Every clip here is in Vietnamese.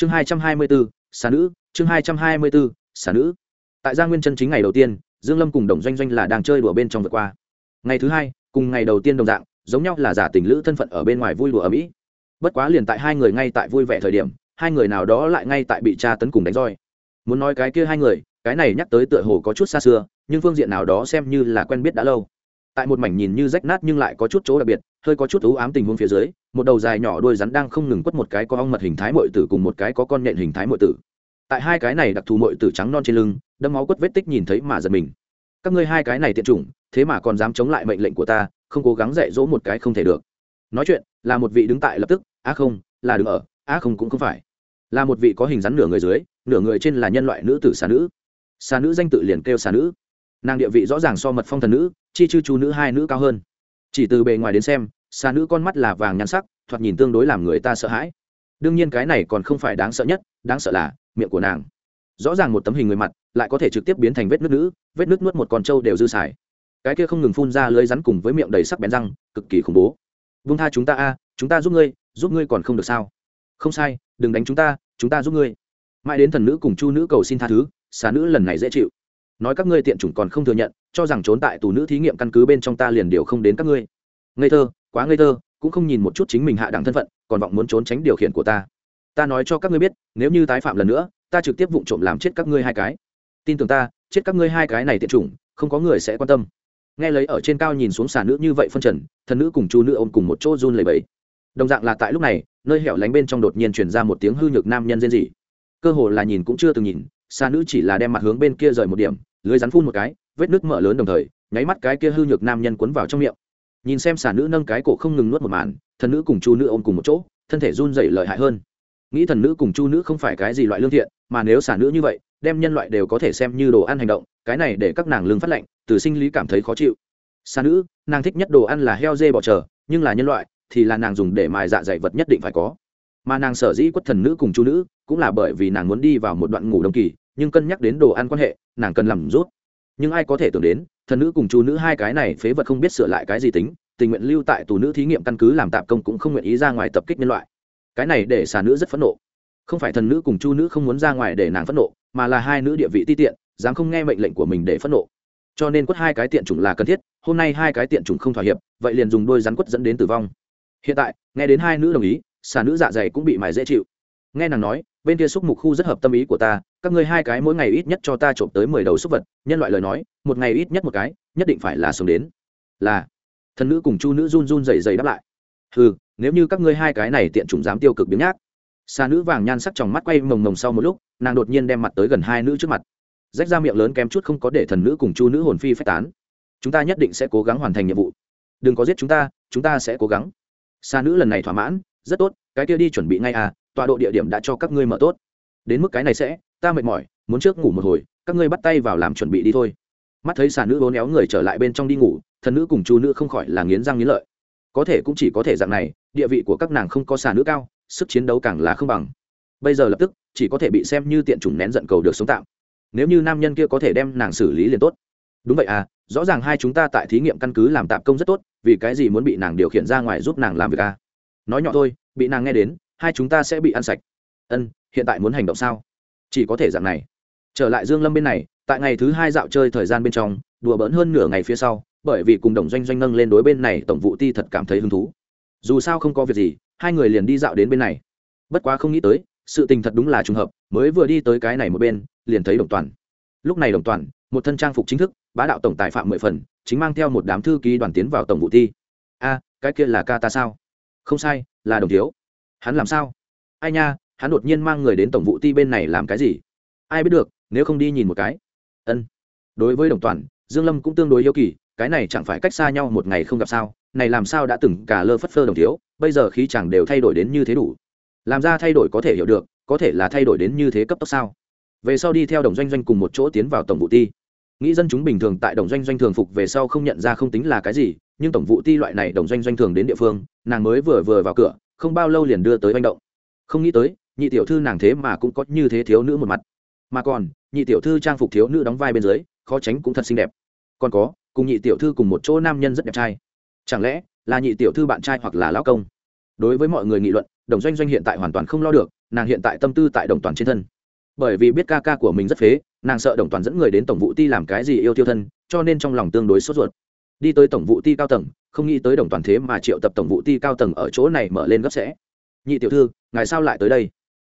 chương hai trăm hai mươi bốn xà nữ, chương hai trăm hai mươi bốn xà nữ. Tại gia nguyên chân chính ngày đầu tiên, dương lâm cùng đồng doanh doanh là đang chơi đùa bên trong vượt qua. Ngày thứ hai, cùng ngày đầu tiên đồng dạng, giống nhau là giả tình lữ thân phận ở bên ngoài vui đùa ở mỹ. Bất quá liền tại hai người ngay tại vui vẻ thời điểm, hai người nào đó lại ngay tại bị tra tấn cùng đánh roi. Muốn nói cái kia hai người, cái này nhắc tới tựa hồ có chút xa xưa, nhưng phương diện nào đó xem như là quen biết đã lâu tại một mảnh nhìn như rách nát nhưng lại có chút chỗ đặc biệt, hơi có chút ú ám tình huống phía dưới, một đầu dài nhỏ đuôi rắn đang không ngừng quất một cái có ong mật hình thái mội tử cùng một cái có con nhện hình thái mội tử. Tại hai cái này đặc thù mội tử trắng non trên lưng đâm máu quất vết tích nhìn thấy mà giật mình. Các ngươi hai cái này tiện chủng, thế mà còn dám chống lại mệnh lệnh của ta, không cố gắng dạy dỗ một cái không thể được. Nói chuyện, là một vị đứng tại lập tức, á không, là đứng ở, á không cũng không phải. Là một vị có hình rắn nửa người dưới, nửa người trên là nhân loại nữ tử xà nữ. Xà nữ danh tự liền kêu xà nữ nàng địa vị rõ ràng so mật phong thần nữ, chi chư chú nữ hai nữ cao hơn. Chỉ từ bề ngoài đến xem, xà nữ con mắt là vàng nhăn sắc, thoạt nhìn tương đối làm người ta sợ hãi. Đương nhiên cái này còn không phải đáng sợ nhất, đáng sợ là miệng của nàng. Rõ ràng một tấm hình người mặt, lại có thể trực tiếp biến thành vết nước nữ, vết nước nuốt một con trâu đều dư xài. Cái kia không ngừng phun ra lưới rắn cùng với miệng đầy sắc bén răng, cực kỳ khủng bố. Vung tha chúng ta a, chúng ta giúp ngươi giúp ngươi còn không được sao? Không sai, đừng đánh chúng ta chúng ta giúp ngươi. Mãi đến thần nữ cùng chu nữ cầu xin tha thứ, xà nữ lần này dễ chịu nói các ngươi tiện chủng còn không thừa nhận, cho rằng trốn tại tù nữ thí nghiệm căn cứ bên trong ta liền điều không đến các ngươi. Ngây thơ, quá ngây thơ, cũng không nhìn một chút chính mình hạ đẳng thân phận, còn vọng muốn trốn tránh điều khiển của ta. Ta nói cho các ngươi biết, nếu như tái phạm lần nữa, ta trực tiếp vụng trộm làm chết các ngươi hai cái. Tin tưởng ta, chết các ngươi hai cái này tiện chủng, không có người sẽ quan tâm. Nghe lấy ở trên cao nhìn xuống xà nữ như vậy phân trần, thần nữ cùng chu nữ ôm cùng một chỗ run lầy bẫy đồng dạng là tại lúc này, nơi hẻo lánh bên trong đột nhiên truyền ra một tiếng hư nhược nam nhân rên rỉ. Cơ hồ là nhìn cũng chưa từng nhìn, xà nữ chỉ là đem mặt hướng bên kia rời một điểm lưới rắn phun một cái, vết nước mở lớn đồng thời, nháy mắt cái kia hư nhược nam nhân cuốn vào trong miệng. Nhìn xem xà nữ nâng cái cổ không ngừng nuốt một màn, thần nữ cùng chu nữ ôm cùng một chỗ, thân thể run dậy lợi hại hơn. Nghĩ thần nữ cùng chu nữ không phải cái gì loại lương thiện, mà nếu xà nữ như vậy, đem nhân loại đều có thể xem như đồ ăn hành động, cái này để các nàng lương phát lệnh từ sinh lý cảm thấy khó chịu. Xà nữ, nàng thích nhất đồ ăn là heo dê bò chờ, nhưng là nhân loại thì là nàng dùng để mài dạ dày vật nhất định phải có. Mà nàng sở dĩ quất thần nữ cùng chu nữ cũng là bởi vì nàng muốn đi vào một đoạn ngủ đông kỳ nhưng cân nhắc đến đồ ăn quan hệ, nàng cần làm rút. Nhưng ai có thể tưởng đến, thần nữ cùng chú nữ hai cái này phế vật không biết sửa lại cái gì tính, tình nguyện lưu tại tù nữ thí nghiệm căn cứ làm tạp công cũng không nguyện ý ra ngoài tập kích nhân loại. Cái này để xà nữ rất phẫn nộ. Không phải thần nữ cùng chu nữ không muốn ra ngoài để nàng phẫn nộ, mà là hai nữ địa vị ti tiện, dám không nghe mệnh lệnh của mình để phẫn nộ. Cho nên quất hai cái tiện chủng là cần thiết, hôm nay hai cái tiện chủng không thỏa hiệp, vậy liền dùng đôi rắn quất dẫn đến tử vong. Hiện tại, nghe đến hai nữ đồng ý, xà nữ dạ dày cũng bị mài dễ chịu nghe nàng nói, bên kia xúc mục khu rất hợp tâm ý của ta, các ngươi hai cái mỗi ngày ít nhất cho ta trộm tới mười đầu xúc vật, nhân loại lời nói, một ngày ít nhất một cái, nhất định phải là sống đến. Là. Thần nữ cùng chu nữ run run dày dày đáp lại. Ừ nếu như các ngươi hai cái này tiện chủng dám tiêu cực biếng nhác. Xa nữ vàng nhan sắc trong mắt quay mồng mồng sau một lúc, nàng đột nhiên đem mặt tới gần hai nữ trước mặt. Rách ra miệng lớn kém chút không có để thần nữ cùng chu nữ hồn phi phách tán. Chúng ta nhất định sẽ cố gắng hoàn thành nhiệm vụ. Đừng có giết chúng ta chúng ta sẽ cố gắng. Xa nữ lần này thỏa mãn, rất tốt, cái kia đi chuẩn bị ngay à tọa độ địa điểm đã cho các ngươi mở tốt. Đến mức cái này sẽ, ta mệt mỏi, muốn trước ngủ một hồi, các ngươi bắt tay vào làm chuẩn bị đi thôi. Mắt thấy xà nữ vốn éo người trở lại bên trong đi ngủ, thần nữ cùng chu nữ không khỏi là nghiến răng nghiến lợi. Có thể cũng chỉ có thể dạng này, địa vị của các nàng không có xà nữ cao, sức chiến đấu càng là không bằng. Bây giờ lập tức, chỉ có thể bị xem như tiện chủng nén giận cầu được sống tạm. Nếu như nam nhân kia có thể đem nàng xử lý liền tốt. Đúng vậy à rõ ràng hai chúng ta tại thí nghiệm căn cứ làm tạm công rất tốt, vì cái gì muốn bị nàng điều khiển ra ngoài giúp nàng làm việc à? Nói nhỏ thôi, bị nàng nghe đến hai chúng ta sẽ bị ăn sạch. Ân, hiện tại muốn hành động sao? Chỉ có thể dạng này. Trở lại dương lâm bên này, tại ngày thứ hai dạo chơi thời gian bên trong, đùa bỡn hơn nửa ngày phía sau, bởi vì cùng đồng doanh doanh nâng lên đối bên này tổng vụ ti thật cảm thấy hứng thú. Dù sao không có việc gì, hai người liền đi dạo đến bên này. Bất quá không nghĩ tới, sự tình thật đúng là trùng hợp, mới vừa đi tới cái này một bên, liền thấy đồng toàn. Lúc này đồng toàn, một thân trang phục chính thức, bá đạo tổng tài phạm mười phần, chính mang theo một đám thư ký đoàn tiến vào tổng vụ thi a, cái kia là ca ta sao? Không sai, là đồng thiếu hắn làm sao? Ai nha, hắn đột nhiên mang người đến tổng vụ ti bên này làm cái gì? Ai biết được, nếu không đi nhìn một cái. Ân. Đối với đồng toàn, dương lâm cũng tương đối yêu kỳ, cái này chẳng phải cách xa nhau một ngày không gặp sao? Này làm sao đã từng cả lơ phất phơ đồng thiếu, bây giờ khí chẳng đều thay đổi đến như thế đủ. Làm ra thay đổi có thể hiểu được, có thể là thay đổi đến như thế cấp tốc sao? Về sau đi theo đồng doanh doanh cùng một chỗ tiến vào tổng vụ ti. Nghĩ dân chúng bình thường tại đồng doanh doanh thường phục về sau không nhận ra không tính là cái gì, nhưng tổng vụ ti loại này đồng doanh doanh thường đến địa phương, nàng mới vừa vừa vào cửa không bao lâu liền đưa tới manh động. Không nghĩ tới, nhị tiểu thư nàng thế mà cũng có như thế thiếu nữ một mặt. Mà còn, nhị tiểu thư trang phục thiếu nữ đóng vai bên dưới, khó tránh cũng thật xinh đẹp. Còn có, cùng nhị tiểu thư cùng một chỗ nam nhân rất đẹp trai. Chẳng lẽ là nhị tiểu thư bạn trai hoặc là lão công? Đối với mọi người nghị luận, đồng doanh doanh hiện tại hoàn toàn không lo được, nàng hiện tại tâm tư tại đồng toàn trên thân. Bởi vì biết ca ca của mình rất phế, nàng sợ đồng toàn dẫn người đến tổng vụ ti làm cái gì yêu tiêu thân, cho nên trong lòng tương đối sốt ruột đi tới tổng vụ ti cao tầng, không nghĩ tới đồng toàn thế mà triệu tập tổng vụ ti cao tầng ở chỗ này mở lên gấp sẽ. Nhị tiểu thư, ngài sao lại tới đây?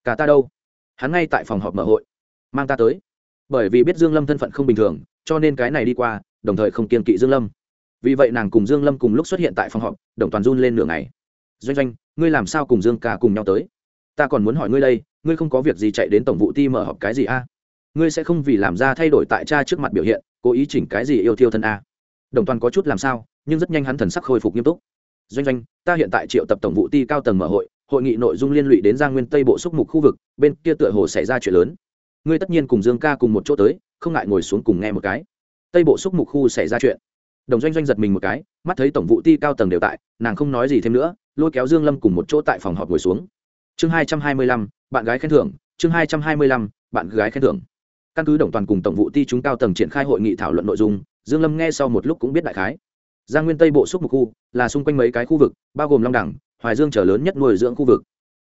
Cả ta đâu? Hắn ngay tại phòng họp mở hội. Mang ta tới. Bởi vì biết dương lâm thân phận không bình thường, cho nên cái này đi qua, đồng thời không kiên kỵ dương lâm. Vì vậy nàng cùng dương lâm cùng lúc xuất hiện tại phòng họp, đồng toàn run lên nửa ngày. Doanh doanh, ngươi làm sao cùng dương ca cùng nhau tới? Ta còn muốn hỏi ngươi đây, ngươi không có việc gì chạy đến tổng vụ ti mở họp cái gì a? Ngươi sẽ không vì làm ra thay đổi tại cha trước mặt biểu hiện, cố ý chỉnh cái gì yêu thiêu thân a? Đồng toàn có chút làm sao, nhưng rất nhanh hắn thần sắc khôi phục nghiêm túc. Doanh doanh, ta hiện tại triệu tập tổng vụ ti cao tầng mở hội hội nghị nội dung liên lụy đến giang nguyên tây bộ xúc mục khu vực, bên kia tựa hồ xảy ra chuyện lớn. Ngươi tất nhiên cùng dương ca cùng một chỗ tới, không ngại ngồi xuống cùng nghe một cái. Tây bộ xúc mục khu xảy ra chuyện. Đồng doanh doanh giật mình một cái, mắt thấy tổng vụ ti cao tầng đều tại, nàng không nói gì thêm nữa, lôi kéo dương lâm cùng một chỗ tại phòng họp ngồi xuống. Chương hai trăm hai mươi lăm, bạn gái khen thưởng, chương hai trăm hai mươi lăm, bạn gái khen thưởng. Căn cứ đồng toàn cùng tổng vụ ti chúng cao tầng triển khai hội nghị thảo luận nội dung dương lâm nghe sau một lúc cũng biết đại khái. Giang nguyên tây bộ xúc mục khu là xung quanh mấy cái khu vực, bao gồm long đẳng, hoài dương trở lớn nhất nuôi dưỡng khu vực.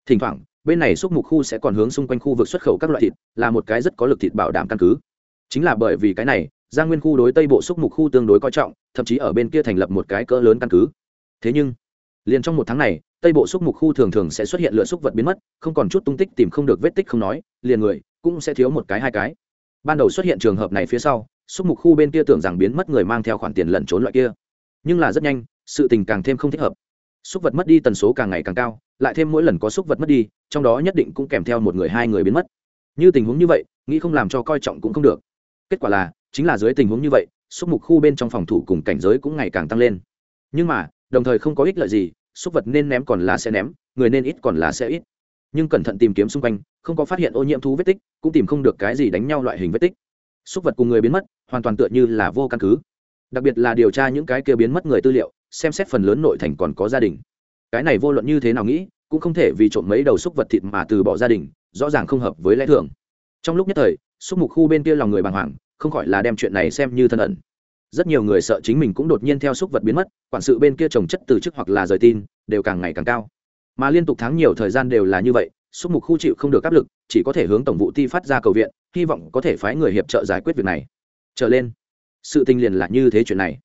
Thỉnh thoảng, bên này xúc mục khu sẽ còn hướng xung quanh khu vực xuất khẩu các loại thịt, là một cái rất có lực thịt bảo đảm căn cứ. Chính là bởi vì cái này, giang nguyên khu đối tây bộ xúc mục khu tương đối coi trọng, thậm chí ở bên kia thành lập một cái cỡ lớn căn cứ. Thế nhưng, liền trong một tháng này, tây bộ xúc mục khu thường thường sẽ xuất hiện lựa xúc vật biến mất, không còn chút tung tích tìm không được vết tích không nói, liền người cũng sẽ thiếu một cái hai cái. Ban đầu xuất hiện trường hợp này phía sau xúc mục khu bên kia tưởng rằng biến mất người mang theo khoản tiền lẩn trốn loại kia. Nhưng là rất nhanh, sự tình càng thêm không thích hợp. Xúc vật mất đi tần số càng ngày càng cao, lại thêm mỗi lần có xúc vật mất đi, trong đó nhất định cũng kèm theo một người hai người biến mất. Như tình huống như vậy, nghĩ không làm cho coi trọng cũng không được. Kết quả là, chính là dưới tình huống như vậy, xúc mục khu bên trong phòng thủ cùng cảnh giới cũng ngày càng tăng lên. Nhưng mà, đồng thời không có ích lợi gì, xúc vật nên ném còn là sẽ ném, người nên ít còn là sẽ ít. Nhưng cẩn thận tìm kiếm xung quanh, không có phát hiện ô nhiễm thú vết tích, cũng tìm không được cái gì đánh nhau loại hình vết tích xúc vật cùng người biến mất, hoàn toàn tựa như là vô căn cứ. Đặc biệt là điều tra những cái kia biến mất người tư liệu, xem xét phần lớn nội thành còn có gia đình. Cái này vô luận như thế nào nghĩ, cũng không thể vì trộm mấy đầu xúc vật thịt mà từ bỏ gia đình, rõ ràng không hợp với lẽ thường. Trong lúc nhất thời, xúc mục khu bên kia lòng người bàng hoàng, không khỏi là đem chuyện này xem như thân ẩn. Rất nhiều người sợ chính mình cũng đột nhiên theo xúc vật biến mất, quản sự bên kia trồng chất từ chức hoặc là rời tin, đều càng ngày càng cao. Mà liên tục tháng nhiều thời gian đều là như vậy xúc mục khu chịu không được áp lực, chỉ có thể hướng tổng vụ ti phát ra cầu viện, hy vọng có thể phái người hiệp trợ giải quyết việc này. Trở lên, sự tình liền là như thế chuyện này.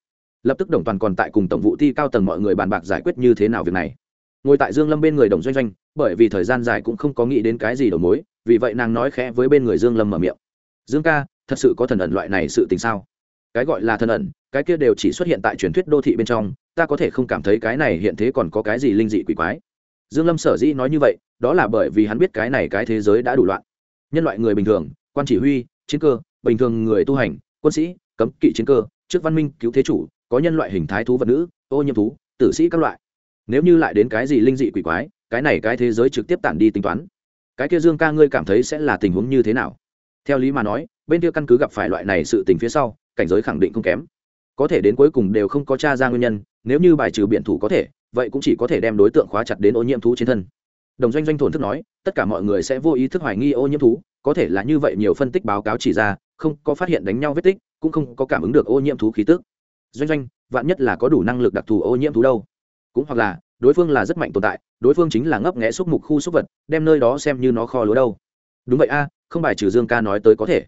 Lập tức đồng toàn còn tại cùng tổng vụ ti cao tầng mọi người bàn bạc giải quyết như thế nào việc này. Ngồi tại dương lâm bên người đồng doanh doanh, bởi vì thời gian dài cũng không có nghĩ đến cái gì đầu mối, vì vậy nàng nói khẽ với bên người dương lâm mở miệng. Dương ca, thật sự có thần ẩn loại này sự tình sao? Cái gọi là thần ẩn, cái kia đều chỉ xuất hiện tại truyền thuyết đô thị bên trong, ta có thể không cảm thấy cái này hiện thế còn có cái gì linh dị quỷ quái dương lâm sở dĩ nói như vậy, đó là bởi vì hắn biết cái này cái thế giới đã đủ loạn. Nhân loại người bình thường, quan chỉ huy, chiến cơ, bình thường người tu hành, quân sĩ, cấm kỵ chiến cơ, trước văn minh cứu thế chủ, có nhân loại hình thái thú vật nữ, ô nhiễm thú, tử sĩ các loại. Nếu như lại đến cái gì linh dị quỷ quái, cái này cái thế giới trực tiếp tản đi tính toán. Cái kia dương ca ngươi cảm thấy sẽ là tình huống như thế nào? Theo lý mà nói, bên kia căn cứ gặp phải loại này sự tình phía sau, cảnh giới khẳng định không kém. Có thể đến cuối cùng đều không có t r a ra nguyên nhân, nếu như bài trừ biện thủ có thể vậy cũng chỉ có thể đem đối tượng khóa chặt đến ô nhiễm thú trên thân. Đồng doanh doanh thổn thức nói, tất cả mọi người sẽ vô ý thức hoài nghi ô nhiễm thú, có thể là như vậy nhiều phân tích báo cáo chỉ ra, không có phát hiện đánh nhau vết tích, cũng không có cảm ứng được ô nhiễm thú khí tức. Doanh doanh, vạn nhất là có đủ năng lực đặc thù ô nhiễm thú đâu? Cũng hoặc là, đối phương là rất mạnh tồn tại, đối phương chính là ngấp nghẽ xúc mục khu xúc vật, đem nơi đó xem như nó kho lúa đâu? Đúng vậy a, không bài trừ dương ca nói tới có thể.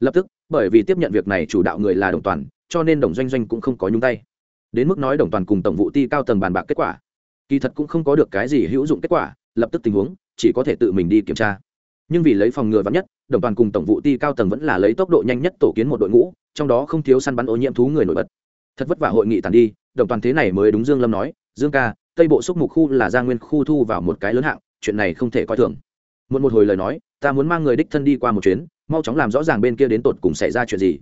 Lập tức, bởi vì tiếp nhận việc này chủ đạo người là đồng toàn, cho nên đồng doanh doanh cũng không có nhúng tay đến mức nói đồng toàn cùng tổng vụ ti cao tầng bàn bạc kết quả. Kỳ thật cũng không có được cái gì hữu dụng kết quả, lập tức tình huống, chỉ có thể tự mình đi kiểm tra. Nhưng vì lấy phòng ngừa vắn nhất, đồng toàn cùng tổng vụ ti cao tầng vẫn là lấy tốc độ nhanh nhất tổ kiến một đội ngũ, trong đó không thiếu săn bắn ô nhiễm thú người nổi bật. Thật vất vả hội nghị tàn đi, đồng toàn thế này mới đúng dương lâm nói, dương ca, tây bộ xúc mục khu là gia nguyên khu thu vào một cái lớn hạng, chuyện này không thể coi thường. Muốn một hồi lời nói, ta muốn mang người đích thân đi qua một chuyến, mau chóng làm rõ ràng bên kia đến tột cùng xảy ra chuyện gì.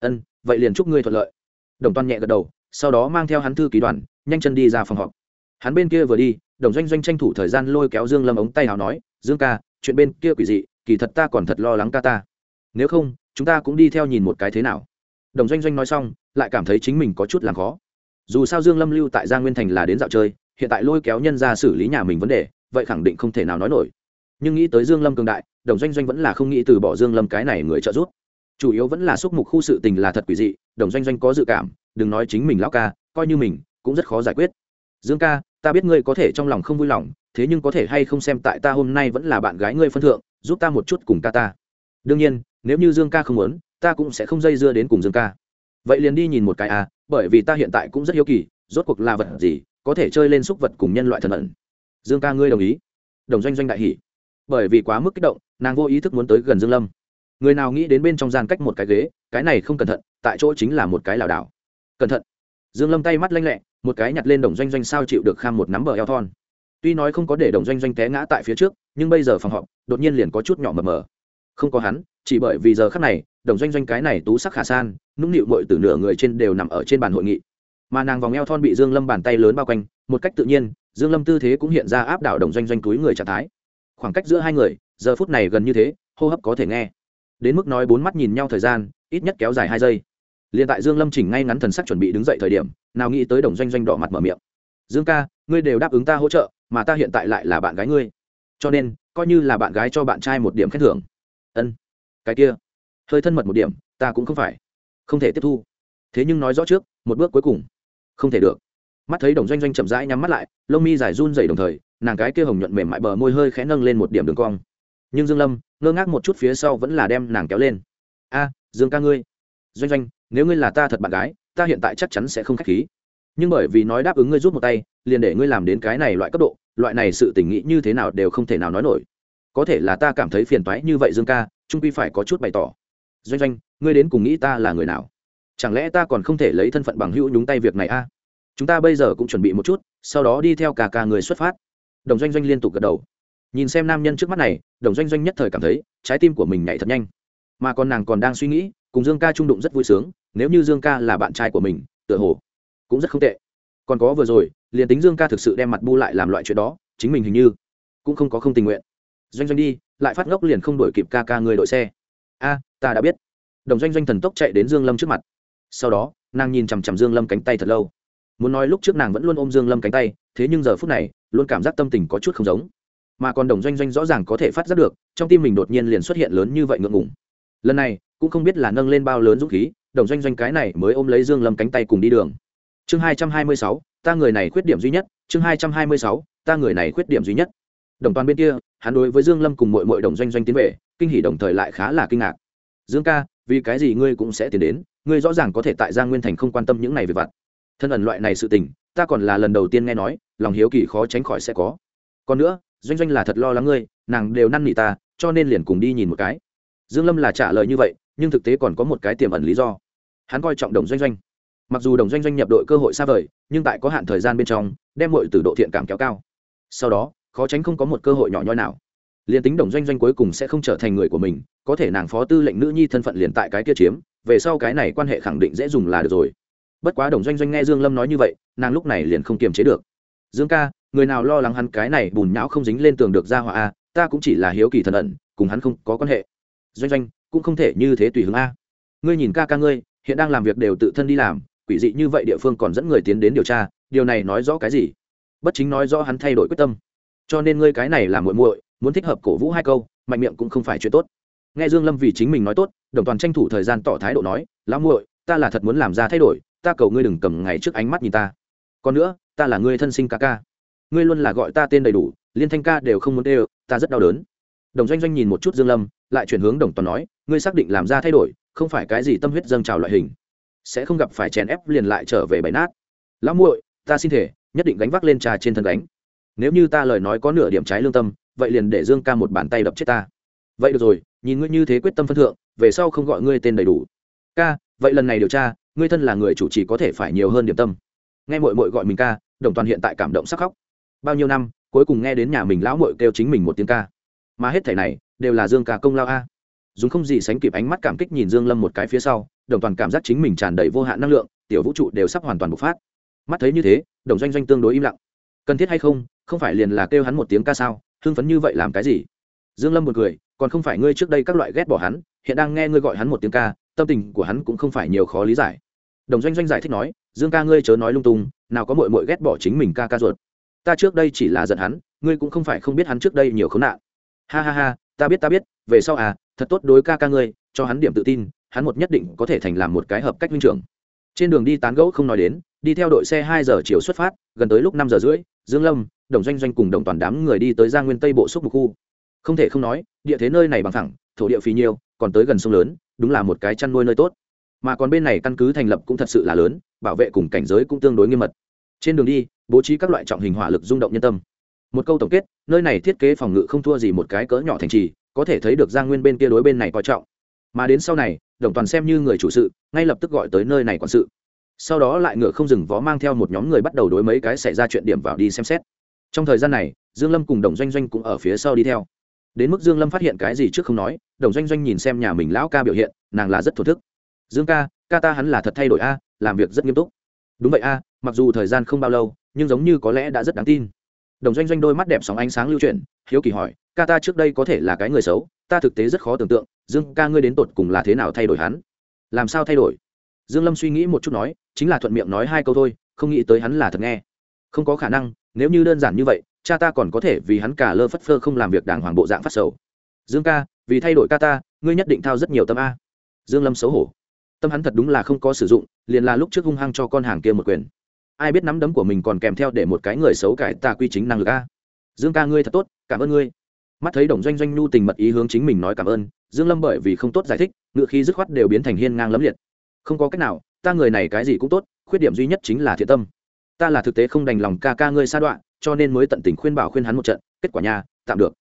Ân, vậy liền chúc ngươi thuận lợi. Đồng toàn nhẹ gật đầu sau đó mang theo hắn thư ký đoàn, nhanh chân đi ra phòng họp. Hắn bên kia vừa đi, đồng doanh doanh tranh thủ thời gian lôi kéo dương lâm ống tay nào nói, dương ca, chuyện bên kia quỷ dị, kỳ thật ta còn thật lo lắng ca ta. Nếu không, chúng ta cũng đi theo nhìn một cái thế nào. Đồng doanh doanh nói xong, lại cảm thấy chính mình có chút làm khó. Dù sao dương lâm lưu tại gia nguyên thành là đến dạo chơi, hiện tại lôi kéo nhân ra xử lý nhà mình vấn đề, vậy khẳng định không thể nào nói nổi. Nhưng nghĩ tới dương lâm cường đại, đồng doanh doanh vẫn là không nghĩ từ bỏ dương lâm cái này người trợ giúp. Chủ yếu vẫn là xúc mục khu sự tình là thật quỷ dị, đồng doanh doanh có dự cảm đừng nói chính mình lão ca, coi như mình, cũng rất khó giải quyết. Dương ca, ta biết ngươi có thể trong lòng không vui lòng, thế nhưng có thể hay không xem tại ta hôm nay vẫn là bạn gái ngươi phân thượng, giúp ta một chút cùng ca ta. Đương nhiên, nếu như dương ca không muốn, ta cũng sẽ không dây dưa đến cùng dương ca. Vậy liền đi nhìn một cái à bởi vì ta hiện tại cũng rất hiếu kỳ, rốt cuộc là vật gì có thể chơi lên xúc vật cùng nhân loại thần ẩn. Dương ca ngươi đồng ý. Đồng doanh doanh đại hỷ bởi vì quá mức kích động, nàng vô ý thức muốn tới gần dương lâm. Người nào nghĩ đến bên trong gian cách một cái ghế, cái này không cẩn thận, tại chỗ chính là một cái lảo đảo cẩn thận. Dương lâm tay mắt lanh lẹ, một cái nhặt lên đồng doanh doanh sao chịu được kham một nắm bờ eo thon. Tuy nói không có để đồng doanh doanh té ngã tại phía trước, nhưng bây giờ phòng họp, đột nhiên liền có chút nhỏ mờ mờ. Không có hắn, chỉ bởi vì giờ khắc này, đồng doanh doanh cái này tú sắc khả san, nũng nịu mội từ nửa người trên đều nằm ở trên bàn hội nghị. Mà nàng vòng eo thon bị dương lâm bàn tay lớn bao quanh, một cách tự nhiên, dương lâm tư thế cũng hiện ra áp đảo đồng doanh doanh túi người trạng thái. Khoảng cách giữa hai người, giờ phút này gần như thế, hô hấp có thể nghe. Đến mức nói bốn mắt nhìn nhau thời gian, ít nhất kéo dài hai giây liền tại dương lâm chỉnh ngay ngắn thần sắc chuẩn bị đứng dậy thời điểm, nào nghĩ tới đồng doanh doanh đỏ mặt mở miệng. Dương ca, ngươi đều đáp ứng ta hỗ trợ, mà ta hiện tại lại là bạn gái ngươi. Cho nên, coi như là bạn gái cho bạn trai một điểm khen thưởng. Ân, cái kia. Hơi thân mật một điểm, ta cũng không phải. Không thể tiếp thu. Thế nhưng nói rõ trước, một bước cuối cùng. Không thể được. Mắt thấy đồng doanh doanh chậm rãi nhắm mắt lại, lông mi dài run dày đồng thời, nàng cái kia hồng nhuận mềm mại bờ môi hơi khẽ nâng lên một điểm đường cong. Nhưng dương lâm, ngơ ngác một chút phía sau vẫn là đem nàng kéo lên. A, dương ca ngươi. Doanh doanh nếu ngươi là ta thật bạn gái, ta hiện tại chắc chắn sẽ không khách khí. Nhưng bởi vì nói đáp ứng ngươi rút một tay, liền để ngươi làm đến cái này loại cấp độ, loại này sự tình nghĩ như thế nào đều không thể nào nói nổi. Có thể là ta cảm thấy phiền toái như vậy dương ca, trung quy phải có chút bày tỏ. Doanh doanh, ngươi đến cùng nghĩ ta là người nào? Chẳng lẽ ta còn không thể lấy thân phận bằng hữu nhúng tay việc này a? Chúng ta bây giờ cũng chuẩn bị một chút, sau đó đi theo cả cả người xuất phát. Đồng doanh doanh liên tục gật đầu. Nhìn xem nam nhân trước mắt này, đồng doanh doanh nhất thời cảm thấy, trái tim của mình nhảy thật nhanh mà còn nàng còn đang suy nghĩ, cùng dương ca trung đụng rất vui sướng, nếu như dương ca là bạn trai của mình, tựa hồ cũng rất không tệ. Còn có vừa rồi, liền tính dương ca thực sự đem mặt bu lại làm loại chuyện đó, chính mình hình như cũng không có không tình nguyện. Doanh doanh đi, lại phát ngốc liền không đổi kịp ca ca người đội xe. A, ta đã biết. Đồng doanh doanh thần tốc chạy đến dương lâm trước mặt. Sau đó, nàng nhìn chằm chằm dương lâm cánh tay thật lâu. Muốn nói lúc trước nàng vẫn luôn ôm dương lâm cánh tay, thế nhưng giờ phút này, luôn cảm giác tâm tình có chút không giống. Mà còn đồng doanh doanh rõ ràng có thể phát giác được, trong tim mình đột nhiên liền xuất hiện lớn như vậy ngượng ngùng lần này, cũng không biết là nâng lên bao lớn dũng khí, đồng doanh doanh cái này mới ôm lấy dương lâm cánh tay cùng đi đường. Chương hai trăm hai mươi sáu, ta người này khuyết điểm duy nhất, chương hai trăm hai mươi sáu, ta người này khuyết điểm duy nhất. Đồng toàn bên kia, hắn đối với dương lâm cùng mọi mọi đồng doanh doanh tiến về, kinh hỉ đồng thời lại khá là kinh ngạc. Dương ca, vì cái gì ngươi cũng sẽ tiến đến, ngươi rõ ràng có thể tại giang nguyên thành không quan tâm những này về vặt. Thân ẩn loại này sự tình, ta còn là lần đầu tiên nghe nói, lòng hiếu kỳ khó tránh khỏi sẽ có. Còn nữa, doanh doanh là thật lo lắng ngươi, nàng đều năn nỉ ta, cho nên liền cùng đi nhìn một cái dương lâm là trả lời như vậy, nhưng thực tế còn có một cái tiềm ẩn lý do. Hắn coi trọng đồng doanh doanh. Mặc dù đồng doanh doanh nhập đội cơ hội xa vời, nhưng tại có hạn thời gian bên trong, đem mọi từ độ thiện cảm kéo cao. Sau đó, khó tránh không có một cơ hội nhỏ nhoi nào. Liền tính đồng doanh doanh cuối cùng sẽ không trở thành người của mình, có thể nàng phó tư lệnh nữ nhi thân phận liền tại cái kia chiếm, về sau cái này quan hệ khẳng định dễ dùng là được rồi. Bất quá đồng doanh doanh nghe dương lâm nói như vậy, nàng lúc này liền không kiềm chế được. Dương ca, người nào lo lắng hắn cái này bùn nhão không dính lên tường được ra hỏa a, ta cũng chỉ là hiếu kỳ thần ẩn, cùng hắn không có quan hệ doanh doanh, cũng không thể như thế tùy hứng a. Ngươi nhìn ca ca ngươi, hiện đang làm việc đều tự thân đi làm, quỷ dị như vậy địa phương còn dẫn người tiến đến điều tra, điều này nói rõ cái gì? Bất chính nói rõ hắn thay đổi quyết tâm. Cho nên ngươi cái này là muội muội, muốn thích hợp cổ vũ hai câu, mạnh miệng cũng không phải chuyện tốt. Nghe dương lâm vì chính mình nói tốt, đồng toàn tranh thủ thời gian tỏ thái độ nói, lão muội, ta là thật muốn làm ra thay đổi, ta cầu ngươi đừng cầm ngày trước ánh mắt nhìn ta. Còn nữa, ta là ngươi thân sinh ca ca. Ngươi luôn là gọi ta tên đầy đủ, liên thanh ca đều không muốn đều, ta rất đau đớn. Đồng doanh doanh nhìn một chút dương lâm lại chuyển hướng đồng toàn nói, ngươi xác định làm ra thay đổi, không phải cái gì tâm huyết dâng trào loại hình. Sẽ không gặp phải chèn ép liền lại trở về bãi nát. Lão muội, ta xin thể, nhất định gánh vác lên trà trên thân gánh. Nếu như ta lời nói có nửa điểm trái lương tâm, vậy liền để dương ca một bàn tay đập chết ta. Vậy được rồi, nhìn ngươi như thế quyết tâm phân thượng, về sau không gọi ngươi tên đầy đủ. Ca, vậy lần này điều tra, ngươi thân là người chủ trì có thể phải nhiều hơn điểm tâm. Nghe mội mội gọi mình ca, đồng toàn hiện tại cảm động sắc khóc. Bao nhiêu năm, cuối cùng nghe đến nhà mình lão mội kêu chính mình một tiếng ca. Mà hết thảy này đều là dương ca công lao a. Dùng không gì sánh kịp ánh mắt cảm kích nhìn dương lâm một cái phía sau, đồng toàn cảm giác chính mình tràn đầy vô hạn năng lượng, tiểu vũ trụ đều sắp hoàn toàn bộc phát. Mắt thấy như thế, đồng doanh doanh tương đối im lặng. Cần thiết hay không không phải liền là kêu hắn một tiếng ca sao, hưng phấn như vậy làm cái gì? Dương lâm một người còn không phải ngươi trước đây các loại ghét bỏ hắn, hiện đang nghe ngươi gọi hắn một tiếng ca, tâm tình của hắn cũng không phải nhiều khó lý giải. Đồng doanh doanh giải thích nói, dương ca ngươi chớ nói lung tung, nào có mội mội ghét bỏ chính mình ca ca ruột. Ta trước đây chỉ là giận hắn, ngươi cũng không phải không biết hắn trước đây nhiều khốn nạn. Ha ha ha ta biết ta biết, về sau à thật tốt đối ca ca ngươi, cho hắn điểm tự tin, hắn một nhất định có thể thành làm một cái hợp cách huynh trưởng. Trên đường đi tán gẫu không nói đến, đi theo đội xe hai giờ chiều xuất phát, gần tới lúc năm giờ rưỡi, dương lâm, đồng doanh doanh cùng đồng toàn đám người đi tới gia nguyên tây bộ xúc một khu. Không thể không nói, địa thế nơi này bằng thẳng thổ địa phì nhiêu, còn tới gần sông lớn, đúng là một cái chăn nuôi nơi tốt. Mà còn bên này căn cứ thành lập cũng thật sự là lớn, bảo vệ cùng cảnh giới cũng tương đối nghiêm mật. Trên đường đi, bố trí các loại trọng hình hỏa lực rung động nhân tâm một câu tổng kết, nơi này thiết kế phòng ngự không thua gì một cái cỡ nhỏ thành trì, có thể thấy được giang nguyên bên kia đối bên này coi trọng. Mà đến sau này, đồng toàn xem như người chủ sự, ngay lập tức gọi tới nơi này quản sự. Sau đó lại ngựa không dừng vó mang theo một nhóm người bắt đầu đối mấy cái xảy ra chuyện điểm vào đi xem xét. Trong thời gian này, dương lâm cùng đồng doanh doanh cũng ở phía sau đi theo. Đến mức dương lâm phát hiện cái gì trước không nói, đồng doanh doanh nhìn xem nhà mình lão ca biểu hiện, nàng là rất thổ thức. Dương ca ca ta hắn là thật thay đổi a, làm việc rất nghiêm túc. Đúng vậy a, mặc dù thời gian không bao lâu, nhưng giống như có lẽ đã rất đáng tin đồng doanh doanh đôi mắt đẹp sóng ánh sáng lưu chuyển, hiếu kỳ hỏi, ca ta trước đây có thể là cái người xấu, ta thực tế rất khó tưởng tượng, dương ca ngươi đến tột cùng là thế nào thay đổi hắn? Làm sao thay đổi? Dương lâm suy nghĩ một chút nói, chính là thuận miệng nói hai câu thôi, không nghĩ tới hắn là thật nghe. Không có khả năng, nếu như đơn giản như vậy, cha ta còn có thể vì hắn cả lơ phất phơ không làm việc đàng hoàng bộ dạng phát sầu. Dương ca, vì thay đổi ca ta, ngươi nhất định thao rất nhiều tâm a. Dương lâm xấu hổ. Tâm hắn thật đúng là không có sử dụng, liền là lúc trước hung hăng cho con hàng kia một quyền ai biết nắm đấm của mình còn kèm theo để một cái người xấu cải ta quy chính năng lực a. Dương ca ngươi thật tốt, cảm ơn ngươi. Mắt thấy đồng doanh doanh nhu tình mật ý hướng chính mình nói cảm ơn, dương lâm bởi vì không tốt giải thích, ngựa khí dứt khoát đều biến thành hiên ngang lấm liệt. Không có cách nào, ta người này cái gì cũng tốt, khuyết điểm duy nhất chính là thiện tâm. Ta là thực tế không đành lòng ca ca ngươi sa đoạn cho nên mới tận tình khuyên bảo khuyên hắn một trận, kết quả nhà tạm được.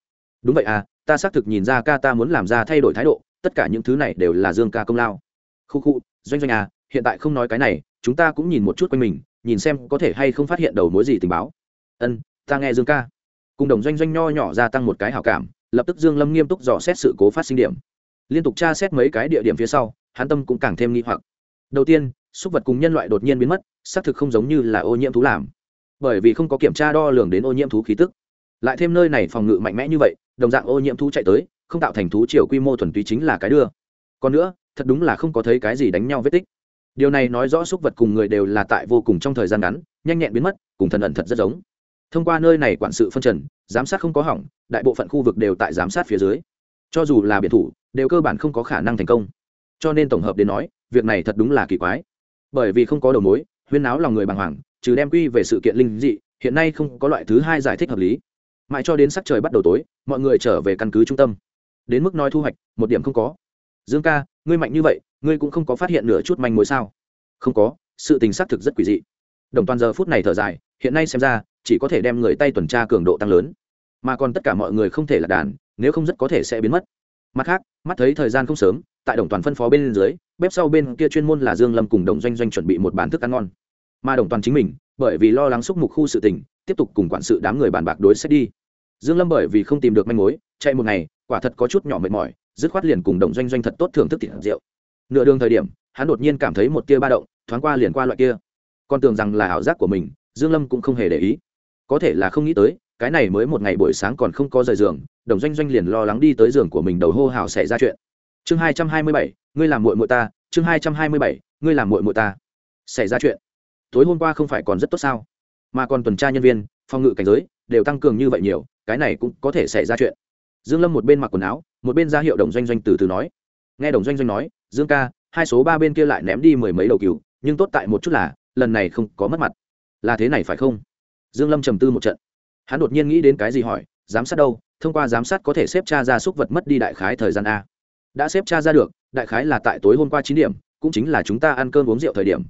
Đúng vậy à ta xác thực nhìn ra ca ta muốn làm ra thay đổi thái độ, tất cả những thứ này đều là dương ca công lao. Khu khu, doanh doanh à hiện tại không nói cái này, chúng ta cũng nhìn một chút quanh mình nhìn xem có thể hay không phát hiện đầu mối gì tình báo. Ân, ta nghe dương ca. Cùng đồng doanh doanh nho nhỏ gia tăng một cái hảo cảm, lập tức dương lâm nghiêm túc dò xét sự cố phát sinh điểm. Liên tục tra xét mấy cái địa điểm phía sau, hắn tâm cũng càng thêm nghi hoặc. Đầu tiên súc vật cùng nhân loại đột nhiên biến mất, xác thực không giống như là ô nhiễm thú làm. Bởi vì không có kiểm tra đo lường đến ô nhiễm thú khí tức. Lại thêm nơi này phòng ngự mạnh mẽ như vậy, đồng dạng ô nhiễm thú chạy tới, không tạo thành thú chiều quy mô thuần túy chính là cái đưa. Còn nữa, thật đúng là không có thấy cái gì đánh nhau vết tích điều này nói rõ súc vật cùng người đều là tại vô cùng trong thời gian ngắn, nhanh nhẹn biến mất, cùng thần ẩn thật rất giống. Thông qua nơi này quản sự phân trần, giám sát không có hỏng, đại bộ phận khu vực đều tại giám sát phía dưới. Cho dù là biệt thủ, đều cơ bản không có khả năng thành công. Cho nên tổng hợp đến nói, việc này thật đúng là kỳ quái. Bởi vì không có đầu mối, huyên náo lòng người bàng hoàng, trừ đem quy về sự kiện linh dị, hiện nay không có loại thứ hai giải thích hợp lý. Mãi cho đến sắc trời bắt đầu tối, mọi người trở về căn cứ trung tâm. Đến mức nói thu hoạch, một điểm không có. Dương ca, ngươi mạnh như vậy ngươi cũng không có phát hiện nửa chút manh mối sao? Không có, sự tình xác thực rất quỷ dị. Đồng toàn giờ phút này thở dài, hiện nay xem ra, chỉ có thể đem người tay tuần tra cường độ tăng lớn. Mà còn tất cả mọi người không thể là đàn, nếu không rất có thể sẽ biến mất. Mặt khác, mắt thấy thời gian không sớm, tại đồng toàn phân phó bên dưới, bếp sau bên kia chuyên môn là dương lâm cùng đồng doanh doanh chuẩn bị một bàn thức ăn ngon. Mà đồng toàn chính mình, bởi vì lo lắng xúc mục khu sự tình, tiếp tục cùng quản sự đám người bàn bạc đối xét đi. Dương lâm bởi vì không tìm được manh mối, chạy một ngày, quả thật có chút nhỏ mệt mỏi, dứt khoát liền cùng đồng doanh doanh thật tốt thưởng thức thịt rượu nửa đường thời điểm, hắn đột nhiên cảm thấy một tia ba động, thoáng qua liền qua loại kia. Con tưởng rằng là ảo giác của mình, dương lâm cũng không hề để ý. Có thể là không nghĩ tới, cái này mới một ngày buổi sáng còn không có rời giường, đồng doanh doanh liền lo lắng đi tới giường của mình đầu hô hào xảy ra chuyện. Chương hai trăm hai mươi bảy, ngươi làm muội muội ta, chương hai trăm hai mươi bảy, ngươi làm muội muội ta. Xảy ra chuyện. Tối hôm qua không phải còn rất tốt sao? Mà còn tuần tra nhân viên, phòng ngự cảnh giới, đều tăng cường như vậy nhiều, cái này cũng có thể xảy ra chuyện. Dương lâm một bên mặc quần áo, một bên ra hiệu đồng doanh doanh từ từ nói nghe đồng doanh doanh nói, dương ca, hai số ba bên kia lại ném đi mười mấy đầu cừu, nhưng tốt tại một chút là, lần này không có mất mặt. Là thế này phải không? Dương lâm trầm tư một trận. Hắn đột nhiên nghĩ đến cái gì hỏi, giám sát đâu? Thông qua giám sát có thể xếp cha ra súc vật mất đi đại khái thời gian a. Đã xếp cha ra được, đại khái là tại tối hôm qua chín điểm, cũng chính là chúng ta ăn cơm uống rượu thời điểm.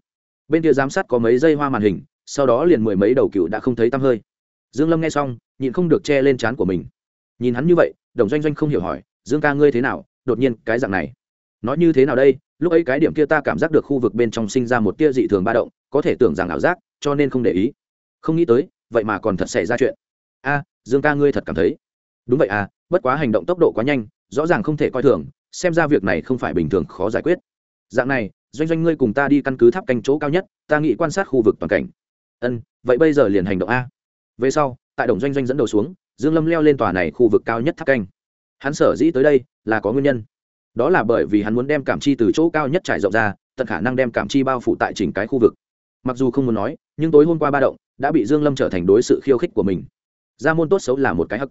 Bên kia giám sát có mấy giây hoa màn hình, sau đó liền mười mấy đầu cựu đã không thấy tăm hơi. Dương lâm nghe xong, nhịn không được che lên trán của mình. Nhìn hắn như vậy, đồng doanh doanh không hiểu hỏi, dương ca ngươi thế nào? Đột nhiên cái dạng này. Nói như thế nào đây? Lúc ấy cái điểm kia ta cảm giác được khu vực bên trong sinh ra một tia dị thường ba động, có thể tưởng rằng ảo giác, cho nên không để ý. Không nghĩ tới, vậy mà còn thật xảy ra chuyện. A, dương ca ngươi thật cảm thấy. Đúng vậy à bất quá hành động tốc độ quá nhanh, rõ ràng không thể coi thường, xem ra việc này không phải bình thường, khó giải quyết. Dạng này, doanh doanh ngươi cùng ta đi căn cứ tháp canh chỗ cao nhất, ta nghĩ quan sát khu vực toàn cảnh. Ân, vậy bây giờ liền hành động a. Về sau, tại đồng doanh doanh dẫn đầu xuống, dương lâm leo lên tòa này khu vực cao nhất tháp canh hắn sở dĩ tới đây là có nguyên nhân. Đó là bởi vì hắn muốn đem cảm chi từ chỗ cao nhất trải rộng ra, tận khả năng đem cảm chi bao phủ tại chỉnh cái khu vực. Mặc dù không muốn nói, nhưng tối hôm qua ba động đã bị dương lâm trở thành đối sự khiêu khích của mình. Gia môn tốt xấu là một cái hắc.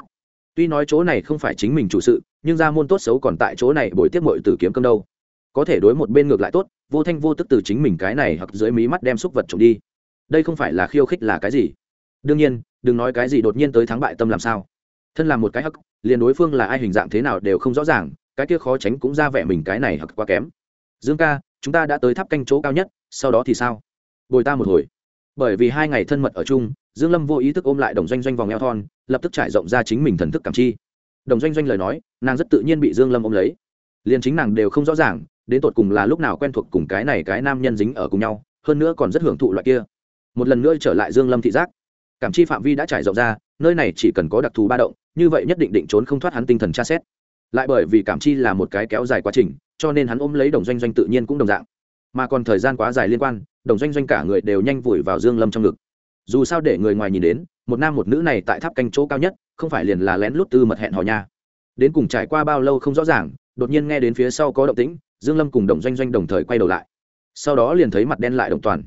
Tuy nói chỗ này không phải chính mình chủ sự, nhưng gia môn tốt xấu còn tại chỗ này bồi tiếp mội từ kiếm cơm đâu. Có thể đối một bên ngược lại tốt, vô thanh vô tức từ chính mình cái này hoặc dưới mí mắt đem xúc vật trộm đi. Đây không phải là khiêu khích là cái gì? Đương nhiên, đừng nói cái gì đột nhiên tới thắng bại tâm làm sao. Thân là một cái hắc liền đối phương là ai hình dạng thế nào đều không rõ ràng, cái kia khó tránh cũng ra vẻ mình cái này hoặc quá kém. Dương ca, chúng ta đã tới tháp canh chỗ cao nhất, sau đó thì sao? Bồi ta một hồi. Bởi vì hai ngày thân mật ở chung, dương lâm vô ý thức ôm lại đồng doanh doanh vòng eo thon, lập tức trải rộng ra chính mình thần thức cảm chi. Đồng doanh doanh lời nói, nàng rất tự nhiên bị dương lâm ôm lấy. Liền chính nàng đều không rõ ràng, đến tột cùng là lúc nào quen thuộc cùng cái này cái nam nhân dính ở cùng nhau, hơn nữa còn rất hưởng thụ loại kia. Một lần nữa trở lại dương lâm thị giác. Cảm chi phạm vi đã trải rộng ra, nơi này chỉ cần có đặc thù ba động như vậy nhất định định trốn không thoát hắn tinh thần tra xét. Lại bởi vì cảm chi là một cái kéo dài quá trình, cho nên hắn ôm lấy đồng doanh doanh tự nhiên cũng đồng dạng. Mà còn thời gian quá dài liên quan, đồng doanh doanh cả người đều nhanh vùi vào dương lâm trong ngực. Dù sao để người ngoài nhìn đến, một nam một nữ này tại tháp canh chỗ cao nhất, không phải liền là lén lút tư mật hẹn hò nha. Đến cùng trải qua bao lâu không rõ ràng, đột nhiên nghe đến phía sau có động tĩnh, dương lâm cùng đồng doanh doanh đồng thời quay đầu lại. Sau đó liền thấy mặt đen lại đồng toàn.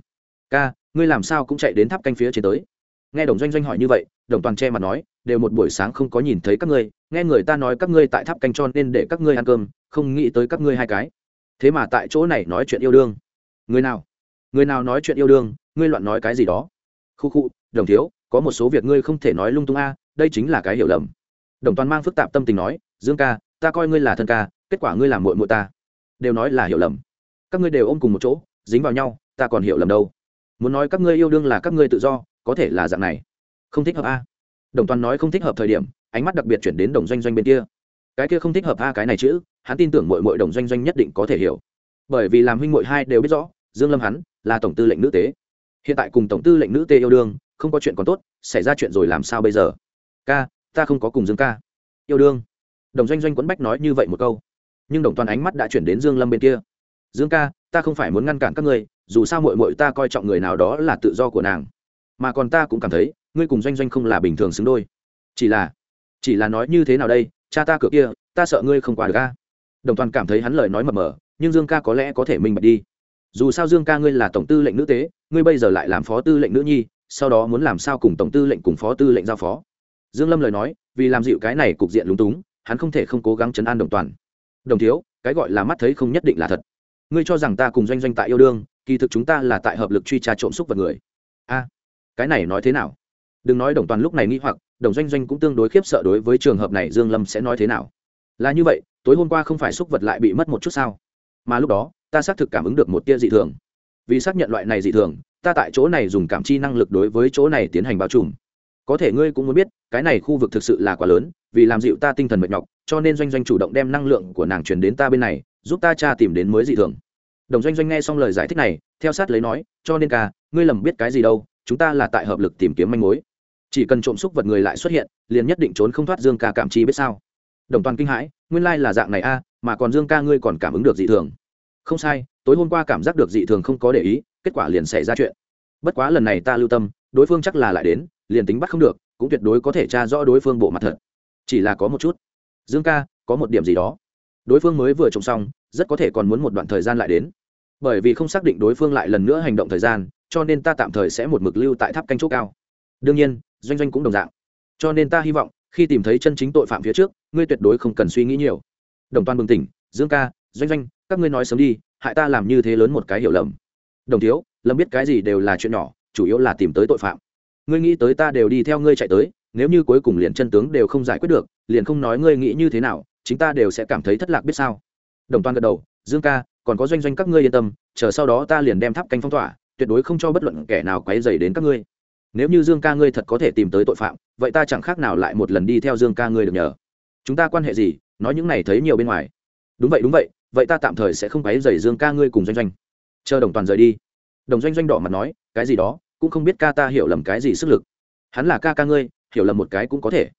Ca, ngươi làm sao cũng chạy đến tháp canh phía trên tới? Nghe đồng doanh doanh hỏi như vậy, đồng toàn che mặt nói, đều một buổi sáng không có nhìn thấy các ngươi, nghe người ta nói các ngươi tại tháp canh cho nên để các ngươi ăn cơm, không nghĩ tới các ngươi hai cái. Thế mà tại chỗ này nói chuyện yêu đương. Người nào? Người nào nói chuyện yêu đương? Ngươi loạn nói cái gì đó? Khu khu, đồng thiếu, có một số việc ngươi không thể nói lung tung a, đây chính là cái hiểu lầm. Đồng toàn mang phức tạp tâm tình nói, dương ca, ta coi ngươi là thân ca, kết quả ngươi làm muội muội ta. Đều nói là hiểu lầm. Các ngươi đều ôm cùng một chỗ, dính vào nhau, ta còn hiểu lầm đâu. Muốn nói các ngươi yêu đương là các ngươi tự do có thể là dạng này. Không thích hợp a. Đồng toàn nói không thích hợp thời điểm, ánh mắt đặc biệt chuyển đến đồng doanh doanh bên kia. Cái kia không thích hợp a cái này chữ, hắn tin tưởng mọi mọi đồng doanh doanh nhất định có thể hiểu. Bởi vì làm huynh mội hai đều biết rõ, dương lâm hắn là tổng tư lệnh nữ tế. Hiện tại cùng tổng tư lệnh nữ tế yêu đương, không có chuyện còn tốt, xảy ra chuyện rồi làm sao bây giờ? Ca, ta không có cùng dương ca. Yêu đương. Đồng doanh doanh quấn bách nói như vậy một câu. Nhưng đồng toàn ánh mắt đã chuyển đến dương lâm bên kia. Dương ca, ta không phải muốn ngăn cản các ngươi, dù sao mội mội ta coi trọng người nào đó là tự do của nàng mà còn ta cũng cảm thấy, ngươi cùng doanh doanh không là bình thường xứng đôi. Chỉ là chỉ là nói như thế nào đây, cha ta cửa kia, ta sợ ngươi không qua được ca đồng toàn cảm thấy hắn lời nói mập mờ, nhưng dương ca có lẽ có thể minh bạch đi. Dù sao dương ca ngươi là tổng tư lệnh nữ tế, ngươi bây giờ lại làm phó tư lệnh nữ nhi, sau đó muốn làm sao cùng tổng tư lệnh cùng phó tư lệnh giao phó? Dương lâm lời nói, vì làm dịu cái này cục diện lúng túng, hắn không thể không cố gắng chấn an đồng toàn. Đồng thiếu, cái gọi là mắt thấy không nhất định là thật. Ngươi cho rằng ta cùng doanh doanh tại yêu đương, kỳ thực chúng ta là tại hợp lực truy tra trộm xúc vật người. A cái này nói thế nào? Đừng nói đồng toàn lúc này nghĩ hoặc, đồng doanh doanh cũng tương đối khiếp sợ đối với trường hợp này dương lâm sẽ nói thế nào. Là như vậy, tối hôm qua không phải xúc vật lại bị mất một chút sao? Mà lúc đó, ta xác thực cảm ứng được một tia dị thường. Vì xác nhận loại này dị thường, ta tại chỗ này dùng cảm chi năng lực đối với chỗ này tiến hành bao trùm. Có thể ngươi cũng muốn biết, cái này khu vực thực sự là quá lớn, vì làm dịu ta tinh thần mệt nhọc, cho nên doanh doanh chủ động đem năng lượng của nàng truyền đến ta bên này, giúp ta tra tìm đến mới dị thường. Đồng doanh doanh nghe xong lời giải thích này, theo sát lấy nói, cho nên ca, ngươi lầm biết cái gì đâu chúng ta là tại hợp lực tìm kiếm manh mối. Chỉ cần trộm xúc vật người lại xuất hiện, liền nhất định trốn không thoát dương ca cảm chi biết sao? Đồng toàn kinh hãi, nguyên lai là dạng này a, mà còn dương ca ngươi còn cảm ứng được dị thường. Không sai, tối hôm qua cảm giác được dị thường không có để ý, kết quả liền xảy ra chuyện. Bất quá lần này ta lưu tâm, đối phương chắc là lại đến, liền tính bắt không được, cũng tuyệt đối có thể tra rõ đối phương bộ mặt thật. Chỉ là có một chút. Dương ca, có một điểm gì đó. Đối phương mới vừa trồng xong, rất có thể còn muốn một đoạn thời gian lại đến. Bởi vì không xác định đối phương lại lần nữa hành động thời gian cho nên ta tạm thời sẽ một mực lưu tại tháp canh chỗ cao. Đương nhiên, doanh doanh cũng đồng dạng. Cho nên ta hy vọng, khi tìm thấy chân chính tội phạm phía trước, ngươi tuyệt đối không cần suy nghĩ nhiều. Đồng toàn bừng tỉnh, dương ca, doanh doanh, các ngươi nói sớm đi, hại ta làm như thế lớn một cái hiểu lầm. Đồng thiếu, lâm biết cái gì đều là chuyện nhỏ, chủ yếu là tìm tới tội phạm. Ngươi nghĩ tới ta đều đi theo ngươi chạy tới, nếu như cuối cùng liền chân tướng đều không giải quyết được, liền không nói ngươi nghĩ như thế nào, chính ta đều sẽ cảm thấy thất lạc biết sao. Đồng toàn gật đầu, dương ca, còn có doanh doanh các ngươi yên tâm, chờ sau đó ta liền đem tháp canh phong tỏa tuyệt đối không cho bất luận kẻ nào quấy dày đến các ngươi. Nếu như dương ca ngươi thật có thể tìm tới tội phạm, vậy ta chẳng khác nào lại một lần đi theo dương ca ngươi được nhờ. Chúng ta quan hệ gì? Nói những này thấy nhiều bên ngoài. Đúng vậy đúng vậy vậy ta tạm thời sẽ không quấy dày dương ca ngươi cùng doanh doanh. Chờ đồng toàn rời đi. Đồng doanh doanh đỏ mặt nói, cái gì đó, cũng không biết ca ta hiểu lầm cái gì sức lực. Hắn là ca ca ngươi, hiểu lầm một cái cũng có thể.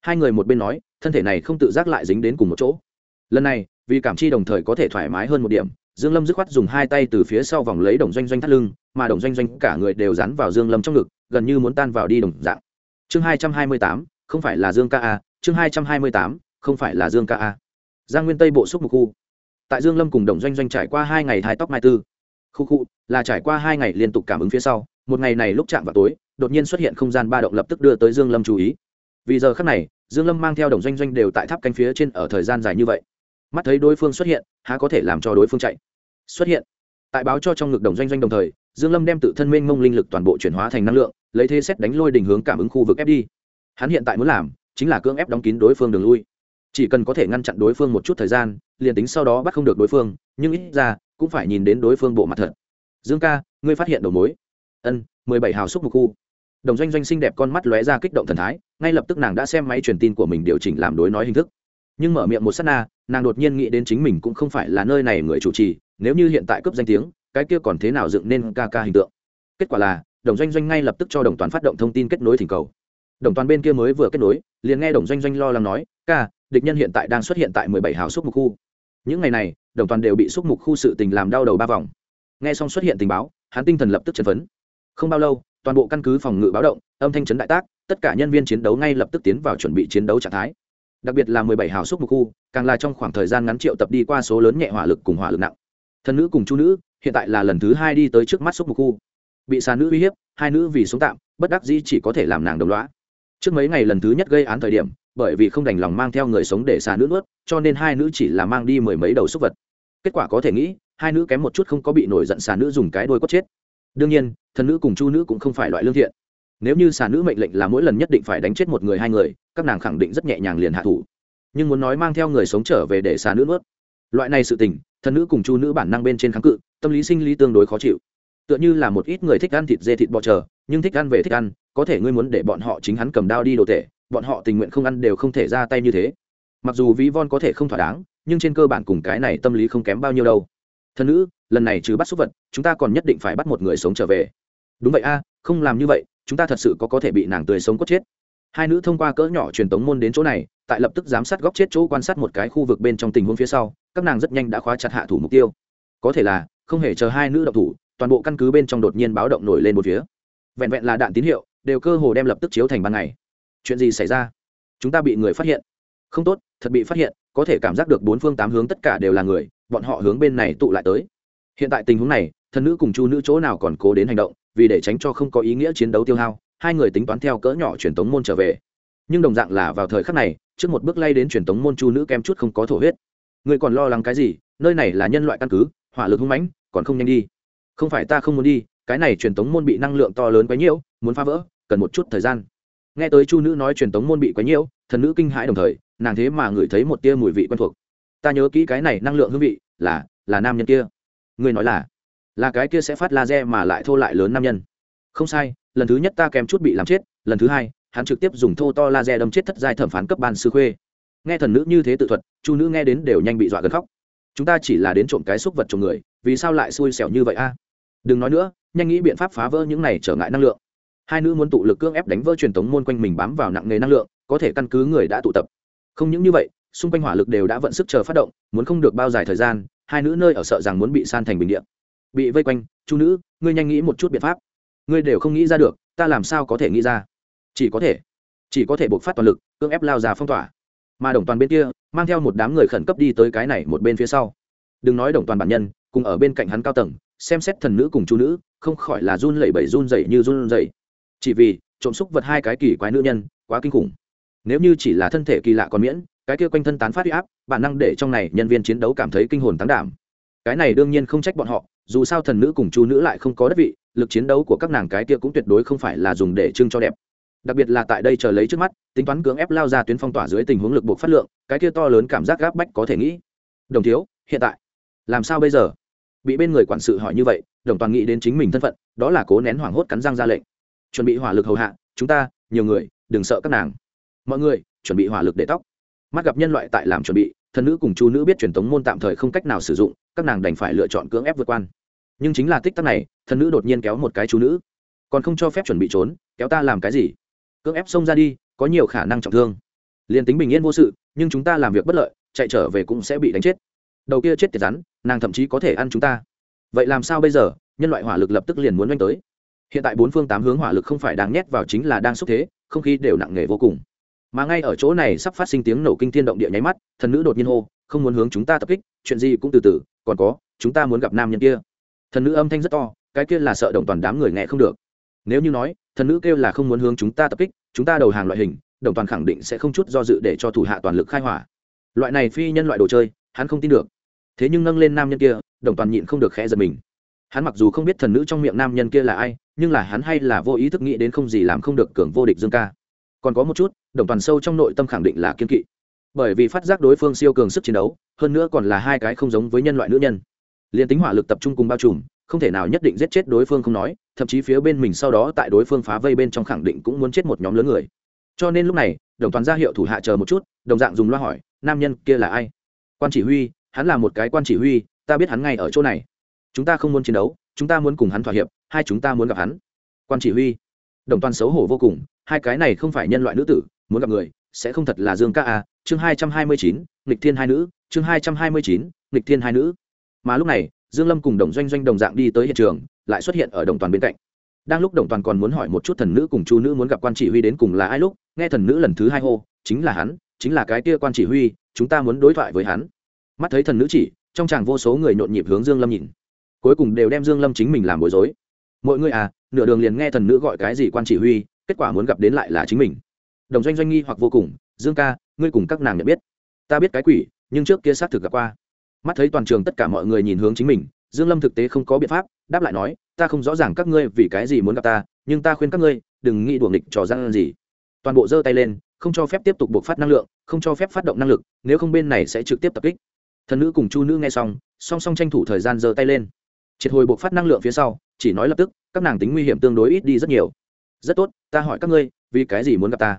Hai người một bên nói, thân thể này không tự giác lại dính đến cùng một chỗ. Lần này, vì cảm chi đồng thời có thể thoải mái hơn một điểm dương lâm dứt khoát dùng hai tay từ phía sau vòng lấy đồng doanh doanh thắt lưng, mà đồng doanh doanh cả người đều dán vào dương lâm trong ngực, gần như muốn tan vào đi đồng dạng. Chương hai trăm hai mươi tám, không phải là dương ca a, chương hai trăm hai mươi tám, không phải là dương ca a. Giang nguyên tây bộ xúc một khu. Tại dương lâm cùng đồng doanh doanh trải qua hai ngày thái tóc mai tư. Khu khu, là trải qua hai ngày liên tục cảm ứng phía sau, một ngày này lúc chạm vào tối, đột nhiên xuất hiện không gian ba động lập tức đưa tới dương lâm chú ý. Vì giờ khắc này, dương lâm mang theo đồng doanh doanh đều tại tháp canh phía trên ở thời gian dài như vậy mắt thấy đối phương xuất hiện, há có thể làm cho đối phương chạy? Xuất hiện. Tại báo cho trong ngực đồng doanh doanh đồng thời, dương lâm đem tự thân mênh mông linh lực toàn bộ chuyển hóa thành năng lượng, lấy thế xét đánh lôi đình hướng cảm ứng khu vực ép đi. Hắn hiện tại muốn làm, chính là cưỡng ép đóng kín đối phương đường lui. Chỉ cần có thể ngăn chặn đối phương một chút thời gian, liền tính sau đó bắt không được đối phương, nhưng ít ra, cũng phải nhìn đến đối phương bộ mặt thật. Dương ca, ngươi phát hiện đầu mối. Ân, mười bảy hào xúc một khu. Đồng doanh doanh xinh đẹp con mắt lóe ra kích động thần thái, ngay lập tức nàng đã xem máy truyền tin của mình điều chỉnh làm đối nói hình thức nhưng mở miệng một s á t na, nàng đột nhiên nghĩ đến chính mình cũng không phải là nơi này người chủ trì, nếu như hiện tại cấp danh tiếng, cái kia còn thế nào dựng nên ca ca hình tượng? Kết quả là, đồng doanh doanh ngay lập tức cho đồng toàn phát động thông tin kết nối thỉnh cầu. Đồng toàn bên kia mới vừa kết nối, liền nghe đồng doanh doanh lo lắng nói, ca, địch nhân hiện tại đang xuất hiện tại mười bảy hào xúc mục khu. Những ngày này, đồng toàn đều bị xúc mục khu sự tình làm đau đầu ba vòng. Nghe xong xuất hiện tình báo, hắn tinh thần lập tức chấn phấn. Không bao lâu, toàn bộ căn cứ phòng ngự báo động, âm thanh chấn đại tác, tất cả nhân viên chiến đấu ngay lập tức tiến vào chuẩn bị chiến đấu trạng thái đặc biệt là mười bảy hào xúc mục khu, càng là trong khoảng thời gian ngắn triệu tập đi qua số lớn nhẹ hỏa lực cùng hỏa lực nặng. Thân nữ cùng chu nữ, hiện tại là lần thứ hai đi tới trước mắt xúc mục khu. Bị xà nữ uy hiếp, hai nữ vì sống tạm, bất đắc dĩ chỉ có thể làm nàng đồng loá trước mấy ngày lần thứ nhất gây án thời điểm, bởi vì không đành lòng mang theo người sống để xà nữ nuốt, cho nên hai nữ chỉ là mang đi mười mấy đầu súc vật. Kết quả có thể nghĩ, hai nữ kém một chút không có bị nổi giận xà nữ dùng cái đôi quất chết. Đương nhiên thần nữ cùng chu nữ cũng không phải loại lương thiện nếu như xà nữ mệnh lệnh là mỗi lần nhất định phải đánh chết một người hai người, các nàng khẳng định rất nhẹ nhàng liền hạ thủ. Nhưng muốn nói mang theo người sống trở về để xà nữ nuốt. Loại này sự tình, thần nữ cùng chu nữ bản năng bên trên kháng cự, tâm lý sinh lý tương đối khó chịu. Tựa như là một ít người thích ăn thịt dê thịt bò chờ, nhưng thích ăn về thích ăn, có thể ngươi muốn để bọn họ chính hắn cầm đao đi đồ tệ bọn họ tình nguyện không ăn đều không thể ra tay như thế. Mặc dù ví von có thể không thỏa đáng, nhưng trên cơ bản cùng cái này tâm lý không kém bao nhiêu đâu. Thân nữ, lần này trừ bắt súc vật, chúng ta còn nhất định phải bắt một người sống trở về. Đúng vậy a, không làm như vậy chúng ta thật sự có có thể bị nàng tươi sống cốt chết. Hai nữ thông qua cỡ nhỏ truyền tống môn đến chỗ này, tại lập tức giám sát góc chết chỗ quan sát một cái khu vực bên trong tình huống phía sau, các nàng rất nhanh đã khóa chặt hạ thủ mục tiêu. Có thể là, không hề chờ hai nữ độc thủ, toàn bộ căn cứ bên trong đột nhiên báo động nổi lên một phía. Vẹn vẹn là đạn tín hiệu, đều cơ hồ đem lập tức chiếu thành ban ngày. Chuyện gì xảy ra? Chúng ta bị người phát hiện. Không tốt, thật bị phát hiện, có thể cảm giác được bốn phương tám hướng tất cả đều là người, bọn họ hướng bên này tụ lại tới. Hiện tại tình huống này, thần nữ cùng chu nữ chỗ nào còn cố đến hành động vì để tránh cho không có ý nghĩa chiến đấu tiêu hao, hai người tính toán theo cỡ nhỏ truyền tống môn trở về. Nhưng đồng dạng là vào thời khắc này, trước một bước lay đến truyền tống môn chu nữ kem chút không có thổ huyết. Người còn lo lắng cái gì? Nơi này là nhân loại căn cứ, hỏa lực hung mãnh, còn không nhanh đi. Không phải ta không muốn đi, cái này truyền tống môn bị năng lượng to lớn quấy nhiễu muốn phá vỡ, cần một chút thời gian. Nghe tới chu nữ nói truyền tống môn bị quấy nhiễu thần nữ kinh hãi đồng thời, nàng thế mà ngửi thấy một tia mùi vị quen thuộc. Ta nhớ kỹ cái này năng lượng hương vị, là là nam nhân kia. Người nói là là cái kia sẽ phát laser mà lại thô lại lớn nam nhân. Không sai, lần thứ nhất ta kèm chút bị làm chết, lần thứ hai, hắn trực tiếp dùng thô to laser đâm chết thất giai thẩm phán cấp ban sư khuê. Nghe thần nữ như thế tự thuật, chu nữ nghe đến đều nhanh bị dọa gần khóc. Chúng ta chỉ là đến trộm cái xúc vật trộm người, vì sao lại xui xẻo như vậy a? Đừng nói nữa, nhanh nghĩ biện pháp phá vỡ những này trở ngại năng lượng. Hai nữ muốn tụ lực cưỡng ép đánh vỡ truyền thống môn quanh mình bám vào nặng nề năng lượng, có thể căn cứ người đã tụ tập. Không những như vậy, xung quanh hỏa lực đều đã vận sức chờ phát động, muốn không được bao dài thời gian, hai nữ nơi ở sợ rằng muốn bị san thành bình điện bị vây quanh, chu nữ, ngươi nhanh nghĩ một chút biện pháp. Ngươi đều không nghĩ ra được, ta làm sao có thể nghĩ ra? Chỉ có thể, chỉ có thể buộc phát toàn lực, cưỡng ép lao ra phong tỏa. Mà đồng toàn bên kia, mang theo một đám người khẩn cấp đi tới cái này một bên phía sau. Đừng nói đồng toàn bản nhân, cùng ở bên cạnh hắn cao tầng, xem xét thần nữ cùng chu nữ, không khỏi là run lẩy bẩy, run dậy như run dậy chỉ vì, trộm xúc vật hai cái kỳ quái nữ nhân, quá kinh khủng. Nếu như chỉ là thân thể kỳ lạ còn miễn, cái kia quanh thân tán phát huy áp, bản năng để trong này nhân viên chiến đấu cảm thấy kinh hồn tán đảm. Cái này đương nhiên không trách bọn họ dù sao thần nữ cùng chu nữ lại không có đất vị, lực chiến đấu của các nàng cái kia cũng tuyệt đối không phải là dùng để trưng cho đẹp. Đặc biệt là tại đây chờ lấy trước mắt, tính toán cưỡng ép lao ra tuyến phong tỏa dưới tình huống lực buộc phát lượng, cái kia to lớn cảm giác gáp bách có thể nghĩ. Đồng thiếu, hiện tại, làm sao bây giờ? Bị bên người quản sự hỏi như vậy, đồng toàn nghĩ đến chính mình thân phận, đó là cố nén hoảng hốt cắn răng ra lệnh. Chuẩn bị hỏa lực hầu hạ, chúng ta, nhiều người, đừng sợ các nàng. Mọi người, chuẩn bị hỏa lực để tóc. Mắt gặp nhân loại tại làm chuẩn bị, thần nữ cùng chu nữ biết truyền thống môn tạm thời không cách nào sử dụng các nàng đành phải lựa chọn cưỡng ép vượt quan. Nhưng chính là tích tắc này thần nữ đột nhiên kéo một cái chú nữ. Còn không cho phép chuẩn bị trốn, kéo ta làm cái gì? Cưỡng ép xông ra đi, có nhiều khả năng trọng thương. Liền tính bình yên vô sự, nhưng chúng ta làm việc bất lợi, chạy trở về cũng sẽ bị đánh chết. Đầu kia chết tiệt rắn, nàng thậm chí có thể ăn chúng ta. Vậy làm sao bây giờ? Nhân loại hỏa lực lập tức liền muốn đánh tới. Hiện tại bốn phương tám hướng hỏa lực không phải đang nhét vào chính là đang xúc thế, không khí đều nặng nề vô cùng. Mà ngay ở chỗ này sắp phát sinh tiếng nổ kinh thiên động địa nháy mắt thần nữ đột nhiên hô không muốn hướng chúng ta tập kích, chuyện gì cũng từ từ, còn có, chúng ta muốn gặp nam nhân kia. Thần nữ âm thanh rất to, cái kia là sợ động toàn đám người nghe không được. Nếu như nói, thần nữ kêu là không muốn hướng chúng ta tập kích, chúng ta đầu hàng loại hình đồng toàn khẳng định sẽ không chút do dự để cho thủ hạ toàn lực khai hỏa. Loại này phi nhân loại đồ chơi, hắn không tin được. Thế nhưng nâng lên nam nhân kia đồng toàn nhịn không được khẽ giật mình. Hắn mặc dù không biết thần nữ trong miệng nam nhân kia là ai, nhưng là hắn hay là vô ý thức nghĩ đến không gì làm không được cường vô địch dương ca. Còn có một chút đồng toàn sâu trong nội tâm khẳng định là kiên kỵ bởi vì phát giác đối phương siêu cường sức chiến đấu, hơn nữa còn là hai cái không giống với nhân loại nữ nhân. Liền tính hỏa lực tập trung cùng bao trùm, không thể nào nhất định giết chết đối phương không nói, thậm chí phía bên mình sau đó tại đối phương phá vây bên trong khẳng định cũng muốn chết một nhóm lớn người. Cho nên lúc này, đồng toàn ra hiệu thủ hạ chờ một chút, đồng dạng dùng loa hỏi, nam nhân kia là ai? Quan chỉ huy, hắn là một cái quan chỉ huy, ta biết hắn ngay ở chỗ này. Chúng ta không muốn chiến đấu, chúng ta muốn cùng hắn thỏa hiệp, hai chúng ta muốn gặp hắn. Quan chỉ huy. Đồng toàn xấu hổ vô cùng, hai cái này không phải nhân loại nữ tử, muốn gặp người sẽ không thật là dương ca a, chương hai trăm hai mươi chín, nghịch thiên hai nữ, chương hai trăm hai mươi chín, nghịch thiên hai nữ. Mà lúc này, dương lâm cùng đồng doanh doanh đồng dạng đi tới hiện trường, lại xuất hiện ở đồng toàn bên cạnh. Đang lúc đồng toàn còn muốn hỏi một chút thần nữ cùng chu nữ muốn gặp quan chỉ huy đến cùng là ai lúc, nghe thần nữ lần thứ hai hô, chính là hắn, chính là cái kia quan chỉ huy, chúng ta muốn đối thoại với hắn. Mắt thấy thần nữ chỉ, trong chàng vô số người nhộn nhịp hướng dương lâm nhìn. Cuối cùng đều đem dương lâm chính mình làm bối rối. Mọi người à nửa đường liền nghe thần nữ gọi cái gì quan chỉ huy, kết quả muốn gặp đến lại là chính mình đồng doanh doanh nghi hoặc vô cùng, dương ca, ngươi cùng các nàng nhận biết. Ta biết cái quỷ, nhưng trước kia xác thực gặp qua. Mắt thấy toàn trường tất cả mọi người nhìn hướng chính mình, dương lâm thực tế không có biện pháp, đáp lại nói, ta không rõ ràng các ngươi vì cái gì muốn gặp ta, nhưng ta khuyên các ngươi, đừng nghĩ đuổi nghịch trò gian gì. Toàn bộ giơ tay lên, không cho phép tiếp tục buộc phát năng lượng, không cho phép phát động năng lực, nếu không bên này sẽ trực tiếp tập kích. Thần nữ cùng chu nữ nghe xong, song song tranh thủ thời gian giơ tay lên. Triệt hồi buộc phát năng lượng phía sau, chỉ nói lập tức, các nàng tính nguy hiểm tương đối ít đi rất nhiều. Rất tốt, ta hỏi các ngươi, vì cái gì muốn gặp ta?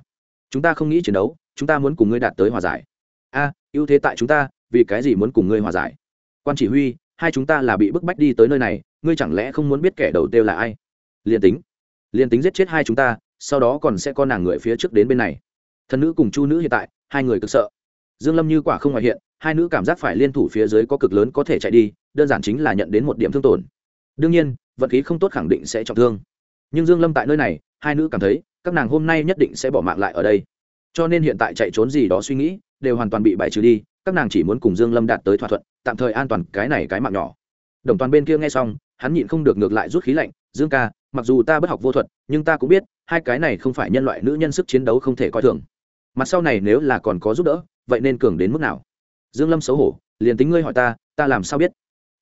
Chúng ta không nghĩ chiến đấu, chúng ta muốn cùng ngươi đạt tới hòa giải. A, ưu thế tại chúng ta, vì cái gì muốn cùng ngươi hòa giải? Quan chỉ huy, hai chúng ta là bị bức bách đi tới nơi này, ngươi chẳng lẽ không muốn biết kẻ đầu tiêu là ai? Liền tính liền tính giết chết hai chúng ta, sau đó còn sẽ có nàng người phía trước đến bên này. Thần nữ cùng chu nữ hiện tại, hai người cực sợ. Dương lâm như quả không ngoại hiện, hai nữ cảm giác phải liên thủ phía dưới có cực lớn có thể chạy đi, đơn giản chính là nhận đến một điểm thương tổn. Đương nhiên, vận khí không tốt khẳng định sẽ trọng thương. Nhưng dương lâm tại nơi này, hai nữ cảm thấy các nàng hôm nay nhất định sẽ bỏ mạng lại ở đây. Cho nên hiện tại chạy trốn gì đó suy nghĩ, đều hoàn toàn bị bài trừ đi, các nàng chỉ muốn cùng dương lâm đạt tới thỏa thuận, tạm thời an toàn cái này cái mạng nhỏ. Đồng toàn bên kia nghe xong, hắn nhịn không được ngược lại rút khí lạnh, dương ca, mặc dù ta bất học vô thuật, nhưng ta cũng biết, hai cái này không phải nhân loại nữ nhân sức chiến đấu không thể coi thường. Mặt sau này nếu là còn có giúp đỡ, vậy nên cường đến mức nào? Dương lâm xấu hổ, liền tính ngươi hỏi ta ta làm sao biết?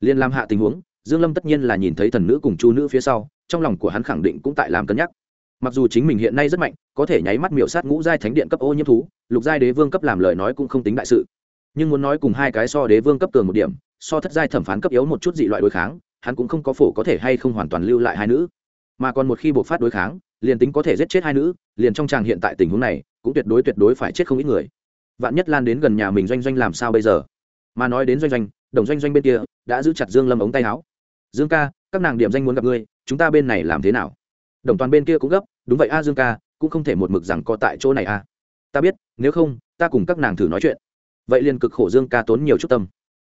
Liền làm hạ tình huống, dương lâm tất nhiên là nhìn thấy thần nữ cùng chu nữ phía sau, trong lòng của hắn khẳng định cũng tại làm cân nhắc mặc dù chính mình hiện nay rất mạnh, có thể nháy mắt miểu sát ngũ giai thánh điện cấp ô nhiễm thú, lục giai đế vương cấp làm lời nói cũng không tính đại sự. Nhưng muốn nói cùng hai cái so đế vương cấp cường một điểm, so thất giai thẩm phán cấp yếu một chút dị loại đối kháng, hắn cũng không có phổ có thể hay không hoàn toàn lưu lại hai nữ. Mà còn một khi buộc phát đối kháng, liền tính có thể giết chết hai nữ, liền trong tràng hiện tại tình huống này, cũng tuyệt đối tuyệt đối phải chết không ít người. Vạn nhất lan đến gần nhà mình doanh doanh làm sao bây giờ? Mà nói đến doanh doanh, đồng doanh doanh bên kia, đã giữ chặt dương lâm ống tay áo. Dương ca, các nàng điểm danh muốn gặp ngươi, chúng ta bên này làm thế nào? Đồng toàn bên kia cũng gấp, đúng vậy a, dương ca, cũng không thể một mực rằng có tại chỗ này a. Ta biết, nếu không, ta cùng các nàng thử nói chuyện. Vậy liền cực khổ dương ca tốn nhiều chút tâm.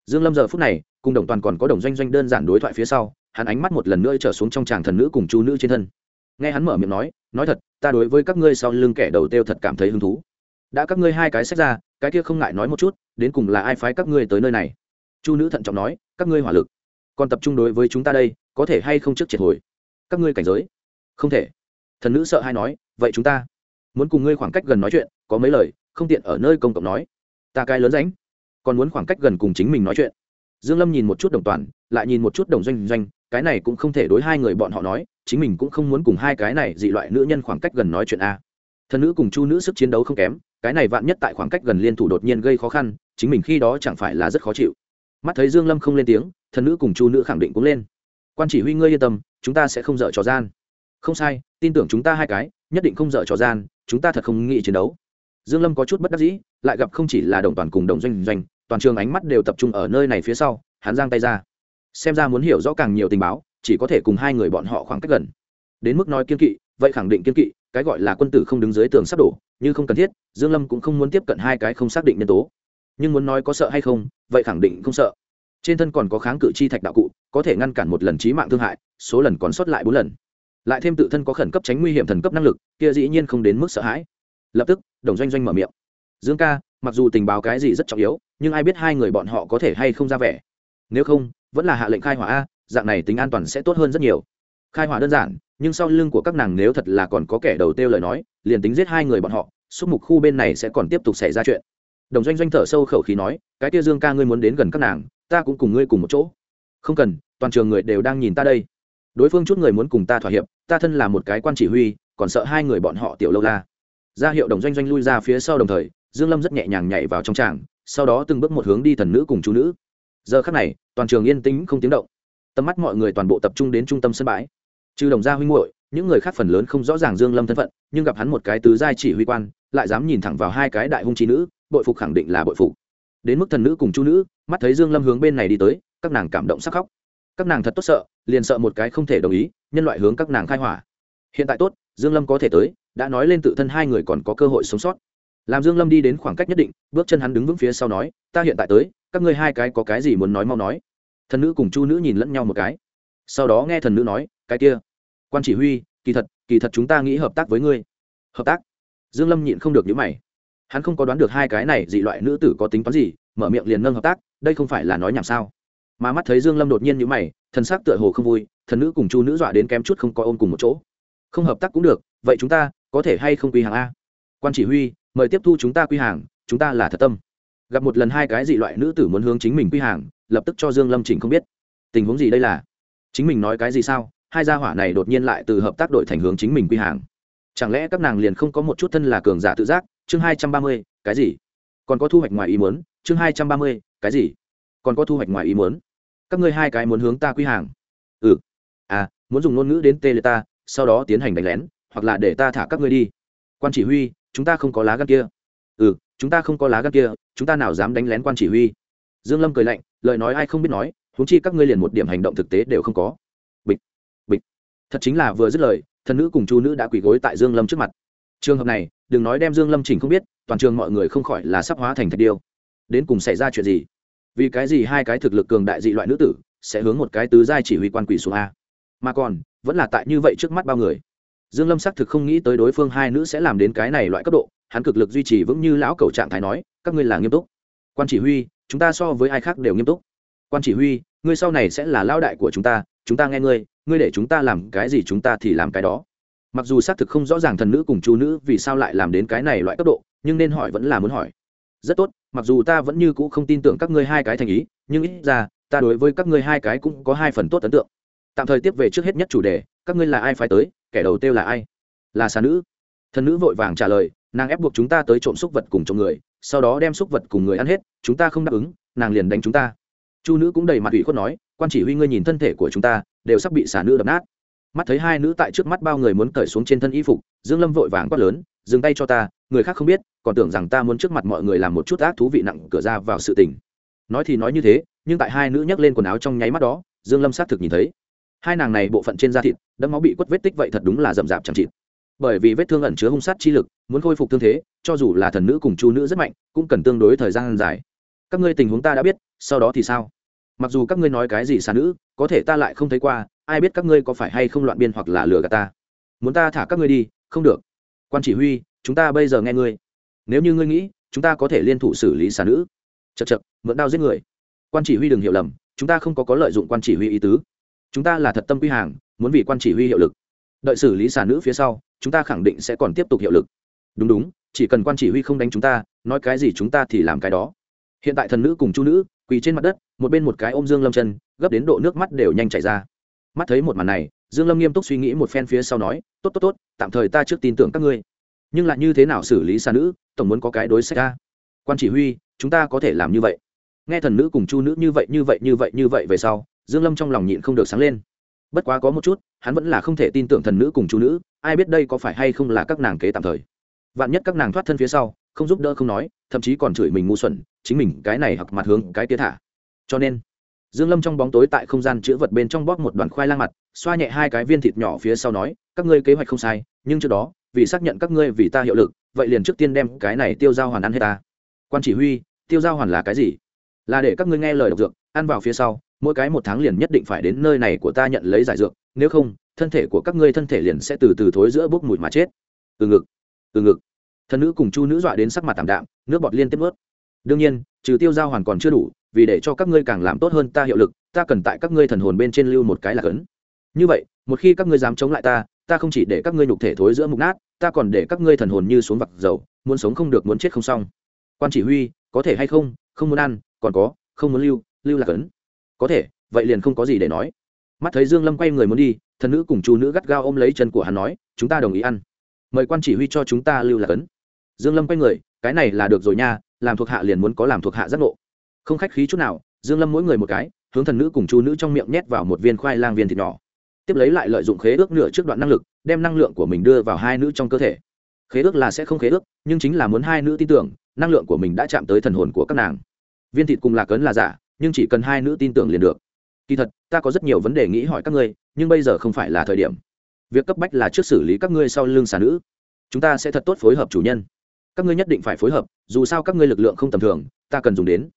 Dương lâm giờ phút này, cùng đồng toàn còn có đồng doanh doanh đơn giản đối thoại phía sau, hắn ánh mắt một lần nữa trở xuống trong tràng thần nữ cùng chu nữ trên thân. Nghe hắn mở miệng nói nói thật, ta đối với các ngươi sau lưng kẻ đầu tiêu thật cảm thấy hứng thú. Đã các ngươi hai cái sách ra, cái kia không ngại nói một chút, đến cùng là ai phái các ngươi tới nơi này? Chu nữ thận trọng nói, các ngươi hỏa lực. Còn tập trung đối với chúng ta đây, có thể hay không trước triệt hồi? Các ngươi cảnh giới? Không thể. Thần nữ sợ hay nói, vậy chúng ta muốn cùng ngươi khoảng cách gần nói chuyện, có mấy lời, không tiện ở nơi công cộng nói. Ta cái lớn ránh, còn muốn khoảng cách gần cùng chính mình nói chuyện. Dương lâm nhìn một chút đồng toàn, lại nhìn một chút đồng doanh doanh, cái này cũng không thể đối hai người bọn họ nói, chính mình cũng không muốn cùng hai cái này dị loại nữ nhân khoảng cách gần nói chuyện a thần nữ cùng chu nữ sức chiến đấu không kém, cái này vạn nhất tại khoảng cách gần liên thủ đột nhiên gây khó khăn, chính mình khi đó chẳng phải là rất khó chịu. Mắt thấy dương lâm không lên tiếng, thần nữ cùng chu nữ khẳng định cũng lên. Quan chỉ huy ngươi yên tâm, chúng ta sẽ không dở trò gian không sai, tin tưởng chúng ta hai cái, nhất định không dở trò gian, chúng ta thật không nghĩ chiến đấu. Dương lâm có chút bất đắc dĩ, lại gặp không chỉ là đồng toàn cùng đồng doanh doanh, toàn trường ánh mắt đều tập trung ở nơi này phía sau, hắn giang tay ra. Xem ra muốn hiểu rõ càng nhiều tình báo, chỉ có thể cùng hai người bọn họ khoảng cách gần. Đến mức nói kiên kỵ, vậy khẳng định kiên kỵ, cái gọi là quân tử không đứng dưới tường sắp đổ, như không cần thiết, dương lâm cũng không muốn tiếp cận hai cái không xác định nhân tố. Nhưng muốn nói có sợ hay không, vậy khẳng định không sợ. Trên thân còn có kháng cự chi thạch đạo cụ, có thể ngăn cản một lần chí mạng thương hại, số lần còn sót lại bốn lần lại thêm tự thân có khẩn cấp tránh nguy hiểm thần cấp năng lực, kia dĩ nhiên không đến mức sợ hãi. Lập tức, đồng doanh doanh mở miệng. Dương ca, mặc dù tình báo cái gì rất trọng yếu, nhưng ai biết hai người bọn họ có thể hay không ra vẻ. Nếu không, vẫn là hạ lệnh khai hỏa a, dạng này tính an toàn sẽ tốt hơn rất nhiều. Khai hỏa đơn giản, nhưng sau lưng của các nàng nếu thật là còn có kẻ đầu tiêu lời nói, liền tính giết hai người bọn họ, xúc mục khu bên này sẽ còn tiếp tục xảy ra chuyện. Đồng doanh doanh thở sâu khẩu khí nói, cái kia dương ca ngươi muốn đến gần các nàng, ta cũng cùng ngươi cùng một chỗ. Không cần, toàn trường người đều đang nhìn ta đây đối phương chút người muốn cùng ta thỏa hiệp, ta thân là một cái quan chỉ huy, còn sợ hai người bọn họ tiểu lâu la. Ra hiệu đồng doanh doanh lui ra phía sau đồng thời, dương lâm rất nhẹ nhàng nhảy vào trong tràng, sau đó từng bước một hướng đi thần nữ cùng chú nữ. Giờ khắc này, toàn trường yên tĩnh không tiếng động. Tầm mắt mọi người toàn bộ tập trung đến trung tâm sân bãi. Trừ đồng gia huynh muội, những người khác phần lớn không rõ ràng dương lâm thân phận, nhưng gặp hắn một cái tứ giai chỉ huy quan, lại dám nhìn thẳng vào hai cái đại hung trí nữ, bội phục khẳng định là bội phục. Đến mức thần nữ cùng chú nữ, mắt thấy dương lâm hướng bên này đi tới, các nàng cảm động sắc khóc các nàng thật tốt sợ, liền sợ một cái không thể đồng ý, nhân loại hướng các nàng khai hỏa. Hiện tại tốt, dương lâm có thể tới, đã nói lên tự thân hai người còn có cơ hội sống sót. Làm dương lâm đi đến khoảng cách nhất định, bước chân hắn đứng vững phía sau nói, ta hiện tại tới, các ngươi hai cái có cái gì muốn nói mau nói. Thần nữ cùng chu nữ nhìn lẫn nhau một cái. Sau đó nghe thần nữ nói, cái kia, quan chỉ huy, kỳ thật kỳ thật chúng ta nghĩ hợp tác với ngươi. Hợp tác? Dương lâm nhịn không được những mày. Hắn không có đoán được hai cái này dị loại nữ tử có tính toán gì, mở miệng liền nâng hợp tác, đây không phải là nói nhảm sao? Mà mắt thấy dương lâm đột nhiên như mày, thần sắc tựa hồ không vui, thần nữ cùng chu nữ dọa đến kém chút không coi ôm cùng một chỗ. Không hợp tác cũng được, vậy chúng ta có thể hay không quy hàng a? Quan chỉ huy, mời tiếp thu chúng ta quy hàng, chúng ta là thật tâm. Gặp một lần hai cái dị loại nữ tử muốn hướng chính mình quy hàng, lập tức cho dương lâm chỉnh không biết. Tình huống gì đây là? Chính mình nói cái gì sao? Hai gia hỏa này đột nhiên lại từ hợp tác đội thành hướng chính mình quy hàng. Chẳng lẽ các nàng liền không có một chút thân là cường giả tự giác? Chương hai trăm ba mươi, cái gì? Còn có thu hoạch ngoài ý muốn? Chương hai trăm ba mươi, cái gì? Còn có thu hoạch ngoài ý muốn? Các ngươi hai cái muốn hướng ta quy hàng. Ừ. À muốn dùng ngôn ngữ đến tê liệt ta, sau đó tiến hành đánh lén, hoặc là để ta thả các ngươi đi. Quan chỉ huy, chúng ta không có lá gan kia. Ừ chúng ta không có lá gan kia, chúng ta nào dám đánh lén quan chỉ huy? Dương lâm cười lạnh, lời nói ai không biết nói, huống chi các ngươi liền một điểm hành động thực tế đều không có. Bịch bịch. Thật chính là vừa dứt lời, thần nữ cùng chu nữ đã quỳ gối tại dương lâm trước mặt. Trường hợp này, đừng nói đem dương lâm chỉnh không biết, toàn trường mọi người không khỏi là sắp hóa thành thạch điêu. Đến cùng xảy ra chuyện gì? Vì cái gì hai cái thực lực cường đại dị loại nữ tử sẽ hướng một cái tứ giai chỉ huy quan quỷ xuống a? Mà còn, vẫn là tại như vậy trước mắt bao người. Dương lâm xác thực không nghĩ tới đối phương hai nữ sẽ làm đến cái này loại cấp độ, hắn cực lực duy trì vững như lão cầu trạng thái nói, các ngươi là nghiêm túc. Quan chỉ huy, chúng ta so với ai khác đều nghiêm túc. Quan chỉ huy, ngươi sau này sẽ là lao đại của chúng ta chúng ta nghe ngươi ngươi để chúng ta làm cái gì chúng ta thì làm cái đó. Mặc dù xác thực không rõ ràng thần nữ cùng chú nữ vì sao lại làm đến cái này loại cấp độ, nhưng nên hỏi vẫn là muốn hỏi. Rất tốt mặc dù ta vẫn như cũ không tin tưởng các ngươi hai cái thành ý, nhưng ít ra, ta đối với các ngươi hai cái cũng có hai phần tốt ấn tượng. Tạm thời tiếp về trước hết nhất chủ đề, các ngươi là ai phải tới, kẻ đầu tiêu là ai? Là xà nữ. Thần nữ vội vàng trả lời, nàng ép buộc chúng ta tới trộm xúc vật cùng trộm người, sau đó đem xúc vật cùng người ăn hết, chúng ta không đáp ứng, nàng liền đánh chúng ta. Chu nữ cũng đầy mặt ủy khuất nói, quan chỉ huy ngươi nhìn thân thể của chúng ta, đều sắp bị xà nữ đập nát. Mắt thấy hai nữ tại trước mắt bao người muốn cởi xuống trên thân y phục, dương lâm vội vàng quát lớn dừng tay cho ta, người khác không biết, còn tưởng rằng ta muốn trước mặt mọi người làm một chút ác thú vị nặng cửa ra vào sự tình. Nói thì nói như thế, nhưng tại hai nữ nhấc lên quần áo trong nháy mắt đó, dương lâm xác thực nhìn thấy. Hai nàng này bộ phận trên da thịt, đẫm máu bị quất vết tích vậy thật đúng là rậm rạp chẳng chịt. Bởi vì vết thương ẩn chứa hung sát chi lực, muốn khôi phục thương thế, cho dù là thần nữ cùng chu nữ rất mạnh, cũng cần tương đối thời gian dài. Các ngươi tình huống ta đã biết, sau đó thì sao? Mặc dù các ngươi nói cái gì xa nữ, có thể ta lại không thấy qua, ai biết các ngươi có phải hay không loạn biên hoặc là lừa gạt ta? Muốn ta thả các ngươi đi, không được quan chỉ huy, chúng ta bây giờ nghe ngươi. Nếu như ngươi nghĩ, chúng ta có thể liên thủ xử lý xà nữ. Chật chật mượn đao giết người. Quan chỉ huy đừng hiểu lầm, chúng ta không có có lợi dụng quan chỉ huy ý tứ. Chúng ta là thật tâm quy hàng, muốn vì quan chỉ huy hiệu lực. Đợi xử lý xà nữ phía sau, chúng ta khẳng định sẽ còn tiếp tục hiệu lực. Đúng đúng, chỉ cần quan chỉ huy không đánh chúng ta, nói cái gì chúng ta thì làm cái đó. Hiện tại thần nữ cùng chu nữ, quỳ trên mặt đất, một bên một cái ôm dương lâm chân, gấp đến độ nước mắt đều nhanh chảy ra. Mắt thấy một màn này dương lâm nghiêm túc suy nghĩ một phen phía sau nói, tốt tốt tốt, tạm thời ta trước tin tưởng các ngươi. Nhưng lại như thế nào xử lý xa nữ, tổng muốn có cái đối sách ra quan chỉ huy, chúng ta có thể làm như vậy. Nghe thần nữ cùng chu nữ như vậy như vậy như vậy như vậy về sau, dương lâm trong lòng nhịn không được sáng lên. Bất quá có một chút, hắn vẫn là không thể tin tưởng thần nữ cùng chu nữ, ai biết đây có phải hay không là các nàng kế tạm thời. Vạn nhất các nàng thoát thân phía sau, không giúp đỡ không nói, thậm chí còn chửi mình ngu xuẩn, chính mình cái này hoặc mặt hướng cái tía thả. Cho nên dương lâm trong bóng tối tại không gian chữa vật bên trong bóp một đoàn khoai lang mặt, xoa nhẹ hai cái viên thịt nhỏ phía sau nói, các ngươi kế hoạch không sai, nhưng trước đó, vì xác nhận các ngươi vì ta hiệu lực, vậy liền trước tiên đem cái này tiêu giao hoàn ăn hết ta. Quan chỉ huy, tiêu giao hoàn là cái gì? Là để các ngươi nghe lời độc dược, ăn vào phía sau, mỗi cái một tháng liền nhất định phải đến nơi này của ta nhận lấy giải dược, nếu không, thân thể của các ngươi thân thể liền sẽ từ từ thối giữa bốc mùi mà chết. Từ ngực từ ngực. Thân nữ cùng chu nữ dọa đến sắc mặt tảm đạm, nước bọt liên tiếp ướt đương nhiên trừ tiêu giao hoàn còn chưa đủ, vì để cho các ngươi càng làm tốt hơn ta hiệu lực, ta cần tại các ngươi thần hồn bên trên lưu một cái là cấn. Như vậy, một khi các ngươi dám chống lại ta ta không chỉ để các ngươi nhục thể thối giữa mục nát, ta còn để các ngươi thần hồn như xuống vặt dầu, muốn sống không được muốn chết không xong. Quan chỉ huy, có thể hay không? Không muốn ăn, còn có, không muốn lưu lưu là cấn. Có thể, vậy liền không có gì để nói. Mắt thấy dương lâm quay người muốn đi, thần nữ cùng chu nữ gắt gao ôm lấy chân của hắn nói, chúng ta đồng ý ăn. Mời quan chỉ huy cho chúng ta lưu là cấn. Dương lâm quay người, cái này là được rồi nha làm thuộc hạ liền muốn có làm thuộc hạ giác ngộ. Không khách khí chút nào, dương lâm mỗi người một cái, hướng thần nữ cùng chu nữ trong miệng nhét vào một viên khoai lang viên thịt nhỏ. Tiếp lấy lại lợi dụng khế ước nửa trước đoạn năng lực, đem năng lượng của mình đưa vào hai nữ trong cơ thể. Khế ước là sẽ không khế ước, nhưng chính là muốn hai nữ tin tưởng, năng lượng của mình đã chạm tới thần hồn của các nàng. Viên thịt cùng lạc ấn là giả, nhưng chỉ cần hai nữ tin tưởng liền được. Kỳ thật, ta có rất nhiều vấn đề nghĩ hỏi các ngươi, nhưng bây giờ không phải là thời điểm. Việc cấp bách là trước xử lý các ngươi sau lưng xà nữ. Chúng ta sẽ thật tốt phối hợp chủ nhân các ngươi nhất định phải phối hợp, dù sao các ngươi lực lượng không tầm thường, ta cần dùng đến.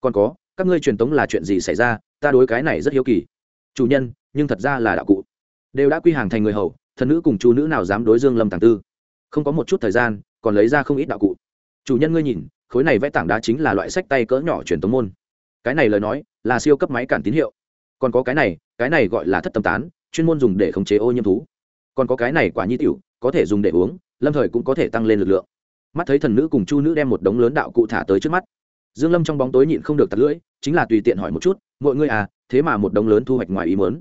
Còn có, các ngươi truyền tống là chuyện gì xảy ra, ta đối cái này rất hiếu kỳ. Chủ nhân, nhưng thật ra là đạo cụ. Đều đã quy hàng thành người hầu, thần nữ cùng chú nữ nào dám đối dương lâm tàng tư? Không có một chút thời gian, còn lấy ra không ít đạo cụ. Chủ nhân ngươi nhìn, khối này vẽ tảng đá chính là loại sách tay cỡ nhỏ truyền tống môn. Cái này lời nói, là siêu cấp máy cản tín hiệu. Còn có cái này cái này gọi là thất tâm tán, chuyên môn dùng để khống chế ô nhiễm thú. Còn có cái này quả nhi tiểu, có thể dùng để uống, lâm thời cũng có thể tăng lên lực lượng mắt thấy thần nữ cùng chu nữ đem một đống lớn đạo cụ thả tới trước mắt. Dương lâm trong bóng tối nhịn không được tạt lưỡi, chính là tùy tiện hỏi một chút, mọi người à thế mà một đống lớn thu hoạch ngoài ý muốn?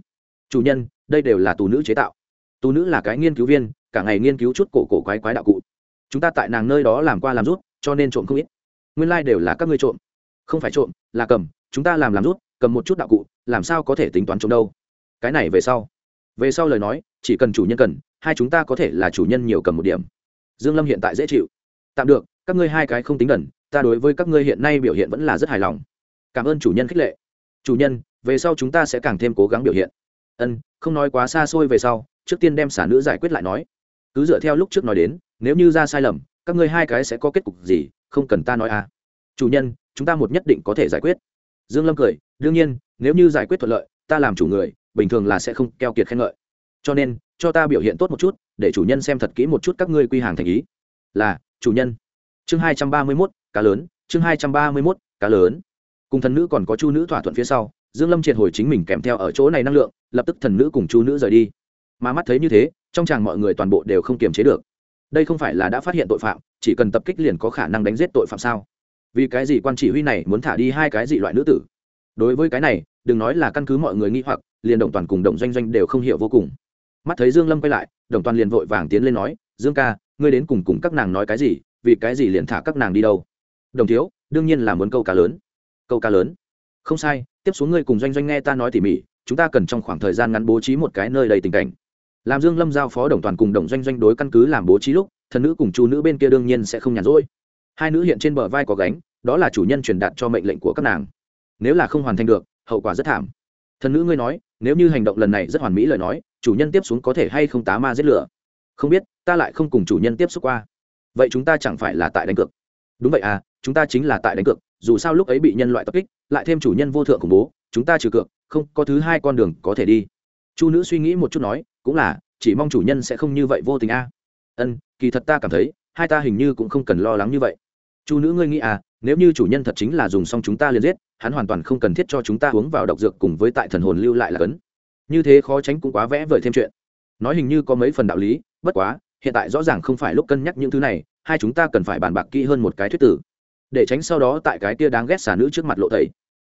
Chủ nhân, đây đều là tù nữ chế tạo. Tù nữ là cái nghiên cứu viên, cả ngày nghiên cứu chút cổ cổ quái quái đạo cụ. Chúng ta tại nàng nơi đó làm qua làm rút, cho nên trộm không ít. Nguyên lai đều là các ngươi trộm. Không phải trộm, là cầm, chúng ta làm làm rút, cầm một chút đạo cụ, làm sao có thể tính toán trộm đâu. Cái này về sau. Về sau lời nói, chỉ cần chủ nhân cần, hai chúng ta có thể là chủ nhân nhiều cầm một điểm. Dương lâm hiện tại dễ chịu tạm được, các ngươi hai cái không tính đần ta đối với các ngươi hiện nay biểu hiện vẫn là rất hài lòng. Cảm ơn chủ nhân khích lệ. Chủ nhân, về sau chúng ta sẽ càng thêm cố gắng biểu hiện. Ân, không nói quá xa xôi về sau, trước tiên đem xả nữ giải quyết lại nói. Cứ dựa theo lúc trước nói đến, nếu như ra sai lầm, các ngươi hai cái sẽ có kết cục gì, không cần ta nói à. Chủ nhân, chúng ta một nhất định có thể giải quyết. Dương lâm cười, đương nhiên, nếu như giải quyết thuận lợi, ta làm chủ người, bình thường là sẽ không keo kiệt khen ngợi. Cho nên, cho ta biểu hiện tốt một chút, để chủ nhân xem thật kỹ một chút các ngươi quy hàng thành ý. Là chủ nhân. Chương hai trăm ba mươi mốt, cá lớn, chương hai trăm ba mươi mốt, cá lớn. Cùng thần nữ còn có chu nữ thỏa thuận phía sau, dương lâm triệt hồi chính mình kèm theo ở chỗ này năng lượng, lập tức thần nữ cùng chu nữ rời đi. Mà mắt thấy như thế, trong chàng mọi người toàn bộ đều không kiềm chế được. Đây không phải là đã phát hiện tội phạm, chỉ cần tập kích liền có khả năng đánh giết tội phạm sao? Vì cái gì quan chỉ huy này muốn thả đi hai cái gì loại nữ tử? Đối với cái này, đừng nói là căn cứ mọi người nghĩ hoặc, liền động toàn cùng động doanh doanh đều không hiểu vô cùng. Mắt thấy dương lâm quay lại, đồng toàn liền vội vàng tiến lên nói, dương ca ngươi đến cùng cùng các nàng nói cái gì, vì cái gì liền thả các nàng đi đâu? Đồng thiếu, đương nhiên là muốn câu cá lớn. Câu cá lớn? Không sai, tiếp xuống ngươi cùng doanh doanh nghe ta nói tỉ mỉ, chúng ta cần trong khoảng thời gian ngắn bố trí một cái nơi đầy tình cảnh. Làm dương lâm giao phó đồng toàn cùng đồng doanh doanh đối căn cứ làm bố trí lúc, thần nữ cùng chu nữ bên kia đương nhiên sẽ không nhàn rỗi. Hai nữ hiện trên bờ vai có gánh, đó là chủ nhân truyền đạt cho mệnh lệnh của các nàng. Nếu là không hoàn thành được, hậu quả rất thảm. Thần nữ ngươi nói, nếu như hành động lần này rất hoàn mỹ lời nói, chủ nhân tiếp xuống có thể hay không tá ma giết lửa? Không biết, ta lại không cùng chủ nhân tiếp xúc qua. Vậy chúng ta chẳng phải là tại đánh cược? Đúng vậy à chúng ta chính là tại đánh cược, dù sao lúc ấy bị nhân loại tập kích, lại thêm chủ nhân vô thượng khủng bố, chúng ta trừ cược, không, có thứ hai con đường có thể đi. Chu nữ suy nghĩ một chút nói, cũng là, chỉ mong chủ nhân sẽ không như vậy vô tình a. Ân, kỳ thật ta cảm thấy, hai ta hình như cũng không cần lo lắng như vậy. Chu nữ ngươi nghĩ à nếu như chủ nhân thật chính là dùng xong chúng ta liền giết, hắn hoàn toàn không cần thiết cho chúng ta uống vào độc dược cùng với tại thần hồn lưu lại là cấn. Như thế khó tránh cũng quá vẽ vời thêm chuyện. Nói hình như có mấy phần đạo lý bất quá, hiện tại rõ ràng không phải lúc cân nhắc những thứ này, hai chúng ta cần phải bàn bạc kỹ hơn một cái thuyết tử. Để tránh sau đó tại cái kia đáng ghét xả nữ trước mặt lộ thầy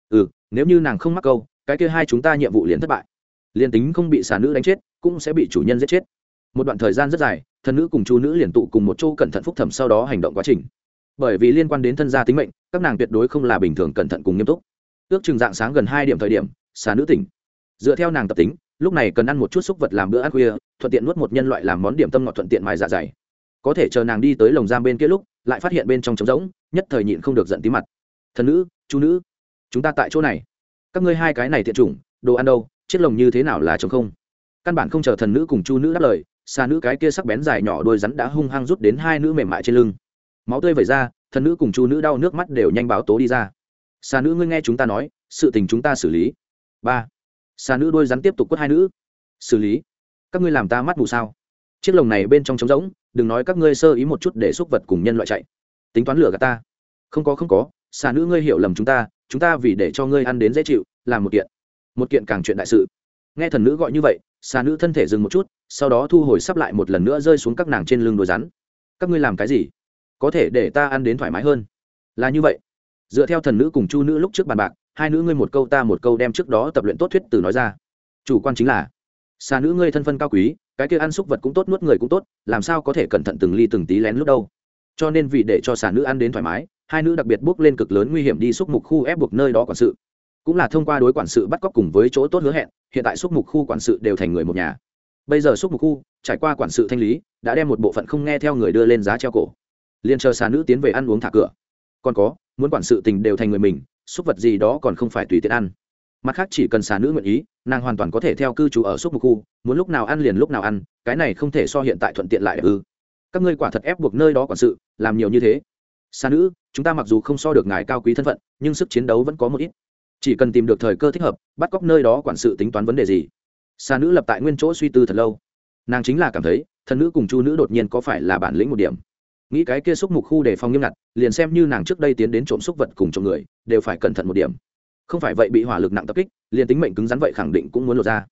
ừ nếu như nàng không mắc câu, cái kia hai chúng ta nhiệm vụ liền thất bại. Liền tính không bị xả nữ đánh chết, cũng sẽ bị chủ nhân giết chết. Một đoạn thời gian rất dài, thần nữ cùng chu nữ liền tụ cùng một chỗ cẩn thận phúc thẩm sau đó hành động quá trình. Bởi vì liên quan đến thân gia tính mệnh, các nàng tuyệt đối không là bình thường cẩn thận cùng nghiêm túc. Ước chừng dạng sáng gần hai điểm thời điểm, xà nữ tỉnh. Dựa theo nàng tập tính lúc này cần ăn một chút xúc vật làm bữa ăn khuya, thuận tiện nuốt một nhân loại làm món điểm tâm ngọt thuận tiện mài dạ dày. Có thể chờ nàng đi tới lồng giam bên kia lúc, lại phát hiện bên trong trống rỗng, nhất thời nhịn không được giận tí mặt. Thần nữ, chú nữ, chúng ta tại chỗ này. Các ngươi hai cái này tiện chủng, đồ ăn đâu chiếc lồng như thế nào là trống không? Căn bản không chờ thần nữ cùng chu nữ đáp lời xa nữ cái kia sắc bén dài nhỏ đôi rắn đã hung hăng rút đến hai nữ mềm mại trên lưng. Máu tươi vẩy ra, thần nữ cùng chu nữ đau nước mắt đều nhanh báo tố đi ra. Xa nữ, ngươi nghe chúng ta nói, sự tình chúng ta xử lý. Ba xà nữ đôi rắn tiếp tục quất hai nữ. Xử lý. Các ngươi làm ta mắt mù sao? Chiếc lồng này bên trong trống rỗng, đừng nói các ngươi sơ ý một chút để xúc vật cùng nhân loại chạy. Tính toán lửa gạt ta. Không có không có. Xà nữ ngươi hiểu lầm chúng ta chúng ta vì để cho ngươi ăn đến dễ chịu, làm một kiện. Một kiện càng chuyện đại sự. Nghe thần nữ gọi như vậy, xà nữ thân thể dừng một chút, sau đó thu hồi sắp lại một lần nữa rơi xuống các nàng trên lưng đồi rắn. Các ngươi làm cái gì? Có thể để ta ăn đến thoải mái hơn. Là như vậy. Dựa theo thần nữ cùng chu nữ lúc trước bàn bạc hai nữ ngươi một câu ta một câu đem trước đó tập luyện tốt thuyết từ nói ra. Chủ quan chính là xa nữ ngươi thân phân cao quý, cái kia ăn xúc vật cũng tốt, nuốt người cũng tốt, làm sao có thể cẩn thận từng ly từng tí lén lúc đâu? Cho nên vì để cho xà nữ ăn đến thoải mái, hai nữ đặc biệt bước lên cực lớn nguy hiểm đi xúc mục khu ép buộc nơi đó quản sự. Cũng là thông qua đối quản sự bắt cóc cùng với chỗ tốt hứa hẹn, hiện tại xúc mục khu quản sự đều thành người một nhà. Bây giờ xúc mục khu, trải qua quản sự thanh lý, đã đem một bộ phận không nghe theo người đưa lên giá treo cổ. Liền chờ xà nữ tiến về ăn uống thả cửa. Còn có, muốn quản sự tình đều thành người mình xúc vật gì đó còn không phải tùy tiện ăn. Mặt khác chỉ cần xà nữ nguyện ý, nàng hoàn toàn có thể theo cư trú ở xúc mục khu, muốn lúc nào ăn liền lúc nào ăn, cái này không thể so hiện tại thuận tiện lại ư. Các ngươi quả thật ép buộc nơi đó quản sự, làm nhiều như thế. Xà nữ, chúng ta mặc dù không so được ngài cao quý thân phận, nhưng sức chiến đấu vẫn có một ít. Chỉ cần tìm được thời cơ thích hợp, bắt cóc nơi đó quản sự tính toán vấn đề gì. Xà nữ lập tại nguyên chỗ suy tư thật lâu. Nàng chính là cảm thấy, thần nữ cùng chu nữ đột nhiên có phải là bản lĩnh một điểm nghĩ cái kia xúc mục khu để phòng nghiêm ngặt, liền xem như nàng trước đây tiến đến trộm xúc vật cùng trộm người, đều phải cẩn thận một điểm. Không phải vậy bị hỏa lực nặng tập kích, liền tính mệnh cứng rắn vậy khẳng định cũng muốn lột ra.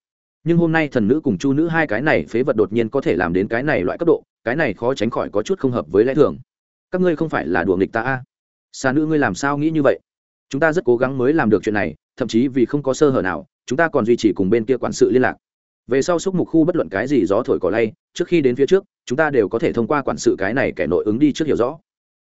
Nhưng hôm nay thần nữ cùng chu nữ hai cái này phế vật đột nhiên có thể làm đến cái này loại cấp độ, cái này khó tránh khỏi có chút không hợp với lẽ thường. Các ngươi không phải là đùa nghịch ta a? Xà nữ ngươi làm sao nghĩ như vậy? Chúng ta rất cố gắng mới làm được chuyện này, thậm chí vì không có sơ hở nào, chúng ta còn duy trì cùng bên kia quản sự liên lạc về sau xúc mục khu bất luận cái gì gió thổi cỏ lay, trước khi đến phía trước, chúng ta đều có thể thông qua quản sự cái này kẻ nội ứng đi trước hiểu rõ.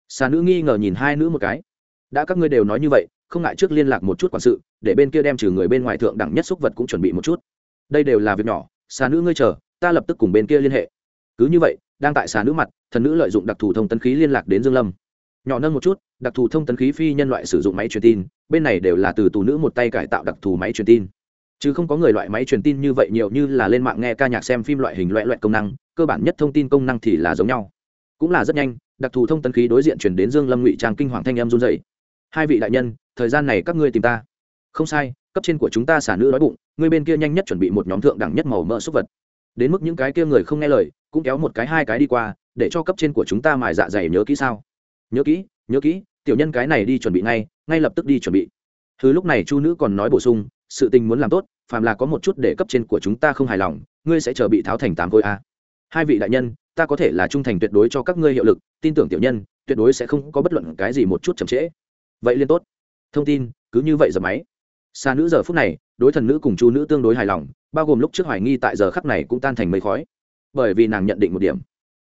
Xà nữ nghi ngờ nhìn hai nữ một cái. Đã các ngươi đều nói như vậy, không ngại trước liên lạc một chút quản sự, để bên kia đem trừ người bên ngoài thượng đẳng nhất xúc vật cũng chuẩn bị một chút. Đây đều là việc nhỏ, xà nữ ngươi chờ, ta lập tức cùng bên kia liên hệ. Cứ như vậy, đang tại xà nữ mặt, thần nữ lợi dụng đặc thù thông tấn khí liên lạc đến dương lâm. Nhỏ nâng một chút, đặc thù thông tấn khí phi nhân loại sử dụng máy truyền tin, bên này đều là từ tù nữ một tay cải tạo đặc thù máy truyền tin chứ không có người loại máy truyền tin như vậy nhiều như là lên mạng nghe ca nhạc xem phim loại hình loại loại công năng, cơ bản nhất thông tin công năng thì là giống nhau. Cũng là rất nhanh, đặc thù thông tấn khí đối diện chuyển đến dương lâm ngụy trang kinh hoàng thanh em run dậy hai vị đại nhân, thời gian này các ngươi tìm ta. Không sai, cấp trên của chúng ta xả nữ đói bụng, ngươi bên kia nhanh nhất chuẩn bị một nhóm thượng đẳng nhất màu mỡ súc vật. Đến mức những cái kia người không nghe lời, cũng kéo một cái hai cái đi qua, để cho cấp trên của chúng ta mài dạ dày nhớ kỹ sao. Nhớ kỹ nhớ kỹ, tiểu nhân cái này đi chuẩn bị ngay ngay lập tức đi chuẩn bị. Thứ lúc này chu nữ còn nói bổ sung sự tình muốn làm tốt, phàm là có một chút để cấp trên của chúng ta không hài lòng, ngươi sẽ chờ bị tháo thành tám khối a. Hai vị đại nhân, ta có thể là trung thành tuyệt đối cho các ngươi hiệu lực, tin tưởng tiểu nhân, tuyệt đối sẽ không có bất luận cái gì một chút chậm trễ. Vậy liên tốt. Thông tin, cứ như vậy giờ máy. Xa nữ giờ phút này, đối thần nữ cùng chu nữ tương đối hài lòng, bao gồm lúc trước hoài nghi tại giờ khắc này cũng tan thành mây khói. Bởi vì nàng nhận định một điểm.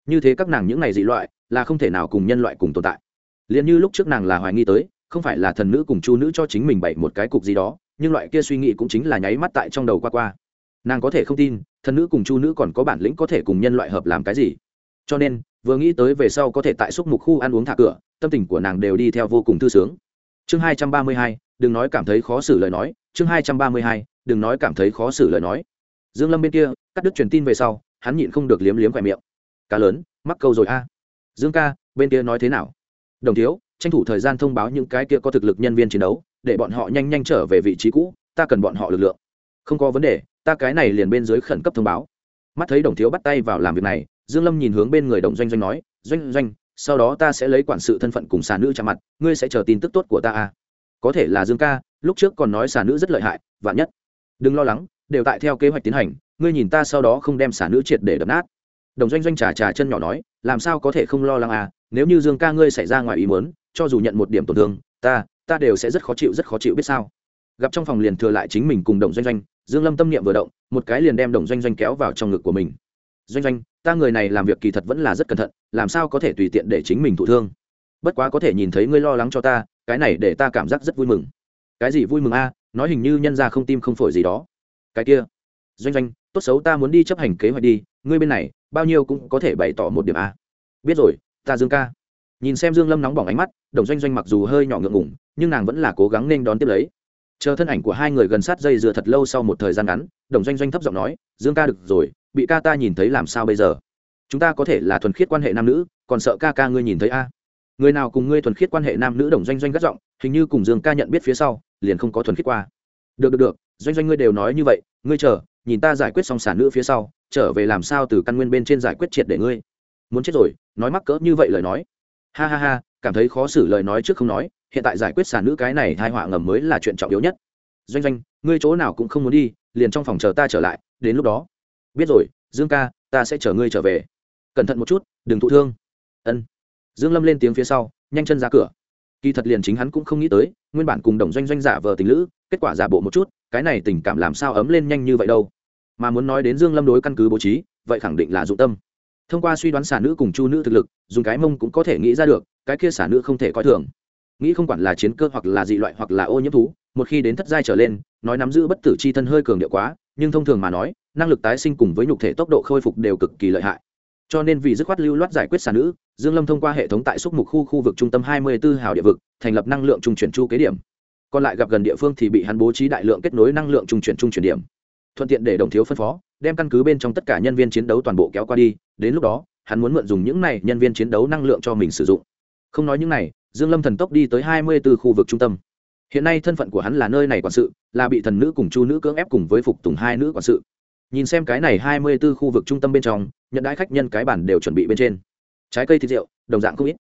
Như thế các nàng những này dị loại, là không thể nào cùng nhân loại cùng tồn tại. Liền như lúc trước nàng là hoài nghi tới, không phải là thần nữ cùng chu nữ cho chính mình bày một cái cục gì đó nhưng loại kia suy nghĩ cũng chính là nháy mắt tại trong đầu qua qua. Nàng có thể không tin thần nữ cùng chu nữ còn có bản lĩnh có thể cùng nhân loại hợp làm cái gì. Cho nên, vừa nghĩ tới về sau có thể tại xúc mục khu ăn uống thả cửa, tâm tình của nàng đều đi theo vô cùng thư sướng. Chương hai trăm ba mươi hai, đừng nói cảm thấy khó xử lời nói, chương hai trăm ba mươi hai, đừng nói cảm thấy khó xử lời nói. Dương lâm bên kia, cắt đứt truyền tin về sau, hắn nhịn không được liếm liếm khỏe miệng. Cá lớn, mắc câu rồi a. Dương ca, bên kia nói thế nào? Đồng thiếu, tranh thủ thời gian thông báo những cái kia có thực lực nhân viên chiến đấu để bọn họ nhanh nhanh trở về vị trí cũ, ta cần bọn họ lực lượng. Không có vấn đề, ta cái này liền bên dưới khẩn cấp thông báo. Mắt thấy đồng thiếu bắt tay vào làm việc này, dương lâm nhìn hướng bên người đồng doanh doanh nói, doanh doanh, sau đó ta sẽ lấy quản sự thân phận cùng xà nữ chạm mặt, ngươi sẽ chờ tin tức tốt của ta à? Có thể là dương ca, lúc trước còn nói xà nữ rất lợi hại, vạn nhất. Đừng lo lắng, đều tại theo kế hoạch tiến hành, ngươi nhìn ta sau đó không đem xà nữ triệt để đập nát. Đồng doanh doanh trà trà chân nhỏ nói, làm sao có thể không lo lắng à? Nếu như dương ca ngươi xảy ra ngoài ý muốn, cho dù nhận một điểm tổn thương, ta ta đều sẽ rất khó chịu, rất khó chịu biết sao? Gặp trong phòng liền thừa lại chính mình cùng đồng doanh doanh, dương lâm tâm niệm vừa động, một cái liền đem đồng doanh doanh kéo vào trong ngực của mình. Doanh doanh, ta người này làm việc kỳ thật vẫn là rất cẩn thận, làm sao có thể tùy tiện để chính mình thụ thương? Bất quá có thể nhìn thấy ngươi lo lắng cho ta, cái này để ta cảm giác rất vui mừng. Cái gì vui mừng a? Nói hình như nhân ra không tim không phổi gì đó. Cái kia, doanh doanh, tốt xấu ta muốn đi chấp hành kế hoạch đi, ngươi bên này, bao nhiêu cũng có thể bày tỏ một điểm a. Biết rồi, ta dương ca. Nhìn xem dương lâm nóng bỏng ánh mắt, đồng doanh doanh mặc dù hơi nhỏ ngượng ngủng nhưng nàng vẫn là cố gắng nên đón tiếp lấy. Chờ thân ảnh của hai người gần sát dây dựa thật lâu sau một thời gian ngắn, đồng doanh doanh thấp giọng nói, dương ca được rồi, bị ca ta nhìn thấy làm sao bây giờ? Chúng ta có thể là thuần khiết quan hệ nam nữ, còn sợ ca ca ngươi nhìn thấy a? Người nào cùng ngươi thuần khiết quan hệ nam nữ đồng doanh doanh gắt giọng, hình như cùng dương ca nhận biết phía sau, liền không có thuần khiết qua. Được được được, doanh doanh ngươi đều nói như vậy, ngươi chờ, nhìn ta giải quyết xong sản nữ phía sau, trở về làm sao từ căn nguyên bên trên giải quyết triệt để ngươi? Muốn chết rồi, nói mắc cỡ như vậy lời nói ha ha ha, cảm thấy khó xử lời nói trước không nói, hiện tại giải quyết sản nữ cái này hai họa ngầm mới là chuyện trọng yếu nhất. Doanh doanh, ngươi chỗ nào cũng không muốn đi, liền trong phòng chờ ta trở lại, đến lúc đó. Biết rồi, dương ca, ta sẽ chở ngươi trở về. Cẩn thận một chút, đừng thụ thương. Ân. Dương lâm lên tiếng phía sau, nhanh chân ra cửa. Kỳ thật liền chính hắn cũng không nghĩ tới, nguyên bản cùng đồng doanh doanh giả vờ tình lữ, kết quả giả bộ một chút, cái này tình cảm làm sao ấm lên nhanh như vậy đâu. Mà muốn nói đến dương lâm đối căn cứ bố trí, vậy khẳng định là dụng tâm thông qua suy đoán xả nữ cùng chu nữ thực lực, dùng cái mông cũng có thể nghĩ ra được, cái kia xả nữ không thể coi thường. Nghĩ không quản là chiến cơ hoặc là dị loại hoặc là ô nhiễm thú, một khi đến thất giai trở lên, nói nắm giữ bất tử chi thân hơi cường điệu quá, nhưng thông thường mà nói, năng lực tái sinh cùng với nhục thể tốc độ khôi phục đều cực kỳ lợi hại. Cho nên vì dứt khoát lưu loát giải quyết xả nữ, dương lâm thông qua hệ thống tại xúc mục khu khu vực trung tâm 24 hào địa vực, thành lập năng lượng trung chuyển chu kế điểm. Còn lại gặp gần địa phương thì bị hắn bố trí đại lượng kết nối năng lượng trung chuyển trung chuyển điểm. Thuận tiện để đồng thiếu phân phó, đem căn cứ bên trong tất cả nhân viên chiến đấu toàn bộ kéo qua đi đến lúc đó, hắn muốn mượn dùng những này nhân viên chiến đấu năng lượng cho mình sử dụng. Không nói những này, dương lâm thần tốc đi tới 24 khu vực trung tâm. Hiện nay thân phận của hắn là nơi này quản sự, là bị thần nữ cùng chu nữ cưỡng ép cùng với phục tùng hai nữ quản sự. Nhìn xem cái này 24 khu vực trung tâm bên trong, nhận đãi khách nhân cái bản đều chuẩn bị bên trên. Trái cây thịt rượu, đồng dạng không ít.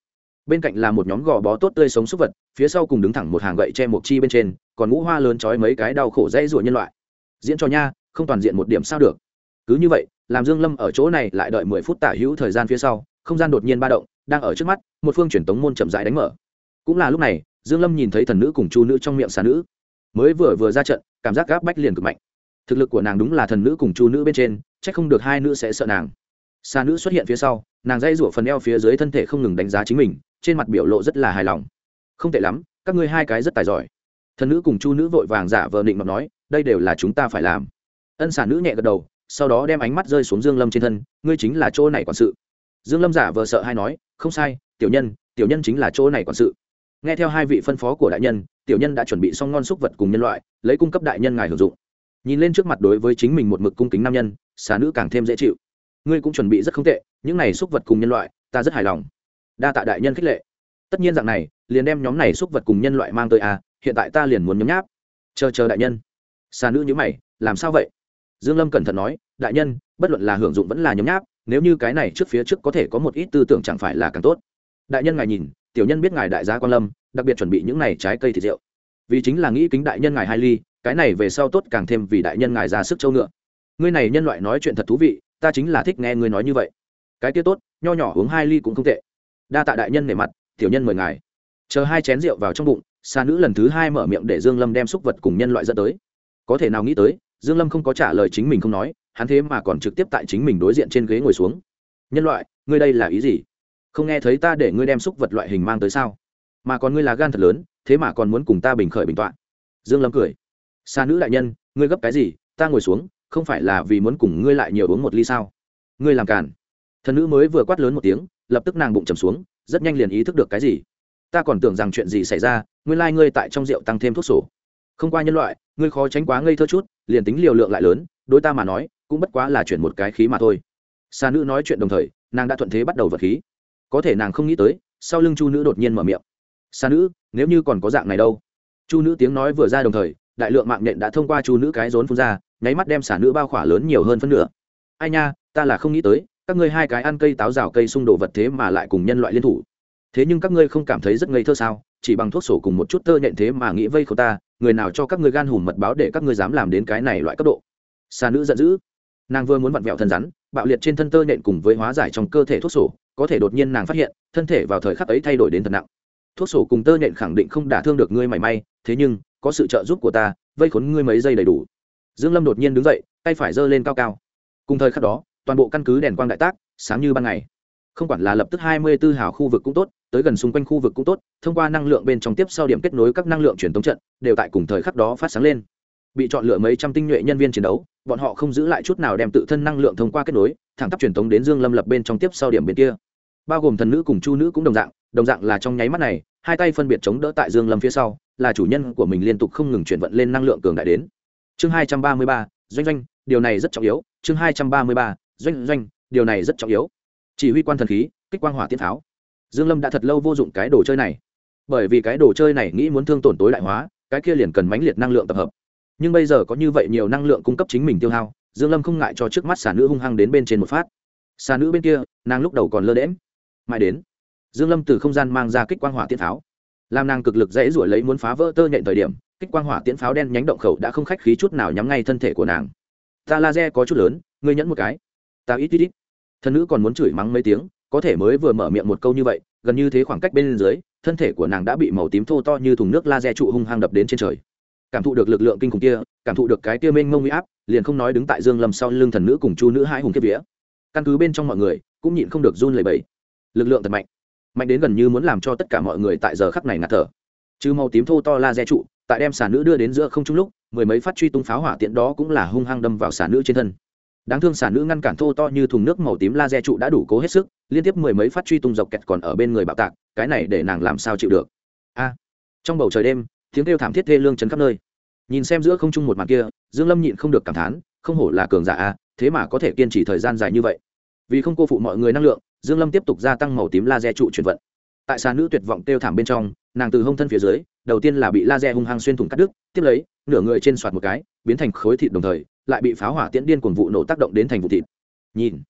Bên cạnh là một nhóm gò bó tốt tươi sống súc vật, phía sau cùng đứng thẳng một hàng gậy che một chi bên trên, còn ngũ hoa lớn trói mấy cái đau khổ dây ruột nhân loại. Diễn cho nha, không toàn diện một điểm sao được cứ như vậy, làm dương lâm ở chỗ này lại đợi mười phút tả hữu thời gian phía sau, không gian đột nhiên ba động, đang ở trước mắt, một phương truyền tống môn chậm rãi đánh mở. Cũng là lúc này, dương lâm nhìn thấy thần nữ cùng chu nữ trong miệng xà nữ. Mới vừa vừa ra trận, cảm giác gáp bách liền cực mạnh. Thực lực của nàng đúng là thần nữ cùng chu nữ bên trên, chắc không được hai nữ sẽ sợ nàng. Xà nữ xuất hiện phía sau, nàng dây rủa phần eo phía dưới thân thể không ngừng đánh giá chính mình, trên mặt biểu lộ rất là hài lòng. Không tệ lắm, các ngươi hai cái rất tài giỏi. Thần nữ cùng chu nữ vội vàng giả vờ định mà nói, đây đều là chúng ta phải làm. Ân xà nữ nhẹ gật đầu sau đó đem ánh mắt rơi xuống dương lâm trên thân, ngươi chính là chỗ này quản sự. Dương lâm giả vờ sợ hay nói, không sai, tiểu nhân tiểu nhân chính là chỗ này quản sự. Nghe theo hai vị phân phó của đại nhân, tiểu nhân đã chuẩn bị xong ngon xúc vật cùng nhân loại, lấy cung cấp đại nhân ngài hưởng dụng. Nhìn lên trước mặt đối với chính mình một mực cung kính nam nhân, xà nữ càng thêm dễ chịu. Ngươi cũng chuẩn bị rất không tệ, những này xúc vật cùng nhân loại, ta rất hài lòng. Đa tạ đại nhân khích lệ. Tất nhiên dạng này, liền đem nhóm này xúc vật cùng nhân loại mang tới à hiện tại ta liền muốn nhấm nháp. Chờ chờ đại nhân. Xà nữ nhữ mày, làm sao vậy? Dương lâm cẩn thận nói, đại nhân, bất luận là hưởng dụng vẫn là nhấm nháp, nếu như cái này trước phía trước có thể có một ít tư tưởng chẳng phải là càng tốt. Đại nhân ngài nhìn, tiểu nhân biết ngài đại gia quan lâm, đặc biệt chuẩn bị những này trái cây thịt rượu. Vì chính là nghĩ kính đại nhân ngài hai ly, cái này về sau tốt càng thêm vì đại nhân ngài ra sức châu ngựa. Ngươi này nhân loại nói chuyện thật thú vị, ta chính là thích nghe ngươi nói như vậy. Cái kia tốt, nho nhỏ uống hai ly cũng không tệ. Đa tạ đại nhân nể mặt, tiểu nhân mời ngài. Chờ hai chén rượu vào trong bụng xa nữ lần thứ hai mở miệng để dương lâm đem xúc vật cùng nhân loại dẫn tới. Có thể nào nghĩ tới dương lâm không có trả lời chính mình không nói, hắn thế mà còn trực tiếp tại chính mình đối diện trên ghế ngồi xuống. Nhân loại, ngươi đây là ý gì? Không nghe thấy ta để ngươi đem xúc vật loại hình mang tới sao? Mà còn ngươi là gan thật lớn, thế mà còn muốn cùng ta bình khởi bình tọa. Dương lâm cười. Xa nữ đại nhân, ngươi gấp cái gì? Ta ngồi xuống, không phải là vì muốn cùng ngươi lại nhiều uống một ly sao? Ngươi làm càn. Thần nữ mới vừa quát lớn một tiếng, lập tức nàng bụng trầm xuống, rất nhanh liền ý thức được cái gì. Ta còn tưởng rằng chuyện gì xảy ra, nguyên lai ngươi tại trong rượu tăng thêm thuốc sổ không qua nhân loại, ngươi khó tránh quá ngây thơ chút, liền tính liều lượng lại lớn, đối ta mà nói, cũng bất quá là chuyển một cái khí mà thôi. Xa nữ nói chuyện đồng thời, nàng đã thuận thế bắt đầu vật khí. Có thể nàng không nghĩ tới, sau lưng chu nữ đột nhiên mở miệng. Xa nữ, nếu như còn có dạng này đâu? Chu nữ tiếng nói vừa ra đồng thời, đại lượng mạng nhện đã thông qua chu nữ cái rốn phun ra, nháy mắt đem xả nữ bao khỏa lớn nhiều hơn phân nửa. Ai nha, ta là không nghĩ tới, các ngươi hai cái ăn cây táo rào cây xung đồ vật thế mà lại cùng nhân loại liên thủ. Thế nhưng các ngươi không cảm thấy rất ngây thơ sao? Chỉ bằng thuốc sổ cùng một chút tơ nhện thế mà nghĩ vây khổ ta, người nào cho các ngươi gan hùm mật báo để các ngươi dám làm đến cái này loại cấp độ. Xà nữ giận dữ. Nàng vừa muốn vặn vẹo thân rắn, bạo liệt trên thân tơ nhện cùng với hóa giải trong cơ thể thuốc sổ, có thể đột nhiên nàng phát hiện, thân thể vào thời khắc ấy thay đổi đến thật nặng. Thuốc sổ cùng tơ nhện khẳng định không đả thương được ngươi mảy may, thế nhưng, có sự trợ giúp của ta, vây khốn ngươi mấy giây đầy đủ. Dương lâm đột nhiên đứng dậy, tay phải giơ lên cao cao. Cùng thời khắc đó, toàn bộ căn cứ đèn quang đại tác, sáng như ban ngày. Không quản là lập tức 24 hào khu vực cũng tốt tới gần xung quanh khu vực cũng tốt thông qua năng lượng bên trong tiếp sau điểm kết nối các năng lượng truyền tống trận đều tại cùng thời khắc đó phát sáng lên. Bị chọn lựa mấy trăm tinh nhuệ nhân viên chiến đấu bọn họ không giữ lại chút nào đem tự thân năng lượng thông qua kết nối thẳng tắp truyền tống đến dương lâm lập bên trong tiếp sau điểm bên kia. Bao gồm thần nữ cùng chu nữ cũng đồng dạng đồng dạng là trong nháy mắt này hai tay phân biệt chống đỡ tại dương lâm phía sau là chủ nhân của mình liên tục không ngừng chuyển vận lên năng lượng cường đại đến. Chương 233, doanh doanh điều này rất trọng yếu chương 233, doanh doanh điều này rất trọng yếu. Chỉ huy quan thần khí kích quang hỏa tiễn tháo dương lâm đã thật lâu vô dụng cái đồ chơi này. Bởi vì cái đồ chơi này nghĩ muốn thương tổn tối đại hóa, cái kia liền cần mãnh liệt năng lượng tập hợp. Nhưng bây giờ có như vậy nhiều năng lượng cung cấp chính mình tiêu hao, dương lâm không ngại cho trước mắt xà nữ hung hăng đến bên trên một phát. Xà nữ bên kia, nàng lúc đầu còn lơ đễm mãi đến, dương lâm từ không gian mang ra kích quang hỏa tiễn pháo. Làm nàng cực lực dễ ruổi lấy muốn phá vỡ tơ nhện thời điểm, kích quang hỏa tiễn pháo đen nhánh động khẩu đã không khách khí chút nào nhắm ngay thân thể của nàng. Ta laser có chút lớn, ngươi nhẫn một cái. Ta ít ít ít. Thân nữ còn muốn chửi mắng mấy tiếng có thể mới vừa mở miệng một câu như vậy, gần như thế khoảng cách bên dưới, thân thể của nàng đã bị màu tím thô to như thùng nước laser trụ hung hăng đập đến trên trời. Cảm thụ được lực lượng kinh khủng kia, cảm thụ được cái kia mênh mông huy áp, liền không nói đứng tại dương lâm sau lưng thần nữ cùng chu nữ hai hùng kiếp vía. Căn cứ bên trong mọi người, cũng nhịn không được run lẩy bẩy. Lực lượng thật mạnh. Mạnh đến gần như muốn làm cho tất cả mọi người tại giờ khắc này ngạt thở. Chứ màu tím thô to laser trụ, tại đem xà nữ đưa đến giữa không trung lúc, mười mấy phát truy tung pháo hỏa tiện đó cũng là hung hăng đâm vào xà nữ trên thân đáng thương xà nữ ngăn cản thô to như thùng nước màu tím laser trụ đã đủ cố hết sức, liên tiếp mười mấy phát truy tung dọc kẹt còn ở bên người bạo tạc, cái này để nàng làm sao chịu được? A, trong bầu trời đêm, tiếng kêu thảm thiết thê lương chấn khắp nơi. Nhìn xem giữa không trung một màn kia, dương lâm nhịn không được cảm thán, không hổ là cường giả a, thế mà có thể kiên trì thời gian dài như vậy. Vì không cô phụ mọi người năng lượng, dương lâm tiếp tục gia tăng màu tím laser trụ chuyển vận. Tại xà nữ tuyệt vọng kêu thảm bên trong, nàng từ hông thân phía dưới, đầu tiên là bị laser hung hăng xuyên thủng cắt đứt, tiếp lấy, nửa người trên soạt một cái, biến thành khối thịt đồng thời lại bị pháo hỏa tiễn điên cuồng vụ nổ tác động đến thành vụ thịt. Nhìn,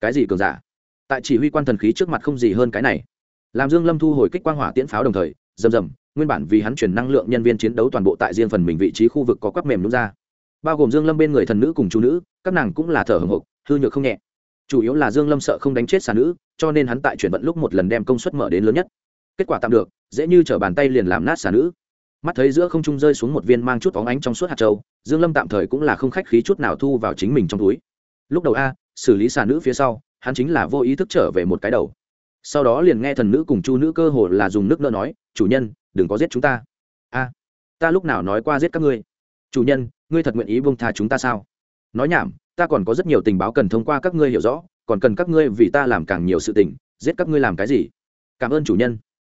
cái gì cường giả? Tại chỉ huy quan thần khí trước mặt không gì hơn cái này. Làm dương lâm thu hồi kích quang hỏa tiễn pháo đồng thời, rầm rầm, nguyên bản vì hắn chuyển năng lượng nhân viên chiến đấu toàn bộ tại riêng phần mình vị trí khu vực có quắp mềm nút ra. Bao gồm dương lâm bên người thần nữ cùng chú nữ, các nàng cũng là thở hồng hộc, hư nhược không nhẹ. Chủ yếu là dương lâm sợ không đánh chết xà nữ, cho nên hắn tại chuyển vận lúc một lần đem công suất mở đến lớn nhất. Kết quả tạm được, dễ như trở bàn tay liền làm nát xà nữ mắt thấy giữa không trung rơi xuống một viên mang chút óng ánh trong suốt hạt châu, dương lâm tạm thời cũng là không khách khí chút nào thu vào chính mình trong túi. Lúc đầu a, xử lý xà nữ phía sau, hắn chính là vô ý thức trở về một cái đầu. Sau đó liền nghe thần nữ cùng chu nữ cơ hồ là dùng nước nợ nói, chủ nhân, đừng có giết chúng ta. A, ta lúc nào nói qua giết các ngươi? Chủ nhân, ngươi thật nguyện ý buông tha chúng ta sao? Nói nhảm, ta còn có rất nhiều tình báo cần thông qua các ngươi hiểu rõ, còn cần các ngươi vì ta làm càng nhiều sự tình, giết các ngươi làm cái gì? Cảm ơn chủ nhân.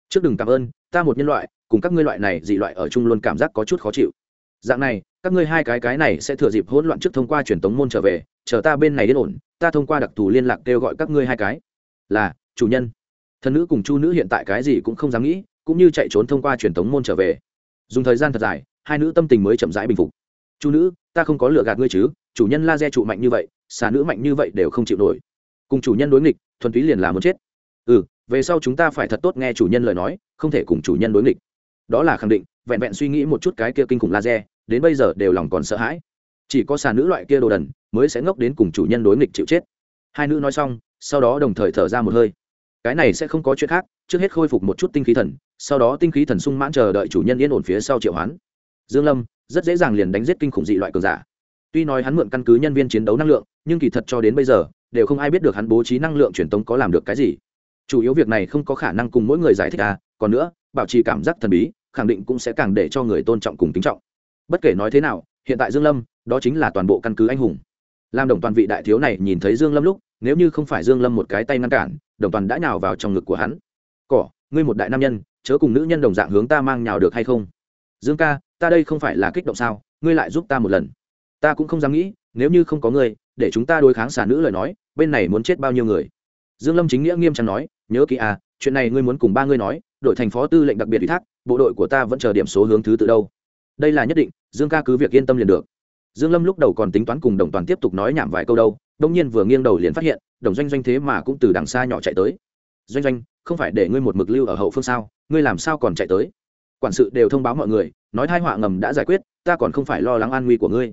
Trước đừng cảm ơn, ta một nhân loại cùng các ngươi loại này dị loại ở chung luôn cảm giác có chút khó chịu. Dạng này, các ngươi hai cái cái này sẽ thừa dịp hỗn loạn trước thông qua truyền tống môn trở về, chờ ta bên này đến ổn, ta thông qua đặc thù liên lạc kêu gọi các ngươi hai cái. Là, chủ nhân. Thần nữ cùng chu nữ hiện tại cái gì cũng không dám nghĩ, cũng như chạy trốn thông qua truyền tống môn trở về. Dùng thời gian thật dài, hai nữ tâm tình mới chậm rãi bình phục. Chu nữ, ta không có lựa gạt ngươi chứ, chủ nhân la trụ mạnh như vậy, xà nữ mạnh như vậy đều không chịu nổi. Cùng chủ nhân đối nghịch, thuần túy liền là muốn chết. Ừ về sau chúng ta phải thật tốt nghe chủ nhân lời nói, không thể cùng chủ nhân đối nghịch đó là khẳng định, vẹn vẹn suy nghĩ một chút cái kia kinh khủng laser, đến bây giờ đều lòng còn sợ hãi. Chỉ có xà nữ loại kia đồ đần mới sẽ ngốc đến cùng chủ nhân đối nghịch chịu chết. Hai nữ nói xong, sau đó đồng thời thở ra một hơi. Cái này sẽ không có chuyện khác, trước hết khôi phục một chút tinh khí thần, sau đó tinh khí thần sung mãn chờ đợi chủ nhân yên ổn phía sau triệu hoán. Dương lâm rất dễ dàng liền đánh giết kinh khủng dị loại cường giả. Tuy nói hắn mượn căn cứ nhân viên chiến đấu năng lượng, nhưng kỳ thật cho đến bây giờ, đều không ai biết được hắn bố trí năng lượng truyền tống có làm được cái gì. Chủ yếu việc này không có khả năng cùng mỗi người giải thích à còn nữa, bảo trì cảm giác thần bí khẳng định cũng sẽ càng để cho người tôn trọng cùng kính trọng. Bất kể nói thế nào, hiện tại dương lâm, đó chính là toàn bộ căn cứ anh hùng. Làm đồng toàn vị đại thiếu này nhìn thấy dương lâm lúc, nếu như không phải dương lâm một cái tay ngăn cản, đồng toàn đã nhào vào trong ngực của hắn. Cỏ, ngươi một đại nam nhân, chớ cùng nữ nhân đồng dạng hướng ta mang nhào được hay không? Dương ca, ta đây không phải là kích động sao, ngươi lại giúp ta một lần. Ta cũng không dám nghĩ, nếu như không có ngươi, để chúng ta đối kháng xả nữ lời nói, bên này muốn chết bao nhiêu người? Dương lâm chính nghĩa nghiêm trang nói, nhớ kỹ à chuyện này ngươi muốn cùng ba ngươi nói đội thành phó tư lệnh đặc biệt ủy thác, bộ đội của ta vẫn chờ điểm số hướng thứ tự đâu. Đây là nhất định, dương ca cứ việc yên tâm liền được. Dương lâm lúc đầu còn tính toán cùng đồng toàn tiếp tục nói nhảm vài câu đâu, đông nhiên vừa nghiêng đầu liền phát hiện, đồng doanh doanh thế mà cũng từ đằng xa nhỏ chạy tới. Doanh doanh, không phải để ngươi một mực lưu ở hậu phương sao, ngươi làm sao còn chạy tới? Quản sự đều thông báo mọi người, nói thai họa ngầm đã giải quyết, ta còn không phải lo lắng an nguy của ngươi.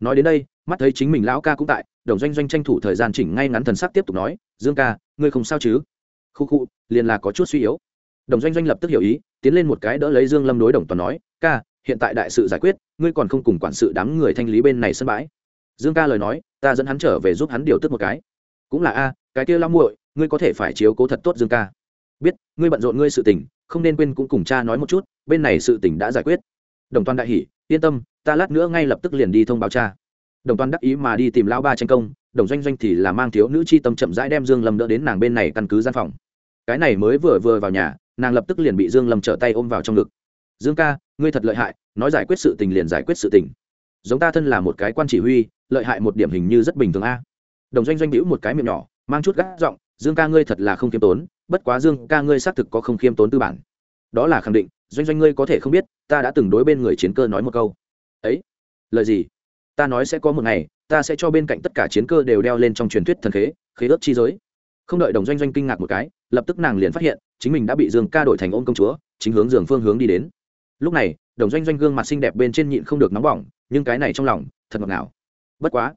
Nói đến đây, mắt thấy chính mình lão ca cũng tại, đồng doanh doanh tranh thủ thời gian chỉnh ngay ngắn thần sắc tiếp tục nói, dương ca, ngươi không sao chứ? Khu khu, liền là có chút suy yếu đồng doanh doanh lập tức hiểu ý, tiến lên một cái đỡ lấy dương lâm đối đồng toàn nói, ca, hiện tại đại sự giải quyết, ngươi còn không cùng quản sự đám người thanh lý bên này sân bãi. Dương ca lời nói, ta dẫn hắn trở về giúp hắn điều tức một cái. Cũng là a, cái kia lao muội, ngươi có thể phải chiếu cố thật tốt dương ca. Biết, ngươi bận rộn ngươi sự tình, không nên quên cũng cùng cha nói một chút, bên này sự tình đã giải quyết. Đồng toàn đại hỉ, yên tâm, ta lát nữa ngay lập tức liền đi thông báo cha. Đồng toàn đắc ý mà đi tìm lão ba tranh công, đồng doanh doanh thì là mang thiếu nữ chi tâm chậm rãi đem dương lâm đỡ đến nàng bên này căn cứ gian phòng. Cái này mới vừa vừa vào nhà nàng lập tức liền bị dương lâm trở tay ôm vào trong ngực. Dương ca, ngươi thật lợi hại, nói giải quyết sự tình liền giải quyết sự tình. Giống ta thân là một cái quan chỉ huy, lợi hại một điểm hình như rất bình thường a. Đồng doanh doanh bĩu một cái miệng nhỏ, mang chút gắt giọng, dương ca ngươi thật là không khiêm tốn, bất quá dương ca ngươi xác thực có không khiêm tốn tư bản. Đó là khẳng định, doanh doanh ngươi có thể không biết, ta đã từng đối bên người chiến cơ nói một câu. Ấy, lời gì? Ta nói sẽ có một ngày, ta sẽ cho bên cạnh tất cả chiến cơ đều đeo lên trong truyền thuyết thần khế khế ước chi giới. Không đợi đồng doanh doanh kinh ngạc một cái lập tức nàng liền phát hiện, chính mình đã bị dương ca đổi thành ôm công chúa, chính hướng giường phương hướng đi đến. Lúc này, đồng doanh doanh gương mặt xinh đẹp bên trên nhịn không được nóng bỏng, nhưng cái này trong lòng, thật ngọt ngào. Bất quá,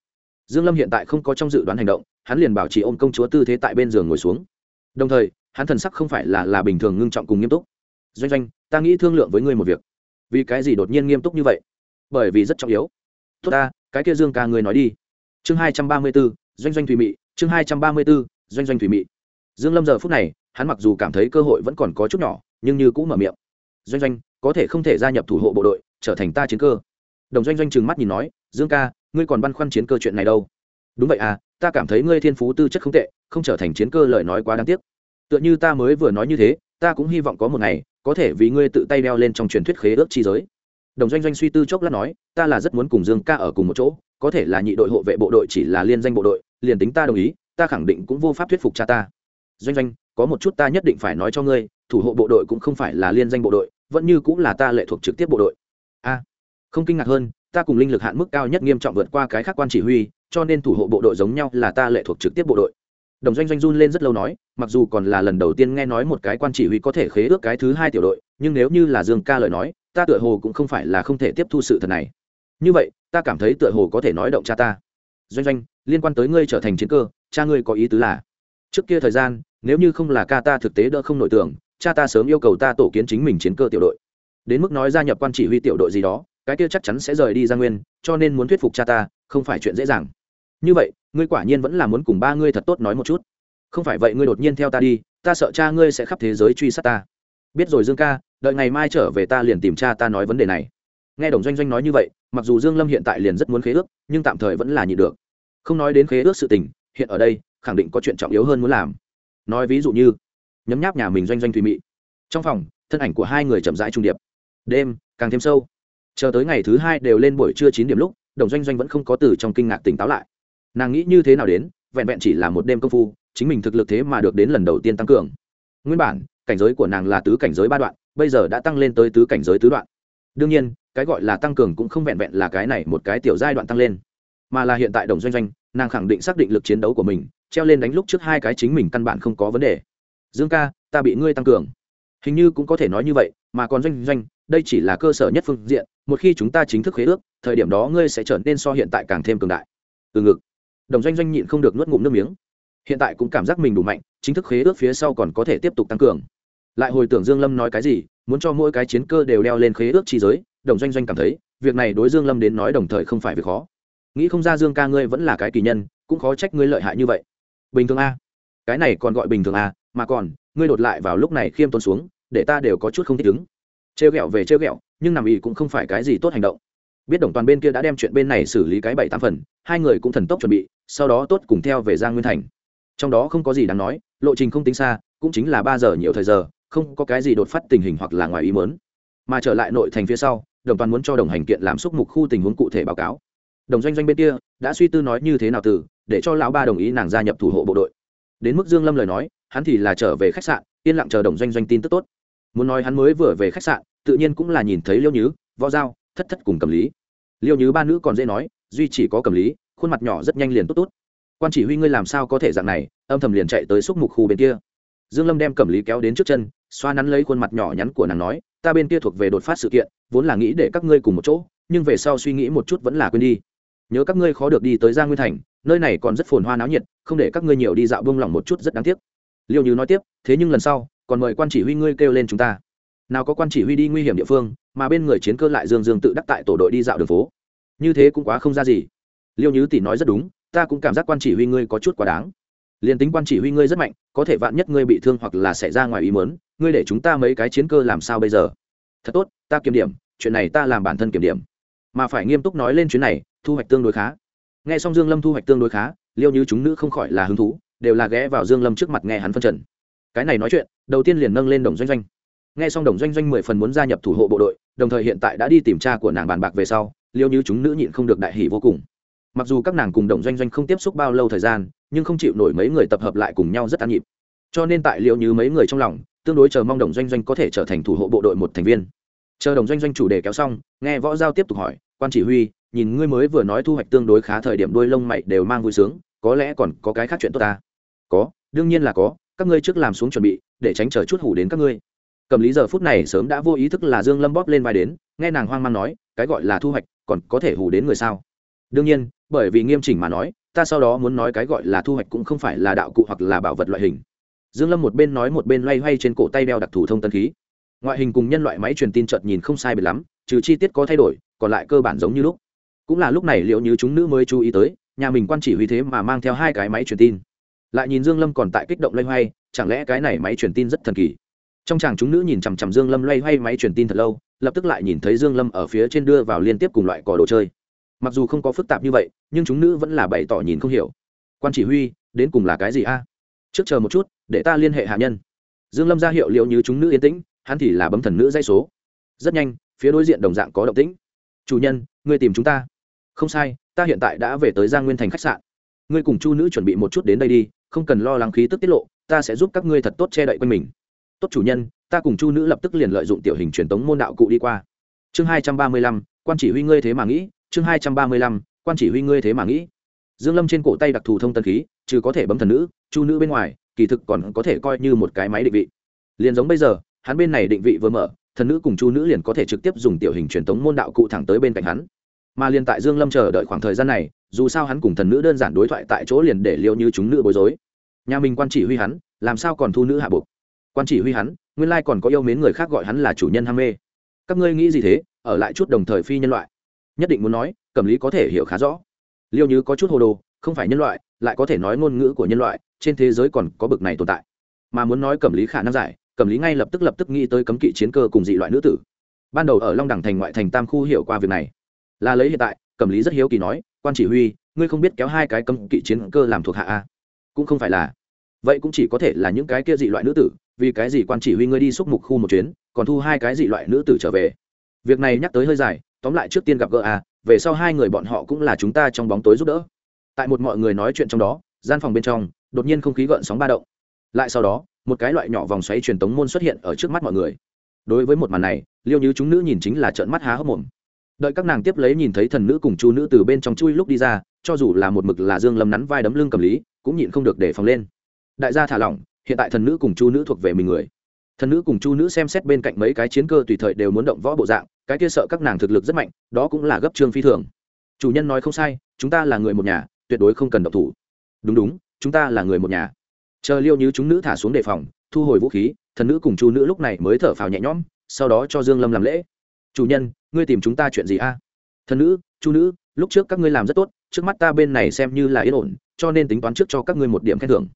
dương lâm hiện tại không có trong dự đoán hành động, hắn liền bảo trì ôm công chúa tư thế tại bên giường ngồi xuống. Đồng thời, hắn thần sắc không phải là là bình thường ngưng trọng cùng nghiêm túc. Doanh doanh, ta nghĩ thương lượng với ngươi một việc. Vì cái gì đột nhiên nghiêm túc như vậy? Bởi vì rất trọng yếu. Tốt ta, cái kia dương ca ngươi nói đi. Chương hai trăm ba mươi b ố doanh doanh thủy mị, chương hai trăm ba mươi b ố doanh doanh thủy mị dương lâm giờ phút này, hắn mặc dù cảm thấy cơ hội vẫn còn có chút nhỏ, nhưng như cũng mở miệng. Doanh doanh, có thể không thể gia nhập thủ hộ bộ đội, trở thành ta chiến cơ. Đồng doanh doanh trừng mắt nhìn nói, dương ca, ngươi còn băn khoăn chiến cơ chuyện này đâu. Đúng vậy à ta cảm thấy ngươi thiên phú tư chất không tệ, không trở thành chiến cơ lời nói quá đáng tiếc. Tựa như ta mới vừa nói như thế, ta cũng hy vọng có một ngày, có thể vì ngươi tự tay đeo lên trong truyền thuyết khế ước chi giới. Đồng doanh doanh suy tư chốc lát nói, ta là rất muốn cùng dương ca ở cùng một chỗ, có thể là nhị đội hộ vệ bộ đội chỉ là liên danh bộ đội, liền tính ta đồng ý, ta khẳng định cũng vô pháp thuyết phục cha ta doanh doanh, có một chút ta nhất định phải nói cho ngươi, thủ hộ bộ đội cũng không phải là liên danh bộ đội, vẫn như cũng là ta lệ thuộc trực tiếp bộ đội. A, không kinh ngạc hơn, ta cùng linh lực hạn mức cao nhất nghiêm trọng vượt qua cái khác quan chỉ huy, cho nên thủ hộ bộ đội giống nhau là ta lệ thuộc trực tiếp bộ đội. Đồng doanh doanh run lên rất lâu nói, mặc dù còn là lần đầu tiên nghe nói một cái quan chỉ huy có thể khế ước cái thứ hai tiểu đội, nhưng nếu như là dương ca lời nói, ta tựa hồ cũng không phải là không thể tiếp thu sự thật này. Như vậy, ta cảm thấy tựa hồ có thể nói động cha ta. Doanh doanh, liên quan tới ngươi trở thành chiến cơ, cha ngươi có ý tứ là, trước kia thời gian nếu như không là ca ta thực tế đỡ không nội tưởng, cha ta sớm yêu cầu ta tổ kiến chính mình chiến cơ tiểu đội. Đến mức nói gia nhập quan chỉ huy tiểu đội gì đó, cái kia chắc chắn sẽ rời đi ra nguyên, cho nên muốn thuyết phục cha ta, không phải chuyện dễ dàng. Như vậy, ngươi quả nhiên vẫn là muốn cùng ba ngươi thật tốt nói một chút. Không phải vậy ngươi đột nhiên theo ta đi, ta sợ cha ngươi sẽ khắp thế giới truy sát ta. Biết rồi dương ca, đợi ngày mai trở về ta liền tìm cha ta nói vấn đề này. Nghe đồng doanh doanh nói như vậy, mặc dù dương lâm hiện tại liền rất muốn khế ước, nhưng tạm thời vẫn là nhịn được. Không nói đến khế ước sự tình, hiện ở đây, khẳng định có chuyện trọng yếu hơn muốn làm nói ví dụ như, nhấm nháp nhà mình doanh doanh thùy mị. Trong phòng, thân ảnh của hai người chậm rãi trung điệp. Đêm, càng thêm sâu. Chờ tới ngày thứ hai đều lên buổi trưa chín điểm lúc, đồng doanh doanh vẫn không có từ trong kinh ngạc tỉnh táo lại. Nàng nghĩ như thế nào đến, vẹn vẹn chỉ là một đêm công phu, chính mình thực lực thế mà được đến lần đầu tiên tăng cường. Nguyên bản, cảnh giới của nàng là tứ cảnh giới ba đoạn, bây giờ đã tăng lên tới tứ cảnh giới tứ đoạn. Đương nhiên, cái gọi là tăng cường cũng không vẹn vẹn là cái này một cái tiểu giai đoạn tăng lên. Mà là hiện tại đồng doanh doanh, nàng khẳng định xác định lực chiến đấu của mình treo lên đánh lúc trước hai cái chính mình căn bản không có vấn đề. Dương ca, ta bị ngươi tăng cường. Hình như cũng có thể nói như vậy, mà còn doanh doanh, đây chỉ là cơ sở nhất phương diện, một khi chúng ta chính thức khế ước, thời điểm đó ngươi sẽ trở nên so hiện tại càng thêm cường đại. Từ ngực. Đồng doanh doanh nhịn không được nuốt ngụm nước miếng. Hiện tại cũng cảm giác mình đủ mạnh, chính thức khế ước phía sau còn có thể tiếp tục tăng cường. Lại hồi tưởng dương lâm nói cái gì, muốn cho mỗi cái chiến cơ đều đeo lên khế ước chi giới, đồng doanh doanh cảm thấy, việc này đối dương lâm đến nói đồng thời không phải việc khó. Nghĩ không ra dương ca ngươi vẫn là cái kỳ nhân, cũng khó trách ngươi lợi hại như vậy bình thường a. Cái này còn gọi bình thường a, mà còn, ngươi đột lại vào lúc này khiêm tốn xuống, để ta đều có chút không thích ứng. Trêu ghẹo về trêu ghẹo, nhưng nằm ý cũng không phải cái gì tốt hành động. Biết đồng toàn bên kia đã đem chuyện bên này xử lý cái bảy tám phần, hai người cũng thần tốc chuẩn bị, sau đó tốt cùng theo về giang nguyên thành. Trong đó không có gì đáng nói, lộ trình không tính xa, cũng chính là ba giờ nhiều thời giờ, không có cái gì đột phát tình hình hoặc là ngoài ý mớn mà trở lại nội thành phía sau, đồng toàn muốn cho đồng hành kiện làm xúc mục khu tình huống cụ thể báo cáo. Đồng doanh doanh bên kia, đã suy tư nói như thế nào từ để cho lão ba đồng ý nàng gia nhập thủ hộ bộ đội. Đến mức dương lâm lời nói, hắn thì là trở về khách sạn, yên lặng chờ đồng doanh doanh tin tức tốt. Muốn nói hắn mới vừa về khách sạn, tự nhiên cũng là nhìn thấy liêu nhứ, võ giao, thất thất cùng cầm lý. Liêu nhứ ba nữ còn dễ nói, duy chỉ có cầm lý, khuôn mặt nhỏ rất nhanh liền tốt tốt. Quan chỉ huy ngươi làm sao có thể dạng này, âm thầm liền chạy tới xúc mục khu bên kia. Dương lâm đem cầm lý kéo đến trước chân, xoa nắn lấy khuôn mặt nhỏ nhắn của nàng nói, ta bên kia thuộc về đột phát sự kiện, vốn là nghĩ để các ngươi cùng một chỗ, nhưng về sau suy nghĩ một chút vẫn là quên đi. Nhớ các ngươi khó được đi tới gia nguyên thành nơi này còn rất phồn hoa náo nhiệt, không để các ngươi nhiều đi dạo bông lòng một chút rất đáng tiếc. Liêu như nói tiếp, thế nhưng lần sau, còn mời quan chỉ huy ngươi kêu lên chúng ta. Nào có quan chỉ huy đi nguy hiểm địa phương, mà bên người chiến cơ lại dương dương tự đắc tại tổ đội đi dạo đường phố. Như thế cũng quá không ra gì. Liêu như tỷ nói rất đúng, ta cũng cảm giác quan chỉ huy ngươi có chút quá đáng. Liền tính quan chỉ huy ngươi rất mạnh, có thể vạn nhất ngươi bị thương hoặc là xảy ra ngoài ý mớn ngươi để chúng ta mấy cái chiến cơ làm sao bây giờ? Thật tốt, ta kiểm điểm, chuyện này ta làm bản thân kiểm điểm. Mà phải nghiêm túc nói lên chuyến này, thu hoạch tương đối khá nghe xong dương lâm thu hoạch tương đối khá, liêu như chúng nữ không khỏi là hứng thú, đều là ghé vào dương lâm trước mặt nghe hắn phân trần. Cái này nói chuyện, đầu tiên liền nâng lên đồng doanh doanh. Nghe xong đồng doanh doanh mười phần muốn gia nhập thủ hộ bộ đội, đồng thời hiện tại đã đi tìm cha của nàng bàn bạc về sau, liêu như chúng nữ nhịn không được đại hỷ vô cùng. Mặc dù các nàng cùng đồng doanh doanh không tiếp xúc bao lâu thời gian, nhưng không chịu nổi mấy người tập hợp lại cùng nhau rất an nhịp. Cho nên tại liêu như mấy người trong lòng, tương đối chờ mong đồng doanh doanh có thể trở thành thủ hộ bộ đội một thành viên. Chờ đồng doanh doanh chủ đề kéo xong, nghe võ giao tiếp tục hỏi, quan chỉ huy nhìn ngươi mới vừa nói thu hoạch tương đối khá thời điểm đuôi lông mày đều mang vui sướng, có lẽ còn có cái khác chuyện tốt ta. Có, đương nhiên là có, các ngươi trước làm xuống chuẩn bị, để tránh chờ chút hủ đến các ngươi. Cầm lý giờ phút này sớm đã vô ý thức là dương lâm bóp lên vai đến, nghe nàng hoang mang nói, cái gọi là thu hoạch, còn có thể hủ đến người sao? Đương nhiên, bởi vì nghiêm chỉnh mà nói, ta sau đó muốn nói cái gọi là thu hoạch cũng không phải là đạo cụ hoặc là bảo vật loại hình. Dương lâm một bên nói một bên loay hoay trên cổ tay đeo đặc thù thông tân khí. Ngoại hình cùng nhân loại máy truyền tin chợt nhìn không sai biệt lắm, trừ chi tiết có thay đổi, còn lại cơ bản giống như lúc cũng là lúc này liệu như chúng nữ mới chú ý tới, nhà mình quan chỉ huy thế mà mang theo hai cái máy truyền tin. Lại nhìn dương lâm còn tại kích động loay hoay, chẳng lẽ cái này máy truyền tin rất thần kỳ? Trong chàng chúng nữ nhìn chằm chằm dương lâm loay hoay máy truyền tin thật lâu, lập tức lại nhìn thấy dương lâm ở phía trên đưa vào liên tiếp cùng loại cỏ đồ chơi. Mặc dù không có phức tạp như vậy, nhưng chúng nữ vẫn là bày tỏ nhìn không hiểu. Quan chỉ huy, đến cùng là cái gì a? Trước chờ một chút, để ta liên hệ hạ nhân. Dương lâm ra hiệu liệu như chúng nữ yên tĩnh, hắn thì là bấm thần nữ dây số. Rất nhanh, phía đối diện đồng dạng có động tĩnh. Chủ nhân ngươi tìm chúng ta. Không sai, ta hiện tại đã về tới giang nguyên thành khách sạn. Ngươi cùng chu nữ chuẩn bị một chút đến đây đi, không cần lo lắng khí tức tiết lộ, ta sẽ giúp các ngươi thật tốt che đậy quanh mình. Tốt chủ nhân, ta cùng chu nữ lập tức liền lợi dụng tiểu hình truyền tống môn đạo cụ đi qua. Chương hai trăm ba mươi lăm, quan chỉ huy ngươi thế mà nghĩ, chương hai trăm ba mươi lăm, quan chỉ huy ngươi thế mà nghĩ. Dương lâm trên cổ tay đặc thù thông tân khí, trừ có thể bấm thần nữ, chu nữ bên ngoài, kỳ thực còn có thể coi như một cái máy định vị. Liền giống bây giờ, hắn bên này định vị vừa mở thần nữ cùng chu nữ liền có thể trực tiếp dùng tiểu hình truyền thống môn đạo cụ thẳng tới bên cạnh hắn. Mà liền tại dương lâm chờ đợi khoảng thời gian này, dù sao hắn cùng thần nữ đơn giản đối thoại tại chỗ liền để liêu như chúng nữ bối rối. Nhà mình quan chỉ huy hắn, làm sao còn thu nữ hạ buộc? Quan chỉ huy hắn, nguyên lai còn có yêu mến người khác gọi hắn là chủ nhân ham mê. Các ngươi nghĩ gì thế? Ở lại chút đồng thời phi nhân loại. Nhất định muốn nói cẩm lý có thể hiểu khá rõ. Liêu như có chút hồ đồ, không phải nhân loại, lại có thể nói ngôn ngữ của nhân loại, trên thế giới còn có bực này tồn tại. Mà muốn nói cẩm lý khả năng giải cẩm lý ngay lập tức lập tức nghĩ tới cấm kỵ chiến cơ cùng dị loại nữ tử. Ban đầu ở long đẳng thành ngoại thành tam khu hiểu qua việc này. Là lấy hiện tại, cẩm lý rất hiếu kỳ nói, quan chỉ huy, ngươi không biết kéo hai cái cấm kỵ chiến cơ làm thuộc hạ a cũng không phải là. Vậy cũng chỉ có thể là những cái kia dị loại nữ tử, vì cái gì quan chỉ huy ngươi đi xúc mục khu một chuyến, còn thu hai cái dị loại nữ tử trở về? Việc này nhắc tới hơi dài, tóm lại trước tiên gặp gỡ a về sau hai người bọn họ cũng là chúng ta trong bóng tối giúp đỡ. Tại một mọi người nói chuyện trong đó, gian phòng bên trong, đột nhiên không khí gợn sóng ba động lại sau đó, một cái loại nhỏ vòng xoáy truyền tống môn xuất hiện ở trước mắt mọi người. Đối với một màn này, liêu như chúng nữ nhìn chính là trợn mắt há hốc mồm. Đợi các nàng tiếp lấy nhìn thấy thần nữ cùng chu nữ từ bên trong chui lúc đi ra, cho dù là một mực là dương lâm nắn vai đấm lưng cầm lý, cũng nhịn không được để phòng lên. Đại gia thả lỏng, hiện tại thần nữ cùng chu nữ thuộc về mình người. Thần nữ cùng chu nữ xem xét bên cạnh mấy cái chiến cơ tùy thời đều muốn động võ bộ dạng, cái kia sợ các nàng thực lực rất mạnh, đó cũng là gấp trương phi thường. Chủ nhân nói không sai, chúng ta là người một nhà, tuyệt đối không cần động thủ. Đúng đúng, chúng ta là người một nhà chờ liêu như chúng nữ thả xuống đề phòng, thu hồi vũ khí, thần nữ cùng chu nữ lúc này mới thở phào nhẹ nhõm, sau đó cho dương lâm làm lễ. Chủ nhân, ngươi tìm chúng ta chuyện gì a? Thần nữ, chu nữ, lúc trước các ngươi làm rất tốt, trước mắt ta bên này xem như là yên ổn, cho nên tính toán trước cho các ngươi một điểm khen thưởng.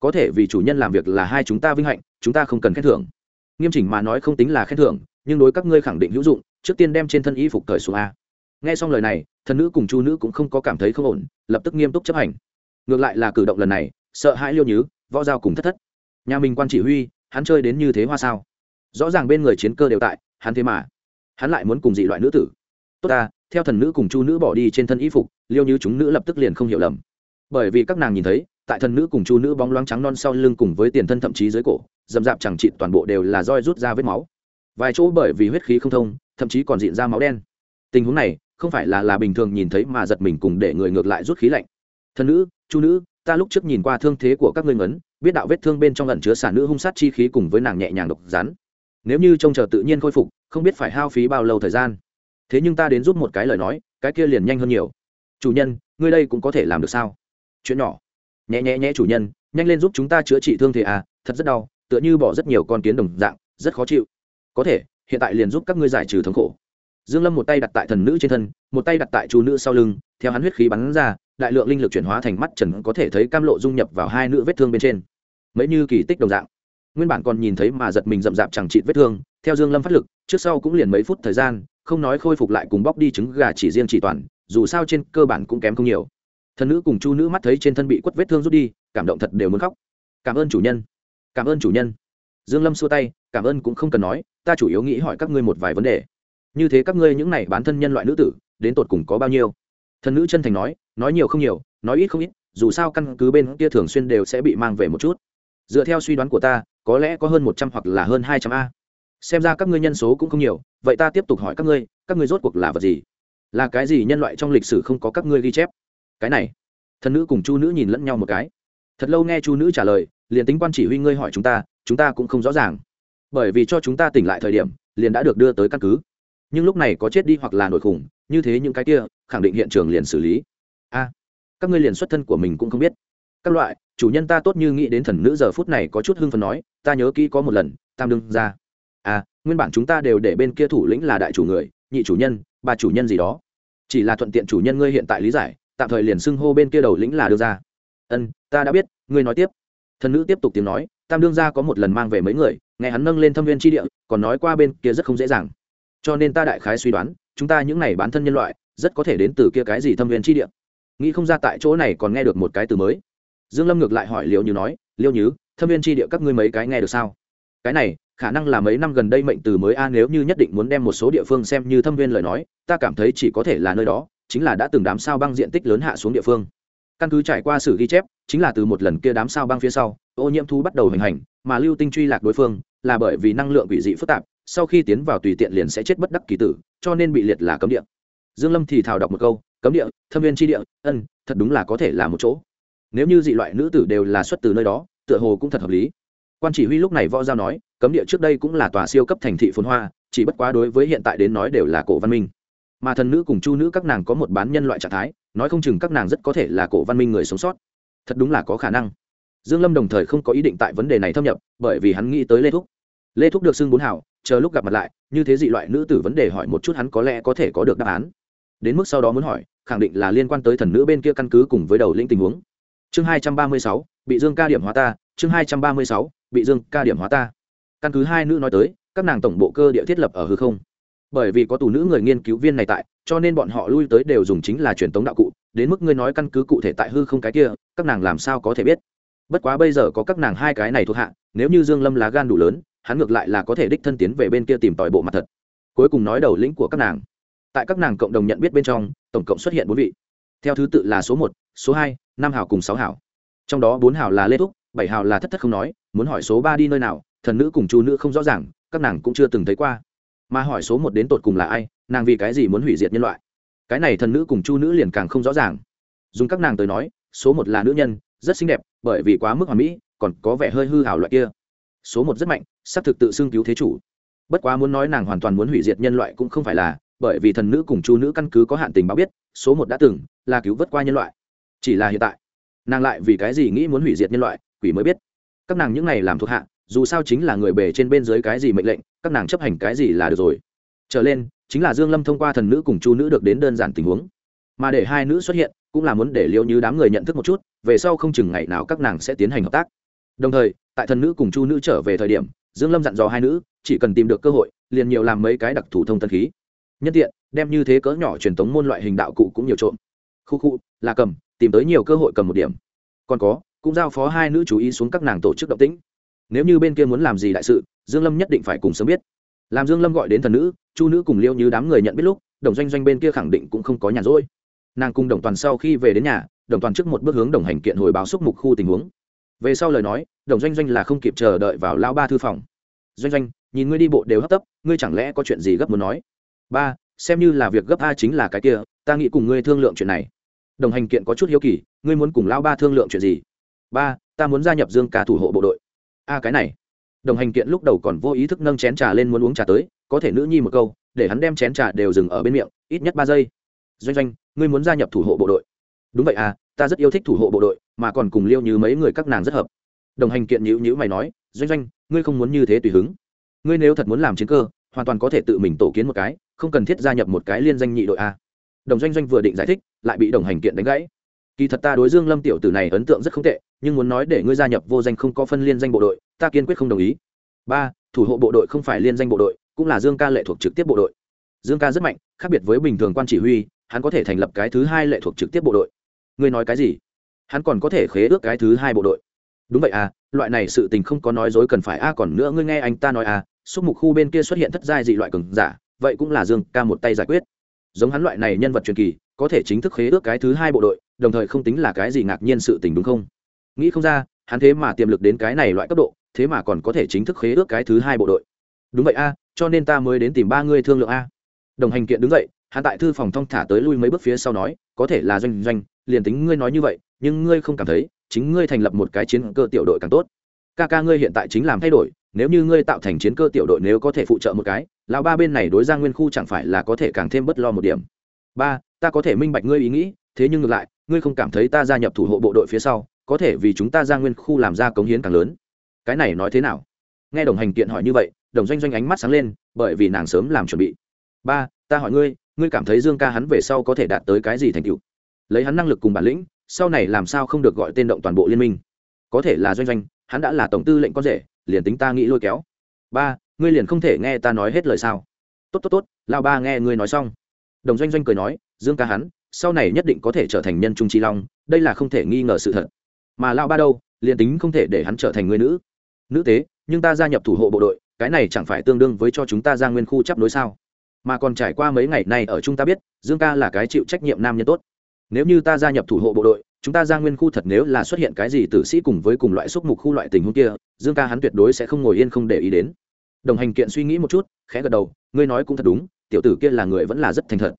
Có thể vì chủ nhân làm việc là hai chúng ta vinh hạnh, chúng ta không cần khen thưởng. Nghiêm chỉnh mà nói không tính là khen thưởng, nhưng đối các ngươi khẳng định hữu dụng, trước tiên đem trên thân y phục cởi xuống a. Nghe xong lời này, thần nữ cùng chu nữ cũng không có cảm thấy không ổn, lập tức nghiêm túc chấp hành. Ngược lại là cử động lần này, sợ hãi liêu nhứ võ giao cùng thất thất. Nhà mình quan chỉ huy, hắn chơi đến như thế hoa sao? Rõ ràng bên người chiến cơ đều tại, hắn thế mà. Hắn lại muốn cùng dị loại nữ tử. Tốt ta, theo thần nữ cùng chu nữ bỏ đi trên thân y phục, liêu như chúng nữ lập tức liền không hiểu lầm. Bởi vì các nàng nhìn thấy, tại thần nữ cùng chu nữ bóng loáng trắng non sau lưng cùng với tiền thân thậm chí dưới cổ, dầm dạp chẳng trị toàn bộ đều là roi rút ra vết máu. Vài chỗ bởi vì huyết khí không thông, thậm chí còn diện ra máu đen. Tình huống này, không phải là là bình thường nhìn thấy mà giật mình cùng để người ngược lại rút khí lạnh. Thần nữ, chu nữ ta lúc trước nhìn qua thương thế của các ngươi ngấn, biết đạo vết thương bên trong lần chứa xả nữ hung sát chi khí cùng với nàng nhẹ nhàng độc rắn. Nếu như trông chờ tự nhiên khôi phục, không biết phải hao phí bao lâu thời gian. Thế nhưng ta đến giúp một cái lời nói, cái kia liền nhanh hơn nhiều. Chủ nhân, ngươi đây cũng có thể làm được sao? Chuyện nhỏ. Nhẹ nhẹ nhẹ chủ nhân, nhanh lên giúp chúng ta chữa trị thương thế à thật rất đau, tựa như bỏ rất nhiều con kiến đồng dạng, rất khó chịu. Có thể, hiện tại liền giúp các ngươi giải trừ thống khổ. Dương lâm một tay đặt tại thần nữ trên thân, một tay đặt tại chú nữ sau lưng, theo hắn huyết khí bắn ra đại lượng linh lực chuyển hóa thành mắt trần có thể thấy cam lộ dung nhập vào hai nữ vết thương bên trên. Mấy như kỳ tích đồng dạng. Nguyên bản còn nhìn thấy mà giật mình rậm rạp chẳng trị vết thương, theo dương lâm phát lực, trước sau cũng liền mấy phút thời gian, không nói khôi phục lại cùng bóc đi trứng gà chỉ riêng chỉ toàn, dù sao trên cơ bản cũng kém không nhiều. Thần nữ cùng chu nữ mắt thấy trên thân bị quất vết thương rút đi, cảm động thật đều muốn khóc. Cảm ơn chủ nhân. Cảm ơn chủ nhân. Dương lâm xua tay, cảm ơn cũng không cần nói, ta chủ yếu nghĩ hỏi các ngươi một vài vấn đề. Như thế các ngươi những này bán thân nhân loại nữ tử, đến tột cùng có bao nhiêu? Thần nữ chân thành nói nói nhiều không nhiều, nói ít không ít, dù sao căn cứ bên kia thường xuyên đều sẽ bị mang về một chút. Dựa theo suy đoán của ta, có lẽ có hơn một trăm hoặc là hơn hai trăm a. Xem ra các ngươi nhân số cũng không nhiều, vậy ta tiếp tục hỏi các ngươi các ngươi rốt cuộc là vật gì? Là cái gì nhân loại trong lịch sử không có các ngươi ghi chép? Cái này. Thần nữ cùng chu nữ nhìn lẫn nhau một cái. Thật lâu nghe chu nữ trả lời, liền tính quan chỉ huy ngươi hỏi chúng ta chúng ta cũng không rõ ràng. Bởi vì cho chúng ta tỉnh lại thời điểm, liền đã được đưa tới căn cứ nhưng lúc này có chết đi hoặc là nổi khủng, như thế những cái kia, khẳng định hiện trường liền xử lý. A à, các ngươi liền xuất thân của mình cũng không biết. Các loại, chủ nhân ta tốt như nghĩ đến thần nữ giờ phút này có chút hưng phần nói, ta nhớ kỹ có một lần, tam đương ra à nguyên bản chúng ta đều để bên kia thủ lĩnh là đại chủ người, nhị chủ nhân ba chủ nhân gì đó. Chỉ là thuận tiện chủ nhân ngươi hiện tại lý giải, tạm thời liền xưng hô bên kia đầu lĩnh là đưa ra ân, ta đã biết, ngươi nói tiếp. Thần nữ tiếp tục tiếng nói, tam đương gia có một lần mang về mấy người, nghe hắn nâng lên thâm viên tri địa, còn nói qua bên kia rất không dễ dàng cho nên ta đại khái suy đoán, chúng ta những này bán thân nhân loại, rất có thể đến từ kia cái gì thâm viên chi địa. Nghĩ không ra tại chỗ này còn nghe được một cái từ mới. Dương lâm ngược lại hỏi liêu như nói liêu như, thâm viên chi địa các ngươi mấy cái nghe được sao? Cái này, khả năng là mấy năm gần đây mệnh từ mới a, nếu như nhất định muốn đem một số địa phương xem như thâm viên lời nói, ta cảm thấy chỉ có thể là nơi đó, chính là đã từng đám sao băng diện tích lớn hạ xuống địa phương. Căn cứ trải qua sử ghi chép, chính là từ một lần kia đám sao băng phía sau, ô nhiễm thu bắt đầu hình hành, mà lưu tinh truy lạc đối phương, là bởi vì năng lượng quỷ dị phức tạp sau khi tiến vào tùy tiện liền sẽ chết bất đắc kỳ tử, cho nên bị liệt là cấm địa. Dương lâm thì thào đọc một câu, cấm địa, thâm viên tri địa, ân, thật đúng là có thể là một chỗ. Nếu như dị loại nữ tử đều là xuất từ nơi đó, tựa hồ cũng thật hợp lý. Quan chỉ huy lúc này võ giao nói, cấm địa trước đây cũng là tòa siêu cấp thành thị phồn hoa, chỉ bất quá đối với hiện tại đến nói đều là cổ văn minh. Mà thần nữ cùng chu nữ các nàng có một bán nhân loại trạng thái, nói không chừng các nàng rất có thể là cổ văn minh người sống sót. Thật đúng là có khả năng. Dương lâm đồng thời không có ý định tại vấn đề này thâm nhập, bởi vì hắn nghĩ tới lê thúc. Lê thúc được xưng bốn hảo chờ lúc gặp mặt lại, như thế dị loại nữ tử vấn đề hỏi một chút hắn có lẽ có thể có được đáp án. Đến mức sau đó muốn hỏi, khẳng định là liên quan tới thần nữ bên kia căn cứ cùng với đầu lĩnh tình huống. Chương hai trăm ba mươi sáu, bị dương ca điểm hóa ta, chương hai trăm ba mươi sáu, bị dương ca điểm hóa ta. Căn cứ hai nữ nói tới, các nàng tổng bộ cơ địa thiết lập ở hư không. Bởi vì có tù nữ người nghiên cứu viên này tại, cho nên bọn họ lui tới đều dùng chính là truyền tống đạo cụ, đến mức ngươi nói căn cứ cụ thể tại hư không cái kia, các nàng làm sao có thể biết? Bất quá bây giờ có các nàng hai cái này thuộc hạ, nếu như dương lâm lá gan đủ lớn hắn ngược lại là có thể đích thân tiến về bên kia tìm tòi bộ mặt thật. Cuối cùng nói đầu lĩnh của các nàng. Tại các nàng cộng đồng nhận biết bên trong, tổng cộng xuất hiện bốn vị. Theo thứ tự là số một, số hai, năm hảo cùng sáu hảo trong đó bốn hảo là lê thúc, bảy hảo là thất thất không nói, muốn hỏi số ba đi nơi nào, thần nữ cùng chu nữ không rõ ràng, các nàng cũng chưa từng thấy qua. Mà hỏi số một đến tột cùng là ai, nàng vì cái gì muốn hủy diệt nhân loại? Cái này thần nữ cùng chu nữ liền càng không rõ ràng. Dùng các nàng tới nói, số một là nữ nhân, rất xinh đẹp, bởi vì quá mức hoàn mỹ, còn có vẻ hơi hư hảo loại kia số một rất mạnh, xác thực tự xưng cứu thế chủ. Bất quá muốn nói nàng hoàn toàn muốn hủy diệt nhân loại cũng không phải là, bởi vì thần nữ cùng chu nữ căn cứ có hạn tình báo biết, số một đã từng là cứu vớt qua nhân loại. Chỉ là hiện tại, nàng lại vì cái gì nghĩ muốn hủy diệt nhân loại, quỷ mới biết. Các nàng những này làm thuộc hạ, dù sao chính là người bề trên bên dưới cái gì mệnh lệnh, các nàng chấp hành cái gì là được rồi. Trở lên, chính là dương lâm thông qua thần nữ cùng chu nữ được đến đơn giản tình huống. Mà để hai nữ xuất hiện, cũng là muốn để liêu như đám người nhận thức một chút, về sau không chừng ngày nào các nàng sẽ tiến hành hợp tác đồng thời, tại thần nữ cùng chu nữ trở về thời điểm, dương lâm dặn dò hai nữ, chỉ cần tìm được cơ hội, liền nhiều làm mấy cái đặc thủ thông tân khí. Nhân tiện, đem như thế cỡ nhỏ truyền thống môn loại hình đạo cụ cũng nhiều trộm. Khu khu, là cầm, tìm tới nhiều cơ hội cầm một điểm. Còn có, cũng giao phó hai nữ chú ý xuống các nàng tổ chức động tĩnh. Nếu như bên kia muốn làm gì đại sự, dương lâm nhất định phải cùng sớm biết. Làm dương lâm gọi đến thần nữ, chu nữ cùng liêu như đám người nhận biết lúc, đồng doanh doanh bên kia khẳng định cũng không có nhàn rỗi. Nàng cùng đồng toàn sau khi về đến nhà, đồng toàn trước một bước hướng đồng hành kiện hồi báo xúc mục khu tình huống về sau lời nói, đồng doanh doanh là không kịp chờ đợi vào lao ba thư phòng. Doanh doanh, nhìn ngươi đi bộ đều hấp tấp, ngươi chẳng lẽ có chuyện gì gấp muốn nói? Ba, xem như là việc gấp a chính là cái kia, ta nghĩ cùng ngươi thương lượng chuyện này. Đồng hành kiện có chút hiếu kỳ, ngươi muốn cùng lao ba thương lượng chuyện gì? Ba, ta muốn gia nhập dương ca thủ hộ bộ đội. A, cái này. Đồng hành kiện lúc đầu còn vô ý thức nâng chén trà lên muốn uống trà tới, có thể nữ nhi một câu, để hắn đem chén trà đều dừng ở bên miệng, ít nhất ba giây. Doanh doanh, ngươi muốn gia nhập thủ hộ bộ đội. Đúng vậy à ta rất yêu thích thủ hộ bộ đội mà còn cùng liêu như mấy người các nàng rất hợp. Đồng hành kiện nhữ nhữ mày nói, doanh doanh, ngươi không muốn như thế tùy hứng. Ngươi nếu thật muốn làm chiến cơ, hoàn toàn có thể tự mình tổ kiến một cái, không cần thiết gia nhập một cái liên danh nhị đội a. Đồng doanh doanh vừa định giải thích, lại bị đồng hành kiện đánh gãy. Kỳ thật ta đối dương lâm tiểu tử này ấn tượng rất không tệ, nhưng muốn nói để ngươi gia nhập vô danh không có phân liên danh bộ đội, ta kiên quyết không đồng ý. Ba, thủ hộ bộ đội không phải liên danh bộ đội, cũng là dương ca lệ thuộc trực tiếp bộ đội. Dương ca rất mạnh, khác biệt với bình thường quan chỉ huy, hắn có thể thành lập cái thứ hai lệ thuộc trực tiếp bộ đội. Ngươi nói cái gì? Hắn còn có thể khế ước cái thứ hai bộ đội. Đúng vậy à loại này sự tình không có nói dối cần phải, a, còn nữa ngươi nghe anh ta nói à xúc mục khu bên kia xuất hiện thất giai dị loại cường giả, vậy cũng là dương ca một tay giải quyết. Giống hắn loại này nhân vật truyền kỳ, có thể chính thức khế ước cái thứ hai bộ đội, đồng thời không tính là cái gì ngạc nhiên sự tình đúng không? Nghĩ không ra, hắn thế mà tiềm lực đến cái này loại cấp độ, thế mà còn có thể chính thức khế ước cái thứ hai bộ đội. Đúng vậy a, cho nên ta mới đến tìm ba ngươi thương lượng a. Đồng hành kiện đứng dậy, hắn tại thư phòng thong thả tới lui mấy bước phía sau nói, có thể là doanh doanh, liền tính ngươi nói như vậy nhưng ngươi không cảm thấy, chính ngươi thành lập một cái chiến cơ tiểu đội càng tốt. Ca ca ngươi hiện tại chính làm thay đổi, nếu như ngươi tạo thành chiến cơ tiểu đội nếu có thể phụ trợ một cái, lão ba bên này đối ra nguyên khu chẳng phải là có thể càng thêm bất lo một điểm. Ba, ta có thể minh bạch ngươi ý nghĩ, thế nhưng ngược lại, ngươi không cảm thấy ta gia nhập thủ hộ bộ đội phía sau, có thể vì chúng ta ra nguyên khu làm ra cống hiến càng lớn. Cái này nói thế nào? Nghe đồng hành kiện hỏi như vậy, đồng doanh doanh ánh mắt sáng lên, bởi vì nàng sớm làm chuẩn bị. Ba, ta hỏi ngươi ngươi cảm thấy dương ca hắn về sau có thể đạt tới cái gì thành tựu? Lấy hắn năng lực cùng bản lĩnh sau này làm sao không được gọi tên động toàn bộ liên minh? Có thể là doanh doanh, hắn đã là tổng tư lệnh con rể, liền tính ta nghĩ lôi kéo. Ba, ngươi liền không thể nghe ta nói hết lời sao? Tốt tốt tốt lao ba nghe ngươi nói xong. Đồng doanh doanh cười nói, dương ca hắn, sau này nhất định có thể trở thành nhân trung trí long, đây là không thể nghi ngờ sự thật. Mà lao ba đâu, liền tính không thể để hắn trở thành người nữ. Nữ tế, nhưng ta gia nhập thủ hộ bộ đội, cái này chẳng phải tương đương với cho chúng ta ra nguyên khu chấp nối sao? Mà còn trải qua mấy ngày nay ở chúng ta biết, dương ca là cái chịu trách nhiệm nam nhân tốt nếu như ta gia nhập thủ hộ bộ đội, chúng ta ra nguyên khu thật nếu là xuất hiện cái gì tử sĩ cùng với cùng loại xúc mục khu loại tình huống kia, dương ca hắn tuyệt đối sẽ không ngồi yên không để ý đến. Đồng hành kiện suy nghĩ một chút, khẽ gật đầu, ngươi nói cũng thật đúng, tiểu tử kia là người vẫn là rất thành thật.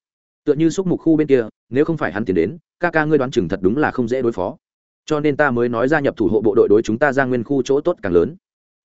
Tựa như xúc mục khu bên kia, nếu không phải hắn tiến đến, ca ca ngươi đoán chừng thật đúng là không dễ đối phó. Cho nên ta mới nói gia nhập thủ hộ bộ đội đối chúng ta ra nguyên khu chỗ tốt càng lớn.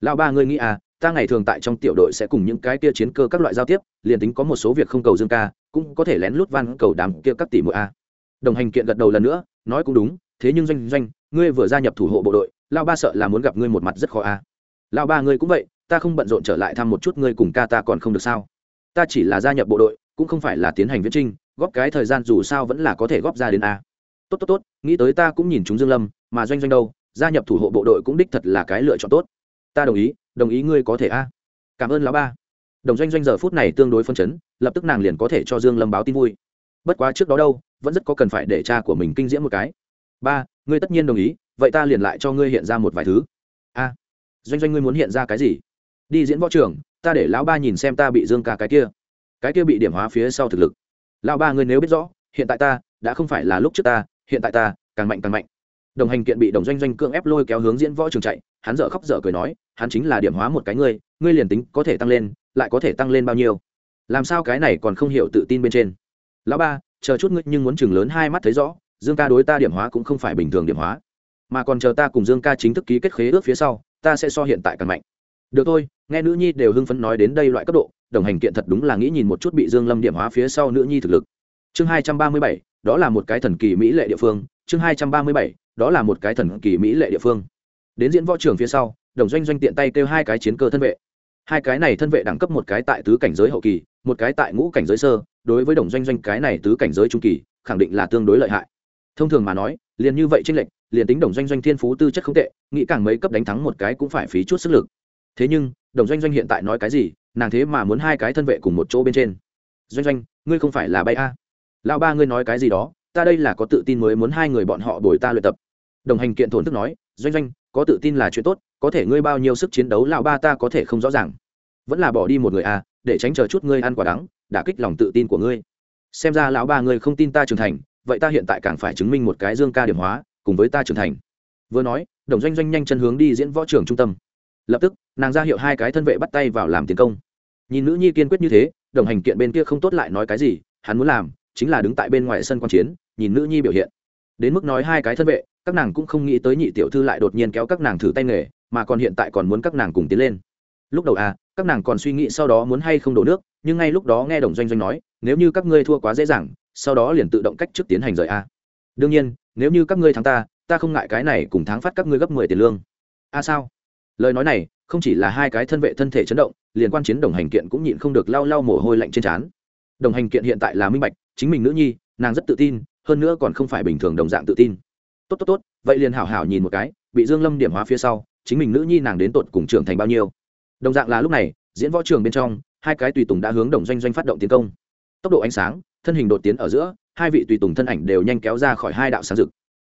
Lão ba ngươi nghĩ à ta ngày thường tại trong tiểu đội sẽ cùng những cái kia chiến cơ các loại giao tiếp, liền tính có một số việc không cầu dương ca, cũng có thể lén lút van cầu đám kia các tỷ mỗi a đồng hành kiện gật đầu lần nữa, nói cũng đúng, thế nhưng doanh doanh, ngươi vừa gia nhập thủ hộ bộ đội, lao ba sợ là muốn gặp ngươi một mặt rất khó a lao ba ngươi cũng vậy, ta không bận rộn trở lại thăm một chút ngươi cùng ca ta còn không được sao. Ta chỉ là gia nhập bộ đội, cũng không phải là tiến hành viễn trinh, góp cái thời gian dù sao vẫn là có thể góp ra đến a. Tốt tốt tốt, nghĩ tới ta cũng nhìn chúng dương lâm, mà doanh doanh đâu, gia nhập thủ hộ bộ đội cũng đích thật là cái lựa chọn tốt. Ta đồng ý đồng ý ngươi có thể a. Cảm ơn lão ba. Đồng doanh doanh giờ phút này tương đối phân chấn, lập tức nàng liền có thể cho dương lâm báo tin vui bất quá trước đó đâu, vẫn rất có cần phải để cha của mình kinh diễm một cái. Ba, ngươi tất nhiên đồng ý, vậy ta liền lại cho ngươi hiện ra một vài thứ. A. Doanh doanh ngươi muốn hiện ra cái gì? Đi diễn võ trường ta để lão ba nhìn xem ta bị dương ca cái kia. Cái kia bị điểm hóa phía sau thực lực. Lão ba ngươi nếu biết rõ, hiện tại ta, đã không phải là lúc trước ta, hiện tại ta, càng mạnh càng mạnh. Đồng hành kiện bị đồng doanh doanh cưỡng ép lôi kéo hướng diễn võ trường chạy, hắn dở khóc dở cười nói, hắn chính là điểm hóa một cái ngươi ngươi liền tính có thể tăng lên, lại có thể tăng lên bao nhiêu? Làm sao cái này còn không hiểu tự tin bên trên? Lão ba, chờ chút ngươi nhưng muốn chừng lớn hai mắt thấy rõ, dương ca đối ta điểm hóa cũng không phải bình thường điểm hóa. Mà còn chờ ta cùng dương ca chính thức ký kết khế ước phía sau, ta sẽ so hiện tại càng mạnh. Được thôi, nghe nữ nhi đều hưng phấn nói đến đây loại cấp độ, đồng hành kiện thật đúng là nghĩ nhìn một chút bị dương lâm điểm hóa phía sau nữ nhi thực lực. Chương hai trăm ba mươi bảy, đó là một cái thần kỳ mỹ lệ địa phương. Chương hai trăm ba mươi bảy, đó là một cái thần kỳ mỹ lệ địa phương. Đến diễn võ trường phía sau, đồng doanh doanh tiện tay kêu hai cái chiến cơ thân vệ. Hai cái này thân vệ đẳng cấp một cái tại tứ cảnh giới hậu kỳ, một cái tại ngũ cảnh giới sơ đối với đồng doanh doanh cái này tứ cảnh giới trung kỳ, khẳng định là tương đối lợi hại. Thông thường mà nói, liền như vậy tranh lệch, liền tính đồng doanh doanh thiên phú tư chất không tệ, nghĩ càng mấy cấp đánh thắng một cái cũng phải phí chút sức lực. Thế nhưng, đồng doanh doanh hiện tại nói cái gì, nàng thế mà muốn hai cái thân vệ cùng một chỗ bên trên. Doanh doanh, ngươi không phải là bay a? À. lão ba ngươi nói cái gì đó, ta đây là có tự tin mới muốn hai người bọn họ đổi ta luyện tập. Đồng hành kiện thổn thức nói, doanh doanh, có tự tin là chuyện tốt, có thể ngươi bao nhiêu sức chiến đấu, lão ba ta có thể không rõ ràng. Vẫn là bỏ đi một người à để tránh chờ chút ngươi ăn quả đắng đã kích lòng tự tin của ngươi. Xem ra lão ba ngươi không tin ta trưởng thành, vậy ta hiện tại càng phải chứng minh một cái dương ca điểm hóa, cùng với ta trưởng thành. Vừa nói, đồng doanh doanh nhanh chân hướng đi diễn võ trường trung tâm. Lập tức, nàng ra hiệu hai cái thân vệ bắt tay vào làm tiến công. Nhìn nữ nhi kiên quyết như thế, đồng hành kiện bên kia không tốt lại nói cái gì, hắn muốn làm chính là đứng tại bên ngoài sân quan chiến, nhìn nữ nhi biểu hiện. Đến mức nói hai cái thân vệ, các nàng cũng không nghĩ tới nhị tiểu thư lại đột nhiên kéo các nàng thử tay nghề, mà còn hiện tại còn muốn các nàng cùng tiến lên. Lúc đầu à các nàng còn suy nghĩ sau đó muốn hay không đổ nước nhưng ngay lúc đó nghe đồng doanh doanh nói, nếu như các ngươi thua quá dễ dàng, sau đó liền tự động cách trước tiến hành rời a. Đương nhiên, nếu như các ngươi thắng ta ta không ngại cái này cùng tháng phát các ngươi gấp mười tiền lương. A sao? Lời nói này, không chỉ là hai cái thân vệ thân thể chấn động, liền quan chiến đồng hành kiện cũng nhịn không được lau lau mồ hôi lạnh trên trán. Đồng hành kiện hiện tại là minh bạch, chính mình nữ nhi, nàng rất tự tin, hơn nữa còn không phải bình thường đồng dạng tự tin. Tốt tốt tốt, vậy liền hảo hảo nhìn một cái, bị dương lâm điểm hóa phía sau, chính mình nữ nhi nàng đến tột cùng trưởng thành bao nhiêu. Đồng dạng là lúc này, diễn võ trường bên trong hai cái tùy tùng đã hướng đồng doanh doanh phát động tiến công. Tốc độ ánh sáng, thân hình đột tiến ở giữa, hai vị tùy tùng thân ảnh đều nhanh kéo ra khỏi hai đạo sáng rực.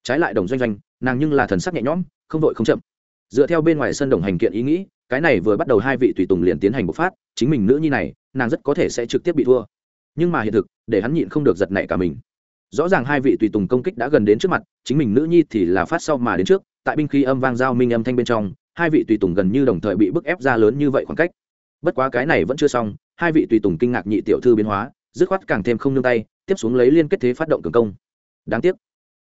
Trái lại đồng doanh doanh, nàng nhưng là thần sắc nhẹ nhõm, không vội không chậm. Dựa theo bên ngoài sân đồng hành kiện ý nghĩ, cái này vừa bắt đầu hai vị tùy tùng liền tiến hành bộc phát, chính mình nữ nhi này, nàng rất có thể sẽ trực tiếp bị thua. Nhưng mà hiện thực, để hắn nhịn không được giật nảy cả mình. Rõ ràng hai vị tùy tùng công kích đã gần đến trước mặt, chính mình nữ nhi thì là phát sau mà đến trước, tại binh khí âm vang giao minh âm thanh bên trong, hai vị tùy tùng gần như đồng thời bị bức ép ra lớn như vậy khoảng cách bất quá cái này vẫn chưa xong, hai vị tùy tùng kinh ngạc nhị tiểu thư biến hóa, dứt khoát càng thêm không nương tay, tiếp xuống lấy liên kết thế phát động cường công. Đáng tiếc,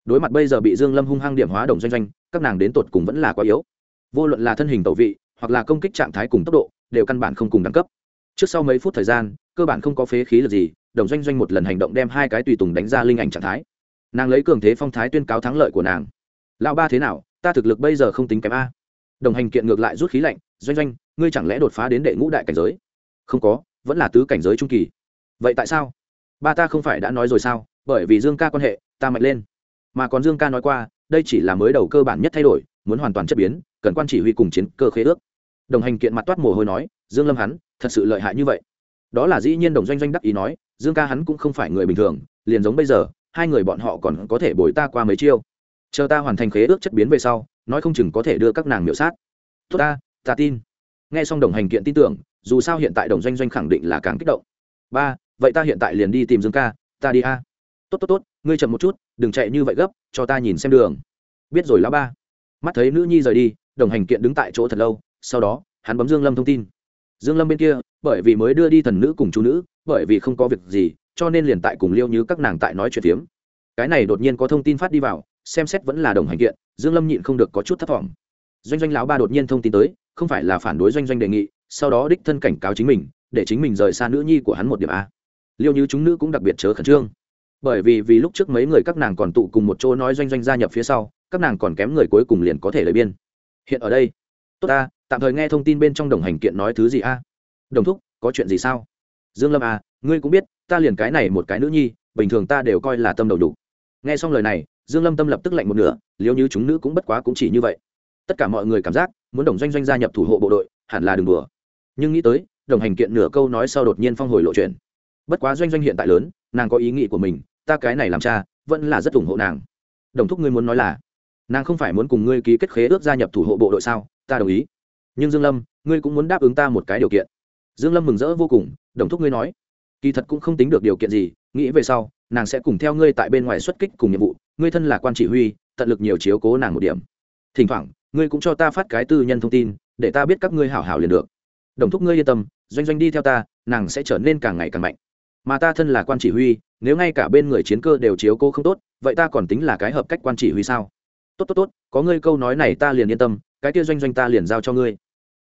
đối mặt bây giờ bị dương lâm hung hăng điểm hóa đồng doanh doanh, các nàng đến tột cùng vẫn là quá yếu. Vô luận là thân hình tẩu vị, hoặc là công kích trạng thái cùng tốc độ, đều căn bản không cùng đẳng cấp. Trước sau mấy phút thời gian, cơ bản không có phế khí lực gì, đồng doanh doanh một lần hành động đem hai cái tùy tùng đánh ra linh ảnh trạng thái. Nàng lấy cường thế phong thái tuyên cáo thắng lợi của nàng. Lão ba thế nào, ta thực lực bây giờ không tính kém a. Đồng hành kiện ngược lại rút khí lạnh doanh doanh, ngươi chẳng lẽ đột phá đến đệ ngũ đại cảnh giới? Không có, vẫn là tứ cảnh giới trung kỳ. Vậy tại sao? Ba ta không phải đã nói rồi sao? Bởi vì dương ca quan hệ, ta mạnh lên. Mà còn dương ca nói qua, đây chỉ là mới đầu cơ bản nhất thay đổi, muốn hoàn toàn chất biến, cần quan chỉ huy cùng chiến cơ khế ước. Đồng hành kiện mặt toát mồ hôi nói, dương lâm hắn, thật sự lợi hại như vậy. Đó là dĩ nhiên đồng doanh doanh đắc ý nói, dương ca hắn cũng không phải người bình thường, liền giống bây giờ, hai người bọn họ còn có thể bồi ta qua mấy chiêu. Chờ ta hoàn thành khế ước chất biến về sau, nói không chừng có thể đưa các nàng miểu sát. Tốt ta ta tin. Nghe xong đồng hành kiện tin tưởng, dù sao hiện tại đồng doanh doanh khẳng định là càng kích động. Ba, vậy ta hiện tại liền đi tìm dương ca, ta đi a. Tốt tốt tốt, ngươi chậm một chút, đừng chạy như vậy gấp, cho ta nhìn xem đường. Biết rồi lão ba. Mắt thấy nữ nhi rời đi, đồng hành kiện đứng tại chỗ thật lâu, sau đó, hắn bấm dương lâm thông tin. Dương lâm bên kia, bởi vì mới đưa đi thần nữ cùng chú nữ, bởi vì không có việc gì, cho nên liền tại cùng liêu như các nàng tại nói chuyện phiếm. Cái này đột nhiên có thông tin phát đi vào, xem xét vẫn là đồng hành kiện, dương lâm nhịn không được có chút thất vọng. Doanh doanh lão ba đột nhiên thông tin tới không phải là phản đối doanh doanh đề nghị, sau đó đích thân cảnh cáo chính mình, để chính mình rời xa nữ nhi của hắn một điểm a. Liêu như chúng nữ cũng đặc biệt chớ khẩn trương. Bởi vì vì lúc trước mấy người các nàng còn tụ cùng một chỗ nói doanh doanh gia nhập phía sau, các nàng còn kém người cuối cùng liền có thể lấy biên. Hiện ở đây, tốt ta, tạm thời nghe thông tin bên trong đồng hành kiện nói thứ gì a? Đồng thúc, có chuyện gì sao? Dương lâm à ngươi cũng biết, ta liền cái này một cái nữ nhi, bình thường ta đều coi là tâm đầu đủ. Nghe xong lời này, dương lâm tâm lập tức lạnh một nửa liếu như chúng nữ cũng bất quá cũng chỉ như vậy tất cả mọi người cảm giác, muốn đồng doanh doanh gia nhập thủ hộ bộ đội, hẳn là đừng đùa. Nhưng nghĩ tới, đồng hành kiện nửa câu nói sau đột nhiên phong hồi lộ chuyện. Bất quá doanh doanh hiện tại lớn, nàng có ý nghĩ của mình, ta cái này làm cha, vẫn là rất ủng hộ nàng. Đồng thúc ngươi muốn nói là, nàng không phải muốn cùng ngươi ký kết khế ước gia nhập thủ hộ bộ đội sao? Ta đồng ý. Nhưng dương lâm, ngươi cũng muốn đáp ứng ta một cái điều kiện. Dương lâm mừng rỡ vô cùng, đồng thúc ngươi nói, kỳ thật cũng không tính được điều kiện gì, nghĩ về sau, nàng sẽ cùng theo ngươi tại bên ngoài xuất kích cùng nhiệm vụ, ngươi thân là quan chỉ huy, tận lực nhiều chiếu cố nàng một điểm. Thỉnh thoảng ngươi cũng cho ta phát cái tư nhân thông tin, để ta biết các ngươi hảo hảo liền được. Đồng thúc ngươi yên tâm, doanh doanh đi theo ta, nàng sẽ trở nên càng ngày càng mạnh. Mà ta thân là quan chỉ huy, nếu ngay cả bên người chiến cơ đều chiếu cô không tốt, vậy ta còn tính là cái hợp cách quan chỉ huy sao? Tốt tốt tốt, có ngươi câu nói này ta liền yên tâm, cái kia doanh doanh ta liền giao cho ngươi.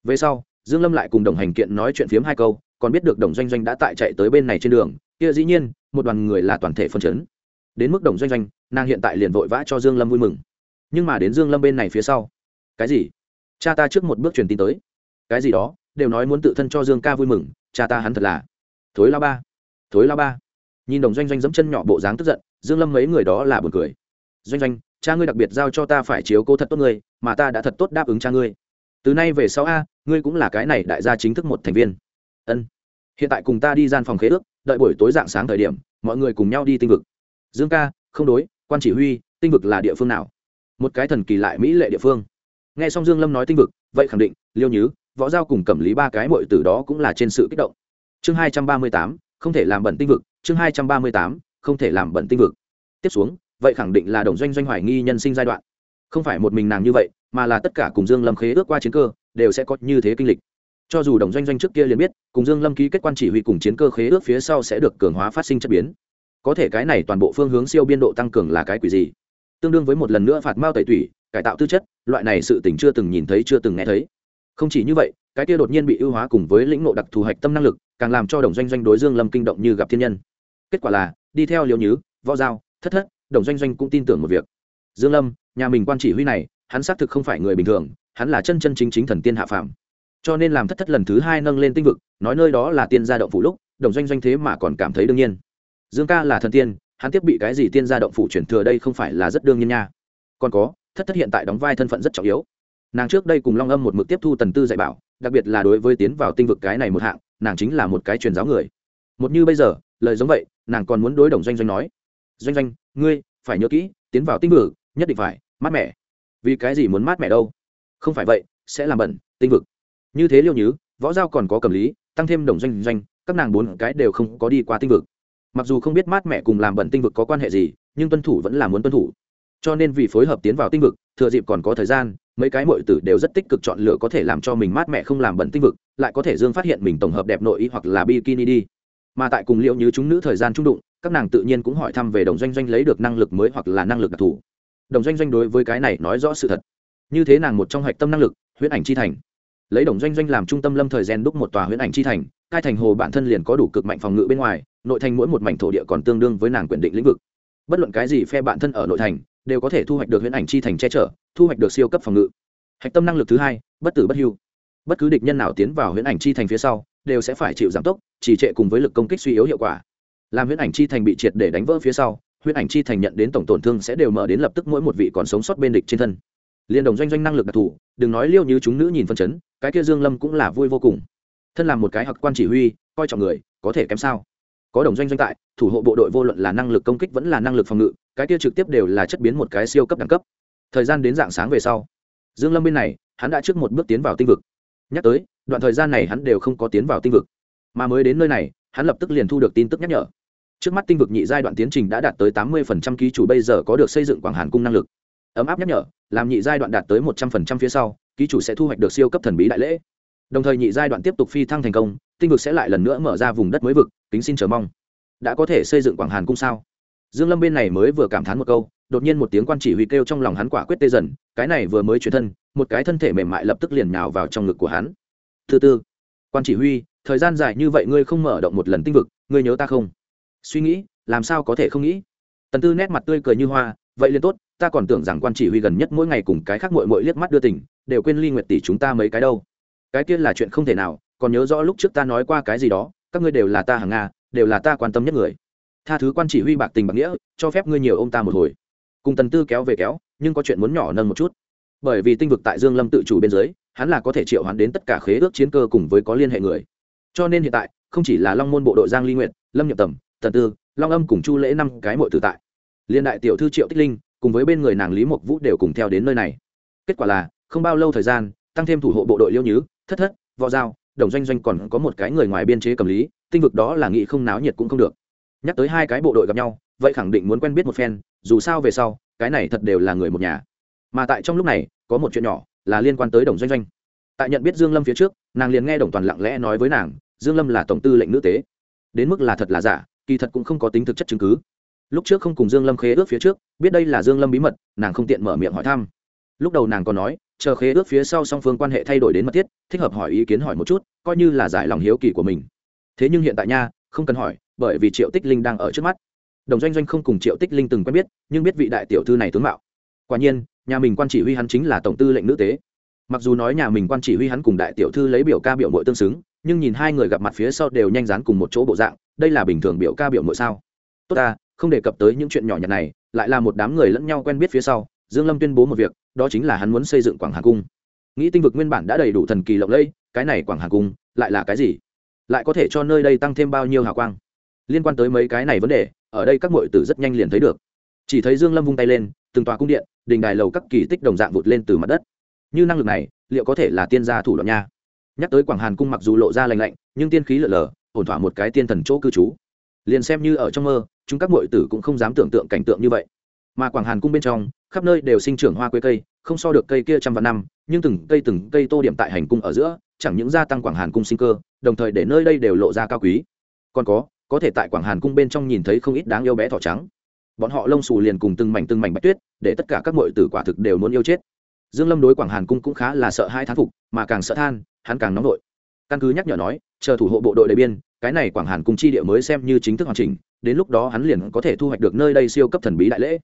Về sau, dương lâm lại cùng đồng hành kiện nói chuyện phiếm hai câu, còn biết được đồng doanh doanh đã tại chạy tới bên này trên đường, kia dĩ nhiên, một đoàn người là toàn thể phân chấn. Đến mức đồng doanh doanh, nàng hiện tại liền vội vã cho dương lâm vui mừng. Nhưng mà đến dương lâm bên này phía sau cái gì? Cha ta trước một bước truyền tin tới. Cái gì đó, đều nói muốn tự thân cho dương ca vui mừng, cha ta hắn thật là. Thối lao ba, thối lao ba. Nhìn đồng doanh doanh dẫm chân nhỏ bộ dáng tức giận, dương lâm mấy người đó là buồn cười. Doanh doanh, cha ngươi đặc biệt giao cho ta phải chiếu cố thật tốt ngươi, mà ta đã thật tốt đáp ứng cha ngươi. Từ nay về sau a, ngươi cũng là cái này đại gia chính thức một thành viên. Ân. Hiện tại cùng ta đi gian phòng khế ước, đợi buổi tối dạng sáng thời điểm, mọi người cùng nhau đi tinh vực. Dương ca, không đối, quan chỉ huy, tinh vực là địa phương nào? Một cái thần kỳ lại mỹ lệ địa phương nghe xong dương lâm nói tinh vực, vậy khẳng định, liêu nhứ, võ giao cùng cẩm lý ba cái mội từ đó cũng là trên sự kích động. Chương hai trăm ba mươi tám, không thể làm bẩn tinh vực, chương hai trăm ba mươi tám, không thể làm bẩn tinh vực. Tiếp xuống, vậy khẳng định là đồng doanh doanh hoài nghi nhân sinh giai đoạn. Không phải một mình nàng như vậy, mà là tất cả cùng dương lâm khế ước qua chiến cơ, đều sẽ có như thế kinh lịch. Cho dù đồng doanh doanh trước kia liền biết, cùng dương lâm ký kết quan chỉ huy cùng chiến cơ khế ước phía sau sẽ được cường hóa phát sinh chất biến. Có thể cái này toàn bộ phương hướng siêu biên độ tăng cường là cái quỷ gì? Tương đương với một lần nữa phạt mao tẩy tủy cải tạo tư chất, loại này sự tình chưa từng nhìn thấy, chưa từng nghe thấy. Không chỉ như vậy, cái kia đột nhiên bị ưu hóa cùng với lĩnh ngộ đặc thù hạch tâm năng lực, càng làm cho đồng doanh doanh đối dương lâm kinh động như gặp thiên nhân. Kết quả là, đi theo liều nhứ, võ giao, thất thất, đồng doanh doanh cũng tin tưởng một việc. Dương lâm, nhà mình quan chỉ huy này, hắn xác thực không phải người bình thường, hắn là chân chân chính chính thần tiên hạ phàm. Cho nên làm thất thất lần thứ hai nâng lên tinh vực, nói nơi đó là tiên gia động phủ lúc, đồng doanh doanh thế mà còn cảm thấy đương nhiên. Dương ca là thần tiên, hắn tiếp bị cái gì tiên gia động phủ chuyển thừa đây không phải là rất đương nhiên nha. Còn có thất thất hiện tại đóng vai thân phận rất trọng yếu. Nàng trước đây cùng long âm một mực tiếp thu tần tư dạy bảo, đặc biệt là đối với tiến vào tinh vực cái này một hạng, nàng chính là một cái truyền giáo người. Một như bây giờ, lời giống vậy, nàng còn muốn đối đồng doanh doanh nói. Doanh doanh, ngươi phải nhớ kỹ, tiến vào tinh vực, nhất định phải, mát mẻ. Vì cái gì muốn mát mẻ đâu? Không phải vậy, sẽ làm bẩn, tinh vực. Như thế liêu nhứ, võ giao còn có cầm lý, tăng thêm đồng doanh doanh, các nàng bốn cái đều không có đi qua tinh vực. Mặc dù không biết mát mẻ cùng làm bẩn tinh vực có quan hệ gì, nhưng tuân thủ vẫn là muốn tuân thủ cho nên vì phối hợp tiến vào tinh vực, thừa dịp còn có thời gian, mấy cái mọi tử đều rất tích cực chọn lựa có thể làm cho mình mát mẻ không làm bẩn tinh vực, lại có thể dương phát hiện mình tổng hợp đẹp nội ý hoặc là bikini đi. Mà tại cùng liệu như chúng nữ thời gian trung đụng, các nàng tự nhiên cũng hỏi thăm về đồng doanh doanh lấy được năng lực mới hoặc là năng lực đặc thù. Đồng doanh doanh đối với cái này nói rõ sự thật. Như thế nàng một trong hạch tâm năng lực, huyễn ảnh chi thành. Lấy đồng doanh doanh làm trung tâm lâm thời gen đúc một tòa huyễn ảnh chi thành, cai thành hồ bản thân liền có đủ cực mạnh phòng ngự bên ngoài, nội thành mỗi một mảnh thổ địa còn tương đương với nàng quyền định lĩnh vực. Bất luận cái gì phe bản thân ở nội thành đều có thể thu hoạch được huyễn ảnh chi thành che chở, thu hoạch được siêu cấp phòng ngự. Hạch tâm năng lực thứ hai, bất tử bất hưu. Bất cứ địch nhân nào tiến vào huyễn ảnh chi thành phía sau, đều sẽ phải chịu giảm tốc, trì trệ cùng với lực công kích suy yếu hiệu quả. Làm huyễn ảnh chi thành bị triệt để đánh vỡ phía sau, huyễn ảnh chi thành nhận đến tổng tổn thương sẽ đều mở đến lập tức mỗi một vị còn sống sót bên địch trên thân. Liên đồng doanh doanh năng lực đặc thù, đừng nói liêu như chúng nữ nhìn phân chấn, cái kia dương lâm cũng là vui vô cùng. Thân làm một cái học quan chỉ huy, coi trọng người, có thể kém sao? Có đồng doanh doanh tại, thủ hộ bộ đội vô luận là năng lực công kích vẫn là năng lực phòng ngự, cái kia trực tiếp đều là chất biến một cái siêu cấp đẳng cấp. Thời gian đến dạng sáng về sau, dương lâm bên này, hắn đã trước một bước tiến vào tinh vực. Nhắc tới, đoạn thời gian này hắn đều không có tiến vào tinh vực. Mà mới đến nơi này, hắn lập tức liền thu được tin tức nhắc nhở. Trước mắt tinh vực nhị giai đoạn tiến trình đã đạt tới tám mươi ký chủ bây giờ có được xây dựng quảng hàn cung năng lực. Ấm áp nhắc nhở, làm nhị giai đoạn đạt tới một trăm linh phía sau, ký chủ sẽ thu hoạch được siêu cấp thần bí đại lễ đồng thời nhị giai đoạn tiếp tục phi thăng thành công, tinh vực sẽ lại lần nữa mở ra vùng đất mới vực, kính xin chờ mong. Đã có thể xây dựng quảng hàn cung sao? Dương lâm bên này mới vừa cảm thán một câu, đột nhiên một tiếng quan chỉ huy kêu trong lòng hắn quả quyết tê dần, cái này vừa mới chuyển thân, một cái thân thể mềm mại lập tức liền nhào vào trong ngực của hắn. Thứ tư, quan chỉ huy, thời gian dài như vậy ngươi không mở động một lần tinh vực, ngươi nhớ ta không? Suy nghĩ, làm sao có thể không nghĩ? Tần tư nét mặt tươi cười như hoa, vậy liền tốt, ta còn tưởng rằng quan chỉ huy gần nhất mỗi ngày cùng cái khác mội mội liếc mắt đưa tỉnh đều quên ly nguyệt tỷ chúng ta mấy cái đâu cái kia là chuyện không thể nào, còn nhớ rõ lúc trước ta nói qua cái gì đó, các ngươi đều là ta hàng nga, đều là ta quan tâm nhất người. Tha thứ quan chỉ huy bạc tình bạc nghĩa, cho phép ngươi nhiều ông ta một hồi. Cùng tần tư kéo về kéo, nhưng có chuyện muốn nhỏ nâng một chút. Bởi vì tinh vực tại dương lâm tự chủ bên dưới, hắn là có thể triệu hoán đến tất cả khế ước chiến cơ cùng với có liên hệ người. Cho nên hiện tại, không chỉ là long môn bộ đội giang ly nguyện lâm nhập tầm, tần tư, long âm cùng chu lễ năm cái mội tự tại. Liên đại tiểu thư triệu tích linh, cùng với bên người nàng lý mộc vũ đều cùng theo đến nơi này. Kết quả là, không bao lâu thời gian, tăng thêm thủ hộ bộ đội liêu nhứ thất thất, võ giao, đồng doanh doanh còn có một cái người ngoài biên chế cầm lý, tinh vực đó là nghị không náo nhiệt cũng không được. Nhắc tới hai cái bộ đội gặp nhau, vậy khẳng định muốn quen biết một phen, dù sao về sau, cái này thật đều là người một nhà. Mà tại trong lúc này, có một chuyện nhỏ, là liên quan tới đồng doanh doanh. Tại nhận biết dương lâm phía trước, nàng liền nghe đồng toàn lặng lẽ nói với nàng, dương lâm là tổng tư lệnh nữ tế. Đến mức là thật là giả, kỳ thật cũng không có tính thực chất chứng cứ. Lúc trước không cùng dương lâm khế ước phía trước, biết đây là dương lâm bí mật, nàng không tiện mở miệng hỏi thăm. Lúc đầu nàng còn nói chờ khế ước phía sau song phương quan hệ thay đổi đến mật thiết, thích hợp hỏi ý kiến hỏi một chút, coi như là giải lòng hiếu kỳ của mình. Thế nhưng hiện tại nha, không cần hỏi, bởi vì triệu tích linh đang ở trước mắt. Đồng doanh doanh không cùng triệu tích linh từng quen biết, nhưng biết vị đại tiểu thư này tướng mạo. Quả nhiên, nhà mình quan chỉ huy hắn chính là tổng tư lệnh nữ tế. Mặc dù nói nhà mình quan chỉ huy hắn cùng đại tiểu thư lấy biểu ca biểu mội tương xứng, nhưng nhìn hai người gặp mặt phía sau đều nhanh dán cùng một chỗ bộ dạng, đây là bình thường biểu ca biểu mội sao? Tốt ta, không đề cập tới những chuyện nhỏ nhặt này, lại là một đám người lẫn nhau quen biết phía sau dương lâm tuyên bố một việc, đó chính là hắn muốn xây dựng quảng hà cung. Nghĩ tinh vực nguyên bản đã đầy đủ thần kỳ lộng lẫy, cái này quảng hà cung lại là cái gì? Lại có thể cho nơi đây tăng thêm bao nhiêu hào quang? Liên quan tới mấy cái này vấn đề, ở đây các muội tử rất nhanh liền thấy được. Chỉ thấy dương lâm vung tay lên, từng tòa cung điện, đình đài lầu các kỳ tích đồng dạng vụt lên từ mặt đất. Như năng lực này, liệu có thể là tiên gia thủ đoạn nha? Nhắc tới quảng hàn cung mặc dù lộ ra lành lạnh, nhưng tiên khí lở lở, ổn thỏa một cái tiên thần chỗ cư trú. Liền xem như ở trong mơ, chúng các muội tử cũng không dám tưởng tượng cảnh tượng như vậy mà quảng hàn cung bên trong, khắp nơi đều sinh trưởng hoa quế cây, không so được cây kia trăm vạn năm, nhưng từng cây từng cây tô điểm tại hành cung ở giữa, chẳng những gia tăng quảng hàn cung sinh cơ, đồng thời để nơi đây đều lộ ra cao quý. Còn có có thể tại quảng hàn cung bên trong nhìn thấy không ít đáng yêu bé thỏ trắng. Bọn họ lông xù liền cùng từng mảnh từng mảnh bạch tuyết, để tất cả các muội tử quả thực đều muốn yêu chết. Dương lâm đối quảng hàn cung cũng khá là sợ hai thán phục, mà càng sợ than, hắn càng nóng nội căn cứ nhắc nhở nói, chờ thủ hộ bộ đội đầy biên, cái này quảng hàn cung chi địa mới xem như chính thức hoàn chỉnh, đến lúc đó hắn liền có thể thu hoạch được nơi đây siêu cấp thần bí đại lễ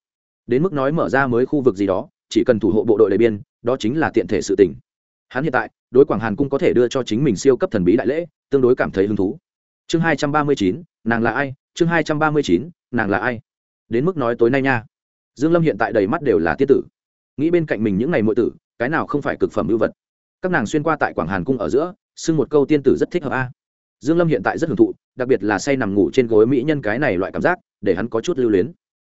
đến mức nói mở ra mới khu vực gì đó, chỉ cần thủ hộ bộ đội đầy biên, đó chính là tiện thể sự tỉnh hắn hiện tại, đối quảng hàn cung có thể đưa cho chính mình siêu cấp thần bí đại lễ, tương đối cảm thấy hứng thú. Chương hai trăm ba mươi chín, nàng là ai? Chương hai trăm ba mươi chín, nàng là ai? Đến mức nói tối nay nha. Dương lâm hiện tại đầy mắt đều là tiết tử. Nghĩ bên cạnh mình những ngày muội tử, cái nào không phải cực phẩm ưu vật? Các nàng xuyên qua tại quảng hàn cung ở giữa, xưng một câu tiên tử rất thích hợp a. Dương lâm hiện tại rất hưởng thụ, đặc biệt là say nằm ngủ trên gối mỹ nhân cái này loại cảm giác, để hắn có chút lưu luyến.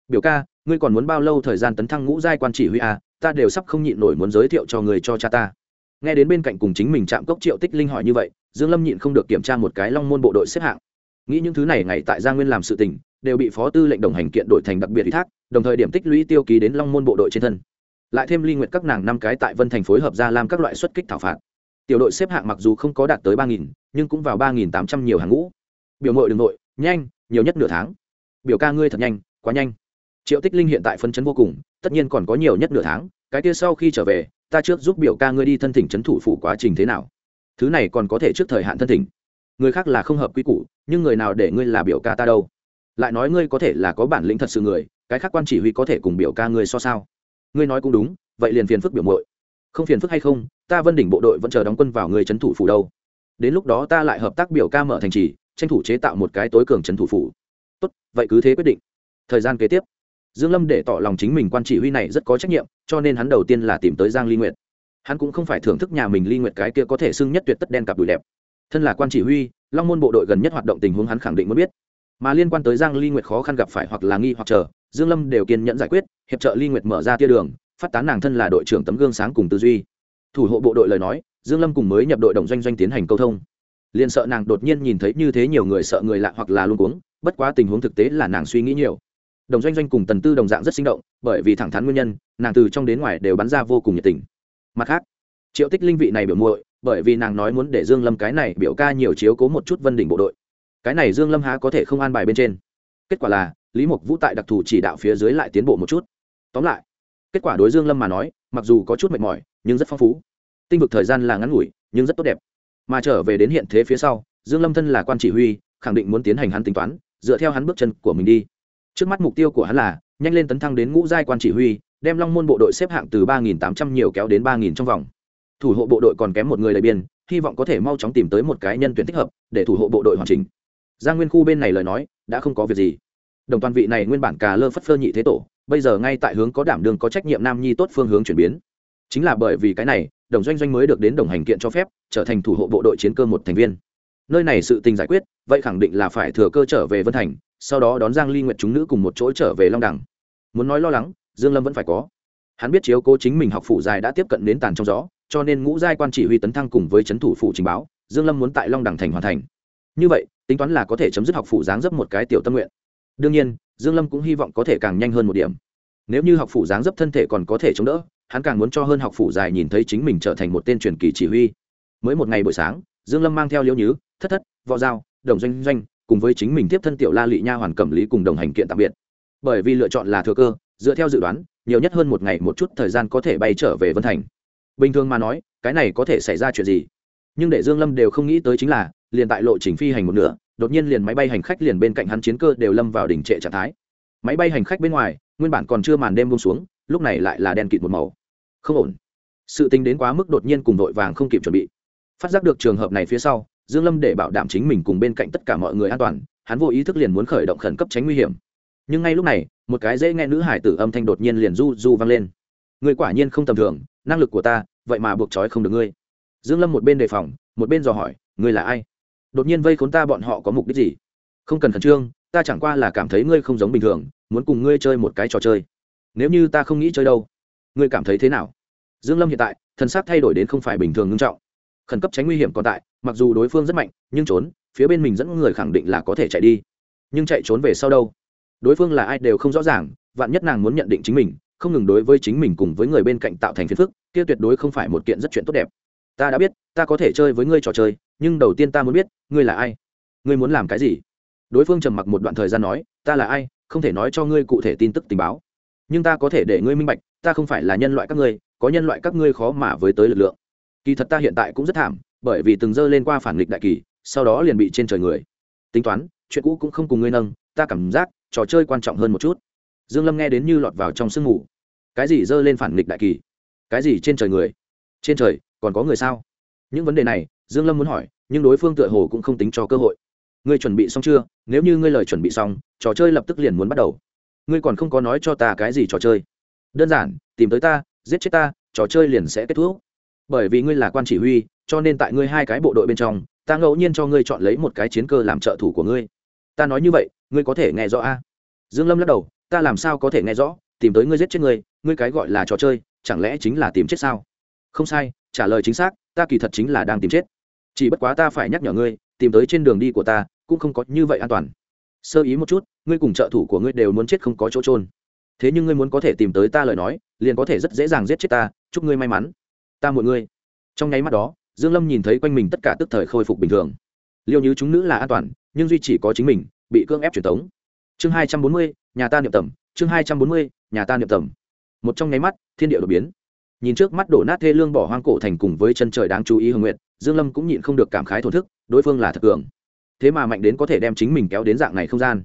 Biểu ca ngươi còn muốn bao lâu thời gian tấn thăng ngũ giai quan chỉ huy à? ta đều sắp không nhịn nổi muốn giới thiệu cho người cho cha ta. Nghe đến bên cạnh cùng chính mình chạm cốc triệu tích linh hỏi như vậy, dương lâm nhịn không được kiểm tra một cái long môn bộ đội xếp hạng. Nghĩ những thứ này ngày tại gia nguyên làm sự tình, đều bị phó tư lệnh đồng hành kiện đổi thành đặc biệt ủy thác, đồng thời điểm tích lũy tiêu ký đến long môn bộ đội trên thân. Lại thêm ly nguyện các nàng năm cái tại vân thành phối hợp ra làm các loại xuất kích thảo phạt. Tiểu đội xếp hạng mặc dù không có đạt tới ba nghìn, nhưng cũng vào ba nghìn tám trăm nhiều hàng ngũ. Biểu nội đường nội nhanh, nhiều nhất nửa tháng. Biểu ca ngươi thật nhanh, quá nhanh triệu tích linh hiện tại phân chấn vô cùng, tất nhiên còn có nhiều nhất nửa tháng, cái kia sau khi trở về, ta trước giúp biểu ca ngươi đi thân thỉnh chấn thủ phủ quá trình thế nào. Thứ này còn có thể trước thời hạn thân thỉnh. Người khác là không hợp quy củ, nhưng người nào để ngươi là biểu ca ta đâu? Lại nói ngươi có thể là có bản lĩnh thật sự người, cái khác quan chỉ huy có thể cùng biểu ca ngươi so sao? Ngươi nói cũng đúng, vậy liền phiền phức biểu mội không phiền phức hay không, ta vân đỉnh bộ đội vẫn chờ đóng quân vào người trấn thủ phủ đâu. Đến lúc đó ta lại hợp tác biểu ca mở thành trì, tranh thủ chế tạo một cái tối cường trấn thủ phủ. Tốt, vậy cứ thế quyết định. Thời gian kế tiếp dương lâm để tỏ lòng chính mình quan chỉ huy này rất có trách nhiệm, cho nên hắn đầu tiên là tìm tới giang ly nguyệt. Hắn cũng không phải thưởng thức nhà mình ly nguyệt cái kia có thể xưng nhất tuyệt tất đen cặp đùi đẹp. Thân là quan chỉ huy, long môn bộ đội gần nhất hoạt động tình huống hắn khẳng định muốn biết. Mà liên quan tới giang ly nguyệt khó khăn gặp phải hoặc là nghi hoặc chờ, dương lâm đều kiên nhẫn giải quyết, hiệp trợ ly nguyệt mở ra tia đường, phát tán nàng thân là đội trưởng tấm gương sáng cùng tư duy. Thủ hộ bộ đội lời nói, dương lâm cùng mới nhập đội đồng doanh doanh tiến hành câu thông. Liền sợ nàng đột nhiên nhìn thấy như thế nhiều người sợ người lạ hoặc là luôn cuống, bất quá tình huống thực tế là nàng suy nghĩ nhiều đồng doanh doanh cùng tần tư đồng dạng rất sinh động, bởi vì thẳng thắn nguyên nhân, nàng từ trong đến ngoài đều bắn ra vô cùng nhiệt tình. Mặt khác, triệu tích linh vị này biểu muội, bởi vì nàng nói muốn để dương lâm cái này biểu ca nhiều chiếu cố một chút vân đỉnh bộ đội. Cái này dương lâm há có thể không an bài bên trên. Kết quả là, lý mục vũ tại đặc thù chỉ đạo phía dưới lại tiến bộ một chút. Tóm lại, kết quả đối dương lâm mà nói, mặc dù có chút mệt mỏi, nhưng rất phong phú. Tinh vực thời gian là ngắn ngủi, nhưng rất tốt đẹp. Mà trở về đến hiện thế phía sau, dương lâm thân là quan chỉ huy, khẳng định muốn tiến hành hắn tính toán, dựa theo hắn bước chân của mình đi trước mắt mục tiêu của hắn là, nhanh lên tấn thăng đến ngũ giai quan chỉ huy, đem long môn bộ đội xếp hạng từ ba nghìn tám trăm nhiều kéo đến ba nghìn trong vòng. Thủ hộ bộ đội còn kém một người đầy biên, hy vọng có thể mau chóng tìm tới một cái nhân tuyển thích hợp, để thủ hộ bộ đội hoàn chỉnh. Giang nguyên khu bên này lời nói, đã không có việc gì. Đồng toàn vị này nguyên bản cà lơ phất phơ nhị thế tổ, bây giờ ngay tại hướng có đảm đường có trách nhiệm nam nhi tốt phương hướng chuyển biến. Chính là bởi vì cái này, đồng doanh doanh mới được đến đồng hành kiện cho phép, trở thành thủ hộ bộ đội chiến cơ một thành viên. Nơi này sự tình giải quyết, vậy khẳng định là phải thừa cơ trở về vân thành sau đó đón giang ly nguyện chúng nữ cùng một chỗ trở về long đẳng muốn nói lo lắng dương lâm vẫn phải có. Hắn biết chiếu cố chính mình học phủ dài đã tiếp cận đến tàn trong gió cho nên ngũ giai quan chỉ huy tấn thăng cùng với chấn thủ phủ trình báo dương lâm muốn tại long đẳng thành hoàn thành. Như vậy tính toán là có thể chấm dứt học phủ giáng dấp một cái tiểu tâm nguyện. Đương nhiên dương lâm cũng hy vọng có thể càng nhanh hơn một điểm. Nếu như học phủ giáng dấp thân thể còn có thể chống đỡ hắn càng muốn cho hơn học phủ dài nhìn thấy chính mình trở thành một tên truyền kỳ chỉ huy. Mới một ngày buổi sáng dương lâm mang theo liễu nhứ thất thất võ dao, đồng doanh doanh cùng với chính mình tiếp thân tiểu la lị nha hoàn cẩm lý cùng đồng hành kiện tạm biệt. Bởi vì lựa chọn là thừa cơ, dựa theo dự đoán, nhiều nhất hơn một ngày một chút thời gian có thể bay trở về vân thành. Bình thường mà nói, cái này có thể xảy ra chuyện gì? Nhưng để dương lâm đều không nghĩ tới chính là, liền tại lộ trình phi hành một nửa, đột nhiên liền máy bay hành khách liền bên cạnh hắn chiến cơ đều lâm vào đỉnh trệ trạng thái. Máy bay hành khách bên ngoài, nguyên bản còn chưa màn đêm buông xuống, lúc này lại là đen kịt một màu. Không ổn. Sự tình đến quá mức đột nhiên cùng đội vàng không kịp chuẩn bị. Phát giác được trường hợp này phía sau dương lâm để bảo đảm chính mình cùng bên cạnh tất cả mọi người an toàn, hắn vô ý thức liền muốn khởi động khẩn cấp tránh nguy hiểm. Nhưng ngay lúc này, một cái dễ nghe nữ hải tử âm thanh đột nhiên liền du du vang lên. Người quả nhiên không tầm thường, năng lực của ta, vậy mà buộc trói không được ngươi. Dương lâm một bên đề phòng, một bên dò hỏi, ngươi là ai? Đột nhiên vây khốn ta bọn họ có mục đích gì? Không cần khẩn trương, ta chẳng qua là cảm thấy ngươi không giống bình thường, muốn cùng ngươi chơi một cái trò chơi. Nếu như ta không nghĩ chơi đâu, ngươi cảm thấy thế nào? Dương lâm hiện tại thần sắc thay đổi đến không phải bình thường nghiêm trọng. Khẩn cấp tránh nguy hiểm còn tại mặc dù đối phương rất mạnh, nhưng trốn, phía bên mình dẫn người khẳng định là có thể chạy đi. Nhưng chạy trốn về sau đâu? Đối phương là ai đều không rõ ràng, vạn nhất nàng muốn nhận định chính mình, không ngừng đối với chính mình cùng với người bên cạnh tạo thành phiền phức, kia tuyệt đối không phải một kiện rất chuyện tốt đẹp. Ta đã biết, ta có thể chơi với ngươi trò chơi, nhưng đầu tiên ta muốn biết, ngươi là ai? Ngươi muốn làm cái gì? Đối phương trầm mặc một đoạn thời gian nói, ta là ai, không thể nói cho ngươi cụ thể tin tức tình báo. Nhưng ta có thể để ngươi minh bạch, ta không phải là nhân loại các ngươi, có nhân loại các ngươi khó mà với tới lực lượng. Kỳ thật ta hiện tại cũng rất thảm bởi vì từng dơ lên qua phản nghịch đại kỳ, sau đó liền bị trên trời người. Tính toán, chuyện cũ cũng không cùng ngươi nâng, ta cảm giác trò chơi quan trọng hơn một chút. Dương lâm nghe đến như lọt vào trong sương mù. Cái gì dơ lên phản nghịch đại kỳ? Cái gì trên trời người? Trên trời, còn có người sao? Những vấn đề này, dương lâm muốn hỏi, nhưng đối phương tựa hồ cũng không tính cho cơ hội. Ngươi chuẩn bị xong chưa? Nếu như ngươi lời chuẩn bị xong, trò chơi lập tức liền muốn bắt đầu. Ngươi còn không có nói cho ta cái gì trò chơi. Đơn giản, tìm tới ta, giết chết ta, trò chơi liền sẽ kết thúc bởi vì ngươi là quan chỉ huy, cho nên tại ngươi hai cái bộ đội bên trong, ta ngẫu nhiên cho ngươi chọn lấy một cái chiến cơ làm trợ thủ của ngươi. Ta nói như vậy, ngươi có thể nghe rõ a? Dương lâm lắc đầu, ta làm sao có thể nghe rõ? Tìm tới ngươi giết chết ngươi ngươi cái gọi là trò chơi, chẳng lẽ chính là tìm chết sao? Không sai, trả lời chính xác, ta kỳ thật chính là đang tìm chết. Chỉ bất quá ta phải nhắc nhở ngươi, tìm tới trên đường đi của ta, cũng không có như vậy an toàn. Sơ ý một chút, ngươi cùng trợ thủ của ngươi đều muốn chết không có chỗ trôn thế nhưng ngươi muốn có thể tìm tới ta lời nói, liền có thể rất dễ dàng giết chết ta, chúc ngươi may mắn ta mọi ngươi. Trong nháy mắt đó, dương lâm nhìn thấy quanh mình tất cả tức thời khôi phục bình thường. Liêu như chúng nữ là an toàn, nhưng duy chỉ có chính mình, bị cưỡng ép truyền tống. Chương hai trăm bốn mươi, nhà ta niệm tầm, chương hai trăm bốn mươi, nhà ta niệm tầm. Một trong nháy mắt, thiên địa đột biến. Nhìn trước mắt đổ nát thê lương bỏ hoang cổ thành cùng với chân trời đáng chú ý hưng nguyện dương lâm cũng nhịn không được cảm khái thổn thức, đối phương là thật cường. Thế mà mạnh đến có thể đem chính mình kéo đến dạng này không gian.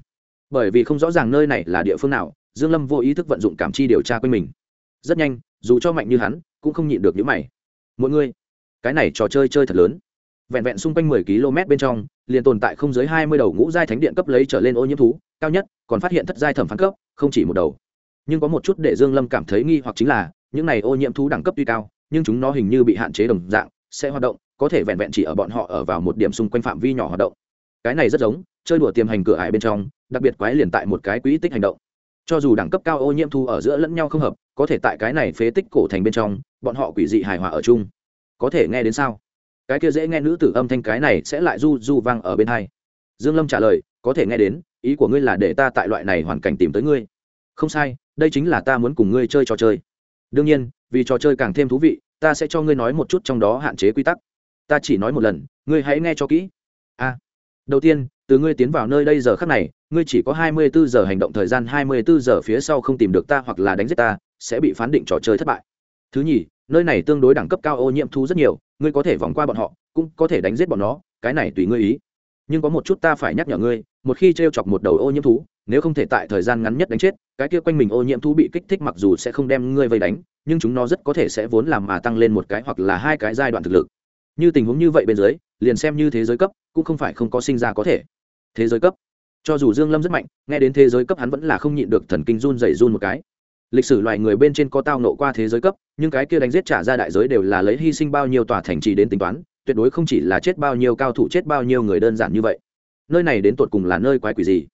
Bởi vì không rõ ràng nơi này là địa phương nào, dương lâm vô ý thức vận dụng cảm chi điều tra quanh mình. Rất nhanh, dù cho mạnh như hắn cũng không nhịn được những mày. Mỗi người, cái này trò chơi chơi thật lớn. Vẹn vẹn xung quanh mười km bên trong, liền tồn tại không dưới hai mươi đầu ngũ giai thánh điện cấp lấy trở lên ô nhiễm thú, cao nhất còn phát hiện thất giai thẩm phán cấp, không chỉ một đầu. Nhưng có một chút để dương lâm cảm thấy nghi hoặc chính là, những này ô nhiễm thú đẳng cấp tuy cao, nhưng chúng nó hình như bị hạn chế đồng dạng, sẽ hoạt động, có thể vẹn vẹn chỉ ở bọn họ ở vào một điểm xung quanh phạm vi nhỏ hoạt động. Cái này rất giống, chơi đùa tiềm hành cửa ải bên trong, đặc biệt quái liền tại một cái quỹ tích hành động cho dù đẳng cấp cao ô nhiễm thu ở giữa lẫn nhau không hợp, có thể tại cái này phế tích cổ thành bên trong, bọn họ quỷ dị hài hòa ở chung. Có thể nghe đến sao? Cái kia dễ nghe nữ tử âm thanh cái này sẽ lại du du vang ở bên hai. Dương lâm trả lời, có thể nghe đến, ý của ngươi là để ta tại loại này hoàn cảnh tìm tới ngươi. Không sai, đây chính là ta muốn cùng ngươi chơi trò chơi. Đương nhiên, vì trò chơi càng thêm thú vị, ta sẽ cho ngươi nói một chút trong đó hạn chế quy tắc. Ta chỉ nói một lần, ngươi hãy nghe cho kỹ. A. Đầu tiên, từ ngươi tiến vào nơi đây giờ khắc này ngươi chỉ có hai mươi bốn giờ hành động thời gian hai mươi bốn giờ phía sau không tìm được ta hoặc là đánh giết ta, sẽ bị phán định trò chơi thất bại. Thứ nhì, nơi này tương đối đẳng cấp cao ô nhiễm thú rất nhiều, ngươi có thể vòng qua bọn họ, cũng có thể đánh giết bọn nó, cái này tùy ngươi ý. Nhưng có một chút ta phải nhắc nhở ngươi, một khi t r e o chọc một đầu ô nhiễm thú, nếu không thể tại thời gian ngắn nhất đánh chết, cái kia quanh mình ô nhiễm thú bị kích thích mặc dù sẽ không đem ngươi vây đánh, nhưng chúng nó rất có thể sẽ vốn làm mà tăng lên một cái hoặc là hai cái giai đoạn thực lực. Như tình huống như vậy bên dưới, liền xem như thế giới cấp, cũng không phải không có sinh ra có thể. Thế giới cấp cho dù dương lâm rất mạnh, nghe đến thế giới cấp hắn vẫn là không nhịn được thần kinh run dày run một cái. Lịch sử loài người bên trên có tao nộ qua thế giới cấp, nhưng cái kia đánh giết trả ra đại giới đều là lấy hy sinh bao nhiêu tòa thành trì đến tính toán, tuyệt đối không chỉ là chết bao nhiêu cao thủ, chết bao nhiêu người đơn giản như vậy. Nơi này đến tột cùng là nơi quái quỷ gì?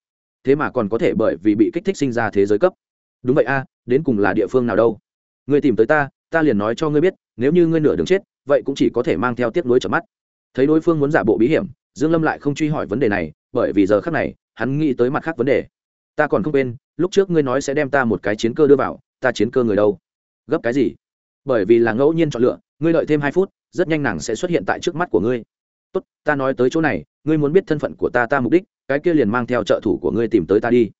Thế mà còn có thể bởi vì bị kích thích sinh ra thế giới cấp. Đúng vậy a, đến cùng là địa phương nào đâu? Người tìm tới ta ta liền nói cho ngươi biết, nếu như ngươi nửa đường chết, vậy cũng chỉ có thể mang theo tiếc nuối trở mắt. Thấy đối phương muốn giả bộ bí hiểm, dương lâm lại không truy hỏi vấn đề này, bởi vì giờ khắc này hắn nghĩ tới mặt khác vấn đề. Ta còn không quên, lúc trước ngươi nói sẽ đem ta một cái chiến cơ đưa vào, ta chiến cơ người đâu? Gấp cái gì? Bởi vì là ngẫu nhiên chọn lựa, ngươi đợi thêm hai phút, rất nhanh nàng sẽ xuất hiện tại trước mắt của ngươi. Tốt, ta nói tới chỗ này, ngươi muốn biết thân phận của ta ta mục đích, cái kia liền mang theo trợ thủ của ngươi tìm tới ta đi.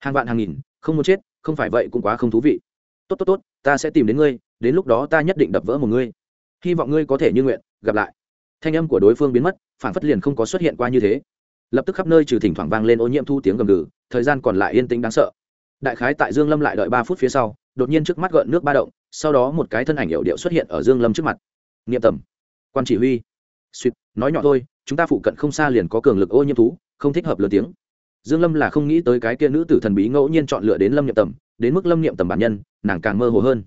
Hàng vạn hàng nghìn, không muốn chết, không phải vậy cũng quá không thú vị. Tốt tốt tốt, ta sẽ tìm đến ngươi, đến lúc đó ta nhất định đập vỡ một ngươi. Hy vọng ngươi có thể như nguyện, gặp lại. Thanh âm của đối phương biến mất phản phất liền không có xuất hiện qua như thế lập tức khắp nơi trừ thỉnh thoảng vang lên ô nhiễm thu tiếng gầm gừ, thời gian còn lại yên tĩnh đáng sợ. Đại khái tại dương lâm lại đợi ba phút phía sau, đột nhiên trước mắt gợn nước ba động, sau đó một cái thân ảnh hiệu điệu xuất hiện ở dương lâm trước mặt. Nghiệm tầm. Quan chỉ huy. Suýt, nói nhỏ thôi, chúng ta phụ cận không xa liền có cường lực ô nhiễm thú, không thích hợp lớn tiếng. Dương lâm là không nghĩ tới cái kia nữ tử thần bí ngẫu nhiên chọn lựa đến lâm nghiệm tầm, đến mức lâm nghiệm tầm bản nhân, nàng càng mơ hồ hơn.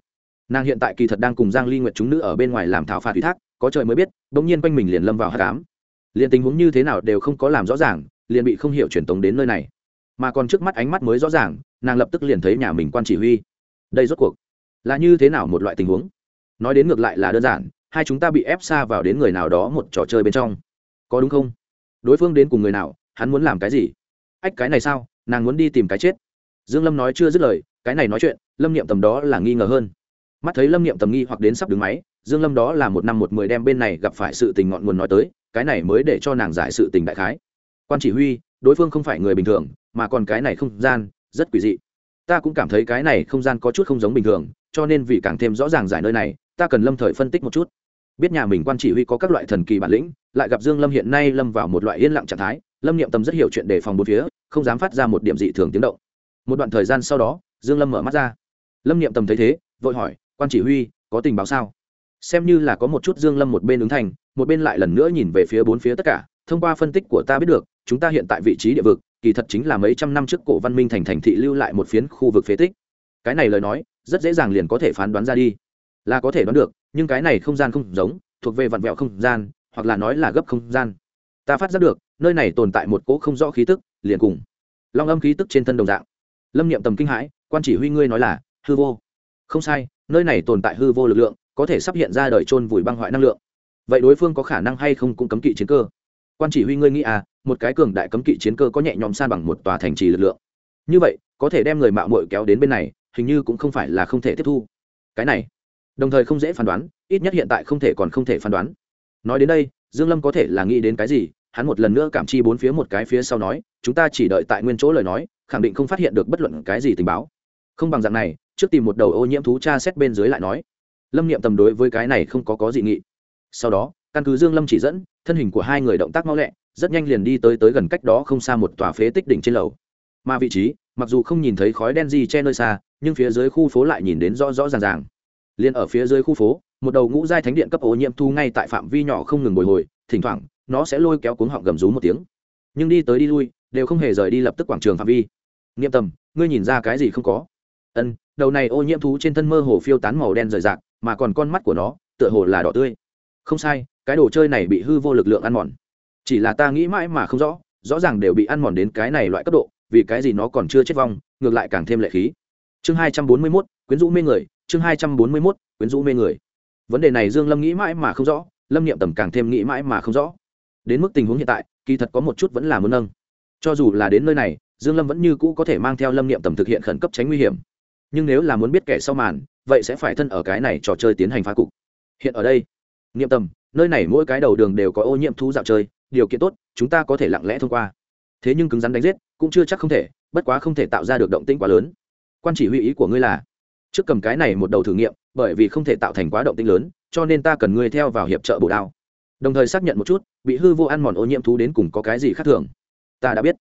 Nàng hiện tại kỳ thật đang cùng giang ly nguyệt chúng nữ ở bên ngoài làm thảo phạt ủy thác, có trời mới biết, bỗng nhiên quanh mình liền lâm vào hát cám liền tình huống như thế nào đều không có làm rõ ràng, liền bị không hiểu truyền tống đến nơi này. Mà còn trước mắt ánh mắt mới rõ ràng, nàng lập tức liền thấy nhà mình quan chỉ huy. Đây rốt cuộc là như thế nào một loại tình huống? Nói đến ngược lại là đơn giản, hai chúng ta bị ép xa vào đến người nào đó một trò chơi bên trong. Có đúng không? Đối phương đến cùng người nào, hắn muốn làm cái gì? Ách, cái này sao? Nàng muốn đi tìm cái chết. Dương lâm nói chưa dứt lời, cái này nói chuyện, lâm niệm tầm đó là nghi ngờ hơn. Mắt thấy lâm niệm tầm nghi hoặc đến sắp đứng máy, dương lâm đó là một năm một mười đem bên này gặp phải sự tình ngọn nguồn nói tới cái này mới để cho nàng giải sự tình đại khái. Quan chỉ huy, đối phương không phải người bình thường, mà còn cái này không gian, rất quỷ dị. Ta cũng cảm thấy cái này không gian có chút không giống bình thường, cho nên vì càng thêm rõ ràng giải nơi này, ta cần lâm thời phân tích một chút. Biết nhà mình quan chỉ huy có các loại thần kỳ bản lĩnh, lại gặp dương lâm hiện nay lâm vào một loại yên lặng trạng thái, lâm niệm tâm rất hiểu chuyện đề phòng bốn phía, không dám phát ra một điểm dị thường tiếng động. Một đoạn thời gian sau đó, dương lâm mở mắt ra. Lâm niệm tâm thấy thế, vội hỏi, quan chỉ huy, có tình báo sao? Xem như là có một chút dương lâm một bên ứng thành, một bên lại lần nữa nhìn về phía bốn phía tất cả, thông qua phân tích của ta biết được, chúng ta hiện tại vị trí địa vực, kỳ thật chính là mấy trăm năm trước cổ văn minh thành thành thị lưu lại một phiến khu vực phế tích. Cái này lời nói, rất dễ dàng liền có thể phán đoán ra đi. Là có thể đoán được, nhưng cái này không gian không giống, thuộc về vặn vẹo không gian, hoặc là nói là gấp không gian. Ta phát giác được, nơi này tồn tại một cỗ không rõ khí tức, liền cùng long âm khí tức trên thân đồng dạng. Lâm niệm tầm kinh hãi, quan chỉ huy ngươi nói là hư vô. Không sai, nơi này tồn tại hư vô lực lượng có thể sắp hiện ra đời trôn vùi băng hoại năng lượng. Vậy đối phương có khả năng hay không cũng cấm kỵ chiến cơ? Quan chỉ huy ngươi nghĩ à một cái cường đại cấm kỵ chiến cơ có nhẹ nhõm san bằng một tòa thành trì lực lượng. Như vậy, có thể đem người mạo muội kéo đến bên này, hình như cũng không phải là không thể tiếp thu. Cái này, đồng thời không dễ phán đoán, ít nhất hiện tại không thể còn không thể phán đoán. Nói đến đây, dương lâm có thể là nghĩ đến cái gì, hắn một lần nữa cảm chi bốn phía một cái phía sau nói, chúng ta chỉ đợi tại nguyên chỗ lời nói, khẳng định không phát hiện được bất luận cái gì tình báo. Không bằng dạng này, trước tìm một đầu ô nhiễm thú tra xét bên dưới lại nói lâm niệm tầm đối với cái này không có có dị nghị. Sau đó, căn cứ dương lâm chỉ dẫn, thân hình của hai người động tác mau lẹ, rất nhanh liền đi tới tới gần cách đó không xa một tòa phế tích đỉnh trên lầu. Mà vị trí, mặc dù không nhìn thấy khói đen gì che nơi xa, nhưng phía dưới khu phố lại nhìn đến rõ rõ ràng ràng. Liền ở phía dưới khu phố, một đầu ngũ giai thánh điện cấp ô nhiễm thu ngay tại phạm vi nhỏ không ngừng bồi hồi, thỉnh thoảng, nó sẽ lôi kéo cuống họng gầm rú một tiếng. Nhưng đi tới đi lui, đều không hề rời đi lập tức quảng trường phạm vi. Niệm tầm, ngươi nhìn ra cái gì không có? Ân, đầu này ô nhiễm thú trên thân mơ hồ phiêu tán màu đen rời rạc mà còn con mắt của nó, tựa hồ là đỏ tươi. Không sai, cái đồ chơi này bị hư vô lực lượng ăn mòn. Chỉ là ta nghĩ mãi mà không rõ rõ ràng đều bị ăn mòn đến cái này loại cấp độ, vì cái gì nó còn chưa chết vong, ngược lại càng thêm lệ khí. Chương hai trăm bốn mươi mốt, quyến rũ mê người, chương hai trăm bốn mươi mốt, quyến rũ mê người. Vấn đề này dương lâm nghĩ mãi mà không rõ, lâm niệm tầm càng thêm nghĩ mãi mà không rõ. Đến mức tình huống hiện tại, kỳ thật có một chút vẫn là muốn nâng. Cho dù là đến nơi này, dương lâm vẫn như cũ có thể mang theo lâm niệm tầm thực hiện khẩn cấp tránh nguy hiểm. Nhưng nếu là muốn biết kẻ sau màn vậy sẽ phải thân ở cái này trò chơi tiến hành phá cục. Hiện ở đây, niệm tầm, nơi này mỗi cái đầu đường đều có ô nhiễm thú dạo chơi, điều kiện tốt, chúng ta có thể lặng lẽ thông qua. Thế nhưng cứng rắn đánh giết, cũng chưa chắc không thể, bất quá không thể tạo ra được động tĩnh quá lớn. Quan chỉ huy ý của ngươi là, trước cầm cái này một đầu thử nghiệm, bởi vì không thể tạo thành quá động tĩnh lớn, cho nên ta cần ngươi theo vào hiệp trợ bổ đao. Đồng thời xác nhận một chút, bị hư vô ăn mòn ô nhiễm thú đến cùng có cái gì khác thường. Ta đã biết.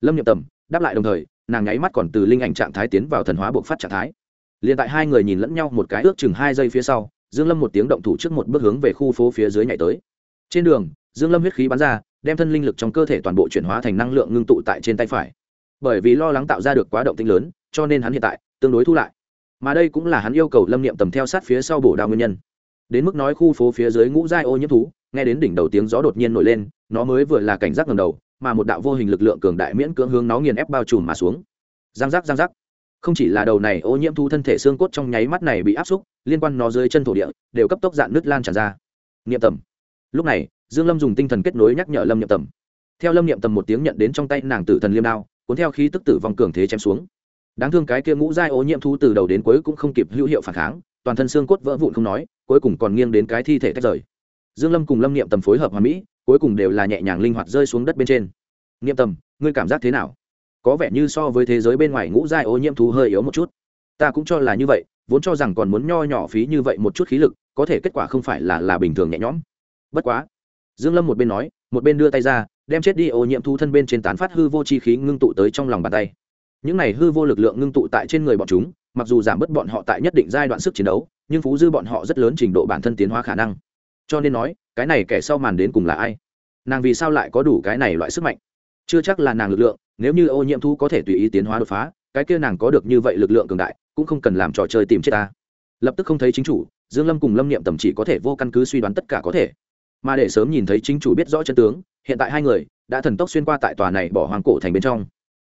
Lâm nhiệm tầm, đáp lại đồng thời, nàng nháy mắt còn từ linh ảnh trạng thái tiến vào thần hóa buộc phát trạng thái liền tại hai người nhìn lẫn nhau một cái ước chừng hai giây phía sau, dương lâm một tiếng động thủ trước một bước hướng về khu phố phía dưới nhảy tới. Trên đường, dương lâm huyết khí bắn ra, đem thân linh lực trong cơ thể toàn bộ chuyển hóa thành năng lượng ngưng tụ tại trên tay phải. Bởi vì lo lắng tạo ra được quá động tinh lớn, cho nên hắn hiện tại tương đối thu lại. Mà đây cũng là hắn yêu cầu lâm niệm tầm theo sát phía sau bổ đao nguyên nhân. Đến mức nói khu phố phía dưới ngũ giai ô nhiễm thú, nghe đến đỉnh đầu tiếng gió đột nhiên nổi lên, nó mới vừa là cảnh giác ngầm đầu, mà một đạo vô hình lực lượng cường đại miễn cưỡng hướng nó nghiền ép bao trùm mà xuống. Giang giác giang giác không chỉ là đầu này ô nhiễm thu thân thể xương cốt trong nháy mắt này bị áp xúc, liên quan nó dưới chân thổ địa, đều cấp tốc dạn nứt lan tràn ra. Niệm tầm. Lúc này, dương lâm dùng tinh thần kết nối nhắc nhở lâm niệm tầm. Theo lâm niệm tầm một tiếng nhận đến trong tay nàng tử thần liêm đao, cuốn theo khí tức tử vong cường thế chém xuống. Đáng thương cái kia ngũ giai ô nhiễm thu từ đầu đến cuối cũng không kịp hữu hiệu phản kháng, toàn thân xương cốt vỡ vụn không nói, cuối cùng còn nghiêng đến cái thi thể tách rời. Dương lâm cùng lâm niệm tầm phối hợp hòa mỹ, cuối cùng đều là nhẹ nhàng linh hoạt rơi xuống đất bên trên. Niệm tầm, ngươi cảm giác thế nào? Có vẻ như so với thế giới bên ngoài ngũ giai ô nhiễm thú hơi yếu một chút. Ta cũng cho là như vậy, vốn cho rằng còn muốn nho nhỏ phí như vậy một chút khí lực, có thể kết quả không phải là là bình thường nhẹ nhõm. Bất quá, dương lâm một bên nói, một bên đưa tay ra, đem chết đi ô nhiễm thú thân bên trên tán phát hư vô chi khí ngưng tụ tới trong lòng bàn tay. Những này hư vô lực lượng ngưng tụ tại trên người bọn chúng, mặc dù giảm bớt bọn họ tại nhất định giai đoạn sức chiến đấu, nhưng phú dư bọn họ rất lớn trình độ bản thân tiến hóa khả năng. Cho nên nói, cái này kẻ sau màn đến cùng là ai? Nàng vì sao lại có đủ cái này loại sức mạnh? Chưa chắc là nàng lực lượng nếu như ô nhiễm thu có thể tùy ý tiến hóa đột phá, cái kia nàng có được như vậy lực lượng cường đại, cũng không cần làm trò chơi tìm chết ta. Lập tức không thấy chính chủ, dương lâm cùng lâm niệm tầm chỉ có thể vô căn cứ suy đoán tất cả có thể. Mà để sớm nhìn thấy chính chủ biết rõ chân tướng, hiện tại hai người đã thần tốc xuyên qua tại tòa này bỏ hoàng cổ thành bên trong.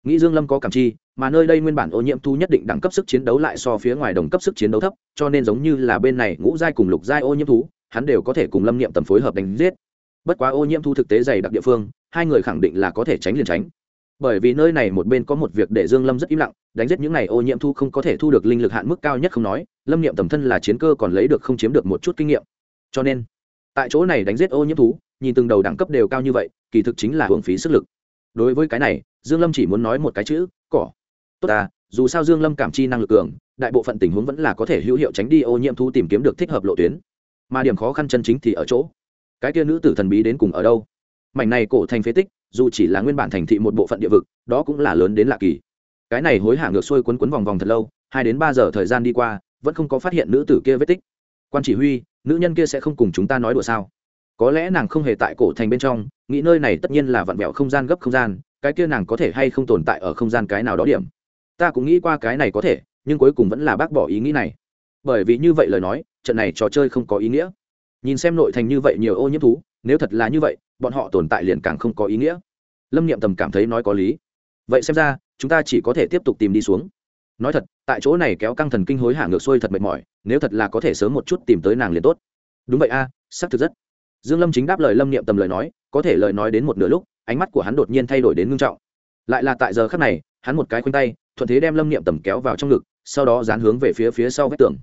Nghĩ dương lâm có cảm chi, mà nơi đây nguyên bản ô nhiễm thu nhất định đẳng cấp sức chiến đấu lại so phía ngoài đồng cấp sức chiến đấu thấp, cho nên giống như là bên này ngũ giai cùng lục giai ô nhiễm thú, hắn đều có thể cùng lâm niệm tầm phối hợp đánh giết. Bất quá ô nhiễm thu thực tế dày đặc địa phương, hai người khẳng định là có thể tránh liền tránh bởi vì nơi này một bên có một việc để dương lâm rất im lặng, đánh giết những này ô nhiễm thu không có thể thu được linh lực hạn mức cao nhất không nói, lâm niệm tầm thân là chiến cơ còn lấy được không chiếm được một chút kinh nghiệm. Cho nên, tại chỗ này đánh giết ô nhiễm thú nhìn từng đầu đẳng cấp đều cao như vậy, kỳ thực chính là hưởng phí sức lực. Đối với cái này, dương lâm chỉ muốn nói một cái chữ, cỏ. Tốt ta, dù sao dương lâm cảm chi năng lực cường, đại bộ phận tình huống vẫn là có thể hữu hiệu tránh đi ô nhiễm thú tìm kiếm được thích hợp lộ tuyến. Mà điểm khó khăn chân chính thì ở chỗ. Cái kia nữ tử thần bí đến cùng ở đâu? Mảnh này cổ thành phế tích dù chỉ là nguyên bản thành thị một bộ phận địa vực, đó cũng là lớn đến lạ kỳ. Cái này hối hả ngược xuôi quấn quấn vòng vòng thật lâu, hai đến ba giờ thời gian đi qua, vẫn không có phát hiện nữ tử kia vết tích. Quan chỉ huy, nữ nhân kia sẽ không cùng chúng ta nói đùa sao? Có lẽ nàng không hề tại cổ thành bên trong, nghĩ nơi này tất nhiên là vặn vẹo không gian gấp không gian, cái kia nàng có thể hay không tồn tại ở không gian cái nào đó điểm? Ta cũng nghĩ qua cái này có thể, nhưng cuối cùng vẫn là bác bỏ ý nghĩ này. Bởi vì như vậy lời nói, trận này trò chơi không có ý nghĩa. Nhìn xem nội thành như vậy nhiều ô nhiễm thú nếu thật là như vậy bọn họ tồn tại liền càng không có ý nghĩa. Lâm niệm tầm cảm thấy nói có lý. Vậy xem ra chúng ta chỉ có thể tiếp tục tìm đi xuống. Nói thật tại chỗ này kéo căng thần kinh hối hả ngược xuôi thật mệt mỏi nếu thật là có thể sớm một chút tìm tới nàng liền tốt. Đúng vậy a à, xác thực rất. Dương lâm chính đáp lời lâm niệm tầm lời nói có thể lời nói đến một nửa lúc ánh mắt của hắn đột nhiên thay đổi đến ngưng trọng. Lại là tại giờ khắc này hắn một cái khoanh tay thuận thế đem lâm niệm tầm kéo vào trong ngực sau đó dán hướng về phía phía sau vách tường.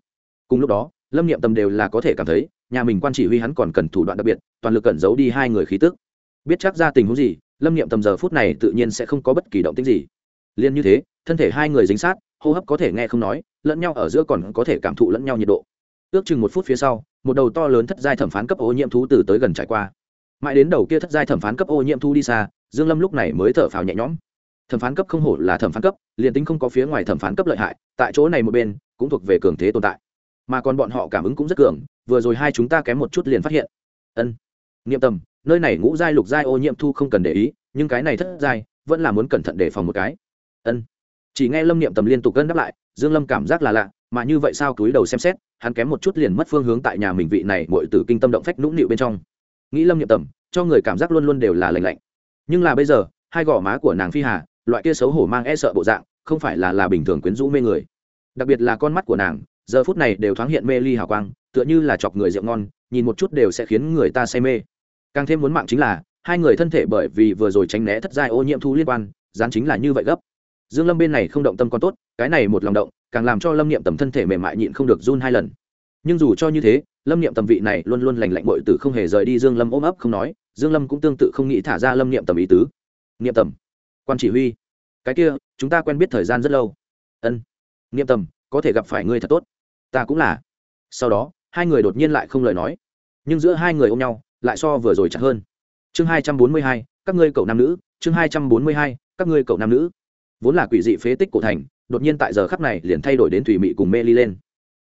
Cùng lúc đó lâm niệm tầm đều là có thể cảm thấy nhà mình quan chỉ huy hắn còn cần thủ đoạn đặc biệt, toàn lực cẩn giấu đi hai người khí tức. Biết chắc ra tình huống gì, lâm niệm tầm giờ phút này tự nhiên sẽ không có bất kỳ động tĩnh gì. Liên như thế, thân thể hai người dính sát, hô hấp có thể nghe không nói, lẫn nhau ở giữa còn có thể cảm thụ lẫn nhau nhiệt độ. Ước chừng một phút phía sau, một đầu to lớn thất giai thẩm phán cấp ô nhiễm thú từ tới gần trải qua. Mãi đến đầu kia thất giai thẩm phán cấp ô nhiễm thú đi xa, dương lâm lúc này mới thở phào nhẹ nhõm. Thẩm phán cấp không hổ là thẩm phán cấp, liền tính không có phía ngoài thẩm phán cấp lợi hại, tại chỗ này một bên, cũng thuộc về cường thế tồn tại. Mà còn bọn họ cảm ứng cũng rất cường vừa rồi hai chúng ta kém một chút liền phát hiện. Ân, niệm tầm, nơi này ngũ giai lục giai ô nhiễm thu không cần để ý, nhưng cái này thất giai, vẫn là muốn cẩn thận đề phòng một cái. Ân, chỉ nghe lâm niệm tầm liên tục cân đáp lại, dương lâm cảm giác là lạ, mà như vậy sao túi đầu xem xét, hắn kém một chút liền mất phương hướng tại nhà mình vị này muội tử kinh tâm động phách nũng nịu bên trong. Nghĩ lâm niệm tầm, cho người cảm giác luôn luôn đều là lạnh lạnh. Nhưng là bây giờ, hai gò má của nàng phi hà, loại kia xấu hổ mang e sợ bộ dạng, không phải là là bình thường quyến rũ mê người. Đặc biệt là con mắt của nàng, giờ phút này đều thoáng hiện mê ly hào quang tựa như là chọc người rượu ngon, nhìn một chút đều sẽ khiến người ta say mê. Càng thêm muốn mạng chính là, hai người thân thể bởi vì vừa rồi tránh né thất giai ô nhiễm thu liên quan, dán chính là như vậy gấp. Dương lâm bên này không động tâm còn tốt, cái này một lòng động, càng làm cho lâm niệm tầm thân thể mềm mại nhịn không được run hai lần. Nhưng dù cho như thế, lâm niệm tầm vị này luôn luôn lành lạnh bội tử không hề rời đi dương lâm ôm ấp không nói, dương lâm cũng tương tự không nghĩ thả ra lâm niệm tầm ý tứ. Niệm tầm, quan chỉ huy. Cái kia, chúng ta quen biết thời gian rất lâu. Ân. Niệm tầm, có thể gặp phải ngươi thật tốt. Ta cũng là. Sau đó hai người đột nhiên lại không lời nói. Nhưng giữa hai người ôm nhau, lại so vừa rồi chặt hơn. Chương hai trăm bốn mươi hai, các ngươi cậu nam nữ. Chương hai trăm bốn mươi hai, các ngươi cậu nam nữ. Vốn là quỷ dị phế tích cổ thành, đột nhiên tại giờ khắc này liền thay đổi đến thủy mị cùng mê ly lên.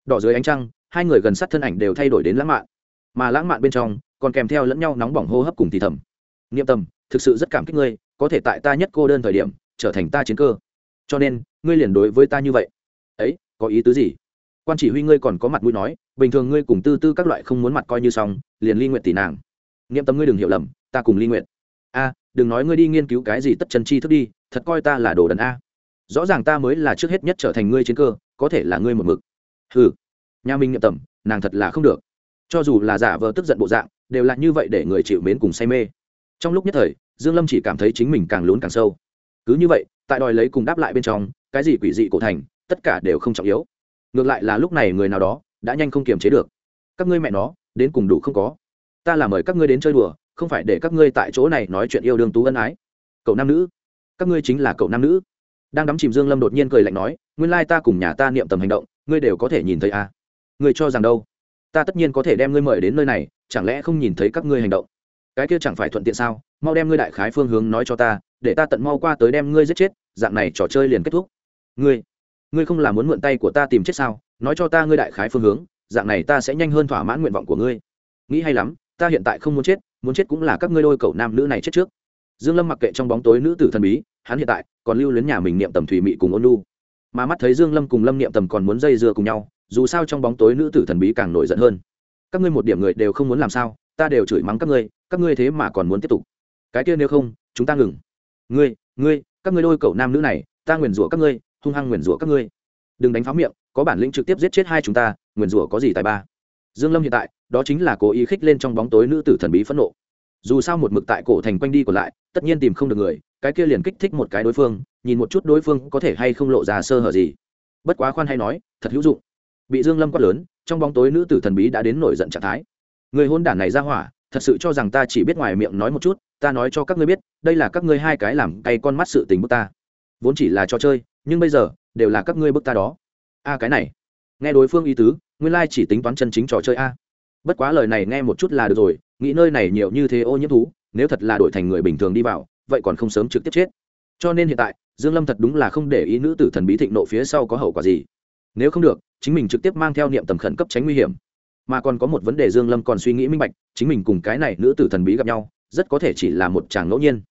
Đỏ dưới ánh trăng, hai người gần sát thân ảnh đều thay đổi đến lãng mạn. Mà lãng mạn bên trong, còn kèm theo lẫn nhau nóng bỏng hô hấp cùng thì thầm. Niệm tâm thực sự rất cảm kích ngươi, có thể tại ta nhất cô đơn thời điểm, trở thành ta chiến cơ. Cho nên, ngươi liền đối với ta như vậy. Ấy, có ý tứ gì? Quan chỉ huy ngươi còn có mặt mũi nói bình thường ngươi cùng tư tư các loại không muốn mặt coi như xong, liền ly nguyện tỷ nàng. Niệm tâm ngươi đừng hiểu lầm, ta cùng ly nguyện a, đừng nói ngươi đi nghiên cứu cái gì tất chân chi thức đi, thật coi ta là đồ đần a. Rõ ràng ta mới là trước hết nhất trở thành ngươi chiến cơ, có thể là ngươi một mực. Ừ nhà minh niệm tầm nàng thật là không được. Cho dù là giả vờ tức giận bộ dạng, đều là như vậy để người chịu mến cùng say mê. Trong lúc nhất thời, dương lâm chỉ cảm thấy chính mình càng lún càng sâu. Cứ như vậy, tại đòi lấy cùng đáp lại bên trong, cái gì quỷ dị cổ thành, tất cả đều không trọng yếu. Ngược lại là lúc này người nào đó đã nhanh không kiềm chế được. Các ngươi mẹ nó, đến cùng đủ không có. Ta là mời các ngươi đến chơi đùa, không phải để các ngươi tại chỗ này nói chuyện yêu đương tú ân ái. Cậu nam nữ, các ngươi chính là cậu nam nữ. Đang đắm chìm dương lâm đột nhiên cười lạnh nói, nguyên lai ta cùng nhà ta niệm tầm hành động, ngươi đều có thể nhìn thấy à? Ngươi cho rằng đâu? Ta tất nhiên có thể đem ngươi mời đến nơi này, chẳng lẽ không nhìn thấy các ngươi hành động? Cái kia chẳng phải thuận tiện sao? Mau đem ngươi đại khái phương hướng nói cho ta, để ta tận mau qua tới đem ngươi giết chết, dạng này trò chơi liền kết thúc. Ngươi ngươi không là muốn mượn tay của ta tìm chết sao? Nói cho ta ngươi đại khái phương hướng, dạng này ta sẽ nhanh hơn thỏa mãn nguyện vọng của ngươi. Nghĩ hay lắm, ta hiện tại không muốn chết muốn chết cũng là các ngươi đôi cậu nam nữ này chết trước. Dương lâm mặc kệ trong bóng tối nữ tử thần bí, hắn hiện tại còn lưu luyến nhà mình niệm tầm thủy mị cùng ôn lu mà mắt thấy dương lâm cùng lâm niệm tầm còn muốn dây dưa cùng nhau, dù sao trong bóng tối nữ tử thần bí càng nổi giận hơn. Các ngươi một điểm người đều không muốn làm sao, ta đều chửi mắng các ngươi các ngươi thế mà còn muốn tiếp tục. Cái kia nếu không, chúng ta ngừng. Ngươi ngươi, các ngươi đôi cậu nam nữ này, ta nguyền rủa các ngươi, hung hăng nguyền rủa các ngươi. Đừng đánh pháo miệng có bản lĩnh trực tiếp giết chết hai chúng ta, nguyền rủa có gì tài ba? Dương lâm hiện tại, đó chính là cố ý khích lên trong bóng tối nữ tử thần bí phẫn nộ. Dù sao một mực tại cổ thành quanh đi còn lại, tất nhiên tìm không được người, cái kia liền kích thích một cái đối phương, nhìn một chút đối phương có thể hay không lộ ra sơ hở gì. Bất quá khoan hay nói, thật hữu dụng. Bị dương lâm quát lớn, trong bóng tối nữ tử thần bí đã đến nổi giận trạng thái. Người hôn đản này ra hỏa, thật sự cho rằng ta chỉ biết ngoài miệng nói một chút, ta nói cho các ngươi biết, đây là các ngươi hai cái làm cay con mắt sự tình bức ta. Vốn chỉ là trò chơi, nhưng bây giờ, đều là các ngươi bức ta đó a cái này. Nghe đối phương ý tứ, nguyên lai chỉ tính toán chân chính trò chơi a. Bất quá lời này nghe một chút là được rồi, nghĩ nơi này nhiều như thế ô nhiễm thú, nếu thật là đổi thành người bình thường đi vào, vậy còn không sớm trực tiếp chết. Cho nên hiện tại, dương lâm thật đúng là không để ý nữ tử thần bí thịnh nộ phía sau có hậu quả gì. Nếu không được, chính mình trực tiếp mang theo niệm tầm khẩn cấp tránh nguy hiểm. Mà còn có một vấn đề dương lâm còn suy nghĩ minh bạch, chính mình cùng cái này nữ tử thần bí gặp nhau, rất có thể chỉ là một chàng ngẫu nhiên.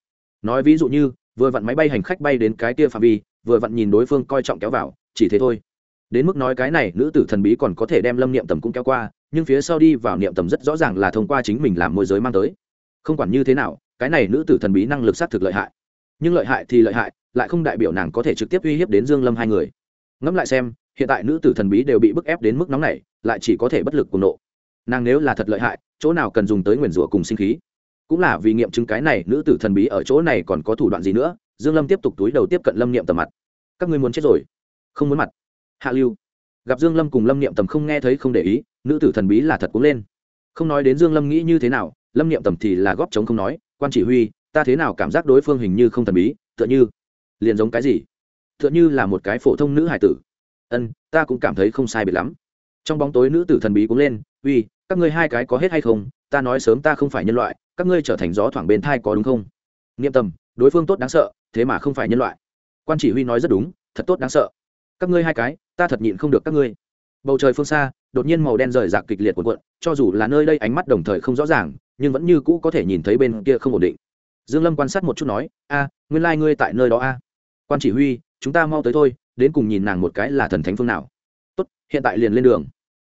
Nói ví dụ như, vừa vặn máy bay hành khách bay đến cái kia phạm vi, vừa vặn nhìn đối phương coi trọng kéo vào, chỉ thế thôi đến mức nói cái này nữ tử thần bí còn có thể đem lâm niệm tầm cũng kéo qua, nhưng phía sau đi vào niệm tầm rất rõ ràng là thông qua chính mình làm môi giới mang tới. Không quản như thế nào, cái này nữ tử thần bí năng lực xác thực lợi hại. Nhưng lợi hại thì lợi hại, lại không đại biểu nàng có thể trực tiếp uy hiếp đến dương lâm hai người. Ngẫm lại xem, hiện tại nữ tử thần bí đều bị bức ép đến mức nóng này lại chỉ có thể bất lực cùng nộ. Nàng nếu là thật lợi hại, chỗ nào cần dùng tới nguyền rủa cùng sinh khí? Cũng là vì nghiệm chứng cái này nữ tử thần bí ở chỗ này còn có thủ đoạn gì nữa, dương lâm tiếp tục túi đầu tiếp cận lâm niệm tầm mặt. Các ngươi muốn chết rồi? Không muốn mặt hạ lưu. Gặp dương lâm cùng lâm niệm tầm không nghe thấy không để ý, nữ tử thần bí là thật cũng lên. Không nói đến dương lâm nghĩ như thế nào, lâm niệm tầm thì là góp chống không nói, quan chỉ huy, ta thế nào cảm giác đối phương hình như không thần bí, tựa như liền giống cái gì? Tựa như là một cái phổ thông nữ hải tử. Ân, ta cũng cảm thấy không sai biệt lắm. Trong bóng tối nữ tử thần bí cũng lên, uy, các ngươi hai cái có hết hay không? Ta nói sớm ta không phải nhân loại, các ngươi trở thành gió thoảng bên thai có đúng không? Niệm tầm, đối phương tốt đáng sợ, thế mà không phải nhân loại. Quan chỉ huy nói rất đúng, thật tốt đáng sợ. Các ngươi hai cái ta thật nhịn không được các ngươi. Bầu trời phương xa, đột nhiên màu đen rời rạc kịch liệt cuộn cuộn, cho dù là nơi đây ánh mắt đồng thời không rõ ràng, nhưng vẫn như cũ có thể nhìn thấy bên kia không ổn định. Dương lâm quan sát một chút nói, a, nguyên lai ngươi tại nơi đó a. Quan chỉ huy, chúng ta mau tới thôi, đến cùng nhìn nàng một cái là thần thánh phương nào. Tốt, hiện tại liền lên đường.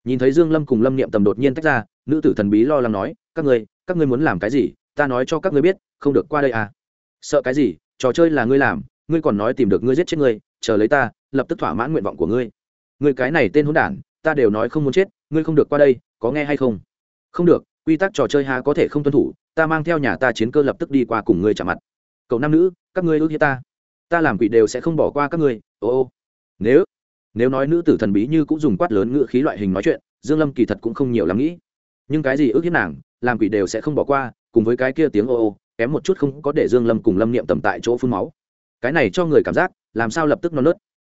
Nhìn thấy dương lâm cùng lâm niệm tầm đột nhiên tách ra, nữ tử thần bí lo lắng nói, các ngươi các ngươi muốn làm cái gì? Ta nói cho các ngươi biết, không được qua đây à sợ cái gì? Trò chơi là ngươi làm, ngươi còn nói tìm được ngươi giết chết ngươi, chờ lấy ta lập tức thỏa mãn nguyện vọng của ngươi. Ngươi cái này tên hỗn đản, ta đều nói không muốn chết, ngươi không được qua đây, có nghe hay không? Không được, quy tắc trò chơi há có thể không tuân thủ, ta mang theo nhà ta chiến cơ lập tức đi qua cùng ngươi chạm mặt. Cậu nam nữ, các ngươi ước hiếp ta. Ta làm quỷ đều sẽ không bỏ qua các ngươi, ô ô. Nếu nếu nói nữ tử thần bí như cũng dùng quát lớn ngựa khí loại hình nói chuyện, dương lâm kỳ thật cũng không nhiều lắm nghĩ. Nhưng cái gì ước hiếp nàng, làm quỷ đều sẽ không bỏ qua, cùng với cái kia tiếng ô ô, kém một chút không có để dương lâm cùng lâm niệm tầm tại chỗ phun máu. Cái này cho người cảm giác, làm sao lập tức nó nớt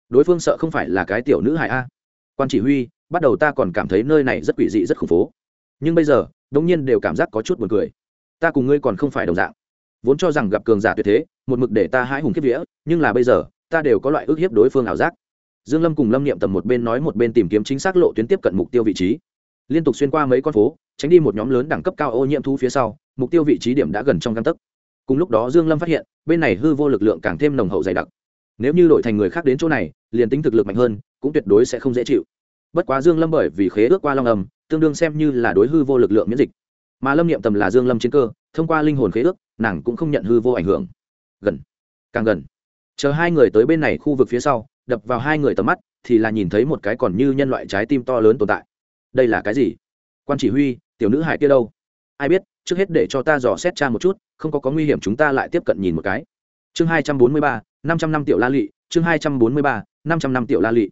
đối phương sợ không phải là cái tiểu nữ hài a. Quan chỉ huy, bắt đầu ta còn cảm thấy nơi này rất quỷ dị, rất khủng phố. Nhưng bây giờ, đống nhiên đều cảm giác có chút buồn cười. Ta cùng ngươi còn không phải đồng dạng. Vốn cho rằng gặp cường giả tuyệt thế, một mực để ta hãi hùng kiếp vía, nhưng là bây giờ, ta đều có loại ước hiếp đối phương ảo giác. Dương lâm cùng lâm niệm tầm một bên nói một bên tìm kiếm chính xác lộ tuyến tiếp cận mục tiêu vị trí. Liên tục xuyên qua mấy con phố, tránh đi một nhóm lớn đẳng cấp cao ô nhiễm thu phía sau, mục tiêu vị trí điểm đã gần trong căn tấc. Cùng lúc đó dương lâm phát hiện, bên này hư vô lực lượng càng thêm nồng hậu dày đặc nếu như đổi thành người khác đến chỗ này, liền tính thực lực mạnh hơn, cũng tuyệt đối sẽ không dễ chịu. Bất quá dương lâm bởi vì khế ước qua long ầm tương đương xem như là đối hư vô lực lượng miễn dịch. Mà lâm niệm tầm là dương lâm chiến cơ, thông qua linh hồn khế ước, nàng cũng không nhận hư vô ảnh hưởng. Gần, càng gần. Chờ hai người tới bên này khu vực phía sau, đập vào hai người tầm mắt, thì là nhìn thấy một cái còn như nhân loại trái tim to lớn tồn tại. Đây là cái gì? Quan chỉ huy, tiểu nữ hải kia đâu? Ai biết, trước hết để cho ta dò xét cha một chút, không có có nguy hiểm chúng ta lại tiếp cận nhìn một cái. Chương hai trăm bốn mươi ba năm trăm năm triệu la lị, chương hai trăm bốn mươi ba, năm trăm năm triệu la lị.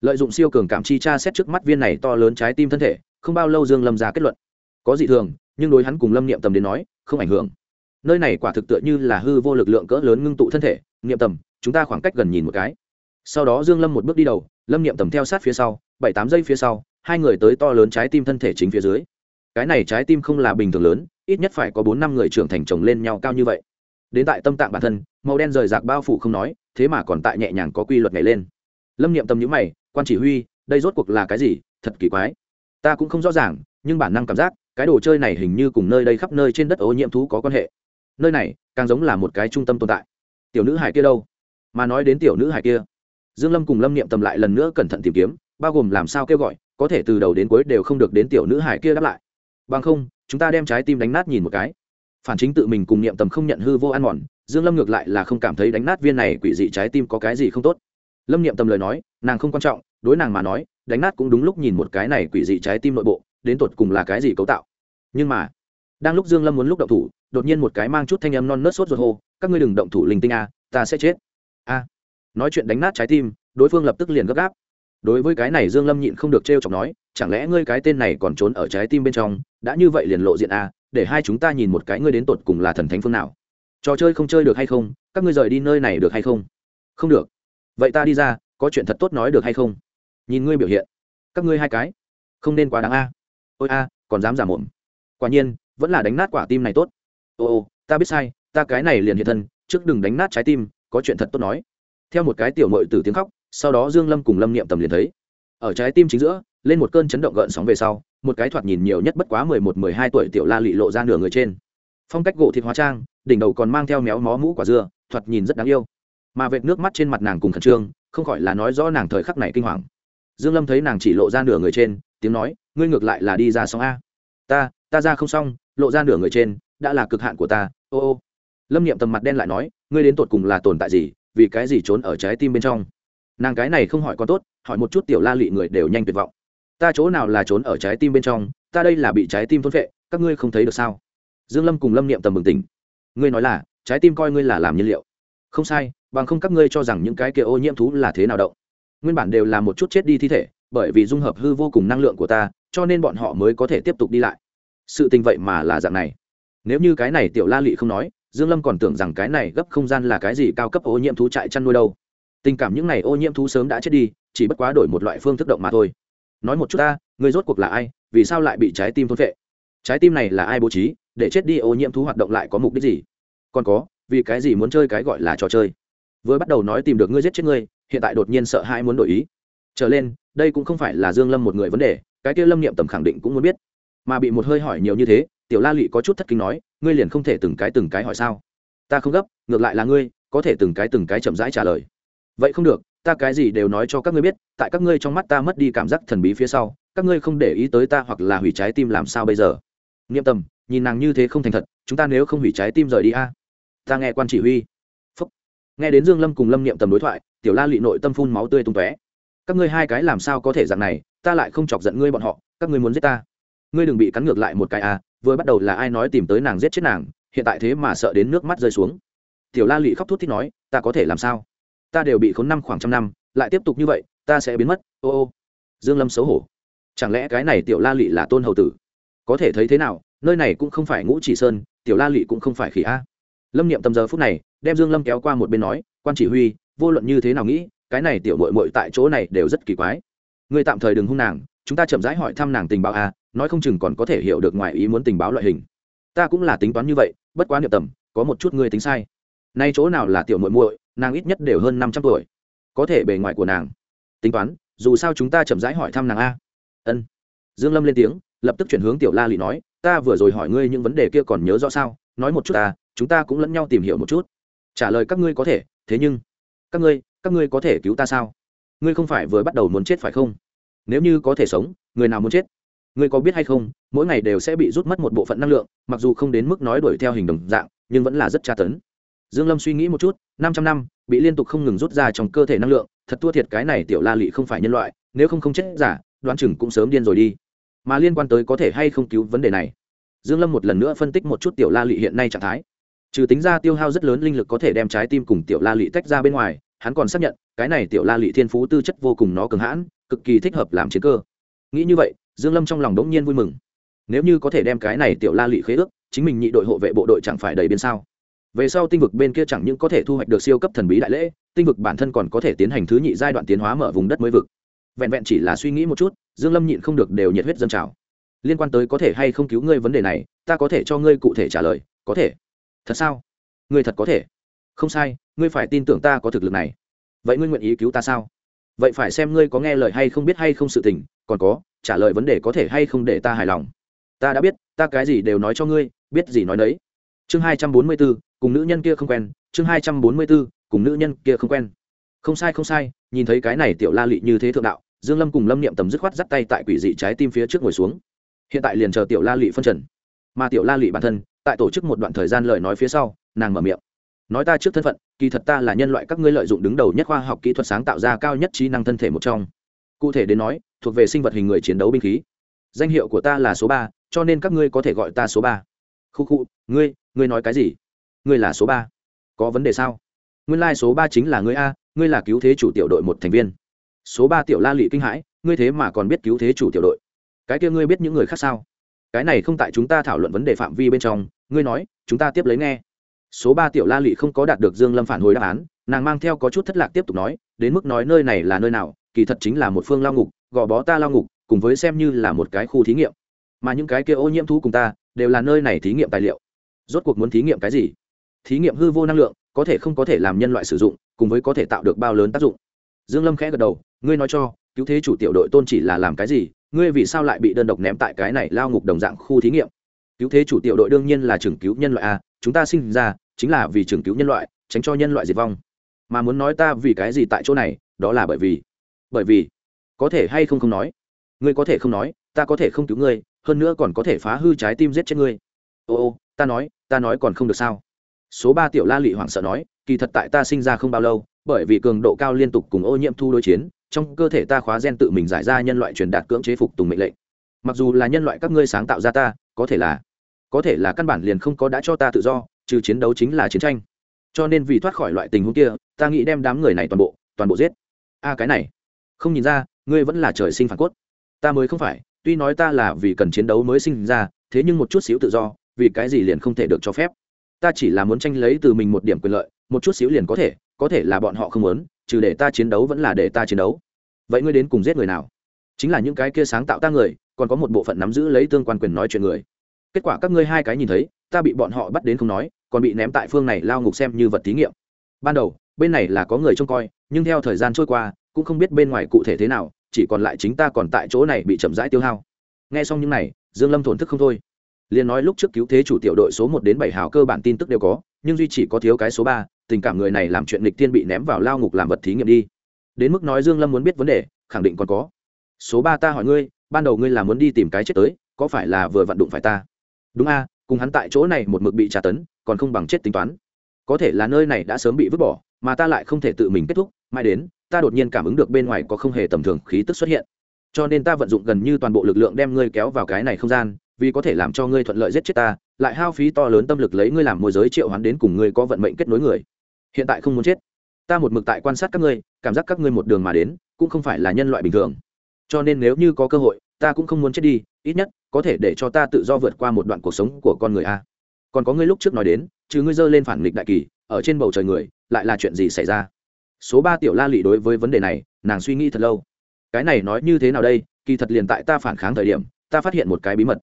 Lợi dụng siêu cường cảm chi tra xét trước mắt viên này to lớn trái tim thân thể, không bao lâu dương lâm ra kết luận. Có dị thường, nhưng đối hắn cùng lâm niệm tầm đến nói, không ảnh hưởng. Nơi này quả thực tựa như là hư vô lực lượng cỡ lớn ngưng tụ thân thể, niệm tầm, chúng ta khoảng cách gần nhìn một cái. Sau đó dương lâm một bước đi đầu, lâm niệm tầm theo sát phía sau, bảy tám giây phía sau, hai người tới to lớn trái tim thân thể chính phía dưới. Cái này trái tim không là bình thường lớn, ít nhất phải có bốn năm người trưởng thành chồng lên nhau cao như vậy đến tại tâm tạng bản thân, màu đen rời rạc bao phủ không nói, thế mà còn tại nhẹ nhàng có quy luật nhảy lên. Lâm niệm Tâm nhữ mày, quan chỉ huy, đây rốt cuộc là cái gì? Thật kỳ quái. Ta cũng không rõ ràng, nhưng bản năng cảm giác, cái đồ chơi này hình như cùng nơi đây khắp nơi trên đất ô nhiễm thú có quan hệ. Nơi này, càng giống là một cái trung tâm tồn tại. Tiểu nữ hải kia đâu? Mà nói đến tiểu nữ hải kia, dương lâm cùng lâm niệm tầm lại lần nữa cẩn thận tìm kiếm, bao gồm làm sao kêu gọi, có thể từ đầu đến cuối đều không được đến tiểu nữ hải kia đáp lại. Bằng không, chúng ta đem trái tim đánh nát nhìn một cái phản chính tự mình cùng niệm tầm không nhận hư vô ăn mòn, dương lâm ngược lại là không cảm thấy đánh nát viên này quỷ dị trái tim có cái gì không tốt. Lâm niệm tầm lời nói, nàng không quan trọng, đối nàng mà nói, đánh nát cũng đúng lúc nhìn một cái này quỷ dị trái tim nội bộ, đến tột cùng là cái gì cấu tạo. Nhưng mà, đang lúc dương lâm muốn lúc động thủ, đột nhiên một cái mang chút thanh âm non nớt sốt ruột hô, các ngươi đừng động thủ linh tinh a, ta sẽ chết. A. Nói chuyện đánh nát trái tim, đối phương lập tức liền gấp gáp. Đối với cái này dương lâm nhịn không được trêu chọc nói, chẳng lẽ ngươi cái tên này còn trốn ở trái tim bên trong, đã như vậy liền lộ diện a để hai chúng ta nhìn một cái ngươi đến tột cùng là thần thánh phương nào. Trò chơi không chơi được hay không? Các ngươi rời đi nơi này được hay không? Không được. Vậy ta đi ra, có chuyện thật tốt nói được hay không? Nhìn ngươi biểu hiện. Các ngươi hai cái. Không nên quá đáng a. Ôi a, còn dám giả mồm. Quả nhiên, vẫn là đánh nát quả tim này tốt. Ô ô, ta biết sai, ta cái này liền hiện thân, trước đừng đánh nát trái tim, có chuyện thật tốt nói. Theo một cái tiểu mội từ tiếng khóc, sau đó dương lâm cùng lâm niệm tầm liền thấy. Ở trái tim chính giữa, lên một cơn chấn động gợn sóng về sau một cái thoạt nhìn nhiều nhất bất quá mười một, mười hai tuổi tiểu la lị lộ ra nửa người trên. Phong cách gỗ thịt hóa trang, đỉnh đầu còn mang theo méo mó mũ quả dưa, thoạt nhìn rất đáng yêu. Mà vệt nước mắt trên mặt nàng cùng khẩn trương, không khỏi là nói rõ nàng thời khắc này kinh hoàng. Dương lâm thấy nàng chỉ lộ ra nửa người trên, tiếng nói, ngươi ngược lại là đi ra xong a. Ta ta ra không xong, lộ ra nửa người trên, đã là cực hạn của ta, ô ô. Lâm niệm tầm mặt đen lại nói, ngươi đến tột cùng là tồn tại gì, vì cái gì trốn ở trái tim bên trong? Nàng cái này không hỏi con tốt, hỏi một chút tiểu la lị người đều nhanh tuyệt vọng ta chỗ nào là trốn ở trái tim bên trong, ta đây là bị trái tim thôn vệ các ngươi không thấy được sao? Dương lâm cùng lâm niệm tầm bừng tỉnh. Ngươi nói là, trái tim coi ngươi là làm nhiên liệu. Không sai, bằng không các ngươi cho rằng những cái kia ô nhiễm thú là thế nào động. Nguyên bản đều là một chút chết đi thi thể, bởi vì dung hợp hư vô cùng năng lượng của ta, cho nên bọn họ mới có thể tiếp tục đi lại. Sự tình vậy mà là dạng này. Nếu như cái này tiểu la lị không nói, dương lâm còn tưởng rằng cái này gấp không gian là cái gì cao cấp ô nhiễm thú trại chăn nuôi đâu. Tình cảm những này ô nhiễm thú sớm đã chết đi, chỉ bất quá đổi một loại phương thức động mà thôi nói một chút ta người rốt cuộc là ai, vì sao lại bị trái tim thôn vệ trái tim này là ai bố trí, để chết đi ô nhiễm thú hoạt động lại có mục đích gì? Còn có, vì cái gì muốn chơi cái gọi là trò chơi? Vừa bắt đầu nói tìm được ngươi giết chết ngươi, hiện tại đột nhiên sợ hãi muốn đổi ý. Trở lên, đây cũng không phải là dương lâm một người vấn đề, cái kia lâm niệm tầm khẳng định cũng muốn biết. Mà bị một hơi hỏi nhiều như thế, tiểu la Lụy có chút thất kinh nói, ngươi liền không thể từng cái từng cái hỏi sao? Ta không gấp, ngược lại là ngươi, có thể từng cái từng cái chậm rãi trả lời. Vậy không được ta cái gì đều nói cho các ngươi biết, tại các ngươi trong mắt ta mất đi cảm giác thần bí phía sau, các ngươi không để ý tới ta hoặc là hủy trái tim làm sao bây giờ? Niệm tầm, nhìn nàng như thế không thành thật, chúng ta nếu không hủy trái tim rời đi a. Ta nghe quan chỉ huy. Phúc. nghe đến dương lâm cùng lâm niệm tầm đối thoại, tiểu la lị nội tâm phun máu tươi tung tóe. Các ngươi hai cái làm sao có thể dạng này, ta lại không chọc giận ngươi bọn họ, các ngươi muốn giết ta. Ngươi đừng bị cắn ngược lại một cái a, vừa bắt đầu là ai nói tìm tới nàng giết chết nàng, hiện tại thế mà sợ đến nước mắt rơi xuống. Tiểu la lị khóc thút thít nói, ta có thể làm sao? Ta đều bị khốn năm khoảng trăm năm, lại tiếp tục như vậy, ta sẽ biến mất, ô ô. Dương lâm xấu hổ. Chẳng lẽ cái này tiểu la lị là tôn hầu tử? Có thể thấy thế nào, nơi này cũng không phải ngũ chỉ sơn, tiểu la lị cũng không phải khỉ a. Lâm niệm tầm giờ phút này, đem dương lâm kéo qua một bên nói, quan chỉ huy, vô luận như thế nào nghĩ, cái này tiểu muội muội tại chỗ này đều rất kỳ quái. Người tạm thời đừng hung nàng, chúng ta chậm rãi hỏi thăm nàng tình báo a, nói không chừng còn có thể hiểu được ngoài ý muốn tình báo loại hình. Ta cũng là tính toán như vậy, bất quá niệm tầm, có một chút ngươi tính sai. Nay chỗ nào là tiểu muội muội nàng ít nhất đều hơn năm trăm tuổi. Có thể bề ngoài của nàng. Tính toán, dù sao chúng ta chậm rãi hỏi thăm nàng a. Ân. Dương lâm lên tiếng, lập tức chuyển hướng tiểu la lị nói, ta vừa rồi hỏi ngươi những vấn đề kia còn nhớ rõ sao? Nói một chút ta, chúng ta cũng lẫn nhau tìm hiểu một chút. Trả lời các ngươi có thể, thế nhưng, các ngươi các ngươi có thể cứu ta sao? Ngươi không phải vừa bắt đầu muốn chết phải không? Nếu như có thể sống, người nào muốn chết? Ngươi có biết hay không, mỗi ngày đều sẽ bị rút mất một bộ phận năng lượng, mặc dù không đến mức nói đuổi theo hình đồng dạng, nhưng vẫn là rất tra tấn dương lâm suy nghĩ một chút, năm trăm năm, bị liên tục không ngừng rút ra trong cơ thể năng lượng, thật thua thiệt cái này tiểu la lị không phải nhân loại, nếu không không chết giả, đoán chừng cũng sớm điên rồi đi. Mà liên quan tới có thể hay không cứu vấn đề này. Dương lâm một lần nữa phân tích một chút tiểu la lị hiện nay trạng thái. Trừ tính ra tiêu hao rất lớn linh lực có thể đem trái tim cùng tiểu la lị tách ra bên ngoài, hắn còn xác nhận, cái này tiểu la lị thiên phú tư chất vô cùng nó cường hãn, cực kỳ thích hợp làm chiến cơ. Nghĩ như vậy, dương lâm trong lòng đống nhiên vui mừng. Nếu như có thể đem cái này tiểu la lị khế ước, chính mình nhị đội hộ vệ bộ đội chẳng phải đầy biên sao? Về sau tinh vực bên kia chẳng những có thể thu hoạch được siêu cấp thần bí đại lễ, tinh vực bản thân còn có thể tiến hành thứ nhị giai đoạn tiến hóa mở vùng đất mới vực. Vẹn vẹn chỉ là suy nghĩ một chút, dương lâm nhịn không được đều nhiệt huyết dân trào. Liên quan tới có thể hay không cứu ngươi vấn đề này, ta có thể cho ngươi cụ thể trả lời, có thể. Thật sao? Ngươi thật có thể. Không sai, ngươi phải tin tưởng ta có thực lực này. Vậy ngươi nguyện ý cứu ta sao? Vậy phải xem ngươi có nghe lời hay không biết hay không sự tình, còn có, trả lời vấn đề có thể hay không để ta hài lòng. Ta đã biết, ta cái gì đều nói cho ngươi, biết gì nói đấy chương hai trăm bốn mươi bốn cùng nữ nhân kia không quen chương hai trăm bốn mươi 244, cùng nữ nhân kia không quen. Không sai không sai nhìn thấy cái này tiểu la lị như thế thượng đạo dương lâm cùng lâm niệm tầm dứt khoát dắt tay tại quỷ dị trái tim phía trước ngồi xuống. Hiện tại liền chờ tiểu la lị phân trần. Mà tiểu la lị bản thân tại tổ chức một đoạn thời gian lời nói phía sau nàng mở miệng. Nói ta trước thân phận kỳ thật ta là nhân loại các ngươi lợi dụng đứng đầu nhất khoa học kỹ thuật sáng tạo ra cao nhất trí năng thân thể một trong. Cụ thể đến nói thuộc về sinh vật hình người chiến đấu binh khí. Danh hiệu của ta là số ba cho nên các ngươi có thể gọi ta số ba. Khu khu ngươi ngươi nói cái gì? Ngươi là số ba. Có vấn đề sao? Nguyên lai、like、số ba chính là ngươi a, ngươi là cứu thế chủ tiểu đội một thành viên. Số ba tiểu la lị kinh hãi, ngươi thế mà còn biết cứu thế chủ tiểu đội. Cái kia ngươi biết những người khác sao? Cái này không tại chúng ta thảo luận vấn đề phạm vi bên trong, ngươi nói, chúng ta tiếp lấy nghe. Số ba tiểu la lị không có đạt được dương lâm phản hồi đáp án, nàng mang theo có chút thất lạc tiếp tục nói, đến mức nói nơi này là nơi nào, kỳ thật chính là một phương lao ngục, gò bó ta lao ngục, cùng với xem như là một cái khu thí nghiệm. Mà những cái kia ô nhiễm thú cùng ta, đều là nơi này thí nghiệm tài liệu. Rốt cuộc muốn thí nghiệm cái gì? Thí nghiệm hư vô năng lượng, có thể không có thể làm nhân loại sử dụng, cùng với có thể tạo được bao lớn tác dụng. Dương lâm khẽ gật đầu, ngươi nói cho, cứu thế chủ tiểu đội tôn chỉ là làm cái gì, ngươi vì sao lại bị đơn độc ném tại cái này lao ngục đồng dạng khu thí nghiệm? Cứu thế chủ tiểu đội đương nhiên là trưởng cứu nhân loại a chúng ta sinh ra chính là vì trưởng cứu nhân loại, tránh cho nhân loại diệt vong. Mà muốn nói ta vì cái gì tại chỗ này, đó là bởi vì bởi vì, có thể hay không không nói. Ngươi có thể không nói, ta có thể không cứu ngươi, hơn nữa còn có thể phá hư trái tim giết chết ngươi. Ô ô, ta nói ta nói còn không được sao? Số ba tiểu la lị hoảng sợ nói, kỳ thật tại ta sinh ra không bao lâu, bởi vì cường độ cao liên tục cùng ô nhiễm thu đối chiến, trong cơ thể ta khóa gen tự mình giải ra nhân loại truyền đạt cưỡng chế phục tùng mệnh lệnh. Mặc dù là nhân loại các ngươi sáng tạo ra ta, có thể là, có thể là căn bản liền không có đã cho ta tự do, trừ chiến đấu chính là chiến tranh. Cho nên vì thoát khỏi loại tình huống kia, ta nghĩ đem đám người này toàn bộ toàn bộ giết. A, cái này, không nhìn ra, ngươi vẫn là trời sinh phản cốt. Ta mới không phải, tuy nói ta là vì cần chiến đấu mới sinh ra, thế nhưng một chút xíu tự do, vì cái gì liền không thể được cho phép? Ta chỉ là muốn tranh lấy từ mình một điểm quyền lợi, một chút xíu liền có thể có thể là bọn họ không muốn, trừ để ta chiến đấu vẫn là để ta chiến đấu. Vậy ngươi đến cùng giết người nào? Chính là những cái kia sáng tạo ta người, còn có một bộ phận nắm giữ lấy tương quan quyền nói chuyện người. Kết quả các ngươi hai cái nhìn thấy, ta bị bọn họ bắt đến không nói, còn bị ném tại phương này lao ngục xem như vật thí nghiệm. Ban đầu, bên này là có người trông coi, nhưng theo thời gian trôi qua, cũng không biết bên ngoài cụ thể thế nào, chỉ còn lại chính ta còn tại chỗ này bị chậm rãi tiêu hao. Nghe xong những này, dương lâm thổn thức không thôi liền nói lúc trước cứu thế chủ tiểu đội số một đến bảy hào cơ bản tin tức đều có, nhưng duy chỉ có thiếu cái số ba, tình cảm người này làm chuyện nghịch tiên bị ném vào lao ngục làm vật thí nghiệm đi. Đến mức nói dương lâm muốn biết vấn đề, khẳng định còn có. Số ba ta hỏi ngươi, ban đầu ngươi là muốn đi tìm cái chết tới, có phải là vừa vận đụng phải ta? Đúng a, cùng hắn tại chỗ này một mực bị tra tấn, còn không bằng chết tính toán. Có thể là nơi này đã sớm bị vứt bỏ, mà ta lại không thể tự mình kết thúc mai đến, ta đột nhiên cảm ứng được bên ngoài có không hề tầm thường khí tức xuất hiện. Cho nên ta vận dụng gần như toàn bộ lực lượng đem ngươi kéo vào cái này không gian vì có thể làm cho ngươi thuận lợi giết chết ta, lại hao phí to lớn tâm lực lấy ngươi làm môi giới triệu hoán đến cùng ngươi có vận mệnh kết nối người. Hiện tại không muốn chết. Ta một mực tại quan sát các ngươi, cảm giác các ngươi một đường mà đến, cũng không phải là nhân loại bình thường. Cho nên nếu như có cơ hội, ta cũng không muốn chết đi, ít nhất, có thể để cho ta tự do vượt qua một đoạn cuộc sống của con người a. Còn có ngươi lúc trước nói đến chứ ngươi dơ lên phản nghịch đại kỳ, ở trên bầu trời người, lại là chuyện gì xảy ra? Số ba tiểu la lị đối với vấn đề này, nàng suy nghĩ thật lâu. Cái này nói như thế nào đây? Kỳ thật liền tại ta phản kháng thời điểm, ta phát hiện một cái bí mật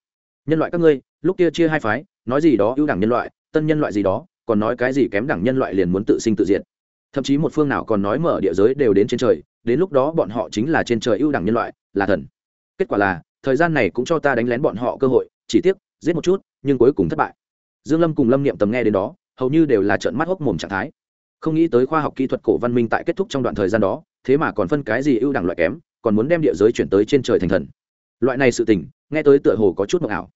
nhân loại các ngươi, lúc kia chia hai phái, nói gì đó ưu đẳng nhân loại, tân nhân loại gì đó, còn nói cái gì kém đẳng nhân loại liền muốn tự sinh tự diệt. Thậm chí một phương nào còn nói mở địa giới đều đến trên trời, đến lúc đó bọn họ chính là trên trời ưu đẳng nhân loại, là thần. Kết quả là, thời gian này cũng cho ta đánh lén bọn họ cơ hội, chỉ tiếc, giết một chút, nhưng cuối cùng thất bại. Dương lâm cùng lâm niệm tầm nghe đến đó, hầu như đều là trợn mắt hốc mồm trạng thái. Không nghĩ tới khoa học kỹ thuật cổ văn minh tại kết thúc trong đoạn thời gian đó, thế mà còn phân cái gì ưu đẳng loại kém, còn muốn đem địa giới chuyển tới trên trời thành thần. Loại này sự tình nghe tới tựa hồ có chút mộng ảo.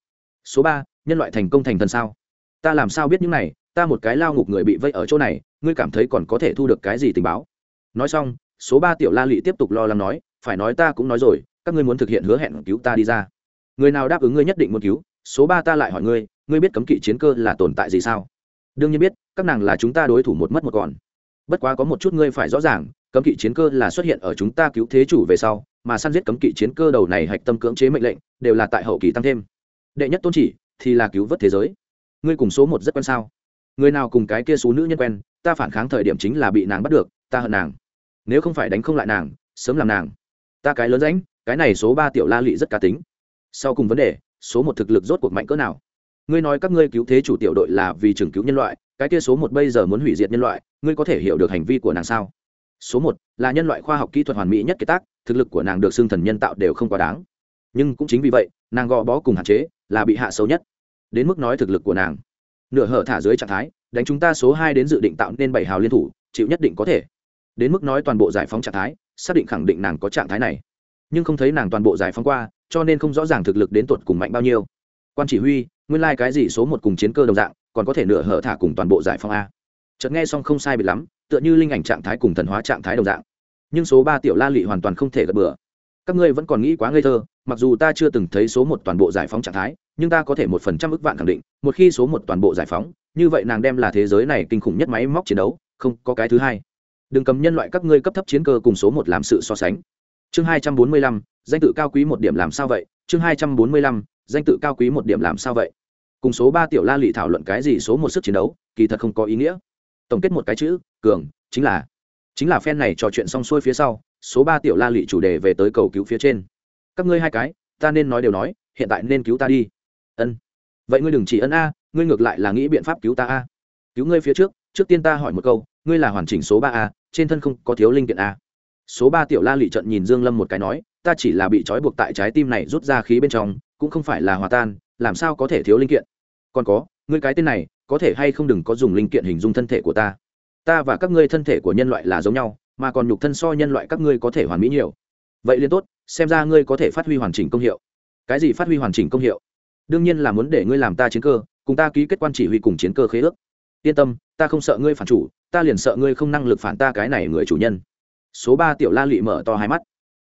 Số ba, nhân loại thành công thành thần sao? Ta làm sao biết những này? Ta một cái lao ngục người bị vây ở chỗ này, ngươi cảm thấy còn có thể thu được cái gì tình báo? Nói xong, số ba tiểu la lị tiếp tục lo lắng nói, phải nói ta cũng nói rồi, các ngươi muốn thực hiện hứa hẹn cứu ta đi ra. Người nào đáp ứng ngươi nhất định muốn cứu, số ba ta lại hỏi ngươi ngươi biết cấm kỵ chiến cơ là tồn tại gì sao? Đương nhiên biết, các nàng là chúng ta đối thủ một mất một còn. Bất quá có một chút ngươi phải rõ ràng, cấm kỵ chiến cơ là xuất hiện ở chúng ta cứu thế chủ về sau mà săn giết cấm kỵ chiến cơ đầu này hạch tâm cưỡng chế mệnh lệnh, đều là tại hậu kỳ tăng thêm. Đệ nhất tôn chỉ thì là cứu vớt thế giới. Ngươi cùng số một rất quen sao? Người nào cùng cái kia số nữ nhân quen, ta phản kháng thời điểm chính là bị nàng bắt được, ta hận nàng. Nếu không phải đánh không lại nàng, sớm làm nàng. Ta cái lớn rãnh, cái này số ba tiểu la lị rất cá tính. Sau cùng vấn đề, số một thực lực rốt cuộc mạnh cỡ nào? Ngươi nói các ngươi cứu thế chủ tiểu đội là vì trường cứu nhân loại, cái kia số một bây giờ muốn hủy diệt nhân loại, ngươi có thể hiểu được hành vi của nàng sao? Số một là nhân loại khoa học kỹ thuật hoàn mỹ nhất kế tác thực lực của nàng được xưng thần nhân tạo đều không quá đáng. Nhưng cũng chính vì vậy, nàng gò bó cùng hạn chế là bị hạ xấu nhất. Đến mức nói thực lực của nàng, nửa hở thả dưới trạng thái, đánh chúng ta số hai đến dự định tạo nên bảy hào liên thủ, chịu nhất định có thể. Đến mức nói toàn bộ giải phóng trạng thái, xác định khẳng định nàng có trạng thái này. Nhưng không thấy nàng toàn bộ giải phóng qua, cho nên không rõ ràng thực lực đến tột cùng mạnh bao nhiêu. Quan chỉ huy, nguyên lai、like、cái gì số một cùng chiến cơ đồng dạng, còn có thể nửa hở thả cùng toàn bộ giải phóng a. Chợt nghe xong không sai bị lắm, tựa như linh ảnh trạng thái cùng thần hóa trạng thái đồng dạng nhưng số ba tiểu la lị hoàn toàn không thể gật bừa. Các ngươi vẫn còn nghĩ quá ngây thơ, mặc dù ta chưa từng thấy số một toàn bộ giải phóng trạng thái, nhưng ta có thể một phần trăm ức vạn khẳng định, một khi số một toàn bộ giải phóng, như vậy nàng đem là thế giới này kinh khủng nhất máy móc chiến đấu, không có cái thứ hai. Đừng cầm nhân loại các ngươi cấp thấp chiến cơ cùng số một làm sự so sánh. Chương hai trăm bốn mươi lăm, danh tự cao quý một điểm làm sao vậy? Chương hai trăm bốn mươi lăm, danh tự cao quý một điểm làm sao vậy? Cùng số ba tiểu la lị thảo luận cái gì số một sức chiến đấu, kỳ thật không có ý nghĩa. Tổng kết một cái chữ, cường, chính là chính là phen này trò chuyện xong xuôi phía sau, số ba tiểu la lị chủ đề về tới cầu cứu phía trên. Các ngươi hai cái, ta nên nói đều nói, hiện tại nên cứu ta đi. Ân. Vậy ngươi đừng chỉ ân a, ngươi ngược lại là nghĩ biện pháp cứu ta a. Cứu ngươi phía trước trước tiên ta hỏi một câu, ngươi là hoàn chỉnh số ba a, trên thân không có thiếu linh kiện a. Số ba tiểu la lị trận nhìn dương lâm một cái nói, ta chỉ là bị trói buộc tại trái tim này rút ra khí bên trong, cũng không phải là hòa tan, làm sao có thể thiếu linh kiện? Còn có, ngươi cái tên này, có thể hay không đừng có dùng linh kiện hình dung thân thể của ta? Ta và các ngươi thân thể của nhân loại là giống nhau, mà còn nhục thân so nhân loại các ngươi có thể hoàn mỹ nhiều. Vậy liền tốt, xem ra ngươi có thể phát huy hoàn chỉnh công hiệu. Cái gì phát huy hoàn chỉnh công hiệu? Đương nhiên là muốn để ngươi làm ta chiến cơ, cùng ta ký kết quan chỉ huy cùng chiến cơ khế ước. Yên tâm, ta không sợ ngươi phản chủ, ta liền sợ ngươi không năng lực phản ta cái này người chủ nhân. Số ba tiểu la lị mở to hai mắt.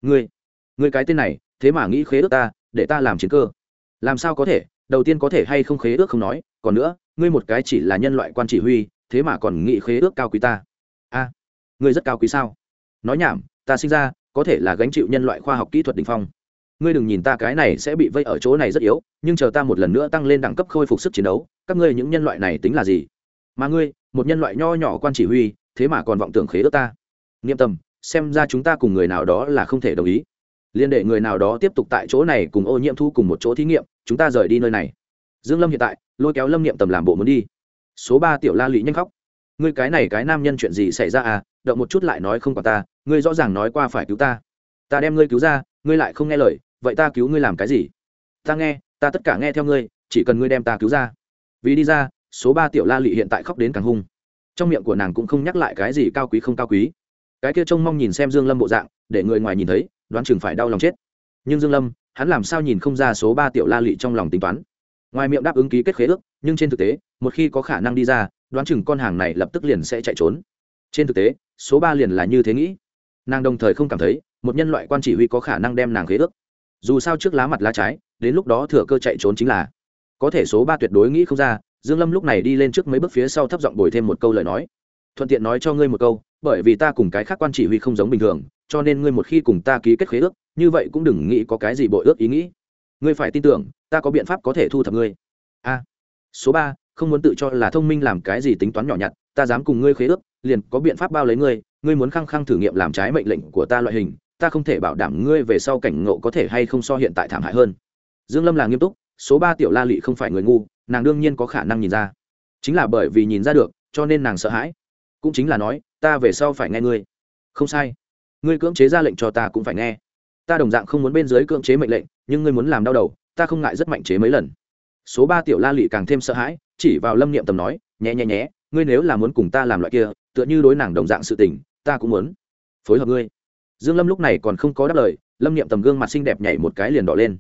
Ngươi ngươi cái tên này, thế mà nghĩ khế ước ta, để ta làm chiến cơ. Làm sao có thể, đầu tiên có thể hay không khế ước không nói, còn nữa, ngươi một cái chỉ là nhân loại quan chỉ huy thế mà còn nghị khế ước cao quý ta. A, ngươi rất cao quý sao? Nói nhảm, ta sinh ra có thể là gánh chịu nhân loại khoa học kỹ thuật đỉnh phong. Ngươi đừng nhìn ta cái này sẽ bị vây ở chỗ này rất yếu, nhưng chờ ta một lần nữa tăng lên đẳng cấp khôi phục sức chiến đấu, các ngươi những nhân loại này tính là gì? Mà ngươi, một nhân loại nho nhỏ quan chỉ huy, thế mà còn vọng tưởng khế ước ta. Nghiêm tâm xem ra chúng ta cùng người nào đó là không thể đồng ý. Liên đệ người nào đó tiếp tục tại chỗ này cùng ô nhiễm thu cùng một chỗ thí nghiệm, chúng ta rời đi nơi này. Dương lâm hiện tại, lôi kéo lâm niệm tầm làm bộ muốn đi số ba tiểu la lị nhanh khóc. Ngươi cái này cái nam nhân chuyện gì xảy ra à? Động một chút lại nói không còn ta, ngươi rõ ràng nói qua phải cứu ta. Ta đem ngươi cứu ra, ngươi lại không nghe lời, vậy ta cứu ngươi làm cái gì? Ta nghe, ta tất cả nghe theo ngươi, chỉ cần ngươi đem ta cứu ra. Vì đi ra, số ba tiểu la lị hiện tại khóc đến càng hung. Trong miệng của nàng cũng không nhắc lại cái gì cao quý không cao quý. Cái kia trông mong nhìn xem dương lâm bộ dạng, để người ngoài nhìn thấy, đoán chừng phải đau lòng chết. Nhưng dương lâm, hắn làm sao nhìn không ra số ba tiểu la lị trong lòng tính toán? Ngoài miệng đáp ứng ký kết khế ước, nhưng trên thực tế, một khi có khả năng đi ra, đoán chừng con hàng này lập tức liền sẽ chạy trốn. Trên thực tế, số ba liền là như thế nghĩ. Nàng đồng thời không cảm thấy, một nhân loại quan chỉ huy có khả năng đem nàng khế ước. Dù sao trước lá mặt lá trái, đến lúc đó thừa cơ chạy trốn chính là. Có thể số ba tuyệt đối nghĩ không ra, dương lâm lúc này đi lên trước mấy bước phía sau thấp giọng bồi thêm một câu lời nói. Thuận tiện nói cho ngươi một câu, bởi vì ta cùng cái khác quan chỉ huy không giống bình thường, cho nên ngươi một khi cùng ta ký kết khế ước, như vậy cũng đừng nghĩ có cái gì bội ước ý nghĩ ngươi phải tin tưởng, ta có biện pháp có thể thu thập ngươi. A, số ba, không muốn tự cho là thông minh làm cái gì tính toán nhỏ nhặt, ta dám cùng ngươi khế ước, liền có biện pháp bao lấy ngươi ngươi muốn khăng khăng thử nghiệm làm trái mệnh lệnh của ta loại hình, ta không thể bảo đảm ngươi về sau cảnh ngộ có thể hay không so hiện tại thảm hại hơn. Dương lâm là nghiêm túc, số ba tiểu la lị không phải người ngu, nàng đương nhiên có khả năng nhìn ra. Chính là bởi vì nhìn ra được, cho nên nàng sợ hãi. Cũng chính là nói, ta về sau phải nghe ngươi. Không sai. Ngươi cưỡng chế ra lệnh cho ta cũng phải nghe ta đồng dạng không muốn bên dưới cưỡng chế mệnh lệnh, nhưng ngươi muốn làm đau đầu, ta không ngại rất mạnh chế mấy lần. Số ba tiểu la lị càng thêm sợ hãi, chỉ vào lâm niệm tầm nói nhé nhé nhé ngươi nếu là muốn cùng ta làm loại kia, tựa như đối nàng đồng dạng sự tình, ta cũng muốn phối hợp ngươi. Dương lâm lúc này còn không có đáp lời, lâm niệm tầm gương mặt xinh đẹp nhảy một cái liền đỏ lên.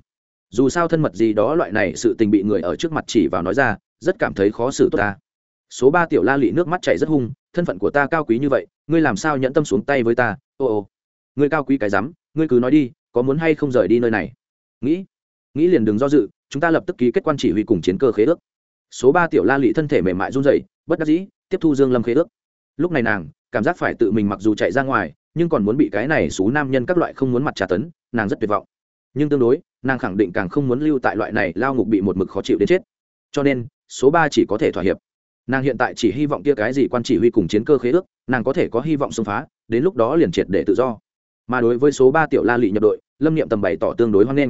Dù sao thân mật gì đó loại này sự tình bị người ở trước mặt chỉ vào nói ra, rất cảm thấy khó xử tốt ta. Số ba tiểu la lị nước mắt chảy rất hung, thân phận của ta cao quý như vậy, ngươi làm sao nhẫn tâm xuống tay với ta, ô ô. Ngươi cao quý cái rắm ngươi cứ nói đi, có muốn hay không rời đi nơi này? Nghĩ nghĩ liền đừng do dự, chúng ta lập tức ký kết quan chỉ huy cùng chiến cơ khế ước. Số ba tiểu la lị thân thể mềm mại run rẩy, bất đắc dĩ, tiếp thu dương lâm khế ước. Lúc này nàng, cảm giác phải tự mình mặc dù chạy ra ngoài, nhưng còn muốn bị cái này xú nam nhân các loại không muốn mặt trả tấn, nàng rất tuyệt vọng. Nhưng tương đối, nàng khẳng định càng không muốn lưu tại loại này lao ngục bị một mực khó chịu đến chết. Cho nên, số ba chỉ có thể thỏa hiệp. Nàng hiện tại chỉ hy vọng kia cái gì quan chỉ huy cùng chiến cơ khế ước, nàng có thể có hy vọng xông phá, đến lúc đó liền triệt để tự do mà đối với số ba tiểu la lị nhập đội, lâm niệm tầm bày tỏ tương đối hoan nghênh.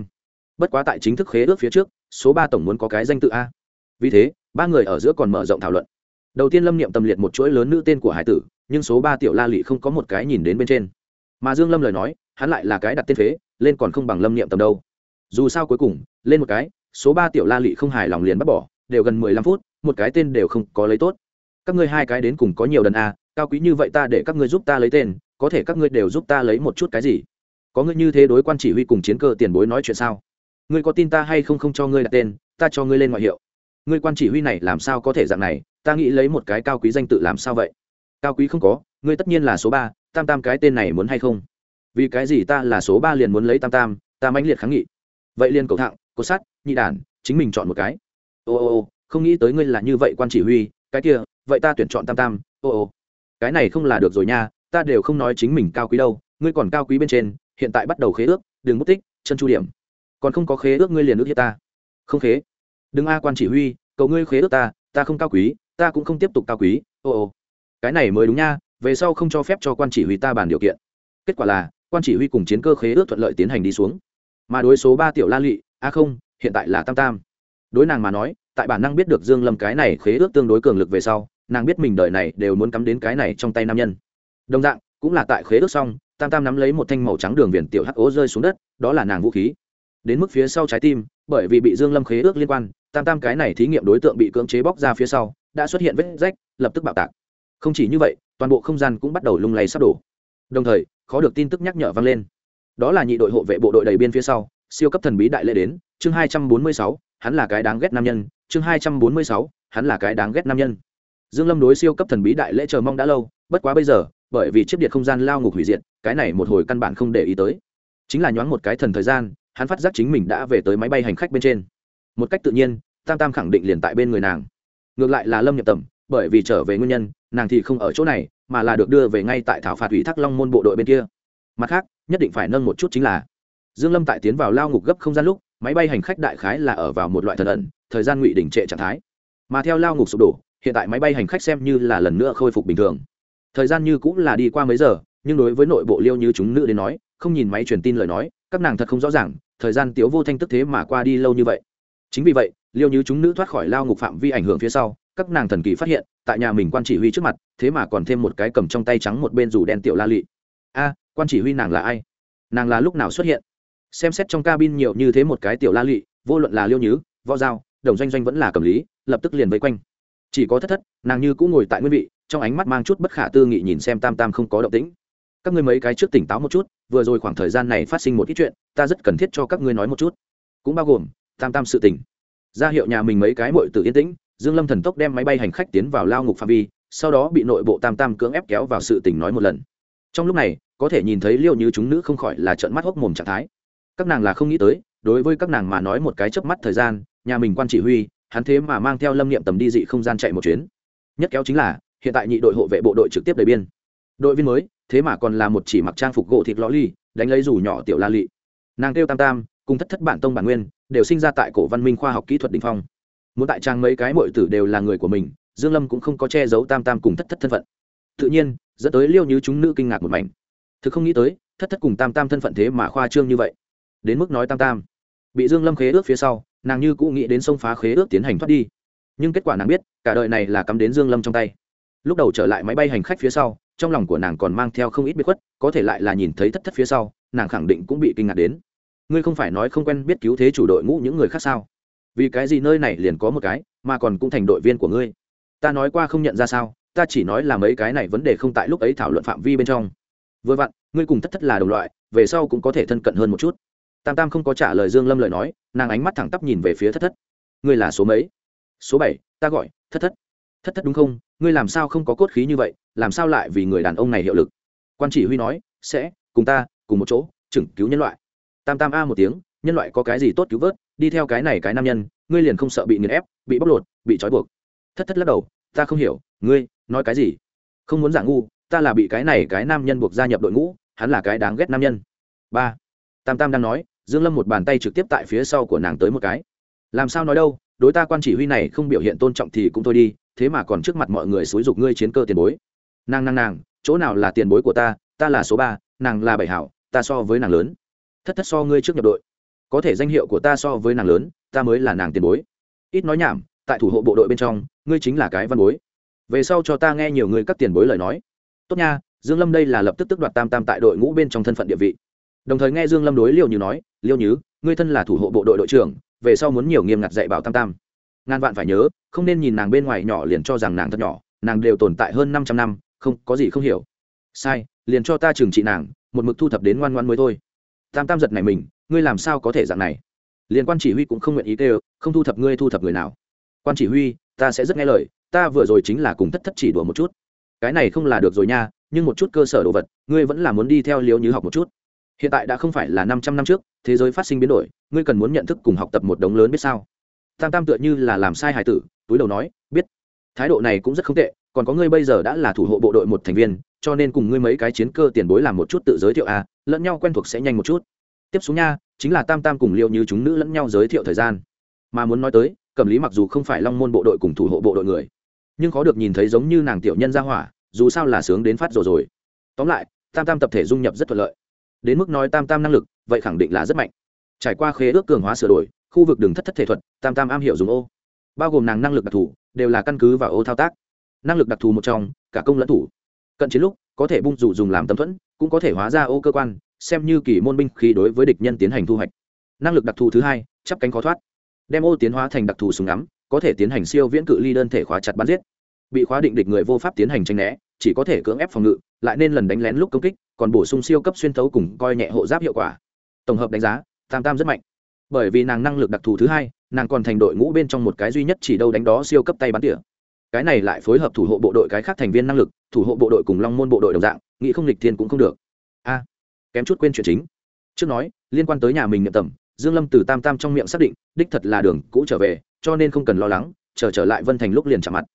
Bất quá tại chính thức khế ước phía trước, số ba tổng muốn có cái danh tự a. Vì thế, ba người ở giữa còn mở rộng thảo luận. Đầu tiên lâm niệm tầm liệt một chuỗi lớn nữ tên của hải tử, nhưng số ba tiểu la lị không có một cái nhìn đến bên trên. Mà dương lâm lời nói, hắn lại là cái đặt tên phế, lên còn không bằng lâm niệm tầm đâu. Dù sao cuối cùng, lên một cái, số ba tiểu la lị không hài lòng liền bắt bỏ, đều gần mười lăm phút, một cái tên đều không có lấy tốt. Các ngươi hai cái đến cùng có nhiều đần a, cao quý như vậy ta để các ngươi giúp ta lấy tên có thể các ngươi đều giúp ta lấy một chút cái gì? Có ngươi như thế đối quan chỉ huy cùng chiến cơ tiền bối nói chuyện sao? Ngươi có tin ta hay không không cho ngươi đặt tên, ta cho ngươi lên ngoại hiệu. Ngươi quan chỉ huy này làm sao có thể dạng này? Ta nghĩ lấy một cái cao quý danh tự làm sao vậy? Cao quý không có, ngươi tất nhiên là số ba, tam tam cái tên này muốn hay không? Vì cái gì ta là số ba liền muốn lấy tam tam, ta mãnh liệt kháng nghị. Vậy liền cầu thạng cột sắt, nhị đản, chính mình chọn một cái. Ô ô ô, không nghĩ tới ngươi là như vậy quan chỉ huy, cái kia, vậy ta tuyển chọn tam tam, ô ô. Cái này không là được rồi nha ta đều không nói chính mình cao quý đâu, ngươi còn cao quý bên trên, hiện tại bắt đầu khế ước, đừng mất tích, chân chu điểm. Còn không có khế ước ngươi liền ước hiếp ta. Không khế. Đừng a quan chỉ huy, cầu ngươi khế ước ta ta không cao quý, ta cũng không tiếp tục cao quý, ô ô. Cái này mới đúng nha, về sau không cho phép cho quan chỉ huy ta bàn điều kiện. Kết quả là, quan chỉ huy cùng chiến cơ khế ước thuận lợi tiến hành đi xuống. Mà đối số ba tiểu la lụy, a không, hiện tại là tam tam. Đối nàng mà nói, tại bản năng biết được dương lâm cái này khế ước tương đối cường lực về sau, nàng biết mình đời này đều muốn cắm đến cái này trong tay nam nhân đồng dạng, cũng là tại khế ước xong, tam tam nắm lấy một thanh màu trắng đường viền tiểu hắc ố rơi xuống đất, đó là nàng vũ khí. Đến mức phía sau trái tim, bởi vì bị dương lâm khế ước liên quan, tam tam cái này thí nghiệm đối tượng bị cưỡng chế bóc ra phía sau, đã xuất hiện vết rách, lập tức bạo tạc. Không chỉ như vậy, toàn bộ không gian cũng bắt đầu lung lay sắp đổ. Đồng thời, khó được tin tức nhắc nhở vang lên. Đó là nhị đội hộ vệ bộ đội đầy biên phía sau, siêu cấp thần bí đại lễ đến, chương hai trăm bốn mươi sáu, hắn là cái đáng ghét nam nhân, chương hai trăm bốn mươi sáu, hắn là cái đáng ghét nam nhân. Dương lâm đối siêu cấp thần bí đại lễ chờ mong đã lâu, bất quá bây giờ bởi vì chiếc điện không gian lao ngục hủy diệt, cái này một hồi căn bản không để ý tới. Chính là nhoáng một cái thần thời gian, hắn phát giác chính mình đã về tới máy bay hành khách bên trên. Một cách tự nhiên, tam tam khẳng định liền tại bên người nàng. Ngược lại là lâm nhập tầm, bởi vì trở về nguyên nhân, nàng thì không ở chỗ này, mà là được đưa về ngay tại thảo phạt ủy thác long môn bộ đội bên kia. Mặt khác, nhất định phải nâng một chút chính là, dương lâm tại tiến vào lao ngục gấp không gian lúc, máy bay hành khách đại khái là ở vào một loại thần ẩn, thời gian ngụy đỉnh trệ trạng thái. Mà theo lao ngục sụp đổ, hiện tại máy bay hành khách xem như là lần nữa khôi phục bình thường thời gian như cũng là đi qua mấy giờ, nhưng đối với nội bộ liêu như chúng nữ đến nói, không nhìn máy truyền tin lời nói, các nàng thật không rõ ràng, thời gian tiếu vô thanh tức thế mà qua đi lâu như vậy. Chính vì vậy, liêu như chúng nữ thoát khỏi lao ngục phạm vi ảnh hưởng phía sau, các nàng thần kỳ phát hiện, tại nhà mình quan chỉ huy trước mặt, thế mà còn thêm một cái cầm trong tay trắng một bên rủ đen tiểu la lị. A, quan chỉ huy nàng là ai? Nàng là lúc nào xuất hiện? Xem xét trong cabin nhiều như thế một cái tiểu la lị, vô luận là liêu nhứ võ giao, đồng doanh doanh vẫn là cầm lý, lập tức liền vây quanh. Chỉ có thất thất, nàng như cũng ngồi tại nguyên vị trong ánh mắt mang chút bất khả tư nghị nhìn xem tam tam không có động tĩnh. Các ngươi mấy cái trước tỉnh táo một chút, vừa rồi khoảng thời gian này phát sinh một ít chuyện, ta rất cần thiết cho các ngươi nói một chút. Cũng bao gồm, tam tam sự tỉnh. Ra hiệu nhà mình mấy cái mội tự yên tĩnh, dương lâm thần tốc đem máy bay hành khách tiến vào lao ngục phạm vi, sau đó bị nội bộ tam tam cưỡng ép kéo vào sự tỉnh nói một lần. Trong lúc này, có thể nhìn thấy liêu như chúng nữ không khỏi là trợn mắt hốc mồm trạng thái. Các nàng là không nghĩ tới, đối với các nàng mà nói một cái chớp mắt thời gian, nhà mình quan chỉ huy, hắn thế mà mang theo lâm niệm tầm đi dị không gian chạy một chuyến. Nhất kéo chính là hiện tại nhị đội hộ vệ bộ đội trực tiếp đầy biên. Đội viên mới, thế mà còn là một chỉ mặc trang phục gỗ thịt lõ ly, đánh lấy rủ nhỏ tiểu la lị. Nàng kêu tam tam, cùng thất thất bản tông bản nguyên, đều sinh ra tại cổ văn minh khoa học kỹ thuật đình phong. Muốn tại trang mấy cái mọi tử đều là người của mình, dương lâm cũng không có che giấu tam tam cùng thất thất thân phận. Tự nhiên, dẫn tới liêu như chúng nữ kinh ngạc một mảnh. Thực không nghĩ tới, thất thất cùng tam tam thân phận thế mà khoa trương như vậy. Đến mức nói tam tam, bị dương lâm khế ước phía sau, nàng như cũng nghĩ đến sông phá khế ước tiến hành thoát đi. Nhưng kết quả nàng biết, cả đời này là cắm đến dương lâm trong tay lúc đầu trở lại máy bay hành khách phía sau, trong lòng của nàng còn mang theo không ít bí khuất, có thể lại là nhìn thấy thất thất phía sau, nàng khẳng định cũng bị kinh ngạc đến. Ngươi không phải nói không quen biết cứu thế chủ đội ngũ những người khác sao? Vì cái gì nơi này liền có một cái, mà còn cũng thành đội viên của ngươi? Ta nói qua không nhận ra sao, ta chỉ nói là mấy cái này vấn đề không tại lúc ấy thảo luận phạm vi bên trong. Vừa vặn, ngươi cùng thất thất là đồng loại, về sau cũng có thể thân cận hơn một chút. Tam tam không có trả lời dương lâm lời nói, nàng ánh mắt thẳng tắp nhìn về phía thất thất. Ngươi là số mấy? Số bảy, ta gọi, thất thất thất thất đúng không? Ngươi làm sao không có cốt khí như vậy? Làm sao lại vì người đàn ông này hiệu lực? Quan chỉ huy nói, sẽ, cùng ta, cùng một chỗ chừng cứu nhân loại. Tam tam a một tiếng, nhân loại có cái gì tốt cứu vớt? Đi theo cái này cái nam nhân, ngươi liền không sợ bị nghiền ép, bị bóc lột, bị trói buộc. Thất thất lắc đầu, ta không hiểu, ngươi nói cái gì? Không muốn giả ngu, ta là bị cái này cái nam nhân buộc gia nhập đội ngũ, hắn là cái đáng ghét nam nhân. Ba, tam tam đang nói, dương lâm một bàn tay trực tiếp tại phía sau của nàng tới một cái. Làm sao nói đâu, đối ta quan chỉ huy này không biểu hiện tôn trọng thì cũng thôi đi thế mà còn trước mặt mọi người xúi dục ngươi chiến cơ tiền bối. Nàng nàng nàng, chỗ nào là tiền bối của ta ta là số ba, nàng là bảy hảo, ta so với nàng lớn. Thất thất so ngươi trước nhập đội. Có thể danh hiệu của ta so với nàng lớn, ta mới là nàng tiền bối. Ít nói nhảm, tại thủ hộ bộ đội bên trong, ngươi chính là cái văn bối. Về sau cho ta nghe nhiều người các tiền bối lời nói. Tốt nha, dương lâm đây là lập tức tức đoạt tam tam tại đội ngũ bên trong thân phận địa vị. Đồng thời nghe dương lâm đối liêu như nói, liêu nhứ ngươi thân là thủ hộ bộ đội đội trưởng, về sau muốn nhiều nghiêm ngặt dạy bảo tam tam ngàn vạn phải nhớ, không nên nhìn nàng bên ngoài nhỏ liền cho rằng nàng thật nhỏ, nàng đều tồn tại hơn 500 năm, không, có gì không hiểu. Sai, liền cho ta trừng trị nàng, một mực thu thập đến ngoan ngoan mới thôi. Tam tam giật này mình, ngươi làm sao có thể dạng này? Liên quan chỉ huy cũng không nguyện ý kêu, không thu thập ngươi thu thập người nào. Quan chỉ huy, ta sẽ rất nghe lời, ta vừa rồi chính là cùng thất thất chỉ đùa một chút. Cái này không là được rồi nha, nhưng một chút cơ sở đồ vật, ngươi vẫn là muốn đi theo liếu như học một chút. Hiện tại đã không phải là năm trăm năm trước, thế giới phát sinh biến đổi, ngươi cần muốn nhận thức cùng học tập một đống lớn biết sao? Tam tam tựa như là làm sai hài tử, túi đầu nói, biết. Thái độ này cũng rất không tệ, còn có ngươi bây giờ đã là thủ hộ bộ đội một thành viên, cho nên cùng ngươi mấy cái chiến cơ tiền bối làm một chút tự giới thiệu à lẫn nhau quen thuộc sẽ nhanh một chút. Tiếp xuống nha, chính là tam tam cùng liệu như chúng nữ lẫn nhau giới thiệu thời gian. Mà muốn nói tới, cẩm lý mặc dù không phải long môn bộ đội cùng thủ hộ bộ đội người, nhưng khó được nhìn thấy giống như nàng tiểu nhân ra hỏa, dù sao là sướng đến phát rồi rồi. Tóm lại, tam tam tập thể dung nhập rất thuận lợi. Đến mức nói tam tam năng lực, vậy khẳng định là rất mạnh. Trải qua khế ước cường hóa sửa đổi khu vực đường thất thất thể thuật, tam tam am hiểu dùng ô. Bao gồm nàng năng lực đặc thù, đều là căn cứ vào ô thao tác. Năng lực đặc thù một trong, cả công lẫn thủ. Cận chiến lúc, có thể bung rủ dùng làm tâm thuẫn, cũng có thể hóa ra ô cơ quan, xem như kỳ môn binh khi đối với địch nhân tiến hành thu hoạch. Năng lực đặc thù thứ hai, chắp cánh khó thoát. Đem ô tiến hóa thành đặc thù súng ngắm, có thể tiến hành siêu viễn cự ly đơn thể khóa chặt bắn giết. Bị khóa định địch người vô pháp tiến hành tranh né, chỉ có thể cưỡng ép phòng ngự, lại nên lần đánh lén lúc công kích, còn bổ sung siêu cấp xuyên thấu cùng coi nhẹ hộ giáp hiệu quả. Tổng hợp đánh giá, tam tam rất mạnh bởi vì nàng năng lực đặc thù thứ hai nàng còn thành đội ngũ bên trong một cái duy nhất chỉ đâu đánh đó siêu cấp tay bắn tỉa. Cái này lại phối hợp thủ hộ bộ đội cái khác thành viên năng lực thủ hộ bộ đội cùng long môn bộ đội đồng dạng nghĩ không lịch thiên cũng không được. A kém chút quên chuyện chính. Trước nói liên quan tới nhà mình nhận tầm dương lâm từ tam tam trong miệng xác định đích thật là đường cũ trở về cho nên không cần lo lắng chờ trở, trở lại vân thành lúc liền chạm mặt.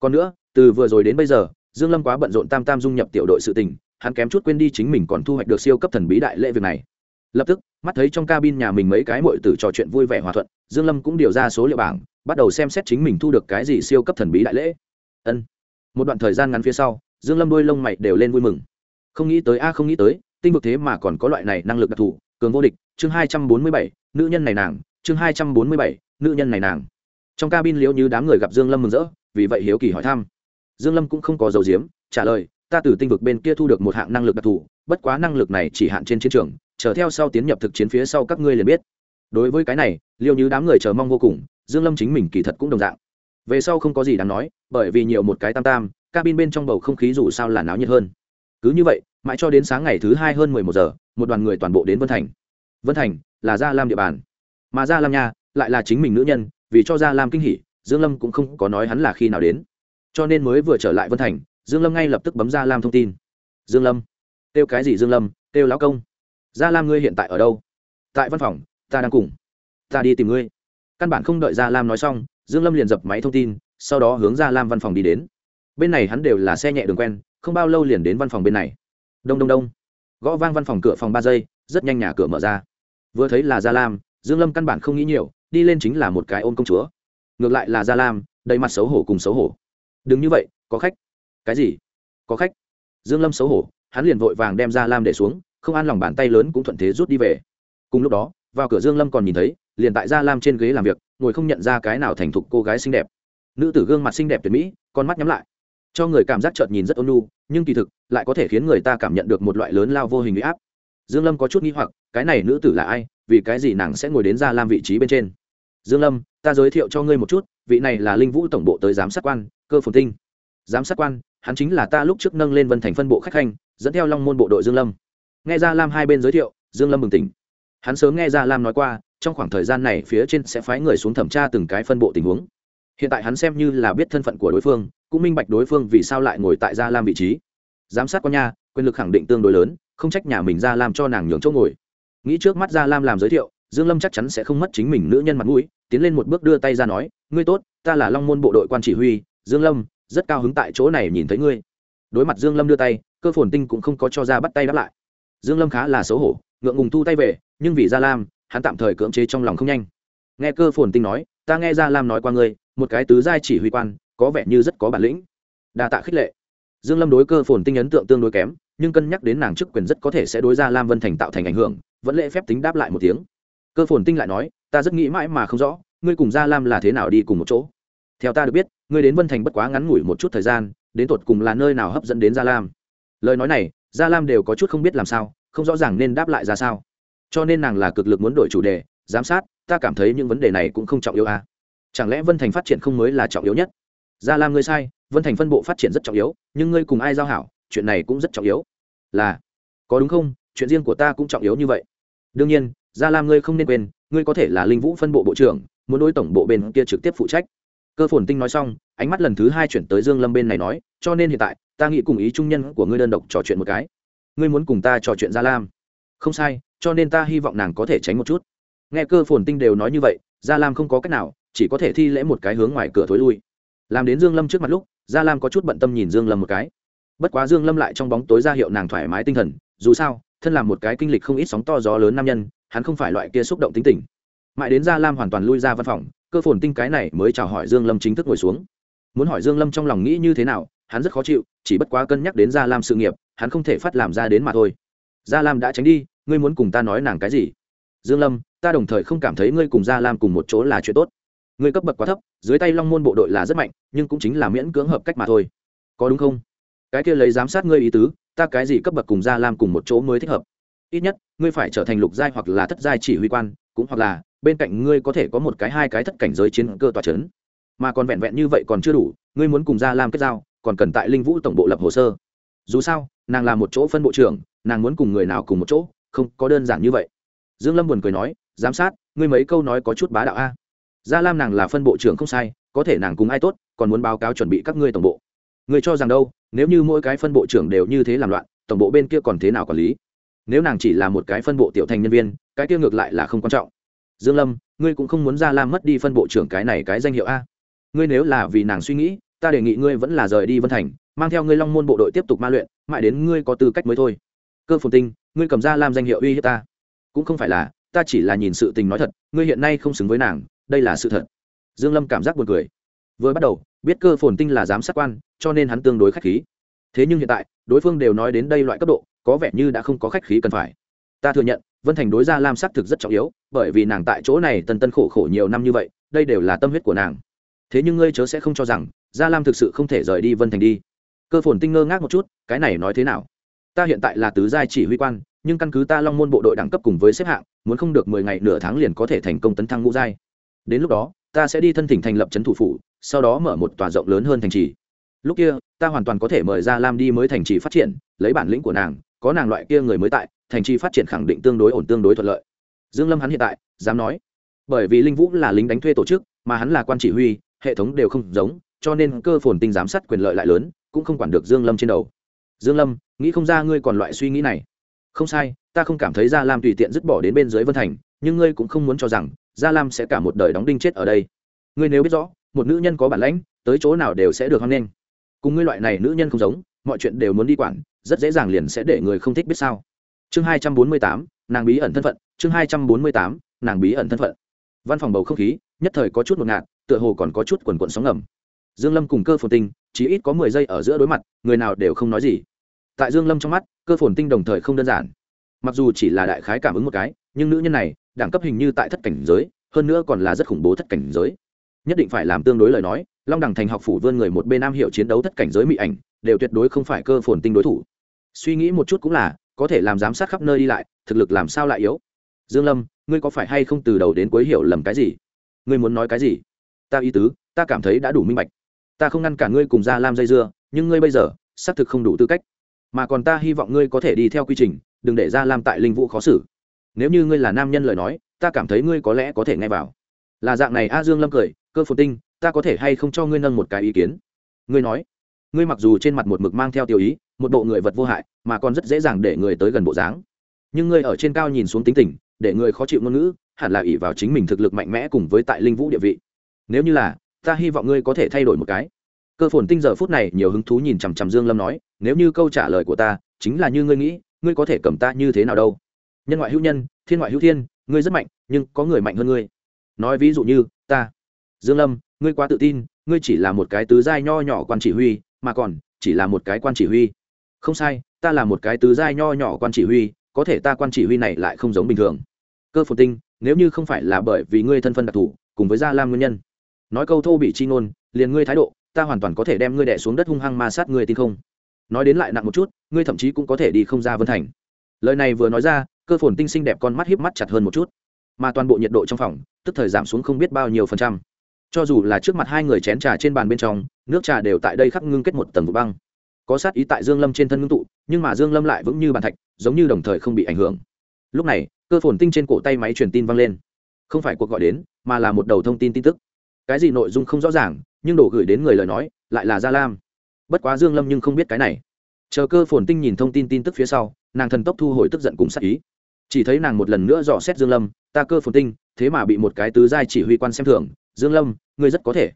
Còn nữa từ vừa rồi đến bây giờ dương lâm quá bận rộn tam tam dung nhập tiểu đội sự tình hắn kém chút quên đi chính mình còn thu hoạch được siêu cấp thần bí đại lễ việc này lập tức, mắt thấy trong cabin nhà mình mấy cái muội tử trò chuyện vui vẻ hòa thuận, dương lâm cũng điều ra số liệu bảng, bắt đầu xem xét chính mình thu được cái gì siêu cấp thần bí đại lễ. Ân. Một đoạn thời gian ngắn phía sau, dương lâm đôi lông mày đều lên vui mừng. Không nghĩ tới, a, không nghĩ tới, tinh vực thế mà còn có loại này năng lực đặc thù, cường vô địch, chương hai trăm bốn mươi bảy, nữ nhân này nàng, chương hai trăm bốn mươi bảy, nữ nhân này nàng. Trong cabin liễu như đám người gặp dương lâm mừng rỡ, vì vậy hiếu kỳ hỏi thăm. Dương lâm cũng không có dầu diếm trả lời, ta từ tinh vực bên kia thu được một hạng năng lực đặc thù, bất quá năng lực này chỉ hạn trên chiến trường chờ theo sau tiến nhập thực chiến phía sau các ngươi liền biết. Đối với cái này, liêu như đám người chờ mong vô cùng, dương lâm chính mình kỳ thật cũng đồng dạng. Về sau không có gì đáng nói, bởi vì nhiều một cái tam tam, cabin bên trong bầu không khí dù sao là náo nhiệt hơn. Cứ như vậy, mãi cho đến sáng ngày thứ hai hơn mười một giờ, một đoàn người toàn bộ đến vân thành. Vân thành là gia lam địa bàn. Mà gia lam nha, lại là chính mình nữ nhân, vì cho gia lam kinh hỉ, dương lâm cũng không có nói hắn là khi nào đến. Cho nên mới vừa trở lại vân thành, dương lâm ngay lập tức bấm gia lam thông tin. Dương lâm, kêu cái gì dương lâm, kêu lão công? Gia lam ngươi hiện tại ở đâu? Tại văn phòng, ta đang cùng. Ta đi tìm ngươi. Căn bản không đợi gia lam nói xong, dương lâm liền dập máy thông tin, sau đó hướng gia lam văn phòng đi đến. Bên này hắn đều là xe nhẹ đường quen, không bao lâu liền đến văn phòng bên này. Đông đông đông. Gõ vang văn phòng cửa phòng ba giây, rất nhanh nhà cửa mở ra. Vừa thấy là gia lam, dương lâm căn bản không nghĩ nhiều, đi lên chính là một cái ôm công chúa. Ngược lại là gia lam, đầy mặt xấu hổ cùng xấu hổ. Đừng như vậy, có khách. Cái gì? Có khách. Dương lâm xấu hổ, hắn liền vội vàng đem gia lam để xuống không an lòng bàn tay lớn cũng thuận thế rút đi về. Cùng lúc đó, vào cửa dương lâm còn nhìn thấy, liền tại gia lam trên ghế làm việc, ngồi không nhận ra cái nào thành thục cô gái xinh đẹp. Nữ tử gương mặt xinh đẹp tuyệt mỹ, con mắt nhắm lại. Cho người cảm giác chợt nhìn rất ôn nhu, nhưng kỳ thực, lại có thể khiến người ta cảm nhận được một loại lớn lao vô hình uy áp. Dương lâm có chút nghi hoặc, cái này nữ tử là ai, vì cái gì nàng sẽ ngồi đến gia lam vị trí bên trên? Dương lâm, ta giới thiệu cho ngươi một chút, vị này là linh vũ tổng bộ tới giám sát quan, cơ phồn tinh. Giám sát quan, hắn chính là ta lúc trước nâng lên vân thành phân bộ khách khanh, dẫn theo long môn bộ đội dương lâm nghe gia lam hai bên giới thiệu, dương lâm bừng tỉnh. Hắn sớm nghe gia lam nói qua, trong khoảng thời gian này phía trên sẽ phái người xuống thẩm tra từng cái phân bộ tình huống. Hiện tại hắn xem như là biết thân phận của đối phương, cũng minh bạch đối phương vì sao lại ngồi tại gia lam vị trí. Giám sát quan nha, quyền lực khẳng định tương đối lớn, không trách nhà mình ra Lam cho nàng nhường chỗ ngồi. Nghĩ trước mắt gia lam làm giới thiệu, dương lâm chắc chắn sẽ không mất chính mình nữ nhân mặt mũi, tiến lên một bước đưa tay ra nói, ngươi tốt, ta là long môn bộ đội quan chỉ huy, dương lâm, rất cao hứng tại chỗ này nhìn thấy ngươi. Đối mặt dương lâm đưa tay, cơ phồn tinh cũng không có cho ra bắt tay đáp lại dương lâm khá là xấu hổ, ngượng ngùng thu tay về, nhưng vì gia lam, hắn tạm thời cưỡng chế trong lòng không nhanh. Nghe cơ phồn tinh nói, ta nghe gia lam nói qua ngươi, một cái tứ giai chỉ huy quan, có vẻ như rất có bản lĩnh. Đa tạ khích lệ. Dương lâm đối cơ phồn tinh ấn tượng tương đối kém, nhưng cân nhắc đến nàng chức quyền rất có thể sẽ đối ra lam vân thành tạo thành ảnh hưởng, vẫn lễ phép tính đáp lại một tiếng. Cơ phồn tinh lại nói, ta rất nghĩ mãi mà không rõ, ngươi cùng gia lam là thế nào đi cùng một chỗ? Theo ta được biết, ngươi đến vân thành bất quá ngắn ngủi một chút thời gian, đến tột cùng là nơi nào hấp dẫn đến gia lam? Lời nói này, gia lam đều có chút không biết làm sao không rõ ràng nên đáp lại ra sao. Cho nên nàng là cực lực muốn đổi chủ đề, giám sát, ta cảm thấy những vấn đề này cũng không trọng yếu à. chẳng lẽ vân thành phát triển không mới là trọng yếu nhất? Gia lam ngươi sai, vân thành phân bộ phát triển rất trọng yếu, nhưng ngươi cùng ai giao hảo, chuyện này cũng rất trọng yếu. Là, có đúng không? Chuyện riêng của ta cũng trọng yếu như vậy. Đương nhiên, gia lam ngươi không nên quên, ngươi có thể là linh vũ phân bộ bộ trưởng, muốn đối tổng bộ bên kia trực tiếp phụ trách. Cơ phồn tinh nói xong, ánh mắt lần thứ hai chuyển tới dương lâm bên này nói, cho nên hiện tại, ta nghĩ cùng ý trung nhân của ngươi đơn độc trò chuyện một cái ngươi muốn cùng ta trò chuyện gia lam. Không sai, cho nên ta hy vọng nàng có thể tránh một chút. Nghe cơ phồn tinh đều nói như vậy, gia lam không có cách nào, chỉ có thể thi lễ một cái hướng ngoài cửa thối lui. Làm đến dương lâm trước mặt lúc, gia lam có chút bận tâm nhìn dương lâm một cái. Bất quá dương lâm lại trong bóng tối ra hiệu nàng thoải mái tinh thần, dù sao, thân làm một cái kinh lịch không ít sóng to gió lớn nam nhân, hắn không phải loại kia xúc động tính tình. Mãi đến gia lam hoàn toàn lui ra văn phòng, cơ phồn tinh cái này mới chào hỏi dương lâm chính thức ngồi xuống. Muốn hỏi dương lâm trong lòng nghĩ như thế nào, hắn rất khó chịu, chỉ bất quá cân nhắc đến gia lam sự nghiệp hắn không thể phát làm ra đến mà thôi. Gia lam đã tránh đi, ngươi muốn cùng ta nói nàng cái gì? Dương lâm, ta đồng thời không cảm thấy ngươi cùng gia lam cùng một chỗ là chuyện tốt. Ngươi cấp bậc quá thấp, dưới tay long môn bộ đội là rất mạnh, nhưng cũng chính là miễn cưỡng hợp cách mà thôi. Có đúng không? Cái kia lấy giám sát ngươi ý tứ, ta cái gì cấp bậc cùng gia lam cùng một chỗ mới thích hợp? Ít nhất, ngươi phải trở thành lục giai hoặc là thất giai chỉ huy quan, cũng hoặc là, bên cạnh ngươi có thể có một cái hai cái thất cảnh giới chiến cơ tòa chấn. mà còn vẹn vẹn như vậy còn chưa đủ, ngươi muốn cùng gia lam kết giao, còn cần tại linh vũ tổng bộ lập hồ sơ dù sao, nàng là một chỗ phân bộ trưởng, nàng muốn cùng người nào cùng một chỗ, không có đơn giản như vậy. Dương lâm buồn cười nói, giám sát, ngươi mấy câu nói có chút bá đạo a. Gia lam nàng là phân bộ trưởng không sai, có thể nàng cùng ai tốt, còn muốn báo cáo chuẩn bị các ngươi tổng bộ. Ngươi cho rằng đâu, nếu như mỗi cái phân bộ trưởng đều như thế làm loạn, tổng bộ bên kia còn thế nào quản lý? Nếu nàng chỉ là một cái phân bộ tiểu thành nhân viên, cái kia ngược lại là không quan trọng. Dương lâm, ngươi cũng không muốn gia lam mất đi phân bộ trưởng cái này cái danh hiệu a. Ngươi nếu là vì nàng suy nghĩ, ta đề nghị ngươi vẫn là rời đi vân thành mang theo ngươi long môn bộ đội tiếp tục ma luyện, mãi đến ngươi có tư cách mới thôi. Cơ phồn tinh, ngươi cầm ra lam danh hiệu uy hiếp ta. Cũng không phải là, ta chỉ là nhìn sự tình nói thật, ngươi hiện nay không xứng với nàng, đây là sự thật. Dương lâm cảm giác buồn cười. Vừa bắt đầu, biết cơ phồn tinh là giám sát quan, cho nên hắn tương đối khách khí. Thế nhưng hiện tại, đối phương đều nói đến đây loại cấp độ, có vẻ như đã không có khách khí cần phải. Ta thừa nhận, vân thành đối gia lam xác thực rất trọng yếu, bởi vì nàng tại chỗ này tần tân khổ khổ nhiều năm như vậy, đây đều là tâm huyết của nàng. Thế nhưng ngươi chớ sẽ không cho rằng gia lam thực sự không thể rời đi vân thành đi cơ phồn tinh ngơ ngác một chút, cái này nói thế nào? Ta hiện tại là tứ giai chỉ huy quan, nhưng căn cứ ta long môn bộ đội đẳng cấp cùng với xếp hạng, muốn không được mười ngày nửa tháng liền có thể thành công tấn thăng ngũ giai. Đến lúc đó, ta sẽ đi thân thỉnh thành lập trấn thủ phủ, sau đó mở một tòa rộng lớn hơn thành trì. Lúc kia, ta hoàn toàn có thể mời ra lam đi mới thành trì phát triển, lấy bản lĩnh của nàng, có nàng loại kia người mới tại, thành trì phát triển khẳng định tương đối ổn, tương đối thuận lợi. Dương lâm hắn hiện tại, dám nói. Bởi vì linh vũ là lính đánh thuê tổ chức, mà hắn là quan chỉ huy, hệ thống đều không giống, cho nên cơ phồn tinh giám sát quyền lợi lại lớn cũng không quản được dương lâm trên đầu. Dương lâm, nghĩ không ra ngươi còn loại suy nghĩ này. Không sai, ta không cảm thấy gia lam tùy tiện dứt bỏ đến bên dưới vân thành, nhưng ngươi cũng không muốn cho rằng gia lam sẽ cả một đời đóng đinh chết ở đây. Ngươi nếu biết rõ, một nữ nhân có bản lãnh, tới chỗ nào đều sẽ được hoan nghênh. Cùng ngươi loại này nữ nhân không giống, mọi chuyện đều muốn đi quản, rất dễ dàng liền sẽ để người không thích biết sao. Chương hai trăm bốn mươi tám, nàng bí ẩn thân phận, chương hai trăm bốn mươi tám, nàng bí ẩn thân phận. Văn phòng bầu không khí, nhất thời có chút ngột ngạt, tựa hồ còn có chút quần quận sóng ngầm. Dương lâm cùng cơ phồn tinh chỉ ít có mười giây ở giữa đối mặt, người nào đều không nói gì. Tại dương lâm trong mắt, cơ phồn tinh đồng thời không đơn giản. Mặc dù chỉ là đại khái cảm ứng một cái, nhưng nữ nhân này, đẳng cấp hình như tại thất cảnh giới, hơn nữa còn là rất khủng bố thất cảnh giới. Nhất định phải làm tương đối lời nói, long đẳng thành học phủ vươn người một bên nam hiệu chiến đấu thất cảnh giới mỹ ảnh, đều tuyệt đối không phải cơ phồn tinh đối thủ. Suy nghĩ một chút cũng là, có thể làm giám sát khắp nơi đi lại, thực lực làm sao lại yếu? Dương lâm, ngươi có phải hay không từ đầu đến cuối hiểu lầm cái gì? Ngươi muốn nói cái gì? Ta ý tứ, ta cảm thấy đã đủ minh bạch ta không ngăn cả ngươi cùng gia lam dây dưa, nhưng ngươi bây giờ, xác thực không đủ tư cách. Mà còn ta hy vọng ngươi có thể đi theo quy trình, đừng để gia lam tại linh vũ khó xử. Nếu như ngươi là nam nhân lời nói, ta cảm thấy ngươi có lẽ có thể nghe vào. Là dạng này a dương lâm cười, cơ phồn tinh, ta có thể hay không cho ngươi nâng một cái ý kiến? Ngươi nói. Ngươi mặc dù trên mặt một mực mang theo tiêu ý, một bộ người vật vô hại, mà còn rất dễ dàng để người tới gần bộ dáng. Nhưng ngươi ở trên cao nhìn xuống tính tình, để người khó chịu ngôn ngữ, hẳn là ỷ vào chính mình thực lực mạnh mẽ cùng với tại linh vũ địa vị. Nếu như là ta hy vọng ngươi có thể thay đổi một cái. Cơ phồn tinh giờ phút này nhiều hứng thú nhìn chằm chằm dương lâm nói, nếu như câu trả lời của ta chính là như ngươi nghĩ, ngươi có thể cầm ta như thế nào đâu? Nhân ngoại hữu nhân, thiên ngoại hữu thiên, ngươi rất mạnh, nhưng có người mạnh hơn ngươi. Nói ví dụ như, ta, dương lâm, ngươi quá tự tin, ngươi chỉ là một cái tứ giai nho nhỏ quan chỉ huy, mà còn chỉ là một cái quan chỉ huy. Không sai, ta là một cái tứ giai nho nhỏ quan chỉ huy, có thể ta quan chỉ huy này lại không giống bình thường. Cơ phồn tinh, nếu như không phải là bởi vì ngươi thân phân đặc thù, cùng với gia lam nguyên nhân nói câu thô bị chi ngôn, liền ngươi thái độ, ta hoàn toàn có thể đem ngươi đẻ xuống đất hung hăng ma sát ngươi tin không? Nói đến lại nặng một chút, ngươi thậm chí cũng có thể đi không ra vân thành. Lời này vừa nói ra, cơ phồn tinh xinh đẹp con mắt híp mắt chặt hơn một chút. Mà toàn bộ nhiệt độ trong phòng, tức thời giảm xuống không biết bao nhiêu phần trăm. Cho dù là trước mặt hai người chén trà trên bàn bên trong, nước trà đều tại đây khắc ngưng kết một tầng vụ băng. Có sát ý tại dương lâm trên thân ngưng tụ, nhưng mà dương lâm lại vững như bàn thạch, giống như đồng thời không bị ảnh hưởng. Lúc này, cơ phồn tinh trên cổ tay máy truyền tin vang lên. Không phải cuộc gọi đến, mà là một đầu thông tin tin tức cái gì nội dung không rõ ràng, nhưng đổ gửi đến người lời nói, lại là gia lam. Bất quá dương lâm nhưng không biết cái này. Chờ cơ phồn tinh nhìn thông tin tin tức phía sau, nàng thần tốc thu hồi tức giận cùng sát ý. Chỉ thấy nàng một lần nữa dò xét dương lâm, ta cơ phồn tinh, thế mà bị một cái tứ giai chỉ huy quan xem thường, dương lâm, ngươi rất có thể.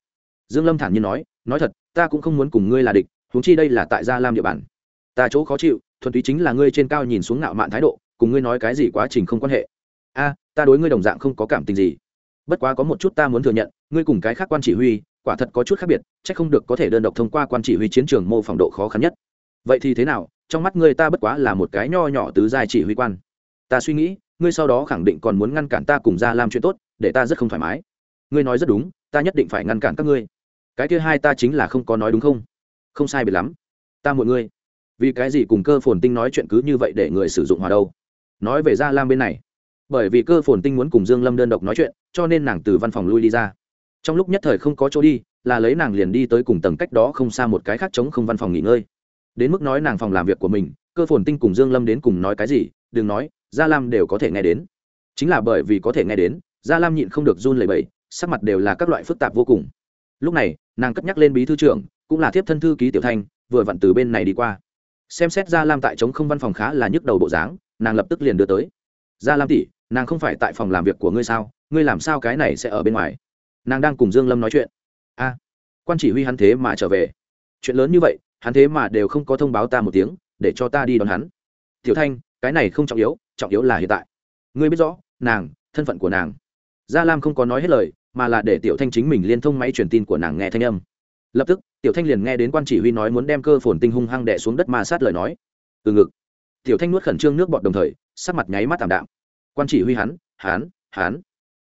Dương lâm thản nhiên nói nói thật, ta cũng không muốn cùng ngươi là địch, huống chi đây là tại gia lam địa bàn. Ta chỗ khó chịu, thuần túy chính là ngươi trên cao nhìn xuống ngạo mạn thái độ, cùng ngươi nói cái gì quá trình không quan hệ. A, ta đối ngươi đồng dạng không có cảm tình gì bất quá có một chút ta muốn thừa nhận, ngươi cùng cái khác quan chỉ huy, quả thật có chút khác biệt c h ắ c không được có thể đơn độc thông qua quan chỉ huy chiến trường mô phỏng độ khó khăn nhất. Vậy thì thế nào? Trong mắt ngươi ta bất quá là một cái nho nhỏ tứ giai chỉ huy quan. Ta suy nghĩ, ngươi sau đó khẳng định còn muốn ngăn cản ta cùng ra làm chuyện tốt, để ta rất không thoải mái. Ngươi nói rất đúng, ta nhất định phải ngăn cản các ngươi. Cái kia hai ta chính là không có nói đúng không? Không sai biệt lắm. Ta muộn ngươi. Vì cái gì cùng cơ phồn tinh nói chuyện cứ như vậy để người sử dụng hòa đâu? Nói về gia lam bên này bởi vì cơ phồn tinh muốn cùng dương lâm đơn độc nói chuyện, cho nên nàng từ văn phòng lui đi ra. Trong lúc nhất thời không có chỗ đi, là lấy nàng liền đi tới cùng tầng cách đó không xa một cái khác chống không văn phòng nghỉ ngơi. Đến mức nói nàng phòng làm việc của mình, cơ phồn tinh cùng dương lâm đến cùng nói cái gì, đừng nói, gia lam đều có thể nghe đến. Chính là bởi vì có thể nghe đến, gia lam nhịn không được run lẩy bẩy, sắc mặt đều là các loại phức tạp vô cùng. Lúc này, nàng cất nhắc lên bí thư trưởng, cũng là thiếp thân thư ký tiểu thanh, vừa vặn từ bên này đi qua. Xem xét gia lam tại chống không văn phòng khá là nhức đầu bộ dáng, nàng lập tức liền đưa tới. Gia lam tỷ nàng không phải tại phòng làm việc của ngươi sao? Ngươi làm sao cái này sẽ ở bên ngoài? Nàng đang cùng dương lâm nói chuyện. A, quan chỉ huy hắn thế mà trở về. Chuyện lớn như vậy, hắn thế mà đều không có thông báo ta một tiếng, để cho ta đi đón hắn. Tiểu thanh, cái này không trọng yếu trọng yếu là hiện tại. Ngươi biết rõ, nàng, thân phận của nàng. Gia lam không có nói hết lời, mà là để tiểu thanh chính mình liên thông máy truyền tin của nàng nghe thanh âm. Lập tức, tiểu thanh liền nghe đến quan chỉ huy nói muốn đem cơ phồn tinh hung hăng đẻ xuống đất ma sát lời nói. Từ ngực. Tiểu thanh nuốt khẩn trương nước bọt đồng thời, sắc mặt nháy mắt tảm đạm quan chỉ huy hắn hắn hắn.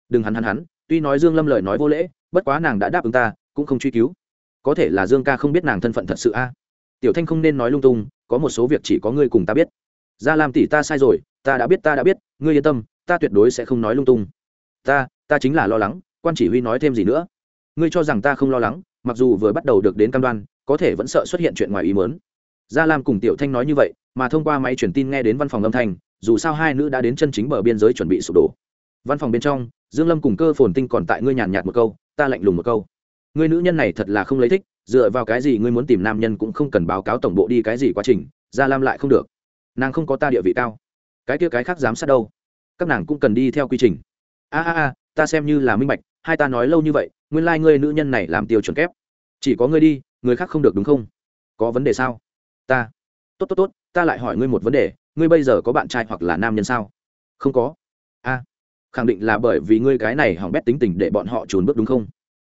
Đừng hắn hắn hắn, tuy nói dương lâm lời nói vô lễ, bất quá nàng đã đáp ứng ta, cũng không truy cứu. Có thể là dương ca không biết nàng thân phận thật sự a. Tiểu thanh không nên nói lung tung, có một số việc chỉ có ngươi cùng ta biết. Gia lam tỷ ta sai rồi, ta đã biết, ta đã biết, ngươi yên tâm, ta tuyệt đối sẽ không nói lung tung. Ta ta chính là lo lắng, quan chỉ huy nói thêm gì nữa. Ngươi cho rằng ta không lo lắng, mặc dù vừa bắt đầu được đến cam đoan, có thể vẫn sợ xuất hiện chuyện ngoài ý muốn gia lam cùng tiểu thanh nói như vậy, mà thông qua máy truyền tin nghe đến văn phòng âm thanh, dù sao hai nữ đã đến chân chính bờ biên giới chuẩn bị sụp đổ. Văn phòng bên trong, dương lâm cùng cơ phồn tinh còn tại ngươi nhàn nhạt một câu, ta lạnh lùng một câu. Ngươi nữ nhân này thật là không lấy thích, dựa vào cái gì ngươi muốn tìm nam nhân cũng không cần báo cáo tổng bộ đi cái gì quá trình, gia lam lại không được. Nàng không có ta địa vị cao. Cái kia cái khác giám sát đâu? Các nàng cũng cần đi theo quy trình. A a a, ta xem như là minh bạch, hai ta nói lâu như vậy, nguyên lai ngươi nữ nhân này làm tiêu chuẩn kép. Chỉ có ngươi đi, người khác không được đúng không? Có vấn đề sao? Ta. Tốt tốt tốt, ta lại hỏi ngươi một vấn đề, ngươi bây giờ có bạn trai hoặc là nam nhân sao? Không có. A, khẳng định là bởi vì ngươi cái này hỏng bét tính tình để bọn họ trốn bước đúng không?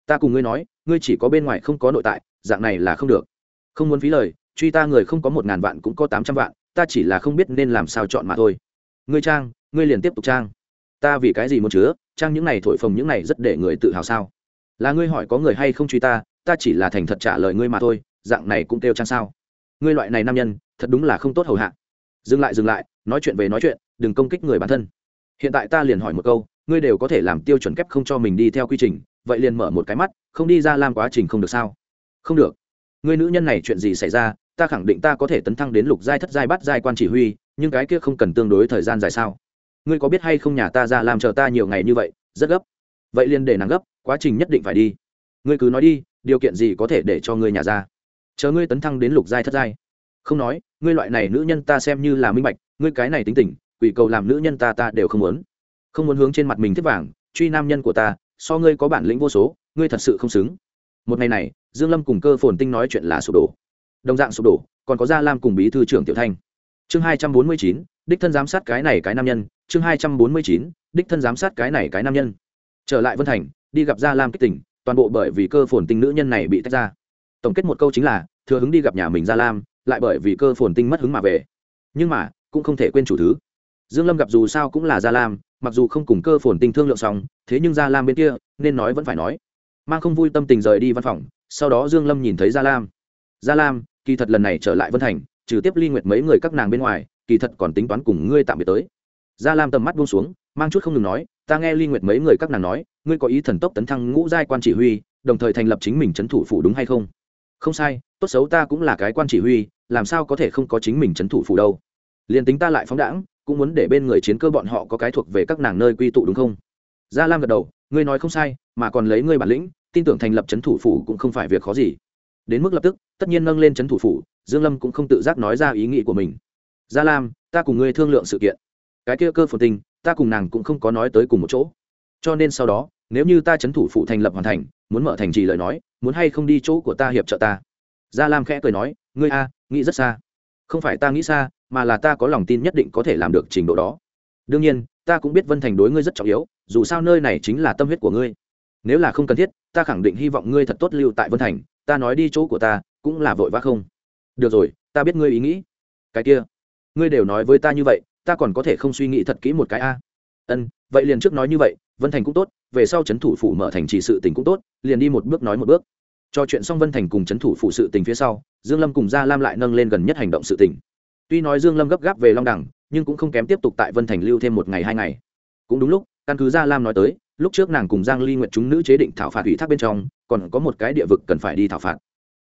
Ta cùng ngươi nói, ngươi chỉ có bên ngoài không có nội tại, dạng này là không được. Không muốn phí lời, truy ta người không có một ngàn vạn cũng có tám trăm vạn, ta chỉ là không biết nên làm sao chọn mà thôi. Ngươi trang, ngươi liền tiếp tục trang. Ta vì cái gì muốn chứa? Trang những này thổi phồng những này rất để người tự hào sao? Là ngươi hỏi có người hay không truy ta ta chỉ là thành thật trả lời ngươi mà thôi, dạng này cũng kêu trang sao? Ngươi loại này nam nhân, thật đúng là không tốt hầu hạ. Dừng lại dừng lại, nói chuyện về nói chuyện, đừng công kích người bản thân. Hiện tại ta liền hỏi một câu, ngươi đều có thể làm tiêu chuẩn kép không cho mình đi theo quy trình, vậy liền mở một cái mắt, không đi ra làm quá trình không được sao? Không được. Ngươi nữ nhân này chuyện gì xảy ra, ta khẳng định ta có thể tấn thăng đến lục giai thất giai bắt giai quan chỉ huy, nhưng cái kia không cần tương đối thời gian dài sao? Ngươi có biết hay không nhà ta ra làm chờ ta nhiều ngày như vậy, rất gấp. Vậy liền để nàng gấp, quá trình nhất định phải đi. Ngươi cứ nói đi, điều kiện gì có thể để cho ngươi nhà ra? Chờ ngươi tấn thăng đến lục giai thất giai. Không nói, ngươi loại này nữ nhân ta xem như là minh bạch, ngươi cái này tính tình, quỷ cầu làm nữ nhân ta ta đều không muốn. Không muốn hướng trên mặt mình thiết vàng, truy nam nhân của ta, so ngươi có bản lĩnh vô số, ngươi thật sự không xứng. Một ngày này, dương lâm cùng cơ phồn tinh nói chuyện là sụp đổ. Đồng dạng sụp đổ, còn có gia lam cùng bí thư trưởng tiểu thanh. Chương hai trăm bốn mươi chín, đích thân giám sát cái này cái nam nhân. Chương hai trăm bốn mươi chín, đích thân giám sát cái này cái nam nhân. Trở lại vân thành, đi gặp gia lam kích tỉnh toàn bộ bởi vì cơ phồn tinh nữ nhân này bị tách ra tổng kết một câu chính là, thừa hứng đi gặp nhà mình gia lam, lại bởi vì cơ phồn tinh mất hứng mà về. Nhưng mà, cũng không thể quên chủ thứ. Dương lâm gặp dù sao cũng là gia lam, mặc dù không cùng cơ phồn tinh thương lượng xong, thế nhưng gia lam bên kia, nên nói vẫn phải nói. Mang không vui tâm tình rời đi văn phòng, sau đó dương lâm nhìn thấy gia lam. Gia lam, kỳ thật lần này trở lại vân thành, trừ tiếp ly nguyệt mấy người các nàng bên ngoài, kỳ thật còn tính toán cùng ngươi tạm biệt tới. Gia lam tầm mắt buông xuống, mang chút không ngừng nói, ta nghe ly nguyệt mấy người các nàng nói, ngươi có ý thần tốc tấn thăng ngũ giai quan chỉ huy, đồng thời thành lập chính mình trấn thủ phủ đúng hay không? Không sai, tốt xấu ta cũng là cái quan chỉ huy, làm sao có thể không có chính mình trấn thủ phủ đâu. Liền tính ta lại phóng đãng, cũng muốn để bên người chiến cơ bọn họ có cái thuộc về các nàng nơi quy tụ đúng không? Gia lam gật đầu, ngươi nói không sai, mà còn lấy ngươi bản lĩnh, tin tưởng thành lập trấn thủ phủ cũng không phải việc khó gì. Đến mức lập tức, tất nhiên nâng lên trấn thủ phủ, dương lâm cũng không tự giác nói ra ý nghĩ của mình. Gia lam, ta cùng ngươi thương lượng sự kiện. Cái kia cơ phồn tinh ta cùng nàng cũng không có nói tới cùng một chỗ. Cho nên sau đó, nếu như ta chấn thủ phụ thành lập hoàn thành, muốn mở thành trì lời nói muốn hay không đi chỗ của ta hiệp trợ ta? Gia lam khẽ cười nói, ngươi a, nghĩ rất xa. Không phải ta nghĩ xa, mà là ta có lòng tin nhất định có thể làm được trình độ đó. Đương nhiên, ta cũng biết vân thành đối ngươi rất trọng yếu, dù sao nơi này chính là tâm huyết của ngươi. Nếu là không cần thiết, ta khẳng định hy vọng ngươi thật tốt lưu tại vân thành, ta nói đi chỗ của ta, cũng là vội vã không. Được rồi, ta biết ngươi ý nghĩ. Cái kia, ngươi đều nói với ta như vậy, ta còn có thể không suy nghĩ thật kỹ một cái a? Ân, vậy liền trước nói như vậy vân thành cũng tốt, về sau c h ấ n thủ phủ mở thành chỉ sự tình cũng tốt, liền đi một bước nói một bước. Cho chuyện xong vân thành cùng c h ấ n thủ phủ sự tình phía sau, dương lâm cùng gia lam lại nâng lên gần nhất hành động sự tình. Tuy nói dương lâm gấp gáp về long đẳng nhưng cũng không kém tiếp tục tại vân thành lưu thêm một ngày hai ngày. Cũng đúng lúc, căn cứ gia lam nói tới, lúc trước nàng cùng giang ly nguyện chúng nữ chế định thảo phạt ủy thác bên trong, còn có một cái địa vực cần phải đi thảo phạt.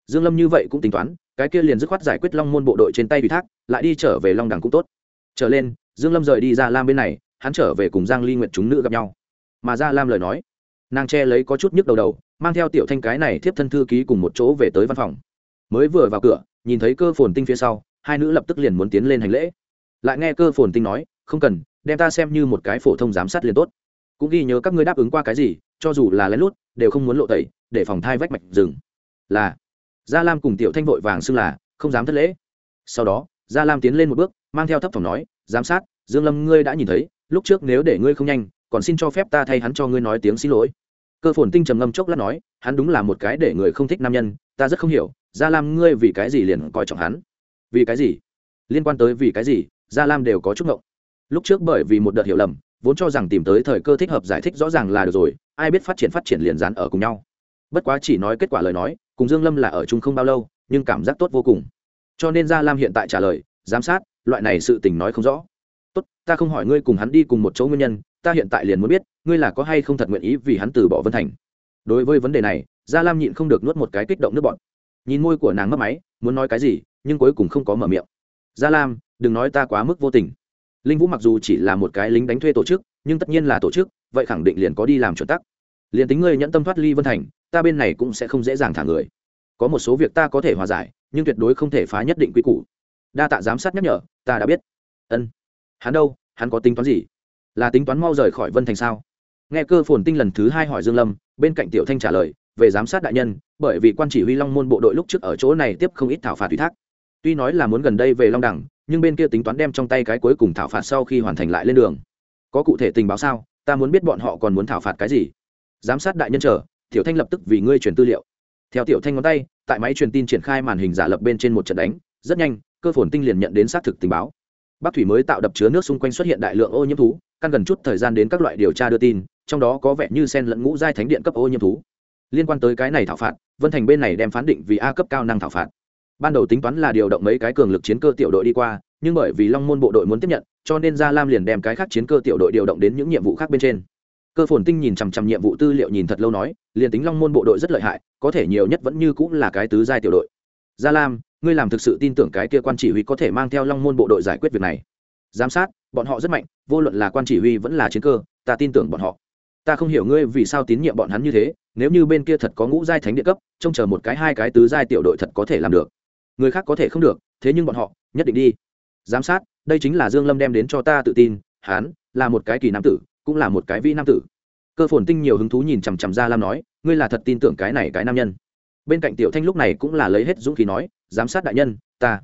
Dương lâm như vậy cũng tính toán, cái kia liền dứt khoát giải quyết long môn bộ đội trên tay ủy thác, lại đi trở về long đẳng cũng tốt. Trở lên, dương lâm rời đi ra lam bên này, hắn trở về cùng giang ly nguyện chúng nữ gặp nhau mà ra lam lời nói. Nàng che lấy có chút nhức đầu đầu, mang theo tiểu thanh cái này thiếp thân thư ký cùng một chỗ về tới văn phòng. Mới vừa vào cửa, nhìn thấy cơ phồn tinh phía sau, hai nữ lập tức liền muốn tiến lên hành lễ. Lại nghe cơ phồn tinh nói, không cần, đem ta xem như một cái phổ thông giám sát liền tốt. Cũng ghi nhớ các ngươi đáp ứng qua cái gì, cho dù là lén lút, đều không muốn lộ tẩy, để phòng thai vách mạch rừng. Là, gia lam cùng tiểu thanh vội vàng xưng là, không dám thất lễ. Sau đó, gia lam tiến lên một bước, mang theo thấp phòng nói, giám sát, dương lâm ngươi đã nhìn thấy, lúc trước nếu để ngươi không nhanh còn xin cho phép ta thay hắn cho ngươi nói tiếng xin lỗi. Cơ phồn tinh trầm ngâm chốc lát nói, hắn đúng là một cái để người không thích nam nhân, ta rất không hiểu, gia lam ngươi vì cái gì liền coi trọng hắn? Vì cái gì? Liên quan tới vì cái gì, gia lam đều có chút ngộng. Lúc trước bởi vì một đợt hiểu lầm, vốn cho rằng tìm tới thời cơ thích hợp giải thích rõ ràng là được rồi, ai biết phát triển phát triển liền dán ở cùng nhau. Bất quá chỉ nói kết quả lời nói, cùng dương lâm là ở chung không bao lâu, nhưng cảm giác tốt vô cùng. Cho nên gia lam hiện tại trả lời, giám sát, loại này sự tình nói không rõ. Tốt, ta không hỏi ngươi cùng hắn đi cùng một chỗ nguyên nhân ta hiện tại liền muốn biết, ngươi là có hay không thật nguyện ý vì hắn từ bỏ vân thành. Đối với vấn đề này, gia lam nhịn không được nuốt một cái kích động nước bọn nhìn môi của nàng mất máy, muốn nói cái gì, nhưng cuối cùng không có mở miệng. Gia lam, đừng nói ta quá mức vô tình. Linh vũ mặc dù chỉ là một cái lính đánh thuê tổ chức, nhưng tất nhiên là tổ chức, vậy khẳng định liền có đi làm chuẩn tắc. Liền tính ngươi nhẫn tâm thoát ly vân thành, ta bên này cũng sẽ không dễ dàng thả người. Có một số việc ta có thể hòa giải, nhưng tuyệt đối không thể phá nhất định quy củ. Đa tạ giám sát nhắc nhở, ta đã biết. Ân. Hắn đâu? Hắn có tính toán gì? Là tính toán mau rời khỏi vân thành sao? Nghe cơ phồn tinh lần thứ hai hỏi dương lâm, bên cạnh tiểu thanh trả lời, về giám sát đại nhân, bởi vì quan chỉ huy long môn bộ đội lúc trước ở chỗ này tiếp không ít thảo phạt ủy thác. Tuy nói là muốn gần đây về long đẳng, nhưng bên kia tính toán đem trong tay cái cuối cùng thảo phạt sau khi hoàn thành lại lên đường. Có cụ thể tình báo sao? Ta muốn biết bọn họ còn muốn thảo phạt cái gì. Giám sát đại nhân chờ, tiểu thanh lập tức vì ngươi truyền tư liệu. Theo tiểu thanh ngón tay, tại máy truyền tin triển khai màn hình giả lập bên trên một trận đánh, rất nhanh, cơ phồn tinh liền nhận đến xác thực tình báo bắc thủy mới tạo đập chứa nước xung quanh xuất hiện đại lượng ô nhiễm thú, căn gần chút thời gian đến các loại điều tra đưa tin, trong đó có vẻ như sen lẫn ngũ giai thánh điện cấp ô nhiễm thú. Liên quan tới cái này thảo phạt, vân thành bên này đem phán định vì a cấp cao năng thảo phạt. Ban đầu tính toán là điều động mấy cái cường lực chiến cơ tiểu đội đi qua, nhưng bởi vì long môn bộ đội muốn tiếp nhận, cho nên gia lam liền đem cái khác chiến cơ tiểu đội điều động đến những nhiệm vụ khác bên trên. Cơ phồn tinh nhìn chằm chằm nhiệm vụ tư liệu nhìn thật lâu nói, liền tính long môn bộ đội rất lợi hại, có thể nhiều nhất vẫn như cũng là cái tứ giai tiểu đội. Gia lam ngươi làm thực sự tin tưởng cái kia quan chỉ huy có thể mang theo long môn bộ đội giải quyết việc này. Giám sát, bọn họ rất mạnh, vô luận là quan chỉ huy vẫn là chiến cơ, ta tin tưởng bọn họ. Ta không hiểu ngươi vì sao tín nhiệm bọn hắn như thế, nếu như bên kia thật có ngũ giai thánh địa cấp, trông chờ một cái hai cái tứ giai tiểu đội thật có thể làm được. Người khác có thể không được, thế nhưng bọn họ, nhất định đi. Giám sát, đây chính là dương lâm đem đến cho ta tự tin, hắn là một cái kỳ nam tử, cũng là một cái vi nam tử. Cơ phồn tinh nhiều hứng thú nhìn chằm chằm ra lam nói, ngươi là thật tin tưởng cái này cái nam nhân bên cạnh tiểu thanh lúc này cũng là lấy hết dũng khí nói, giám sát đại nhân, ta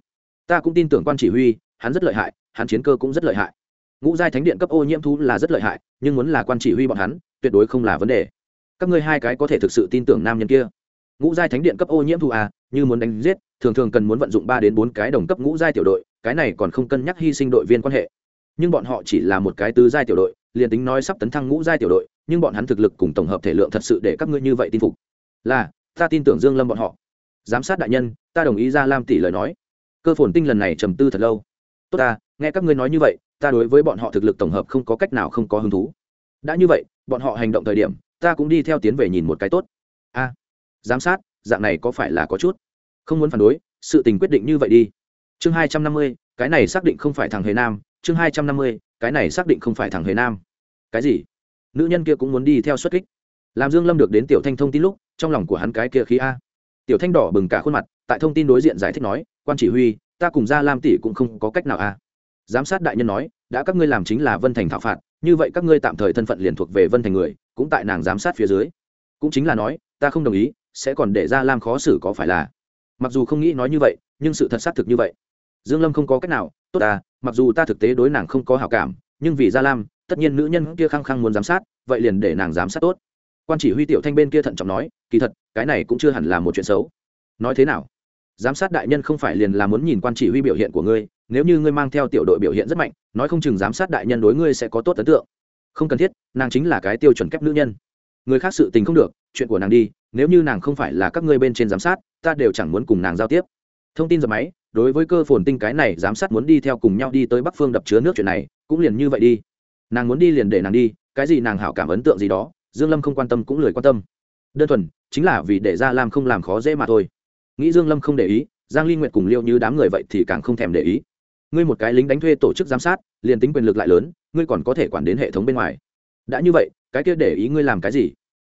ta cũng tin tưởng quan chỉ huy, hắn rất lợi hại, hắn chiến cơ cũng rất lợi hại. Ngũ giai thánh điện cấp ô nhiễm thú là rất lợi hại, nhưng muốn là quan chỉ huy bọn hắn, tuyệt đối không là vấn đề. Các ngươi hai cái có thể thực sự tin tưởng nam nhân kia. Ngũ giai thánh điện cấp ô nhiễm thú à như muốn đánh giết, thường thường cần muốn vận dụng ba đến bốn cái đồng cấp ngũ giai tiểu đội, cái này còn không cân nhắc hy sinh đội viên quan hệ. Nhưng bọn họ chỉ là một cái tứ giai tiểu đội, liền tính nói sắp tấn thăng ngũ giai tiểu đội, nhưng bọn hắn thực lực cùng tổng hợp thể lượng thật sự để các ngươi như vậy tin phục. Là ta tin tưởng dương lâm bọn họ. Giám sát đại nhân, ta đồng ý ra lam tỷ lời nói. Cơ phồn tinh lần này trầm tư thật lâu. Tốt ta, nghe các ngươi nói như vậy, ta đối với bọn họ thực lực tổng hợp không có cách nào không có hứng thú. Đã như vậy, bọn họ hành động thời điểm, ta cũng đi theo tiến về nhìn một cái tốt. A, giám sát, dạng này có phải là có chút? Không muốn phản đối, sự tình quyết định như vậy đi. Chương hai trăm năm mươi, cái này xác định không phải thằng hề nam. Chương hai trăm năm mươi, cái này xác định không phải thằng hề nam. Cái gì? Nữ nhân kia cũng muốn đi theo xuất kích làm dương lâm được đến tiểu thanh thông tin lúc, trong lòng của hắn cái kia khí a. Tiểu thanh đỏ bừng cả khuôn mặt, tại thông tin đối diện giải thích nói, quan chỉ huy, ta cùng ra lam tỷ cũng không có cách nào a. Giám sát đại nhân nói, đã các ngươi làm chính là vân thành thảo phạt, như vậy các ngươi tạm thời thân phận liền thuộc về vân thành người, cũng tại nàng giám sát phía dưới. Cũng chính là nói, ta không đồng ý, sẽ còn để ra lam khó xử có phải là? Mặc dù không nghĩ nói như vậy, nhưng sự thật xác thực như vậy. Dương lâm không có cách nào, tốt ta, mặc dù ta thực tế đối nàng không có hảo cảm, nhưng vì gia lam, tất nhiên nữ nhân kia khăng khăng muốn giám sát, vậy liền để nàng giám sát tốt quan chỉ huy tiểu thanh bên kia thận trọng nói, kỳ thật, cái này cũng chưa hẳn là một chuyện xấu. Nói thế nào? Giám sát đại nhân không phải liền là muốn nhìn quan chỉ huy biểu hiện của ngươi, nếu như ngươi mang theo tiểu đội biểu hiện rất mạnh, nói không chừng giám sát đại nhân đối ngươi sẽ có tốt ấn tượng. Không cần thiết, nàng chính là cái tiêu chuẩn kép nữ nhân. Người khác sự tình không được, chuyện của nàng đi, nếu như nàng không phải là các ngươi bên trên giám sát, ta đều chẳng muốn cùng nàng giao tiếp. Thông tin dập máy, đối với cơ phồn tinh cái này, giám sát muốn đi theo cùng nhau đi tới bắc phương đập chứa nước chuyện này, cũng liền như vậy đi. Nàng muốn đi liền để nàng đi, cái gì nàng hảo cảm ấn tượng gì đó dương lâm không quan tâm cũng lười quan tâm. Đơn thuần, chính là vì để ra lam không làm khó dễ mà thôi. Nghĩ dương lâm không để ý, giang ly nguyệt cùng liêu như đám người vậy thì càng không thèm để ý. Ngươi một cái lính đánh thuê tổ chức giám sát, liền tính quyền lực lại lớn, ngươi còn có thể quản đến hệ thống bên ngoài. Đã như vậy, cái kia để ý ngươi làm cái gì?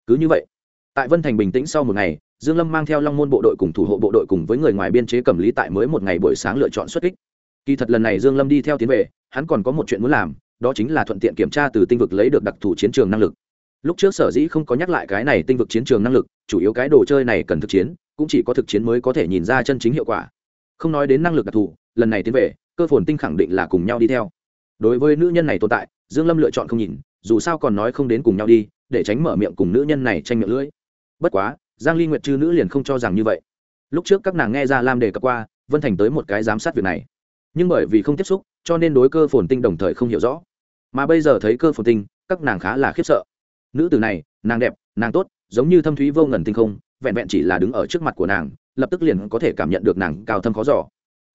Cứ như vậy. Tại vân thành bình tĩnh sau một ngày, dương lâm mang theo long môn bộ đội cùng thủ hộ bộ đội cùng với người ngoài biên chế cầm lý tại mới một ngày buổi sáng lựa chọn xuất kích. Kỳ thật lần này dương lâm đi theo tiến về, hắn còn có một chuyện muốn làm, đó chính là thuận tiện kiểm tra từ tinh vực lấy được đặc thù chiến trường năng lực lúc trước sở dĩ không có nhắc lại cái này tinh vực chiến trường năng lực, chủ yếu cái đồ chơi này cần thực chiến, cũng chỉ có thực chiến mới có thể nhìn ra chân chính hiệu quả. Không nói đến năng lực đặc thù, lần này tiến về, cơ phồn tinh khẳng định là cùng nhau đi theo. Đối với nữ nhân này tồn tại, dương lâm lựa chọn không nhìn, dù sao còn nói không đến cùng nhau đi, để tránh mở miệng cùng nữ nhân này tranh miệng lưỡi. Bất quá, giang ly nguyệt chư nữ liền không cho rằng như vậy. Lúc trước các nàng nghe ra lam đề cập qua, vân thành tới một cái giám sát việc này. Nhưng bởi vì không tiếp xúc, cho nên đối cơ phồn tinh đồng thời không hiểu rõ. Mà bây giờ thấy cơ phồn tinh, các nàng khá là khiếp sợ nữ tử này, nàng đẹp, nàng tốt, giống như thâm thúy vô ngần tinh không, vẹn vẹn chỉ là đứng ở trước mặt của nàng, lập tức liền có thể cảm nhận được nàng cao thâm khó giỏ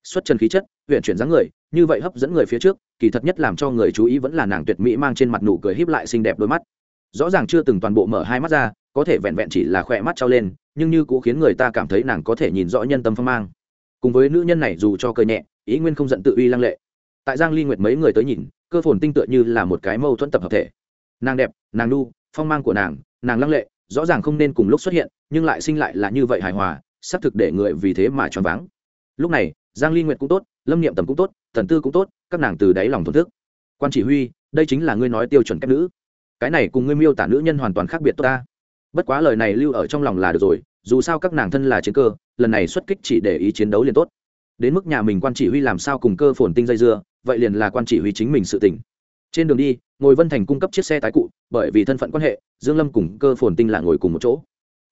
xuất trần khí chất huyện chuyển dáng người, như vậy hấp dẫn người phía trước, kỳ thật nhất làm cho người chú ý vẫn là nàng tuyệt mỹ mang trên mặt nụ cười híp lại xinh đẹp đôi mắt. Rõ ràng chưa từng toàn bộ mở hai mắt ra, có thể vẹn vẹn chỉ là khỏe mắt trao lên, nhưng như cũng khiến người ta cảm thấy nàng có thể nhìn rõ nhân tâm phong mang. Cùng với nữ nhân này dù cho cười nhẹ, ý nguyên không giận tự uy lăng lệ. Tại giang ly nguyệt mấy người tới nhìn, cơ phồn tinh tựa như là một cái mâu thuẫn tập hợp thể. Nàng đẹp, nàng nu phong mang của nàng nàng lăng lệ, rõ ràng không nên cùng lúc xuất hiện, nhưng lại sinh lại là như vậy hài hòa xác thực để người vì thế mà choáng váng. Lúc này, giang ly nguyệt cũng tốt, lâm niệm tầm cũng tốt, thần tư cũng tốt, các nàng từ đáy lòng thổn thức. Quan chỉ huy, đây chính là ngươi nói tiêu chuẩn kép nữ. Cái này cùng ngươi miêu tả nữ nhân hoàn toàn khác biệt tốt ta. Bất quá lời này lưu ở trong lòng là được rồi, dù sao các nàng thân là chiến cơ, lần này xuất kích chỉ để ý chiến đấu liền tốt. Đến mức nhà mình quan chỉ huy làm sao cùng cơ phồn tinh dây dưa, vậy liền là quan chỉ huy chính mình sự tỉnh trên đường đi ngồi vân thành cung cấp chiếc xe tái cụ, bởi vì thân phận quan hệ, dương lâm cùng cơ phồn tinh là ngồi cùng một chỗ.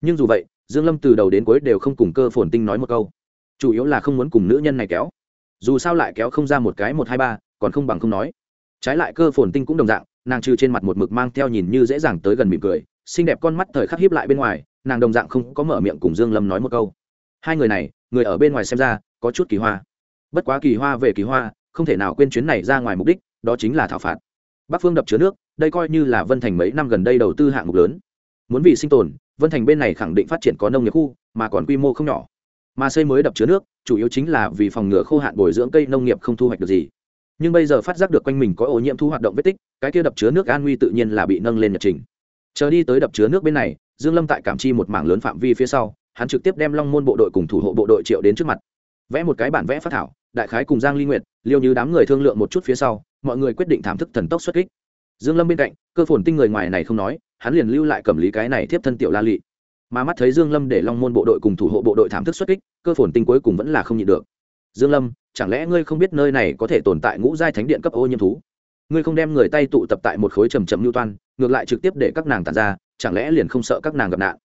Nhưng dù vậy, dương lâm từ đầu đến cuối đều không cùng cơ phồn tinh nói một câu. Chủ yếu là không muốn cùng nữ nhân này kéo. Dù sao lại kéo không ra một cái một hai ba, còn không bằng không nói. Trái lại cơ phồn tinh cũng đồng dạng, nàng trừ trên mặt một mực mang theo nhìn như dễ dàng tới gần mỉm cười, xinh đẹp con mắt thời khắc hiếp lại bên ngoài, nàng đồng dạng không có mở miệng cùng dương lâm nói một câu. Hai người này, người ở bên ngoài xem ra, có chút kỳ hoa. Bất quá kỳ hoa về kỳ hoa, không thể nào quên chuyến này ra ngoài mục đích, đó chính là thảo phạt bắc phương đập chứa nước, đây coi như là vân thành mấy năm gần đây đầu tư hạng mục lớn. Muốn vì sinh tồn, vân thành bên này khẳng định phát triển có nông nghiệp khu, mà còn quy mô không nhỏ. Mà xây mới đập chứa nước, chủ yếu chính là vì phòng ngừa khô hạn bồi dưỡng cây nông nghiệp không thu hoạch được gì. Nhưng bây giờ phát giác được quanh mình có ô nhiễm thu hoạt động vết tích, cái kia đập chứa nước an nguy tự nhiên là bị nâng lên nhật trình. Chờ đi tới đập chứa nước bên này, dương lâm tại cảm chi một mảng lớn phạm vi phía sau, hắn trực tiếp đem long môn bộ đội cùng thủ hộ bộ đội triệu đến trước mặt. Vẽ một cái bản vẽ phát thảo, đại khái cùng giang ly nguyệt, liêu như đám người thương lượng một chút phía sau mọi người quyết định thảm thức thần tốc xuất kích. Dương lâm bên cạnh, cơ phồn tinh người ngoài này không nói, hắn liền lưu lại cầm lý cái này tiếp thân tiểu la lị. Mà mắt thấy dương lâm để long môn bộ đội cùng thủ hộ bộ đội thảm thức xuất kích, cơ phồn tinh cuối cùng vẫn là không nhịn được. Dương lâm, chẳng lẽ ngươi không biết nơi này có thể tồn tại ngũ giai thánh điện cấp ô nhiễm thú? Ngươi không đem người tay tụ tập tại một khối trầm trầm lưu toan, ngược lại trực tiếp để các nàng tàn ra, chẳng lẽ liền không sợ các nàng gặp nạn?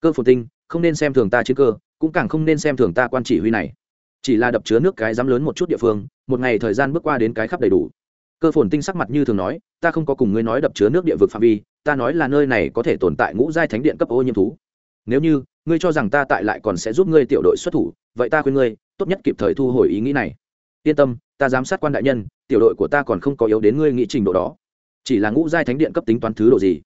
Cơ phồn tinh, không nên xem thường ta chiến cơ, cũng càng không nên xem thường ta quan chỉ huy này. Chỉ là đập chứa nước cái dám lớn một chút địa phương, một ngày thời gian bước qua đến cái khắp đầy đủ cơ phồn tinh sắc mặt như thường nói, ta không có cùng ngươi nói đập chứa nước địa vực phạm vi, ta nói là nơi này có thể tồn tại ngũ giai thánh điện cấp ô nhiễm thú. Nếu như, ngươi cho rằng ta tại lại còn sẽ giúp ngươi tiểu đội xuất thủ, vậy ta khuyên ngươi, tốt nhất kịp thời thu hồi ý nghĩ này. Yên tâm, ta giám sát quan đại nhân, tiểu đội của ta còn không có yếu đến ngươi nghĩ trình độ đó. Chỉ là ngũ giai thánh điện cấp tính toán thứ độ gì?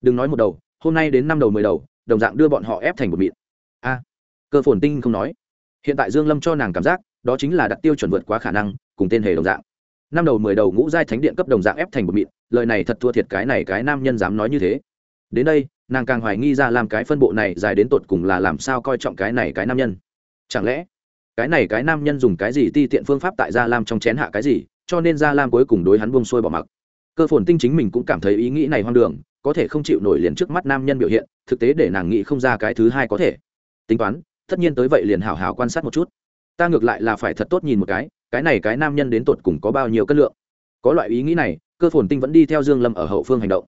Đừng nói một đầu, hôm nay đến năm đầu mười đầu, đồng dạng đưa bọn họ ép thành một mịn. A. Cơ phồn tinh không nói. Hiện tại dương lâm cho nàng cảm giác, đó chính là đặt tiêu chuẩn vượt quá khả năng, cùng tên hề đồng dạng năm đầu mười đầu ngũ giai thánh điện cấp đồng dạng ép thành một mịn, lời này thật thua thiệt cái này cái nam nhân dám nói như thế. Đến đây, nàng càng hoài nghi ra làm cái phân bộ này dài đến tột cùng là làm sao coi trọng cái này cái nam nhân. Chẳng lẽ, cái này cái nam nhân dùng cái gì ti tiện phương pháp tại gia lam trong chén hạ cái gì, cho nên gia lam cuối cùng đối hắn buông xuôi bỏ mặc. Cơ phồn tinh chính mình cũng cảm thấy ý nghĩ này hoang đường, có thể không chịu nổi liền trước mắt nam nhân biểu hiện, thực tế để nàng nghĩ không ra cái thứ hai có thể. Tính toán, tất nhiên tới vậy liền hào hào quan sát một chút ta ngược lại là phải thật tốt nhìn một cái cái này cái nam nhân đến tột cùng có bao nhiêu cân lượng. Có loại ý nghĩ này cơ phồn tinh vẫn đi theo dương lâm ở hậu phương hành động.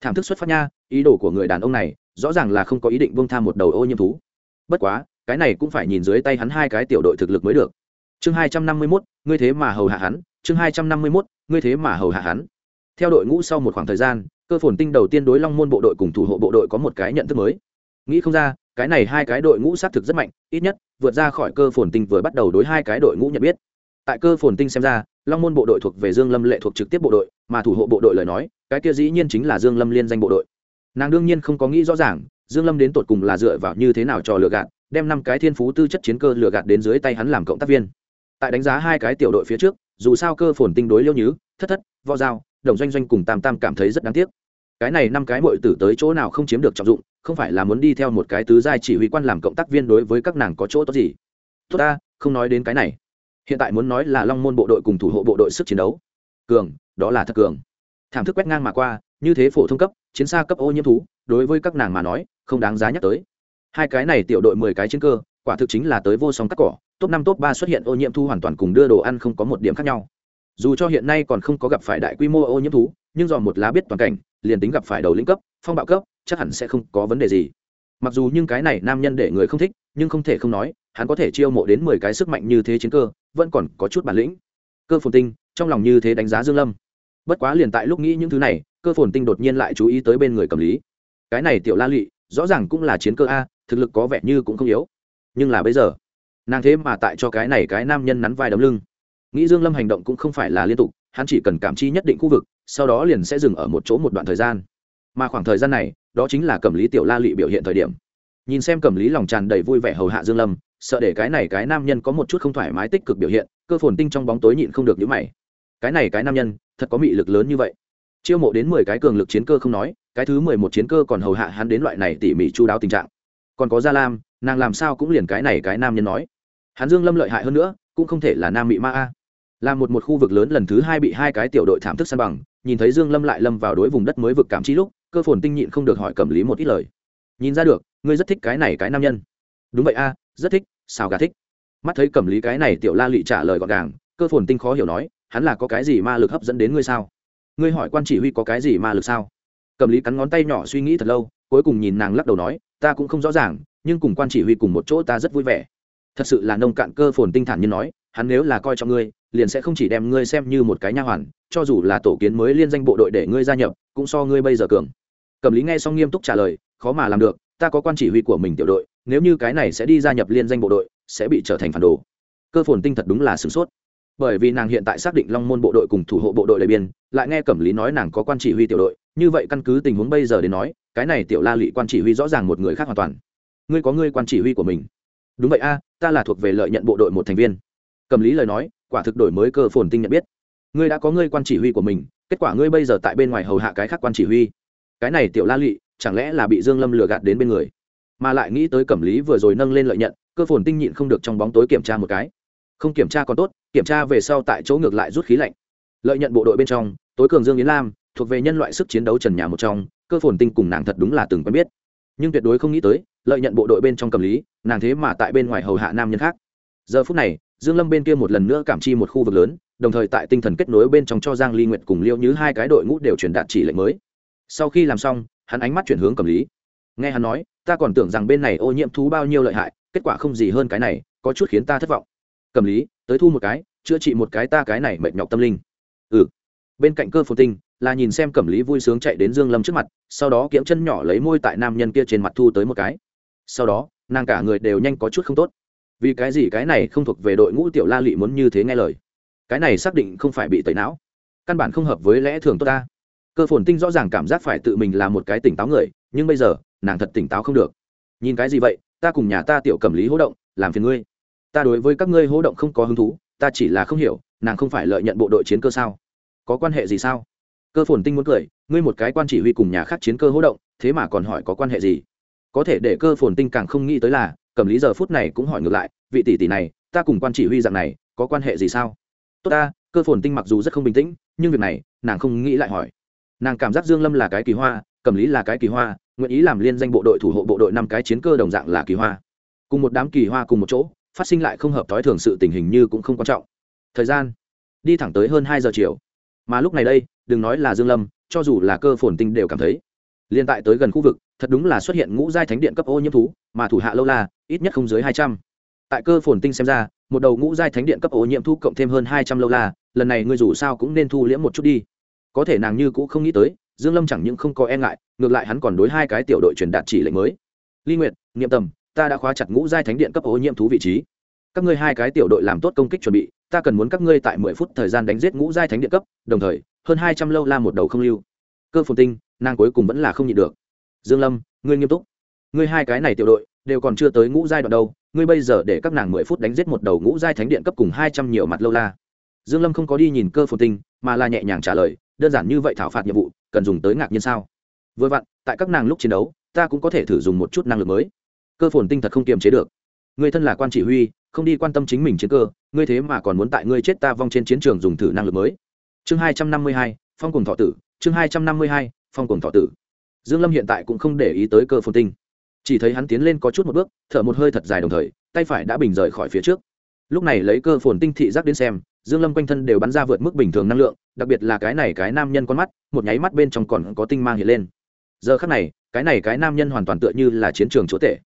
Thảm thức xuất phát nha ý đồ của người đàn ông này rõ ràng là không có ý định buông tham một đầu ô nhiễm thú. Bất quá cái này cũng phải nhìn dưới tay hắn hai cái tiểu đội thực lực mới được. Chương hai trăm năm mươi 251, ngươi thế mà hầu hạ hắn chương hai trăm năm mươi 251, ngươi thế mà hầu hạ hắn. Theo đội ngũ sau một khoảng thời gian cơ phồn tinh đầu tiên đối long môn bộ đội cùng thủ hộ bộ đội có một cái nhận thức mới. Nghĩ không ra cái này hai cái đội ngũ xác thực rất mạnh ít nhất vượt ra khỏi cơ phồn tinh vừa bắt đầu đối hai cái đội ngũ nhận biết. Tại cơ phồn tinh xem ra, long môn bộ đội thuộc về dương lâm lệ thuộc trực tiếp bộ đội, mà thủ hộ bộ đội lời nói, cái kia dĩ nhiên chính là dương lâm liên danh bộ đội. Nàng đương nhiên không có nghĩ rõ ràng, dương lâm đến tột cùng là dựa vào như thế nào cho lừa gạt, đem năm cái thiên phú tư chất chiến cơ lừa gạt đến dưới tay hắn làm cộng tác viên. Tại đánh giá hai cái tiểu đội phía trước, dù sao cơ phồn tinh đối liêu nhứ, thất thất, võ dao đồng doanh doanh cùng tam tam cảm thấy rất đáng tiếc cái này năm cái mội tử tới chỗ nào không chiếm được trọng dụng, không phải là muốn đi theo một cái tứ giai chỉ huy quan làm cộng tác viên đối với các nàng có chỗ tốt gì? Tốt ta, không nói đến cái này. Hiện tại muốn nói là long môn bộ đội cùng thủ hộ bộ đội sức chiến đấu. Cường, đó là thật cường. Thảm thức quét ngang mà qua, như thế phổ thông cấp, chiến xa cấp ô nhiễm thú, đối với các nàng mà nói, không đáng giá nhắc tới. Hai cái này tiểu đội mười cái chiến cơ, quả thực chính là tới vô song cắt cỏ, top năm, top ba xuất hiện ô nhiễm thu hoàn toàn cùng đưa đồ ăn không có một điểm khác nhau. Dù cho hiện nay còn không có gặp phải đại quy mô ô nhiễm thú, nhưng dò một lá biết toàn cảnh liền tính gặp phải đầu lĩnh cấp, phong bạo cấp, chắc hẳn sẽ không có vấn đề gì. Mặc dù nhưng cái này nam nhân để người không thích, nhưng không thể không nói, hắn có thể chiêu mộ đến mười cái sức mạnh như thế chiến cơ, vẫn còn có chút bản lĩnh. Cơ phồn tinh, trong lòng như thế đánh giá dương lâm. Bất quá liền tại lúc nghĩ những thứ này, cơ phồn tinh đột nhiên lại chú ý tới bên người cầm lý. Cái này tiểu la lụy, rõ ràng cũng là chiến cơ a, thực lực có vẻ như cũng không yếu. Nhưng là bây giờ, nàng thế mà tại cho cái này cái nam nhân nắn vai đấm lưng. Nghĩ dương lâm hành động cũng không phải là liên tục hắn chỉ cần cảm chi nhất định khu vực, sau đó liền sẽ dừng ở một chỗ một đoạn thời gian. Mà khoảng thời gian này, đó chính là cẩm lý tiểu la lị biểu hiện thời điểm. Nhìn xem cẩm lý lòng tràn đầy vui vẻ hầu hạ dương lâm, sợ để cái này cái nam nhân có một chút không thoải mái tích cực biểu hiện, cơ phồn tinh trong bóng tối nhịn không được những mày. Cái này cái nam nhân, thật có mị lực lớn như vậy. Chiêu mộ đến mười cái cường lực chiến cơ không nói, cái thứ mười một chiến cơ còn hầu hạ hắn đến loại này tỉ mỉ chu đáo tình trạng. Còn có gia lam, nàng làm sao cũng liền cái này cái nam nhân nói. Hắn dương lâm lợi hại hơn nữa, cũng không thể là nam mị ma a là một một khu vực lớn lần thứ hai bị hai cái tiểu đội thảm thức săn bằng, nhìn thấy dương lâm lại lâm vào đối vùng đất mới vực cảm chi lúc, cơ phồn tinh nhịn không được hỏi cẩm lý một ít lời. Nhìn ra được, ngươi rất thích cái này cái nam nhân. Đúng vậy a, rất thích sao gà thích. Mắt thấy cẩm lý cái này tiểu la lị trả lời gọn gàng, cơ phồn tinh khó hiểu nói, hắn là có cái gì ma lực hấp dẫn đến ngươi sao? Ngươi hỏi quan chỉ huy có cái gì ma lực sao? Cẩm lý cắn ngón tay nhỏ suy nghĩ thật lâu, cuối cùng nhìn nàng lắc đầu nói, ta cũng không rõ ràng, nhưng cùng quan chỉ huy cùng một chỗ ta rất vui vẻ. Thật sự là nông cạn cơ phồn tinh thản như nói hắn nếu là coi trọng ngươi, liền sẽ không chỉ đem ngươi xem như một cái nha hoàn, cho dù là tổ kiến mới liên danh bộ đội để ngươi gia nhập, cũng so ngươi bây giờ cường. Cẩm lý nghe xong nghiêm túc trả lời, khó mà làm được, ta có quan chỉ huy của mình tiểu đội, nếu như cái này sẽ đi gia nhập liên danh bộ đội, sẽ bị trở thành phản đồ. Cơ phồn tinh thật đúng là sửng sốt. Bởi vì nàng hiện tại xác định long môn bộ đội cùng thủ hộ bộ đội đại biên, lại nghe cẩm lý nói nàng có quan chỉ huy tiểu đội, như vậy căn cứ tình huống bây giờ đến nói, cái này tiểu la lị quan chỉ huy rõ ràng một người khác hoàn toàn. Ngươi có ngươi quan chỉ huy của mình. Đúng vậy a, ta là thuộc về lợi nhận bộ đội một thành viên cẩm lý lời nói, quả thực đổi mới cơ phồn tinh nhận biết. Ngươi đã có ngươi quan chỉ huy của mình, kết quả ngươi bây giờ tại bên ngoài hầu hạ cái khác quan chỉ huy. Cái này tiểu la lị, chẳng lẽ là bị dương lâm lừa gạt đến bên người? Mà lại nghĩ tới cẩm lý vừa rồi nâng lên lợi nhận, cơ phồn tinh nhịn không được trong bóng tối kiểm tra một cái. Không kiểm tra còn tốt, kiểm tra về sau tại chỗ ngược lại rút khí lạnh. Lợi nhận bộ đội bên trong, tối cường dương yến lam, thuộc về nhân loại sức chiến đấu trần nhà một trong, cơ phồn tinh cùng nàng thật đúng là từng quen biết. Nhưng tuyệt đối không nghĩ tới, lợi nhận bộ đội bên trong cầm lý, nàng thế mà tại bên ngoài hầu hạ nam nhân khác. Giờ phút này dương lâm bên kia một lần nữa cảm chi một khu vực lớn, đồng thời tại tinh thần kết nối bên trong cho giang ly nguyệt cùng liêu như hai cái đội ngũ đều truyền đạt chỉ lệnh mới. Sau khi làm xong, hắn ánh mắt chuyển hướng cầm lý. Nghe hắn nói, ta còn tưởng rằng bên này ô nhiễm thú bao nhiêu lợi hại, kết quả không gì hơn cái này, có chút khiến ta thất vọng. Cầm lý, tới thu một cái, chữa trị một cái ta cái này mệt nhọc tâm linh. Ừ. Bên cạnh cơ phồn tinh, là nhìn xem cẩm lý vui sướng chạy đến dương lâm trước mặt, sau đó kiễng chân nhỏ lấy môi tại nam nhân kia trên mặt thu tới một cái. Sau đó, nàng cả người đều nhanh có chút không tốt vì cái gì cái này không thuộc về đội ngũ tiểu la lị muốn như thế nghe lời? Cái này xác định không phải bị tẩy não. Căn bản không hợp với lẽ thường tốt ta. Cơ phồn tinh rõ ràng cảm giác phải tự mình là một cái tỉnh táo người, nhưng bây giờ, nàng thật tỉnh táo không được. Nhìn cái gì vậy, ta cùng nhà ta tiểu cầm lý hỗ động, làm phiền ngươi. Ta đối với các ngươi hỗ động không có hứng thú, ta chỉ là không hiểu, nàng không phải lợi nhận bộ đội chiến cơ sao? Có quan hệ gì sao? Cơ phồn tinh muốn cười, ngươi một cái quan chỉ huy cùng nhà khác chiến cơ hỗ động, thế mà còn hỏi có quan hệ gì? Có thể để cơ phồn tinh càng không nghĩ tới là Cẩm lý giờ phút này cũng hỏi ngược lại, vị tỷ tỷ này, ta cùng quan chỉ huy dạng này, có quan hệ gì sao? Tốt ta, cơ phồn tinh mặc dù rất không bình tĩnh, nhưng việc này, nàng không nghĩ lại hỏi. Nàng cảm giác dương lâm là cái kỳ hoa, Cẩm lý là cái kỳ hoa, nguyện ý làm liên danh bộ đội thủ hộ bộ đội năm cái chiến cơ đồng dạng là kỳ hoa. Cùng một đám kỳ hoa cùng một chỗ, phát sinh lại không hợp thói thường sự tình hình như cũng không quan trọng. Thời gian, đi thẳng tới hơn hai giờ chiều. Mà lúc này đây, đừng nói là dương lâm, cho dù là cơ phồn tinh đều cảm thấy. Liên tại tới gần khu vực, thật đúng là xuất hiện ngũ giai thánh điện cấp ô nhiễm thú, mà thủ hạ lâu la ít nhất không dưới hai trăm. Tại cơ phồn tinh xem ra, một đầu ngũ giai thánh điện cấp ô nhiễm thú cộng thêm hơn hai trăm lâu la, lần này ngươi dù sao cũng nên thu liễm một chút đi. Có thể nàng như cũng không nghĩ tới, dương lâm chẳng những không có e ngại, ngược lại hắn còn đối hai cái tiểu đội truyền đạt chỉ lệnh mới. Ly nguyệt, niệm tầm, ta đã khóa chặt ngũ giai thánh điện cấp ô nhiễm thú vị trí. Các ngươi hai cái tiểu đội làm tốt công kích chuẩn bị, ta cần muốn các ngươi tại mười phút thời gian đánh giết ngũ giai thánh điện cấp, đồng thời, hơn hai trăm lâu la một đầu không lưu. Cơ phồn tinh, nàng cuối cùng vẫn là không nhịn được. Dương lâm, ngươi nghiêm túc. Ngươi hai cái này tiểu đội đều còn chưa tới ngũ giai đoạn đâu, ngươi bây giờ để các nàng mười phút đánh giết một đầu ngũ giai thánh điện cấp cùng hai trăm nhiều mặt lâu la. Dương lâm không có đi nhìn cơ phồn tinh, mà là nhẹ nhàng trả lời, đơn giản như vậy thảo phạt nhiệm vụ, cần dùng tới ngạc nhiên sao? Vừa vặn, tại các nàng lúc chiến đấu, ta cũng có thể thử dùng một chút năng lực mới. Cơ phồn tinh thật không kiềm chế được. Người thân là quan chỉ huy, không đi quan tâm chính mình chiến cơ, ngươi thế mà còn muốn tại ngươi chết ta vong trên chiến trường dùng thử năng lực mới. Chương hai trăm năm mươi hai, phong cùng thọ tử, chương hai trăm năm mươi hai, phong cùng thọ tử. Dương lâm hiện tại cũng không để ý tới cơ phồn tinh chỉ thấy hắn tiến lên có chút một bước, thở một hơi thật dài đồng thời, tay phải đã bình rời khỏi phía trước. Lúc này lấy cơ phồn tinh thị giác đến xem, dương lâm quanh thân đều bắn ra vượt mức bình thường năng lượng, đặc biệt là cái này cái nam nhân con mắt, một nháy mắt bên trong còn có tinh mang hiện lên. Giờ khắc này, cái này cái nam nhân hoàn toàn tựa như là chiến trường chúa tể.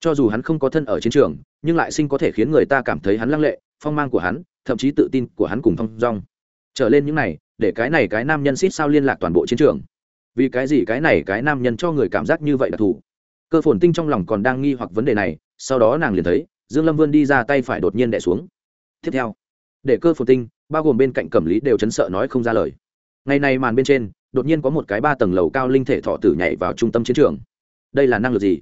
Cho dù hắn không có thân ở chiến trường, nhưng lại sinh có thể khiến người ta cảm thấy hắn lăng lệ, phong mang của hắn, thậm chí tự tin của hắn cùng phong dong. Trở lên những này, để cái này cái nam nhân xít sao liên lạc toàn bộ chiến trường. Vì cái gì cái này cái nam nhân cho người cảm giác như vậy đặc thù? Cơ phồn tinh trong lòng còn đang nghi hoặc vấn đề này, sau đó nàng liền thấy, dương lâm vươn đi ra tay phải đột nhiên đẻ xuống. Tiếp theo, để cơ phồn tinh, bao gồm bên cạnh cẩm lý đều chấn sợ nói không ra lời. Ngày này màn bên trên, đột nhiên có một cái ba tầng lầu cao linh thể thọ tử nhảy vào trung tâm chiến trường. Đây là năng lực gì?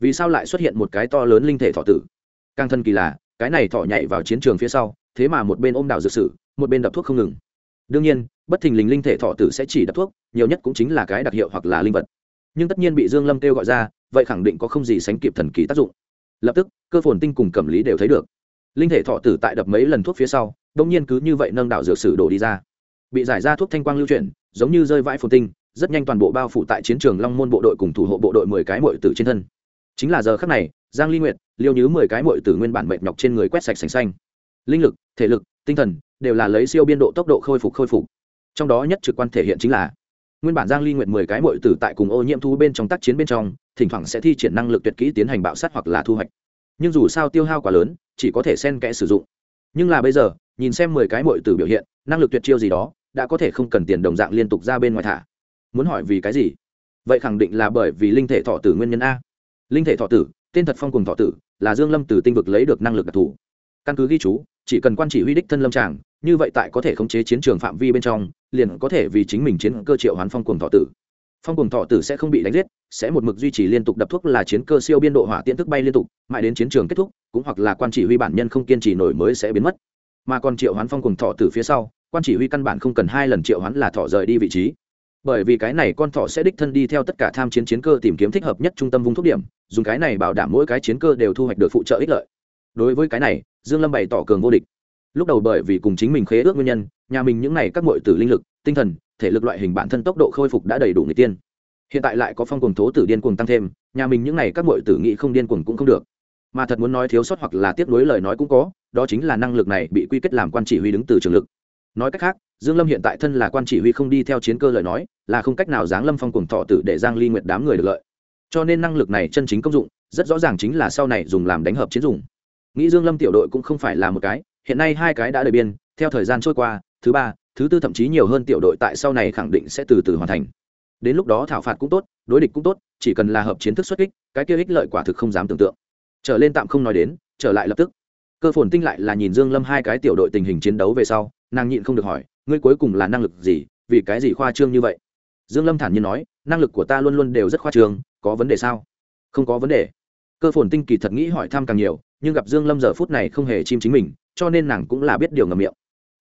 Vì sao lại xuất hiện một cái to lớn linh thể thọ tử? Càng thân kỳ là, cái này thọ nhảy vào chiến trường phía sau, thế mà một bên ôm đảo dược sử một bên đập thuốc không ngừng. Đương nhiên, bất thình lình linh thể thọ tử sẽ chỉ đập thuốc, nhiều nhất cũng chính là cái đặc hiệu hoặc là linh vật. Nhưng tất nhiên bị dương lâm kêu gọi ra vậy khẳng định có không gì sánh kịp thần kỳ tác dụng. Lập tức, cơ phồn tinh cùng cẩm lý đều thấy được. Linh thể thọ tử tại đập mấy lần thuốc phía sau, đông nhiên cứ như vậy nâng đạo dược sử đổ đi ra. Bị giải ra thuốc thanh quang lưu chuyển, giống như rơi vãi phồn tinh, rất nhanh toàn bộ bao phủ tại chiến trường long môn bộ đội cùng thủ hộ bộ đội mười cái mội tử trên thân. Chính là giờ khắc này, giang ly nguyệt, liêu nhứ mười cái mội tử nguyên bản mệt nhọc trên người quét sạch sành xanh. Linh lực, thể lực, tinh thần đều là lấy siêu biên độ tốc độ khôi phục khôi phục. Trong đó nhất trực quan thể hiện chính là nguyên bản giang ly nguyện mười cái bội tử tại cùng ô nhiễm thu bên trong tác chiến bên trong, thỉnh thoảng sẽ thi triển năng lực tuyệt kỹ tiến hành bạo sát hoặc là thu hoạch. Nhưng dù sao tiêu hao quá lớn, chỉ có thể xen kẽ sử dụng. Nhưng là bây giờ, nhìn xem mười cái bội tử biểu hiện, năng lực tuyệt chiêu gì đó, đã có thể không cần tiền đồng dạng liên tục ra bên ngoài thả. Muốn hỏi vì cái gì? Vậy khẳng định là bởi vì linh thể thọ tử nguyên nhân a. Linh thể thọ tử, tên thật phong cùng thọ tử, là dương lâm từ tinh vực lấy được năng lực đặc thù căn cứ ghi chú, chỉ cần quan chỉ huy đích thân lâm tràng, như vậy tại có thể khống chế chiến trường phạm vi bên trong, liền có thể vì chính mình chiến cơ triệu hoán phong cùng thọ tử. Phong cùng thọ tử sẽ không bị đánh giết, sẽ một mực duy trì liên tục đập thuốc là chiến cơ siêu biên độ hỏa tiễn thức bay liên tục, mãi đến chiến trường kết thúc, cũng hoặc là quan chỉ huy bản nhân không kiên trì nổi mới sẽ biến mất. Mà còn triệu hoán phong cùng thọ tử phía sau, quan chỉ huy căn bản không cần hai lần triệu hoán là thọ rời đi vị trí. Bởi vì cái này con thọ sẽ đích thân đi theo tất cả tham chiến chiến cơ tìm kiếm thích hợp nhất trung tâm vùng thuốc điểm, dùng cái này bảo đảm mỗi cái chiến cơ đều thu hoạch được phụ trợ ích lợi đối với cái này, dương lâm bày tỏ cường vô địch. Lúc đầu bởi vì cùng chính mình khế ước nguyên nhân, nhà mình những này các mọi tử linh lực, tinh thần, thể lực loại hình bản thân tốc độ khôi phục đã đầy đủ người tiên. Hiện tại lại có phong cuồng thố tử điên cuồng tăng thêm, nhà mình những này các mọi tử nghĩ không điên cuồng cũng không được. Mà thật muốn nói thiếu sót hoặc là tiếp nối lời nói cũng có, đó chính là năng lực này bị quy kết làm quan chỉ huy đứng từ trường lực. Nói cách khác, dương lâm hiện tại thân là quan chỉ huy không đi theo chiến cơ lời nói, là không cách nào giáng lâm phong cuồng thọ tử để giang ly nguyệt đám người được lợi. Cho nên năng lực này chân chính công dụng, rất rõ ràng chính là sau này dùng làm đánh hợp chiến dùng nghĩ dương lâm tiểu đội cũng không phải là một cái, hiện nay hai cái đã đời biên, theo thời gian trôi qua, thứ ba, thứ tư thậm chí nhiều hơn tiểu đội tại sau này khẳng định sẽ từ từ hoàn thành. Đến lúc đó thảo phạt cũng tốt, đối địch cũng tốt, chỉ cần là hợp chiến thức xuất kích, cái kia ích lợi quả thực không dám tưởng tượng. Trở lên tạm không nói đến, trở lại lập tức. Cơ phồn tinh lại là nhìn dương lâm hai cái tiểu đội tình hình chiến đấu về sau, nàng nhịn không được hỏi, ngươi cuối cùng là năng lực gì? Vì cái gì khoa trương như vậy? Dương lâm thản nhiên nói, năng lực của ta luôn luôn đều rất khoa trương, có vấn đề sao? Không có vấn đề. Cơ phồn tinh kỳ thật nghĩ hỏi thăm càng nhiều nhưng gặp dương lâm giờ phút này không hề chim chính mình, cho nên nàng cũng là biết điều ngầm miệng.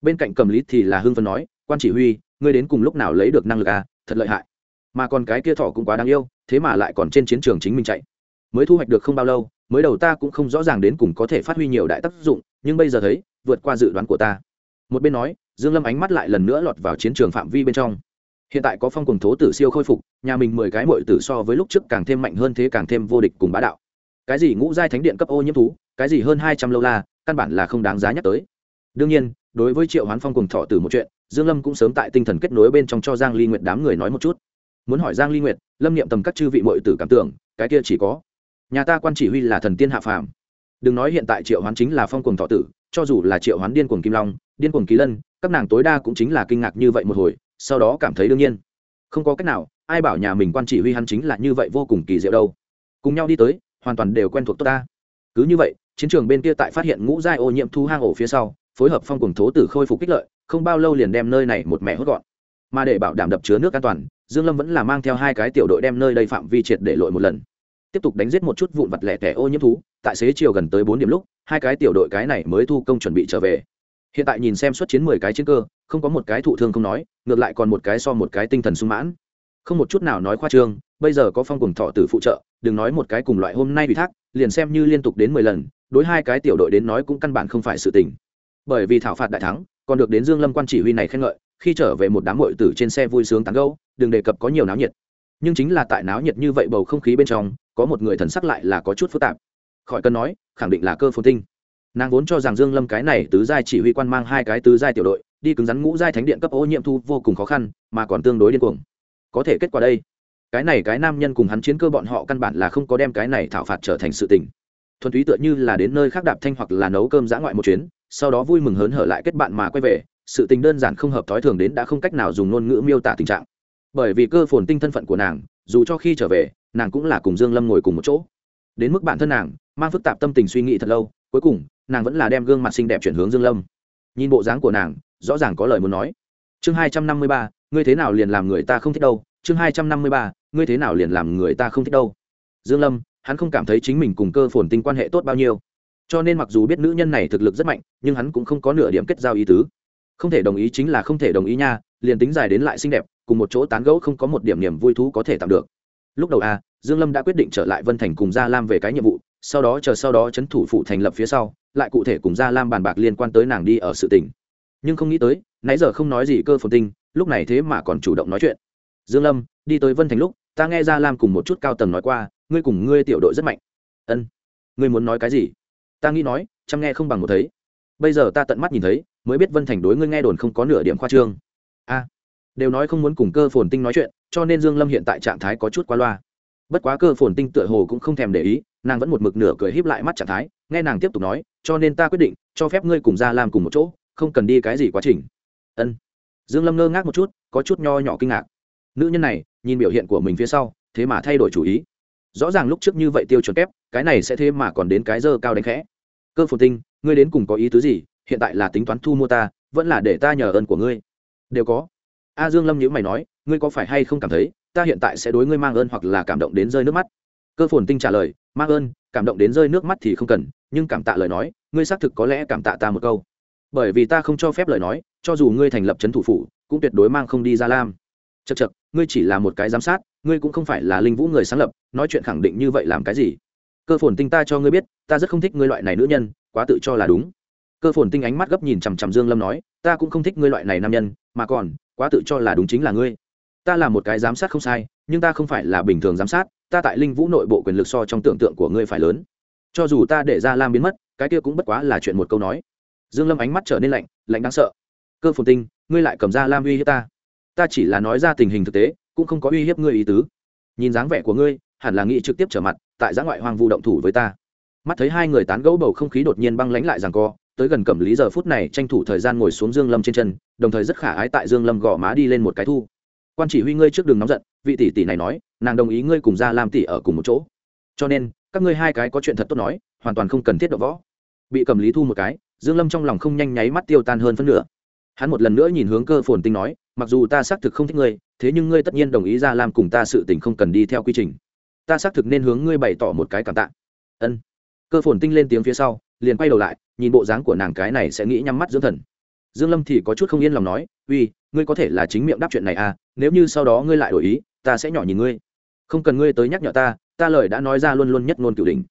Bên cạnh cầm lý thì là hưng phấn nói, quan chỉ huy, ngươi đến cùng lúc nào lấy được năng lực à? Thật lợi hại. Mà còn cái kia thỏ cũng quá đáng yêu, thế mà lại còn trên chiến trường chính mình chạy. Mới thu hoạch được không bao lâu, mới đầu ta cũng không rõ ràng đến cùng có thể phát huy nhiều đại tác dụng, nhưng bây giờ thấy, vượt qua dự đoán của ta. Một bên nói, dương lâm ánh mắt lại lần nữa lọt vào chiến trường phạm vi bên trong. Hiện tại có phong cùng thố tử siêu khôi phục, nhà mình mười cái mội tử so với lúc trước càng thêm mạnh hơn thế càng thêm vô địch cùng bá đạo. Cái gì ngũ giai thánh điện cấp ô nhiễm thú cái gì hơn hai trăm lâu la, căn bản là không đáng giá nhắc tới. Đương nhiên, đối với triệu hoán phong cùng thọ tử một chuyện, dương lâm cũng sớm tại tinh thần kết nối bên trong cho giang ly nguyệt đám người nói một chút. Muốn hỏi giang ly nguyệt, lâm niệm tầm các chư vị muội tử cảm tưởng, cái kia chỉ có, nhà ta quan chỉ huy là thần tiên hạ phàm. Đừng nói hiện tại triệu hoán chính là phong cùng thọ tử, cho dù là triệu hoán điên cuồng kim long, điên cuồng ký lân, các nàng tối đa cũng chính là kinh ngạc như vậy một hồi, sau đó cảm thấy đương nhiên. Không có cách nào, ai bảo nhà mình quan chỉ huy hắn chính là như vậy vô cùng kỳ diệu đâu. Cùng nhau đi tới, hoàn toàn đều quen thuộc tốt ta. Cứ như vậy chiến trường bên kia tại phát hiện ngũ giai ô nhiễm thu hang ổ phía sau, phối hợp phong cùng thố tử khôi phục kích lợi, không bao lâu liền đem nơi này một mẹ hốt gọn. Mà để bảo đảm đập chứa nước an toàn, dương lâm vẫn là mang theo hai cái tiểu đội đem nơi đây phạm vi triệt để lội một lần. Tiếp tục đánh giết một chút vụn vặt lẻ tẻ ô nhiễm thú, tại xế chiều gần tới bốn điểm lúc, hai cái tiểu đội cái này mới thu công chuẩn bị trở về. Hiện tại nhìn xem xuất chiến mười cái chiến cơ, không có một cái thụ thương không nói, ngược lại còn một cái so một cái tinh thần sung mãn. Không một chút nào nói khoa trương bây giờ có phong cùng thọ tử phụ trợ, đừng nói một cái cùng loại hôm nay ủy thác, liền xem như liên tục đến mười lần, đối hai cái tiểu đội đến nói cũng căn bản không phải sự tình. Bởi vì thảo phạt đại thắng, còn được đến dương lâm quan chỉ huy này khen ngợi, khi trở về một đám hội tử trên xe vui sướng tán gẫu, đừng đề cập có nhiều náo nhiệt. Nhưng chính là tại náo nhiệt như vậy bầu không khí bên trong, có một người thần sắc lại là có chút phức tạp. Khỏi cần nói, khẳng định là cơ phồn tinh. Nàng vốn cho rằng dương lâm cái này tứ giai chỉ huy quan mang hai cái tứ giai tiểu đội, đi cứng rắn ngũ giai thánh điện cấp ô nhiễm thu vô cùng khó khăn, mà còn tương đối điên cuồng. Có thể kết quả đây cái này cái nam nhân cùng hắn chiến cơ bọn họ căn bản là không có đem cái này thảo phạt trở thành sự tình. Thuần túy tựa như là đến nơi khác đạp thanh hoặc là nấu cơm dã ngoại một chuyến, sau đó vui mừng hớn hở lại kết bạn mà quay về, sự tình đơn giản không hợp thói thường đến đã không cách nào dùng ngôn ngữ miêu tả tình trạng. Bởi vì cơ phồn tinh thân phận của nàng, dù cho khi trở về, nàng cũng là cùng dương lâm ngồi cùng một chỗ. Đến mức bản thân nàng, mang phức tạp tâm tình suy nghĩ thật lâu, cuối cùng, nàng vẫn là đem gương mặt xinh đẹp chuyển hướng dương lâm. Nhìn bộ dáng của nàng, rõ ràng có lời muốn nói. Chương hai trăm năm mươi ba, ngươi thế nào liền làm người ta không thích đâu? Chương hai trăm năm mươi ba ngươi thế nào liền làm người ta không thích đâu? Dương lâm, hắn không cảm thấy chính mình cùng cơ phồn tinh quan hệ tốt bao nhiêu. Cho nên mặc dù biết nữ nhân này thực lực rất mạnh, nhưng hắn cũng không có nửa điểm kết giao ý tứ. Không thể đồng ý chính là không thể đồng ý nha, liền tính dài đến lại xinh đẹp, cùng một chỗ tán gẫu không có một điểm niềm vui thú có thể tạm được. Lúc đầu a dương lâm đã quyết định trở lại vân thành cùng gia lam về cái nhiệm vụ, sau đó chờ sau đó chấn thủ phụ thành lập phía sau, lại cụ thể cùng gia lam bàn bạc liên quan tới nàng đi ở sự tỉnh nhưng không nghĩ tới, nãy giờ không nói gì cơ phồn tinh, lúc này thế mà còn chủ động nói chuyện dương lâm, đi tới vân thành lúc, ta nghe ra lam cùng một chút cao tầng nói qua, ngươi cùng ngươi tiểu đội rất mạnh. Ân. Ngươi muốn nói cái gì? Ta nghĩ nói, chăm nghe không bằng một thấy. Bây giờ ta tận mắt nhìn thấy, mới biết vân thành đối ngươi nghe đồn không có nửa điểm khoa trương. A. Đều nói không muốn cùng cơ phồn tinh nói chuyện, cho nên dương lâm hiện tại trạng thái có chút qua loa. Bất quá cơ phồn tinh tựa hồ cũng không thèm để ý, nàng vẫn một mực nửa cười híp lại mắt trạng thái, nghe nàng tiếp tục nói, cho nên ta quyết định, cho phép ngươi cùng ra làm cùng một chỗ, không cần đi cái gì quá trình. Ân. Dương lâm ngơ ngác một chút, có chút nho nhỏ kinh ngạc nữ nhân này, nhìn biểu hiện của mình phía sau, thế mà thay đổi chủ ý. Rõ ràng lúc trước như vậy tiêu chuẩn kép, cái này sẽ thế mà còn đến cái dơ cao đánh khẽ. Cơ phồn tinh, ngươi đến cùng có ý tứ gì? Hiện tại là tính toán thu mua ta, vẫn là để ta nhờ ơn của ngươi? Đều có. A dương lâm nhữ mày nói, ngươi có phải hay không cảm thấy, ta hiện tại sẽ đối ngươi mang ơn hoặc là cảm động đến rơi nước mắt? Cơ phồn tinh trả lời, mang ơn, cảm động đến rơi nước mắt thì không cần, nhưng cảm tạ lời nói, ngươi xác thực có lẽ cảm tạ ta một câu. Bởi vì ta không cho phép lời nói, cho dù ngươi thành lập c thủ phủ, cũng tuyệt đối mang không đi ra lam chật chật, ngươi chỉ là một cái giám sát, ngươi cũng không phải là linh vũ người sáng lập, nói chuyện khẳng định như vậy làm cái gì? Cơ phồn tinh ta cho ngươi biết, ta rất không thích ngươi loại này nữ nhân, quá tự cho là đúng. Cơ phồn tinh ánh mắt gấp nhìn chằm chằm dương lâm nói, ta cũng không thích ngươi loại này nam nhân, mà còn, quá tự cho là đúng chính là ngươi. Ta là một cái giám sát không sai, nhưng ta không phải là bình thường giám sát, ta tại linh vũ nội bộ quyền lực so trong tưởng tượng của ngươi phải lớn. Cho dù ta để ra lam biến mất, cái kia cũng bất quá là chuyện một câu nói. Dương lâm ánh mắt trở nên lạnh lạnh đáng sợ. Cơ phồn tinh, ngươi lại cầm ra lam uy hiếp ta ta chỉ là nói ra tình hình thực tế, cũng không có uy hiếp ngươi ý tứ. Nhìn dáng vẻ của ngươi, hẳn là nghĩ trực tiếp trở mặt, tại giã ngoại hoang vu động thủ với ta. Mắt thấy hai người tán gẫu bầu không khí đột nhiên băng lánh lại rằng co, tới gần cẩm lý giờ phút này tranh thủ thời gian ngồi xuống dương lâm trên chân, đồng thời rất khả ái tại dương lâm gò má đi lên một cái thu. Quan chỉ huy ngươi trước đường nóng giận, vị tỷ tỷ này nói, nàng đồng ý ngươi cùng ra làm tỷ ở cùng một chỗ. Cho nên, các ngươi hai cái có chuyện thật tốt nói, hoàn toàn không cần thiết đọ võ. Bị cầm lý thu một cái, dương lâm trong lòng không nhanh nháy mắt tiêu tan hơn phân nửa. Hắn một lần nữa nhìn hướng cơ phồn tinh nói mặc dù ta xác thực không thích ngươi, thế nhưng ngươi tất nhiên đồng ý ra làm cùng ta sự tình không cần đi theo quy trình. Ta xác thực nên hướng ngươi bày tỏ một cái cảm tạ. Ân. Cơ phồn tinh lên tiếng phía sau, liền quay đầu lại, nhìn bộ dáng của nàng cái này sẽ nghĩ nhắm mắt dưỡng thần. Dương lâm thì có chút không yên lòng nói, uy, ngươi có thể là chính miệng đáp chuyện này à nếu như sau đó ngươi lại đổi ý, ta sẽ nhỏ nhìn ngươi. Không cần ngươi tới nhắc nhở ta ta lời đã nói ra luôn luôn nhất ngôn cửu đỉnh.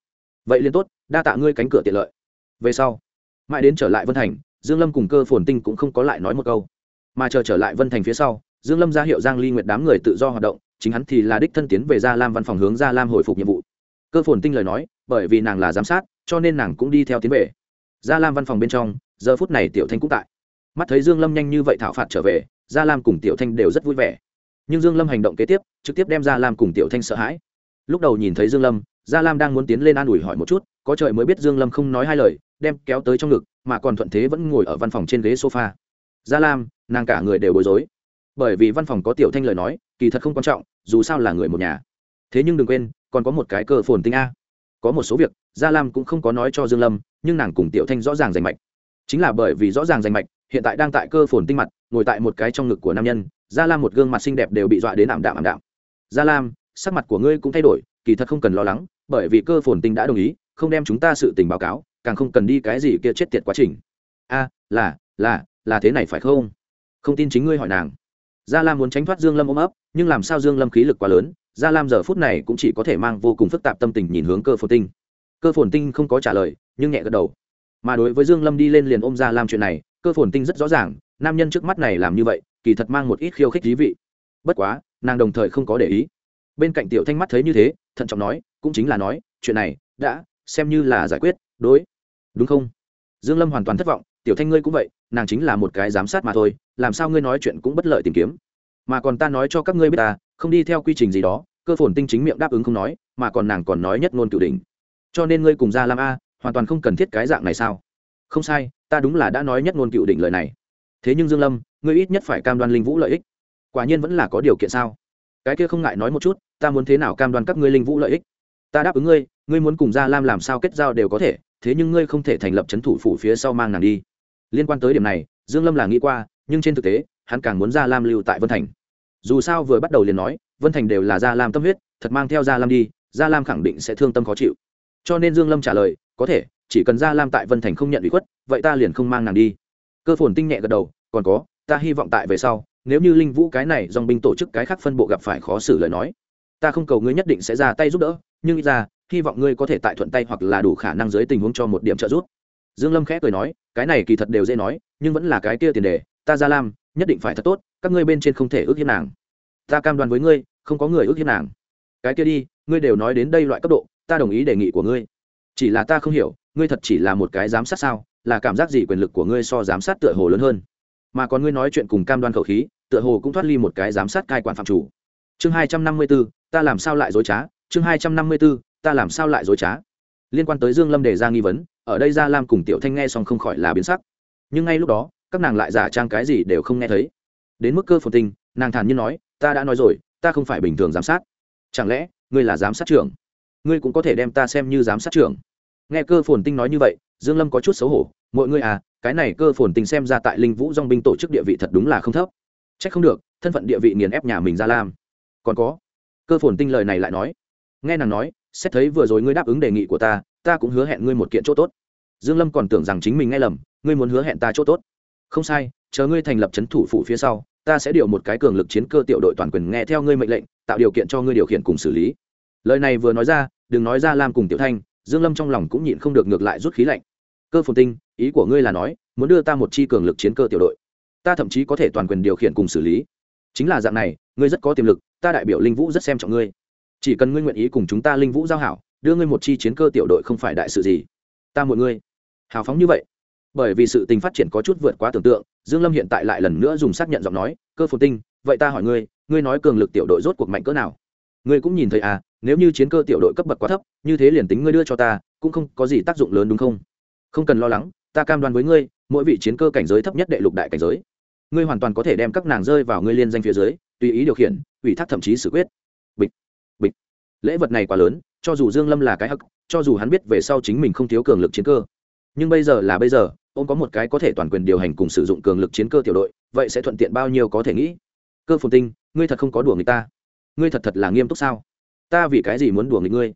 Vậy liên tốt, đa tạ ngươi cánh cửa tiện lợi. Về sau, mãi đến trở lại vân thành, dương lâm cùng cơ phồn tinh cũng không có lại nói một câu mà chờ trở lại vân thành phía sau, dương lâm ra hiệu giang ly nguyệt đám người tự do hoạt động, chính hắn thì là đích thân tiến về gia lam văn phòng hướng gia lam hồi phục nhiệm vụ. Cơ phồn tinh lời nói, bởi vì nàng là giám sát, cho nên nàng cũng đi theo tiến về. Gia lam văn phòng bên trong, giờ phút này tiểu thanh cũng tại. Mắt thấy dương lâm nhanh như vậy thảo phạt trở về, gia lam cùng tiểu thanh đều rất vui vẻ. Nhưng dương lâm hành động kế tiếp, trực tiếp đem gia lam cùng tiểu thanh sợ hãi. Lúc đầu nhìn thấy dương lâm, gia lam đang muốn tiến lên an ủi hỏi một chút, có trời mới biết dương lâm không nói hai lời, đem kéo tới trong ngực, mà còn thuận thế vẫn ngồi ở văn phòng trên ghế sofa. Gia lam nàng cả người đều bối rối. Bởi vì văn phòng có tiểu thanh lời nói, kỳ thật không quan trọng, dù sao là người một nhà. Thế nhưng đừng quên, còn có một cái cơ phồn tinh a. Có một số việc, gia lam cũng không có nói cho dương lâm, nhưng nàng cùng tiểu thanh rõ ràng giành mạch. Chính là bởi vì rõ ràng giành mạch, hiện tại đang tại cơ phồn tinh mặt, ngồi tại một cái trong ngực của nam nhân, gia lam một gương mặt xinh đẹp đều bị dọa đến ảm đạm ảm đạm. Gia lam, sắc mặt của ngươi cũng thay đổi, kỳ thật không cần lo lắng, bởi vì cơ phồn tinh đã đồng ý, không đem chúng ta sự tình báo cáo, càng không cần đi cái gì kia chết tiệt quá trình. A, là là là thế này phải không? Không tin chính ngươi hỏi nàng. Gia lam muốn tránh thoát dương lâm ôm ấp, nhưng làm sao dương lâm khí lực quá lớn, gia lam giờ phút này cũng chỉ có thể mang vô cùng phức tạp tâm tình nhìn hướng cơ phồn tinh. Cơ phồn tinh không có trả lời, nhưng nhẹ gật đầu. Mà đối với dương lâm đi lên liền ôm gia lam chuyện này, cơ phồn tinh rất rõ ràng, nam nhân trước mắt này làm như vậy, kỳ thật mang một ít khiêu khích thú vị. Bất quá, nàng đồng thời không có để ý. Bên cạnh tiểu thanh mắt thấy như thế, thận trọng nói, cũng chính là nói, chuyện này, đã, xem như là giải quyết, đối. Đúng không? Dương lâm hoàn toàn thất vọng, tiểu thanh ngươi cũng vậy nàng chính là một cái giám sát mà thôi, làm sao ngươi nói chuyện cũng bất lợi tìm kiếm. Mà còn ta nói cho các ngươi biết ta, không đi theo quy trình gì đó, cơ phồn tinh chính miệng đáp ứng không nói, mà còn nàng còn nói nhất ngôn cửu đỉnh. Cho nên ngươi cùng ra làm a, hoàn toàn không cần thiết cái dạng này sao? Không sai, ta đúng là đã nói nhất ngôn cựu đỉnh lời này. Thế nhưng dương lâm, ngươi ít nhất phải cam đoan linh vũ lợi ích. Quả nhiên vẫn là có điều kiện sao? Cái kia không ngại nói một chút, ta muốn thế nào cam đoan các ngươi linh vũ lợi ích? Ta đáp ứng ngươi ngươi muốn cùng gia lam làm sao kết giao đều có thể, thế nhưng ngươi không thể thành lập chấn thủ phủ phía sau mang nàng đi liên quan tới điểm này, dương lâm là nghĩ qua, nhưng trên thực tế, hắn càng muốn gia lam lưu tại vân thành. Dù sao vừa bắt đầu liền nói, vân thành đều là gia lam tâm huyết, thật mang theo gia lam đi, gia lam khẳng định sẽ thương tâm khó chịu. Cho nên dương lâm trả lời, có thể, chỉ cần gia lam tại vân thành không nhận ủy khuất, vậy ta liền không mang nàng đi. Cơ phồn tinh nhẹ gật đầu, còn có, ta hy vọng tại về sau, nếu như linh vũ cái này dòng binh tổ chức cái khác phân bộ gặp phải khó xử lời nói, ta không cầu ngươi nhất định sẽ ra tay giúp đỡ, nhưng ít ra, hy vọng ngươi có thể tại thuận tay hoặc là đủ khả năng dưới tình huống cho một điểm trợ giúp dương lâm khẽ cười nói, cái này kỳ thật đều dễ nói, nhưng vẫn là cái kia tiền đề, ta gia lam, nhất định phải thật tốt, các ngươi bên trên không thể ước hiếp nàng. Ta cam đoan với ngươi, không có người ước hiếp nàng. Cái kia đi, ngươi đều nói đến đây loại cấp độ, ta đồng ý đề nghị của ngươi. Chỉ là ta không hiểu, ngươi thật chỉ là một cái giám sát sao, là cảm giác gì quyền lực của ngươi so giám sát tựa hồ lớn hơn? Mà còn ngươi nói chuyện cùng cam đoan khẩu khí, tựa hồ cũng thoát ly một cái giám sát cai quản phạm chủ. Chương hai trăm năm mươi b ố ta làm sao lại dối trá? Chương hai trăm năm mươi b ố ta làm sao lại dối trá? Liên quan tới dương lâm đề ra nghi vấn ở đây gia lam cùng tiểu thanh nghe xong không khỏi là biến sắc. Nhưng ngay lúc đó, các nàng lại giả trang cái gì đều không nghe thấy. Đến mức cơ phồn tinh, nàng thản nhiên nói, ta đã nói rồi, ta không phải bình thường giám sát. Chẳng lẽ, ngươi là giám sát trưởng? Ngươi cũng có thể đem ta xem như giám sát trưởng. Nghe cơ phồn tinh nói như vậy, dương lâm có chút xấu hổ, mọi người à cái này cơ phồn tinh xem ra tại linh vũ dong binh tổ chức địa vị thật đúng là không thấp. Trách không được, thân phận địa vị nghiền ép nhà mình ra lam. Còn có. Cơ phồn tinh lời này lại nói. Nghe nàng nói, xét thấy vừa rồi ngươi đáp ứng đề nghị của ta ta cũng hứa hẹn ngươi một kiện chỗ tốt. Dương lâm còn tưởng rằng chính mình nghe lầm, ngươi muốn hứa hẹn ta chỗ tốt. Không sai, chờ ngươi thành lập chấn thủ phụ phía sau, ta sẽ điều một cái cường lực chiến cơ tiểu đội toàn quyền nghe theo ngươi mệnh lệnh, tạo điều kiện cho ngươi điều khiển cùng xử lý. Lời này vừa nói ra, đừng nói ra làm cùng tiểu thanh, dương lâm trong lòng cũng nhịn không được ngược lại rút khí lạnh. Cơ phồn tinh, ý của ngươi là nói, muốn đưa ta một chi cường lực chiến cơ tiểu đội. Ta thậm chí có thể toàn quyền điều khiển cùng xử lý. Chính là dạng này, ngươi rất có tiềm lực, ta đại biểu linh vũ rất xem trọng ngươi. Chỉ cần ngươi nguyện ý cùng chúng ta linh vũ giao hảo đưa ngươi một chi chiến cơ tiểu đội không phải đại sự gì. Ta một ngươi. Hào phóng như vậy. Bởi vì sự tình phát triển có chút vượt quá tưởng tượng, dương lâm hiện tại lại lần nữa dùng xác nhận giọng nói, cơ phồn tinh, vậy ta hỏi ngươi ngươi nói cường lực tiểu đội rốt cuộc mạnh cỡ nào? Ngươi cũng nhìn thấy à nếu như chiến cơ tiểu đội cấp bậc quá thấp, như thế liền tính ngươi đưa cho ta, cũng không có gì tác dụng lớn đúng không? Không cần lo lắng, ta cam đoan với ngươi, mỗi vị chiến cơ cảnh giới thấp nhất đệ lục đại cảnh giới, ngươi hoàn toàn có thể đem các nàng rơi vào ngươi liên danh phía dưới, tùy ý điều khiển, ủy thác thậm chí xử quyết. Bịch bịch. Lễ vật này quá lớn cho dù dương lâm là cái hắc, cho dù hắn biết về sau chính mình không thiếu cường lực chiến cơ, nhưng bây giờ là bây giờ, ông có một cái có thể toàn quyền điều hành cùng sử dụng cường lực chiến cơ tiểu đội, vậy sẽ thuận tiện bao nhiêu có thể nghĩ. Cơ phồn tinh, ngươi thật không có đùa người ta. Ngươi thật thật là nghiêm túc sao? Ta vì cái gì muốn đùa nghịch ngươi?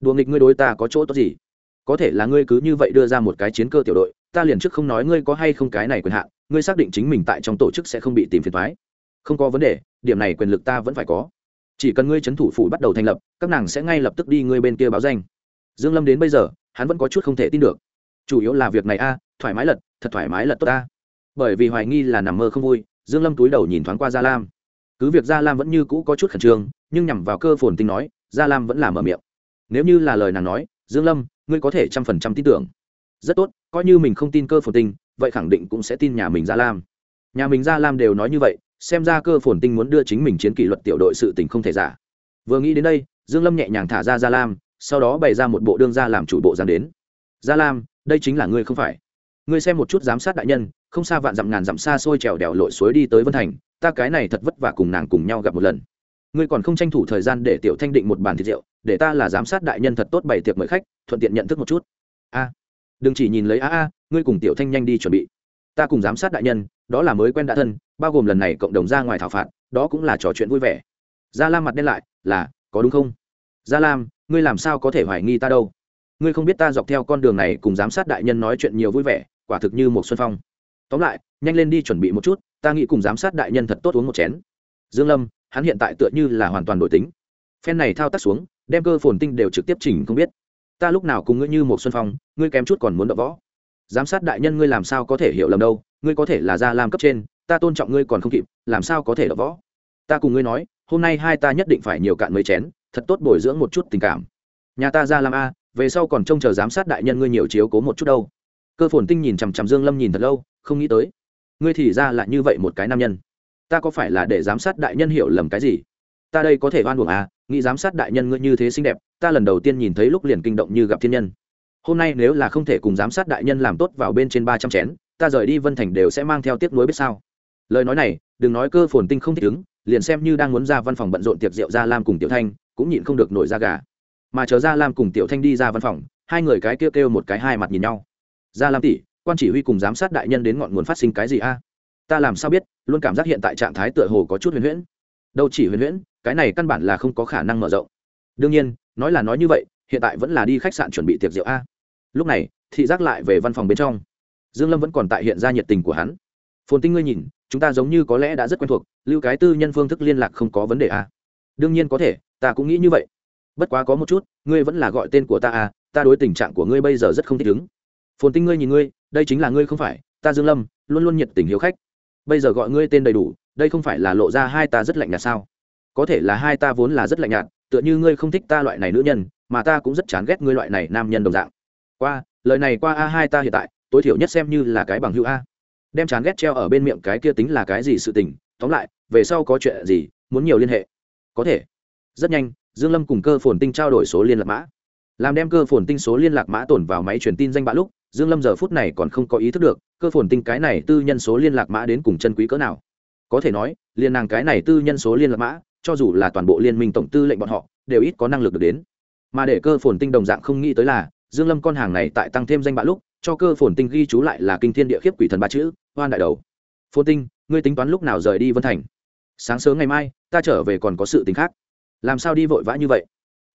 Đùa nghịch ngươi đối ta có chỗ tốt gì? Có thể là ngươi cứ như vậy đưa ra một cái chiến cơ tiểu đội, ta liền trước không nói ngươi có hay không cái này quyền hạn, ngươi xác định chính mình tại trong tổ chức sẽ không bị tìm phiền thoái không có vấn đề, điểm này quyền lực ta vẫn phải có chỉ cần ngươi c h ấ n thủ phủ bắt đầu thành lập, các nàng sẽ ngay lập tức đi ngươi bên kia báo danh. Dương lâm đến bây giờ, hắn vẫn có chút không thể tin được. Chủ yếu là việc này a, thoải mái lật, thật thoải mái lật tốt ta bởi vì hoài nghi là nằm mơ không vui, dương lâm túi đầu nhìn thoáng qua gia lam. Cứ việc gia lam vẫn như cũ có chút khẩn trương, nhưng nhằm vào cơ phồn tinh nói, gia lam vẫn là mở miệng. Nếu như là lời nàng nói, dương lâm, ngươi có thể trăm phần trăm tin tưởng. Rất tốt, coi như mình không tin cơ phồn tinh, vậy khẳng định cũng sẽ tin nhà mình gia lam. Nhà mình gia lam đều nói như vậy xem ra cơ phồn tinh muốn đưa chính mình chiến kỷ luật tiểu đội sự tình không thể giả. Vừa nghĩ đến đây, dương lâm nhẹ nhàng thả ra gia lam, sau đó bày ra một bộ đương gia làm chủ bộ giang đến. Gia lam, đây chính là ngươi không phải. Ngươi xem một chút giám sát đại nhân, không xa vạn dặm ngàn dặm xa xôi trèo đèo lội suối đi tới vân thành, ta cái này thật vất vả cùng nàng cùng nhau gặp một lần. Ngươi còn không tranh thủ thời gian để tiểu thanh định một bàn thịt rượu, để ta là giám sát đại nhân thật tốt bày tiệc mời khách, thuận tiện nhận thức một chút. A, đừng chỉ nhìn lấy a a, ngươi cùng tiểu thanh nhanh đi chuẩn bị ta cùng giám sát đại nhân, đó là mới quen đã thân, bao gồm lần này cộng đồng ra ngoài thảo phạt, đó cũng là trò chuyện vui vẻ. Gia lam mặt đen lại, là, có đúng không? Gia lam, ngươi làm sao có thể hoài nghi ta đâu? Ngươi không biết ta dọc theo con đường này cùng giám sát đại nhân nói chuyện nhiều vui vẻ, quả thực như một xuân phong. Tóm lại, nhanh lên đi chuẩn bị một chút, ta nghĩ cùng giám sát đại nhân thật tốt uống một chén. Dương lâm, hắn hiện tại tựa như là hoàn toàn đổi tính. Phen này thao tác xuống, đem cơ phồn tinh đều trực tiếp chỉnh không biết. Ta lúc nào cùng ngươi như một xuân phong, ngươi kém chút còn muốn đỡ võ giám sát đại nhân ngươi làm sao có thể hiểu lầm đâu, ngươi có thể là gia lam cấp trên, ta tôn trọng ngươi còn không kịp, làm sao có thể đập võ? Ta cùng ngươi nói, hôm nay hai ta nhất định phải nhiều cạn mấy chén, thật tốt bồi dưỡng một chút tình cảm. Nhà ta gia lam a, về sau còn trông chờ giám sát đại nhân ngươi nhiều chiếu cố một chút đâu. Cơ phồn tinh nhìn chằm chằm dương lâm nhìn thật lâu, không nghĩ tới. Ngươi thì ra là như vậy một cái nam nhân. Ta có phải là để giám sát đại nhân hiểu lầm cái gì? Ta đây có thể oan uổng à nghĩ giám sát đại nhân ngươi như thế xinh đẹp, ta lần đầu tiên nhìn thấy lúc liền kinh động như gặp thiên nhân hôm nay nếu là không thể cùng giám sát đại nhân làm tốt vào bên trên ba trăm chén, ta rời đi vân thành đều sẽ mang theo tiếc nuối biết sao. Lời nói này, đừng nói cơ phồn tinh không thích ứng, liền xem như đang muốn ra văn phòng bận rộn tiệc rượu gia lam cùng tiểu thanh, cũng nhịn không được nổi ra gà. Mà chờ gia lam cùng tiểu thanh đi ra văn phòng, hai người cái kêu kêu một cái hai mặt nhìn nhau. Gia lam tỷ, quan chỉ huy cùng giám sát đại nhân đến ngọn nguồn phát sinh cái gì a? Ta làm sao biết, luôn cảm giác hiện tại trạng thái tựa hồ có chút huyền huyễn. Đâu chỉ huyền huyễn, cái này căn bản là không có khả năng mở rộng. Đương nhiên, nói là nói như vậy, hiện tại vẫn là đi khách sạn chuẩn bị tiệc rượu a lúc này, thị giác lại về văn phòng bên trong. Dương lâm vẫn còn tại hiện ra nhiệt tình của hắn. Phồn tinh ngươi nhìn, chúng ta giống như có lẽ đã rất quen thuộc, lưu cái tư nhân phương thức liên lạc không có vấn đề à? đương nhiên có thể, ta cũng nghĩ như vậy. Bất quá có một chút, ngươi vẫn là gọi tên của ta à ta đối tình trạng của ngươi bây giờ rất không thích ứng. Phồn tinh ngươi nhìn ngươi, đây chính là ngươi không phải, ta dương lâm, luôn luôn nhiệt tình hiếu khách. Bây giờ gọi ngươi tên đầy đủ, đây không phải là lộ ra hai ta rất lạnh nhạt sao? Có thể là hai ta vốn là rất lạnh nhạt, tựa như ngươi không thích ta loại này nữ nhân, mà ta cũng rất chán ghét ngươi loại này nam nhân đồng dạng qua, lời này qua a hai ta hiện tại, tối thiểu nhất xem như là cái bằng hữu a. Đem chán ghét treo ở bên miệng cái kia tính là cái gì sự tình, tóm lại, về sau có chuyện gì, muốn nhiều liên hệ. Có thể. Rất nhanh, dương lâm cùng cơ phồn tinh trao đổi số liên lạc mã. Làm đem cơ phồn tinh số liên lạc mã tổn vào máy truyền tin danh bạ lúc, dương lâm giờ phút này còn không có ý thức được, cơ phồn tinh cái này tư nhân số liên lạc mã đến cùng chân quý cỡ nào. Có thể nói, liên nàng cái này tư nhân số liên lạc mã, cho dù là toàn bộ liên minh tổng tư lệnh bọn họ, đều ít có năng lực được đến. Mà để cơ phồn tinh đồng dạng không nghĩ tới là dương lâm con hàng này tại tăng thêm danh bạ lúc, cho cơ phồn tinh ghi chú lại là kinh thiên địa khiếp quỷ thần ba chữ, hoan đại đầu. Phồn tinh, ngươi tính toán lúc nào rời đi vân thành? Sáng sớm ngày mai, ta trở về còn có sự tính khác. Làm sao đi vội vã như vậy?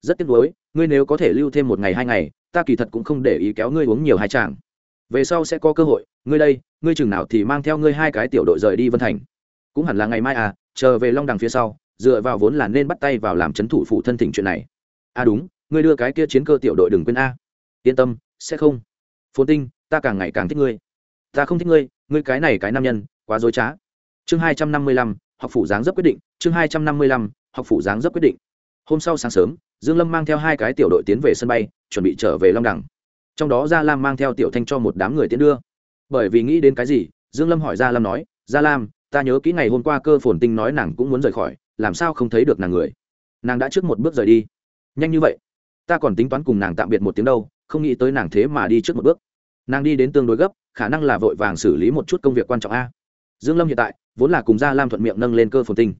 Rất tiếc nuối, ngươi nếu có thể lưu thêm một ngày hai ngày, ta kỳ thật cũng không để ý kéo ngươi uống nhiều hai chàng. Về sau sẽ có cơ hội, ngươi đây, ngươi chừng nào thì mang theo ngươi hai cái tiểu đội rời đi vân thành. Cũng hẳn là ngày mai à chờ về long đằng phía sau, dựa vào vốn là nên bắt tay vào làm c h ấ n thủ phụ thân thỉnh chuyện này. À đúng, ngươi đưa cái kia chiến cơ tiểu đội đừng quên a yên tâm, sẽ không. Phồn tinh, ta càng ngày càng thích ngươi. Ta không thích ngươi ngươi cái này cái nam nhân, quá dối trá. Chương hai trăm năm mươi lăm, học phủ giáng dấp quyết định, chương hai trăm năm mươi lăm, học phủ giáng dấp quyết định. Hôm sau sáng sớm, dương lâm mang theo hai cái tiểu đội tiến về sân bay, chuẩn bị trở về long đẳng. Trong đó gia lam mang theo tiểu thanh cho một đám người tiến đưa. Bởi vì nghĩ đến cái gì, dương lâm hỏi gia lam nói, gia lam, ta nhớ kỹ ngày hôm qua cơ phồn tinh nói nàng cũng muốn rời khỏi, làm sao không thấy được nàng người? Nàng đã trước một bước rời đi. Nhanh như vậy. Ta còn tính toán cùng nàng tạm biệt một tiếng đâu không nghĩ tới nàng thế mà đi trước một bước. Nàng đi đến tương đối gấp, khả năng là vội vàng xử lý một chút công việc quan trọng a. Dương lâm hiện tại, vốn là cùng gia lam thuận miệng nâng lên cơ phồn tinh.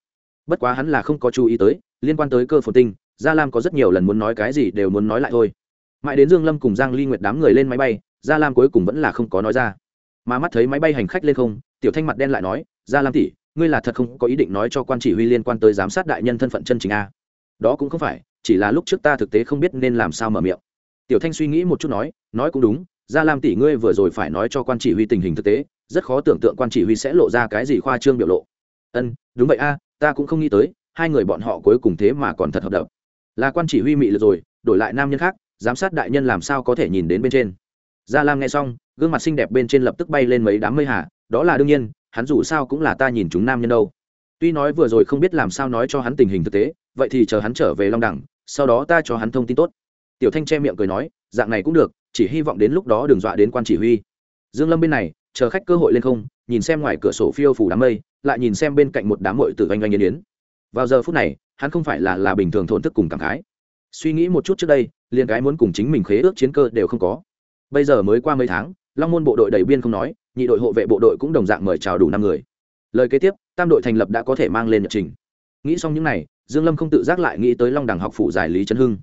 Bất quá hắn là không có chú ý tới, liên quan tới cơ phồn tinh, gia lam có rất nhiều lần muốn nói cái gì đều muốn nói lại thôi. Mãi đến dương lâm cùng giang ly nguyệt đám người lên máy bay, gia lam cuối cùng vẫn là không có nói ra. Mà mắt thấy máy bay hành khách lên không, tiểu thanh mặt đen lại nói, gia lam tỷ, ngươi là thật không có ý định nói cho quan chỉ huy liên quan tới giám sát đại nhân thân phận chân chính a? Đó cũng không phải, chỉ là lúc trước ta thực tế không biết nên làm sao mở miệng tiểu thanh suy nghĩ một chút nói nói cũng đúng, gia lam tỷ ngươi vừa rồi phải nói cho quan chỉ huy tình hình thực tế, rất khó tưởng tượng quan chỉ huy sẽ lộ ra cái gì khoa trương biểu lộ. Ân, đúng vậy a, ta cũng không nghĩ tới, hai người bọn họ cuối cùng thế mà còn thật hợp đập. Là quan chỉ huy mị lực rồi, đổi lại nam nhân khác, giám sát đại nhân làm sao có thể nhìn đến bên trên. Gia lam nghe xong, gương mặt xinh đẹp bên trên lập tức bay lên mấy đám mây hà, đó là đương nhiên, hắn dù sao cũng là ta nhìn chúng nam nhân đâu. Tuy nói vừa rồi không biết làm sao nói cho hắn tình hình thực tế, vậy thì chờ hắn trở về long đẳng, sau đó ta cho hắn thông tin tốt tiểu thanh che miệng cười nói, dạng này cũng được, chỉ hy vọng đến lúc đó đừng dọa đến quan chỉ huy. Dương lâm bên này, chờ khách cơ hội lên không, nhìn xem ngoài cửa sổ phiêu phủ đám mây, lại nhìn xem bên cạnh một đám mội tử oanh oanh yên yến. Vào giờ phút này, hắn không phải là là bình thường thổn thức cùng cảm khái. Suy nghĩ một chút trước đây, liền cái muốn cùng chính mình khế ước chiến cơ đều không có. Bây giờ mới qua mấy tháng, long môn bộ đội đầy biên không nói, nhị đội hộ vệ bộ đội cũng đồng dạng mời chào đủ năm người. Lời kế tiếp, tam đội thành lập đã có thể mang lên nhật trình. Nghĩ xong những n à y dương lâm không tự giác lại nghĩ tới long đẳng học phủ giải lý trấn hưng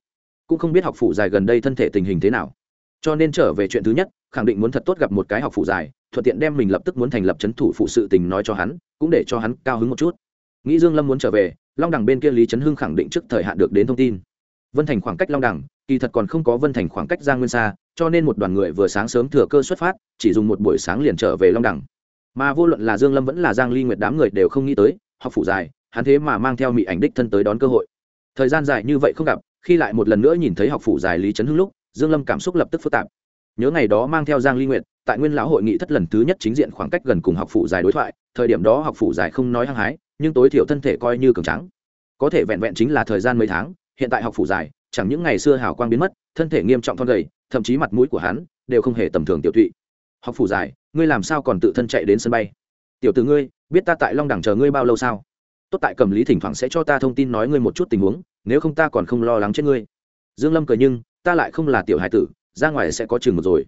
cũng không biết học phủ dài gần đây thân thể tình hình thế nào. Cho nên trở về chuyện thứ nhất, khẳng định muốn thật tốt gặp một cái học phủ dài, thuận tiện đem mình lập tức muốn thành lập c h ấ n thủ phụ sự tình nói cho hắn, cũng để cho hắn cao hứng một chút. Nghĩ dương lâm muốn trở về, long đẳng bên kia lý trấn hưng khẳng định trước thời hạn được đến thông tin. Vân thành khoảng cách long đẳng kỳ thật còn không có vân thành khoảng cách giang nguyên xa, cho nên một đoàn người vừa sáng sớm thừa cơ xuất phát, chỉ dùng một buổi sáng liền trở về long đẳng mà vô luận là dương lâm vẫn là giang ly nguyệt đám người đều không nghĩ tới, học phủ dài, hắn thế mà mang theo mỹ ảnh đích thân tới đón cơ hội. Thời gian dài như vậy không gặp khi lại một lần nữa nhìn thấy học phủ dài lý trấn hưng lúc, dương lâm cảm xúc lập tức phức tạp. Nhớ ngày đó mang theo giang ly nguyện tại nguyên lão hội nghị thất lần thứ nhất chính diện khoảng cách gần cùng học phủ dài đối thoại, thời điểm đó học phủ dài không nói hăng hái, nhưng tối thiểu thân thể coi như cường trắng có thể vẹn vẹn chính là thời gian mấy tháng, hiện tại học phủ dài chẳng những ngày xưa hào quang biến mất, thân thể nghiêm trọng thon gầy, thậm chí mặt mũi của hắn đều không hề tầm thường tiểu thụy học phủ dài ngươi làm sao còn tự thân chạy đến sân bay? Tiểu tử ngươi, biết ta tại long đẳng chờ ngươi bao lâu sao? Tốt tại cầm lý thỉnh thoảng sẽ cho ta thông tin nói ngươi một chút tình huống, nếu không ta còn không lo lắng chết ngươi. Dương lâm cười nhưng, ta lại không là tiểu hải tử, ra ngoài sẽ có chừng một rồi.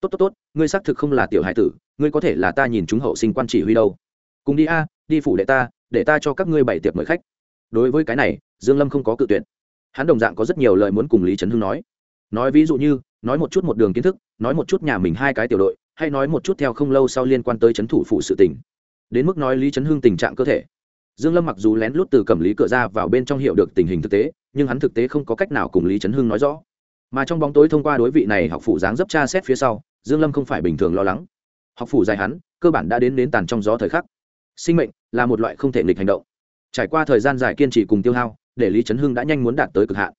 Tốt tốt tốt, ngươi xác thực không là tiểu hải tử, ngươi có thể là ta nhìn chúng hậu sinh quan chỉ huy đâu. Cùng đi a, đi phủ đệ ta, để ta cho các ngươi bảy tiệc mời khách. Đối với cái này, dương lâm không có cự tuyệt. Hắn đồng dạng có rất nhiều lời muốn cùng lý trấn hưng nói. Nói ví dụ như, nói một chút một đường kiến thức, nói một chút nhà mình hai cái tiểu đội, hay nói một chút theo không lâu sau liên quan tới trấn thủ phụ sự tình. Đến mức nói lý trấn hưng tình trạng cơ thể dương lâm mặc dù lén lút từ cầm lý cửa ra vào bên trong hiểu được tình hình thực tế, nhưng hắn thực tế không có cách nào cùng lý trấn hưng nói rõ. Mà trong bóng tối thông qua đối vị này học phủ dáng dấp tra xét phía sau, dương lâm không phải bình thường lo lắng. Học phủ dài hắn, cơ bản đã đến đến tàn trong gió thời khắc. Sinh mệnh là một loại không thể nghịch hành động. Trải qua thời gian dài kiên trì cùng tiêu hao, để lý trấn hưng đã nhanh muốn đạt tới cực hạn.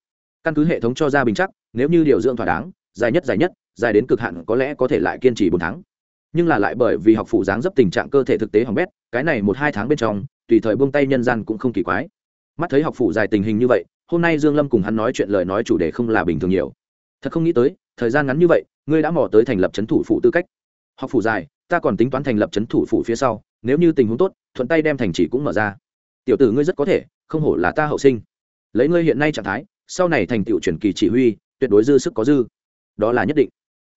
Căn cứ hệ thống cho ra bình chắc, nếu như điều dưỡng thỏa đáng, dài nhất dài nhất, dài đến cực hạn có lẽ có thể lại kiên trì bốn tháng. Nhưng là lại bởi vì học phụ dáng dấp tình trạng cơ thể thực tế hỏng bét, cái này một hai tháng bên trong tùy thời buông tay nhân gian cũng không kỳ quái. Mắt thấy học phụ dài tình hình như vậy, hôm nay dương lâm cùng hắn nói chuyện lời nói chủ đề không là bình thường nhiều. Thật không nghĩ tới, thời gian ngắn như vậy, ngươi đã mò tới thành lập chấn thủ phụ tư cách. Học phủ dài, ta còn tính toán thành lập chấn thủ phụ phía sau, nếu như tình huống tốt, thuận tay đem thành chỉ cũng mở ra. Tiểu tử ngươi rất có thể, không hổ là ta hậu sinh. Lấy ngươi hiện nay trạng thái, sau này thành tựu chuyển kỳ chỉ huy, tuyệt đối dư sức có dư. Đó là nhất định.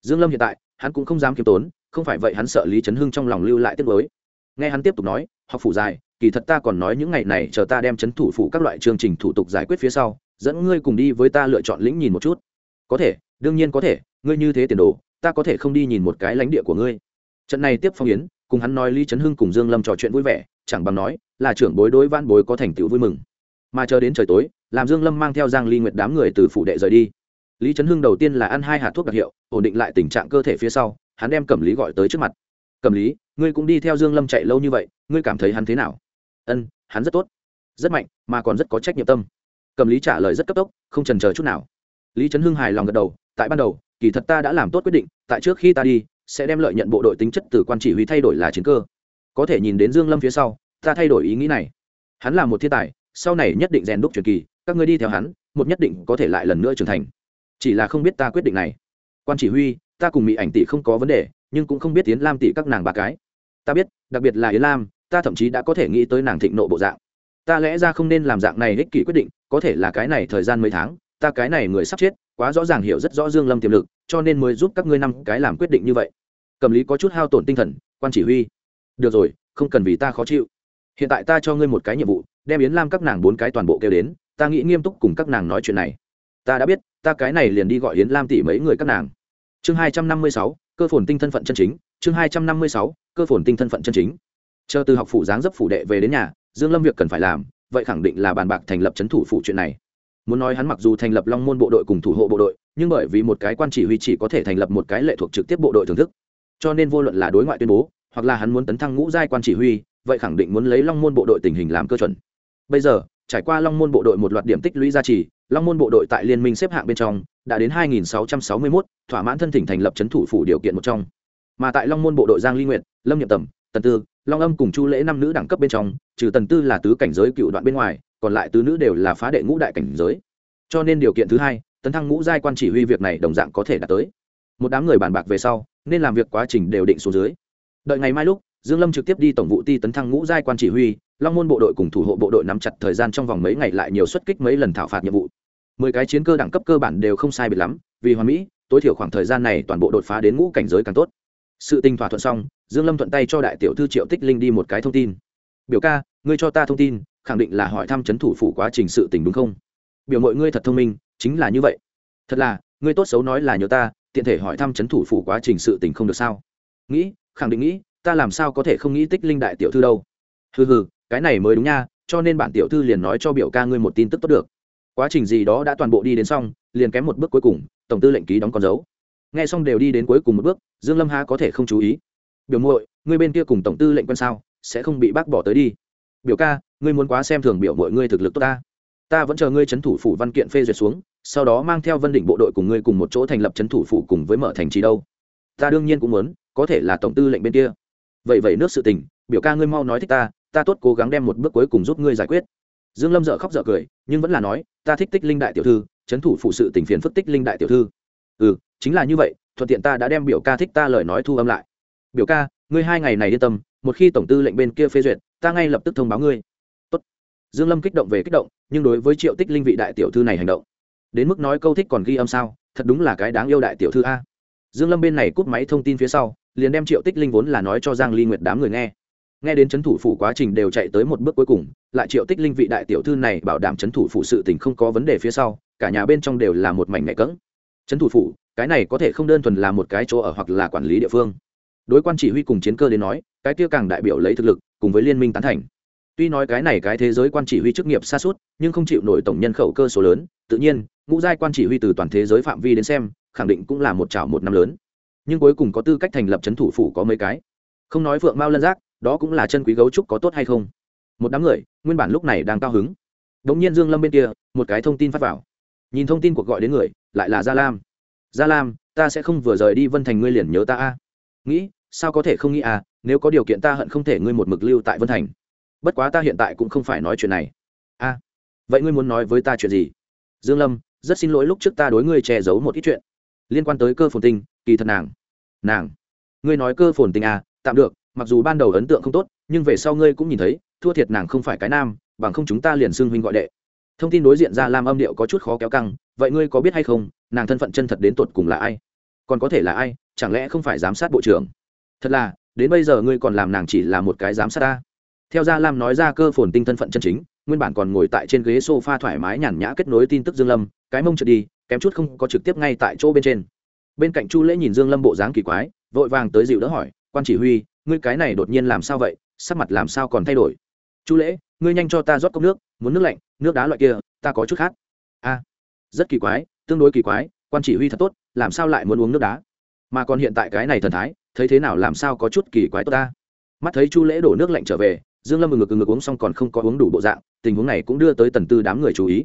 Dương lâm hiện tại, hắn cũng không dám kiêm tốn, không phải vậy hắn sợ lý trấn hưng trong lòng lưu lại tiếc mới nghe hắn tiếp tục nói, học phủ dài kỳ thật ta còn nói những ngày này chờ ta đem chấn thủ phụ các loại chương trình thủ tục giải quyết phía sau, dẫn ngươi cùng đi với ta lựa chọn lĩnh nhìn một chút. Có thể, đương nhiên có thể, ngươi như thế tiền đồ, ta có thể không đi nhìn một cái lãnh địa của ngươi. Trận này tiếp phong yến, cùng hắn nói lý trấn hưng cùng dương lâm trò chuyện vui vẻ, chẳng bằng nói, là trưởng bối đối van bối có thành tựu vui mừng. Mà chờ đến trời tối, làm dương lâm mang theo giang ly nguyệt đám người từ phủ đệ rời đi. Lý trấn hưng đầu tiên là ăn hai hạt thuốc đặc hiệu, ổn định lại tình trạng cơ thể phía sau, hắn đem cẩm lý gọi tới trước mặt. Cẩm lý, ngươi cũng đi theo dương lâm chạy lâu như vậy, ngươi cảm thấy hắn thế nào? Ân, hắn rất tốt. Rất mạnh, mà còn rất có trách nhiệm tâm. Cầm lý trả lời rất cấp tốc, không trần chờ chút nào. Lý trấn hưng hài lòng gật đầu, tại ban đầu, kỳ thật ta đã làm tốt quyết định, tại trước khi ta đi, sẽ đem lợi nhận bộ đội tính chất từ quan chỉ huy thay đổi là chiến cơ. Có thể nhìn đến dương lâm phía sau, ta thay đổi ý nghĩ này. Hắn là một thiên tài, sau này nhất định rèn đúc truyền kỳ, các ngươi đi theo hắn, một nhất định có thể lại lần nữa trưởng thành. Chỉ là không biết ta quyết định này. Quan chỉ huy, ta cùng mỹ ảnh tỷ không có vấn đề, nhưng cũng không biết tiến lam tỷ các nàng ba cái. Ta biết, đặc biệt là yến lam ta thậm chí đã có thể nghĩ tới nàng thịnh nộ bộ dạng. Ta lẽ ra không nên làm dạng này ích kỷ quyết định, có thể là cái này thời gian mấy tháng, ta cái này người sắp chết, quá rõ ràng hiểu rất rõ dương lâm tiềm lực, cho nên mới giúp các ngươi năm cái làm quyết định như vậy. Cầm lý có chút hao tổn tinh thần, quan chỉ huy. Được rồi, không cần vì ta khó chịu. Hiện tại ta cho ngươi một cái nhiệm vụ, đem yến lam các nàng bốn cái toàn bộ kêu đến, ta nghĩ nghiêm túc cùng các nàng nói chuyện này. Ta đã biết, ta cái này liền đi gọi yến lam tỷ mấy người các nàng. Chương hai trăm năm mươi sáu, cơ phồn tinh thân phận chân chính, chương hai trăm năm mươi sáu, cơ phồn tinh thân phận chân chính chờ từ học phủ giáng dấp phủ đệ về đến nhà dương lâm việc cần phải làm vậy khẳng định là bàn bạc thành lập chấn thủ phủ chuyện này. Muốn nói hắn mặc dù thành lập long môn bộ đội cùng thủ hộ bộ đội nhưng bởi vì một cái quan chỉ huy chỉ có thể thành lập một cái lệ thuộc trực tiếp bộ đội thưởng thức. Cho nên vô luận là đối ngoại tuyên bố hoặc là hắn muốn tấn thăng ngũ giai quan chỉ huy vậy khẳng định muốn lấy long môn bộ đội tình hình làm cơ chuẩn. Bây giờ trải qua long môn bộ đội một loạt điểm tích lũy gia trì long môn bộ đội tại liên minh xếp hạng bên trong đã đến 2661, thỏa mãn thân thỉnh thành lập chấn thủ phủ điều kiện một trong. Mà tại long môn bộ đội giang ly nguyệt lâm nhậm tầm tần tư long âm cùng chu lễ năm nữ đẳng cấp bên trong, trừ tần tư là tứ cảnh giới cựu đoạn bên ngoài, còn lại tứ nữ đều là phá đệ ngũ đại cảnh giới. Cho nên điều kiện thứ hai, tấn thăng ngũ giai quan chỉ huy việc này đồng dạng có thể đạt tới. Một đám người bàn bạc về sau, nên làm việc quá trình đều định xuống dưới. Đợi ngày mai lúc, dương lâm trực tiếp đi tổng vụ ti tấn thăng ngũ giai quan chỉ huy, long môn bộ đội cùng thủ hộ bộ đội nắm chặt thời gian trong vòng mấy ngày lại nhiều xuất kích mấy lần thảo phạt nhiệm vụ. Mười cái chiến cơ đẳng cấp cơ bản đều không sai biệt lắm, vì hoàn mỹ, tối thiểu khoảng thời gian này toàn bộ đột phá đến ngũ cảnh giới càng tốt sự tình thỏa thuận xong, dương lâm thuận tay cho đại tiểu thư triệu tích linh đi một cái thông tin. Biểu ca, ngươi cho ta thông tin, khẳng định là hỏi thăm chấn thủ phủ quá trình sự tình đúng không? Biểu mọi ngươi thật thông minh, chính là như vậy. Thật là, ngươi tốt xấu nói là nhớ ta, tiện thể hỏi thăm chấn thủ phủ quá trình sự tình không được sao? Nghĩ, khẳng định nghĩ, ta làm sao có thể không nghĩ tích linh đại tiểu thư đâu? Hừ hừ, cái này mới đúng nha, cho nên bản tiểu thư liền nói cho biểu ca ngươi một tin tức tốt được. Quá trình gì đó đã toàn bộ đi đến xong, liền kém một bước cuối cùng, tổng tư lệnh ký đóng con dấu nghe xong đều đi đến cuối cùng một bước, dương lâm há có thể không chú ý. Biểu muội, ngươi bên kia cùng tổng tư lệnh quân sao? Sẽ không bị bác bỏ tới đi. Biểu ca, ngươi muốn quá xem thường biểu muội ngươi thực lực tốt ta. Ta vẫn chờ ngươi chấn thủ phủ văn kiện phê duyệt xuống, sau đó mang theo vân đỉnh bộ đội cùng ngươi cùng một chỗ thành lập chấn thủ phủ cùng với mở thành trì đâu. Ta đương nhiên cũng muốn, có thể là tổng tư lệnh bên kia. Vậy vậy nước sự tình, biểu ca ngươi mau nói thích ta ta tốt cố gắng đem một bước cuối cùng giúp ngươi giải quyết. Dương lâm dở khóc dở cười, nhưng vẫn là nói, ta thích tích linh đại tiểu thư, chấn thủ phụ sự tình phiền phức tích linh đại tiểu thư. Ừ chính là như vậy, thuận tiện ta đã đem biểu ca thích ta lời nói thu âm lại. Biểu ca, ngươi hai ngày này yên tâm, một khi tổng tư lệnh bên kia phê duyệt, ta ngay lập tức thông báo ngươi. Tốt. dương lâm kích động về kích động, nhưng đối với triệu tích linh vị đại tiểu thư này hành động, đến mức nói câu thích còn ghi âm sao, thật đúng là cái đáng yêu đại tiểu thư a. Dương lâm bên này cúp máy thông tin phía sau, liền đem triệu tích linh vốn là nói cho giang ly nguyệt đám người nghe. Nghe đến chấn thủ phủ quá trình đều chạy tới một bước cuối cùng, lại triệu tích linh vị đại tiểu thư này bảo đảm chấn thủ phủ sự tình không có vấn đề phía sau, cả nhà bên trong đều là một mảnh mẹ cỡng chấn thủ phủ cái này có thể không đơn thuần là một cái chỗ ở hoặc là quản lý địa phương. Đối quan chỉ huy cùng chiến cơ đến nói, cái kia càng đại biểu lấy thực lực, cùng với liên minh tán thành. Tuy nói cái này cái thế giới quan chỉ huy chức nghiệp xa suốt, nhưng không chịu nổi tổng nhân khẩu cơ số lớn, tự nhiên, ngũ giai quan chỉ huy từ toàn thế giới phạm vi đến xem, khẳng định cũng là một chảo một năm lớn. Nhưng cuối cùng có tư cách thành lập c h ấ n thủ phủ có mấy cái? Không nói phượng mao lân giác, đó cũng là chân quý gấu trúc có tốt hay không? Một đám người, nguyên bản lúc này đang cao hứng. Đ ỗ n g nhiên dương lâm bên kia, một cái thông tin phát vào. Nhìn thông tin cuộc gọi đến người, lại là gia lam gia lam, ta sẽ không vừa rời đi vân thành, ngươi liền nhớ ta a. Nghĩ, sao có thể không nghĩ à nếu có điều kiện ta hận không thể ngươi một mực lưu tại vân thành. Bất quá ta hiện tại cũng không phải nói chuyện này. A, vậy ngươi muốn nói với ta chuyện gì? Dương lâm, rất xin lỗi lúc trước ta đối ngươi che giấu một ít chuyện. Liên quan tới cơ phồn tinh, kỳ thật nàng nàng, ngươi nói cơ phồn tinh à tạm được, mặc dù ban đầu ấn tượng không tốt, nhưng về sau ngươi cũng nhìn thấy, thua thiệt nàng không phải cái nam, bằng không chúng ta liền xưng huynh gọi đệ. Thông tin đối diện ra làm âm điệu có chút khó kéo căng, vậy ngươi có biết hay không nàng thân phận chân thật đến tột cùng là ai? Còn có thể là ai? Chẳng lẽ không phải giám sát bộ trưởng? Thật là, đến bây giờ ngươi còn làm nàng chỉ là một cái giám sát ta. Theo gia lam nói ra cơ phồn tinh thân phận chân chính, nguyên bản còn ngồi tại trên ghế sofa thoải mái nhàn nhã kết nối tin tức dương lâm, cái mông trượt đi, kém chút không có trực tiếp ngay tại chỗ bên trên. Bên cạnh chu lễ nhìn dương lâm bộ dáng kỳ quái, vội vàng tới dịu đỡ hỏi, quan chỉ huy, ngươi cái này đột nhiên làm sao vậy? Sắc mặt làm sao còn thay đổi? Chu lễ, ngươi nhanh cho ta rót cốc nước, muốn nước lạnh, nước đá loại kia, ta có chút khác a, rất kỳ quái tương đối kỳ quái, quan chỉ huy thật tốt, làm sao lại muốn uống nước đá? Mà còn hiện tại cái này thần thái, thấy thế nào làm sao có chút kỳ quái tốt ta? Mắt thấy chu lễ đổ nước lạnh trở về, dương lâm ngực ngực uống xong còn không có uống đủ bộ dạng, tình huống này cũng đưa tới tần tư đám người chú ý.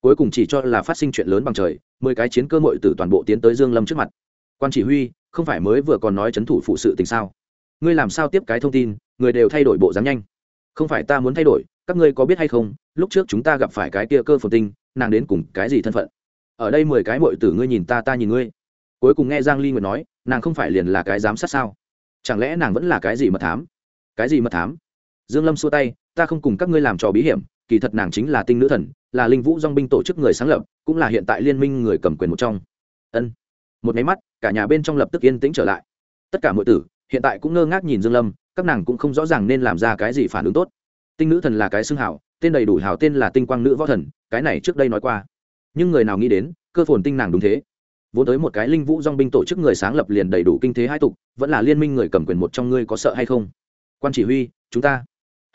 Cuối cùng chỉ cho là phát sinh chuyện lớn bằng trời, mười cái chiến cơ mội từ toàn bộ tiến tới dương lâm trước mặt. Quan chỉ huy, không phải mới vừa còn nói chấn thủ phụ sự tình sao? Ngươi làm sao tiếp cái thông tin, người đều thay đổi bộ dáng nhanh. Không phải ta muốn thay đổi, các ngươi có biết hay không, lúc trước chúng ta gặp phải cái kia cơ phồn tinh, nàng đến cùng cái gì thân phận? Ở đây mười cái mội tử ngươi nhìn ta ta nhìn ngươi. Cuối cùng nghe giang ly nguyệt nói, nàng không phải liền là cái giám sát sao? Chẳng lẽ nàng vẫn là cái gì mật thám? Cái gì mật thám? Dương lâm xua tay, ta không cùng các ngươi làm trò bí hiểm, kỳ thật nàng chính là tinh nữ thần, là linh vũ dong binh tổ chức người sáng lập, cũng là hiện tại liên minh người cầm quyền một trong. Ân. Một máy mắt, cả nhà bên trong lập tức yên tĩnh trở lại. Tất cả mọi tử, hiện tại cũng ngơ ngác nhìn dương lâm, các nàng cũng không rõ ràng nên làm ra cái gì phản ứng tốt. Tinh nữ thần là cái xưng hảo, tên đầy đủ hảo tên là tinh quang nữ võ thần, cái này trước đây nói qua nhưng người nào nghĩ đến, cơ phồn tinh nàng đúng thế. Vốn tới một cái linh vũ dong binh tổ chức người sáng lập liền đầy đủ kinh thế hai tục, vẫn là liên minh người cầm quyền một trong ngươi có sợ hay không? Quan chỉ huy, chúng ta.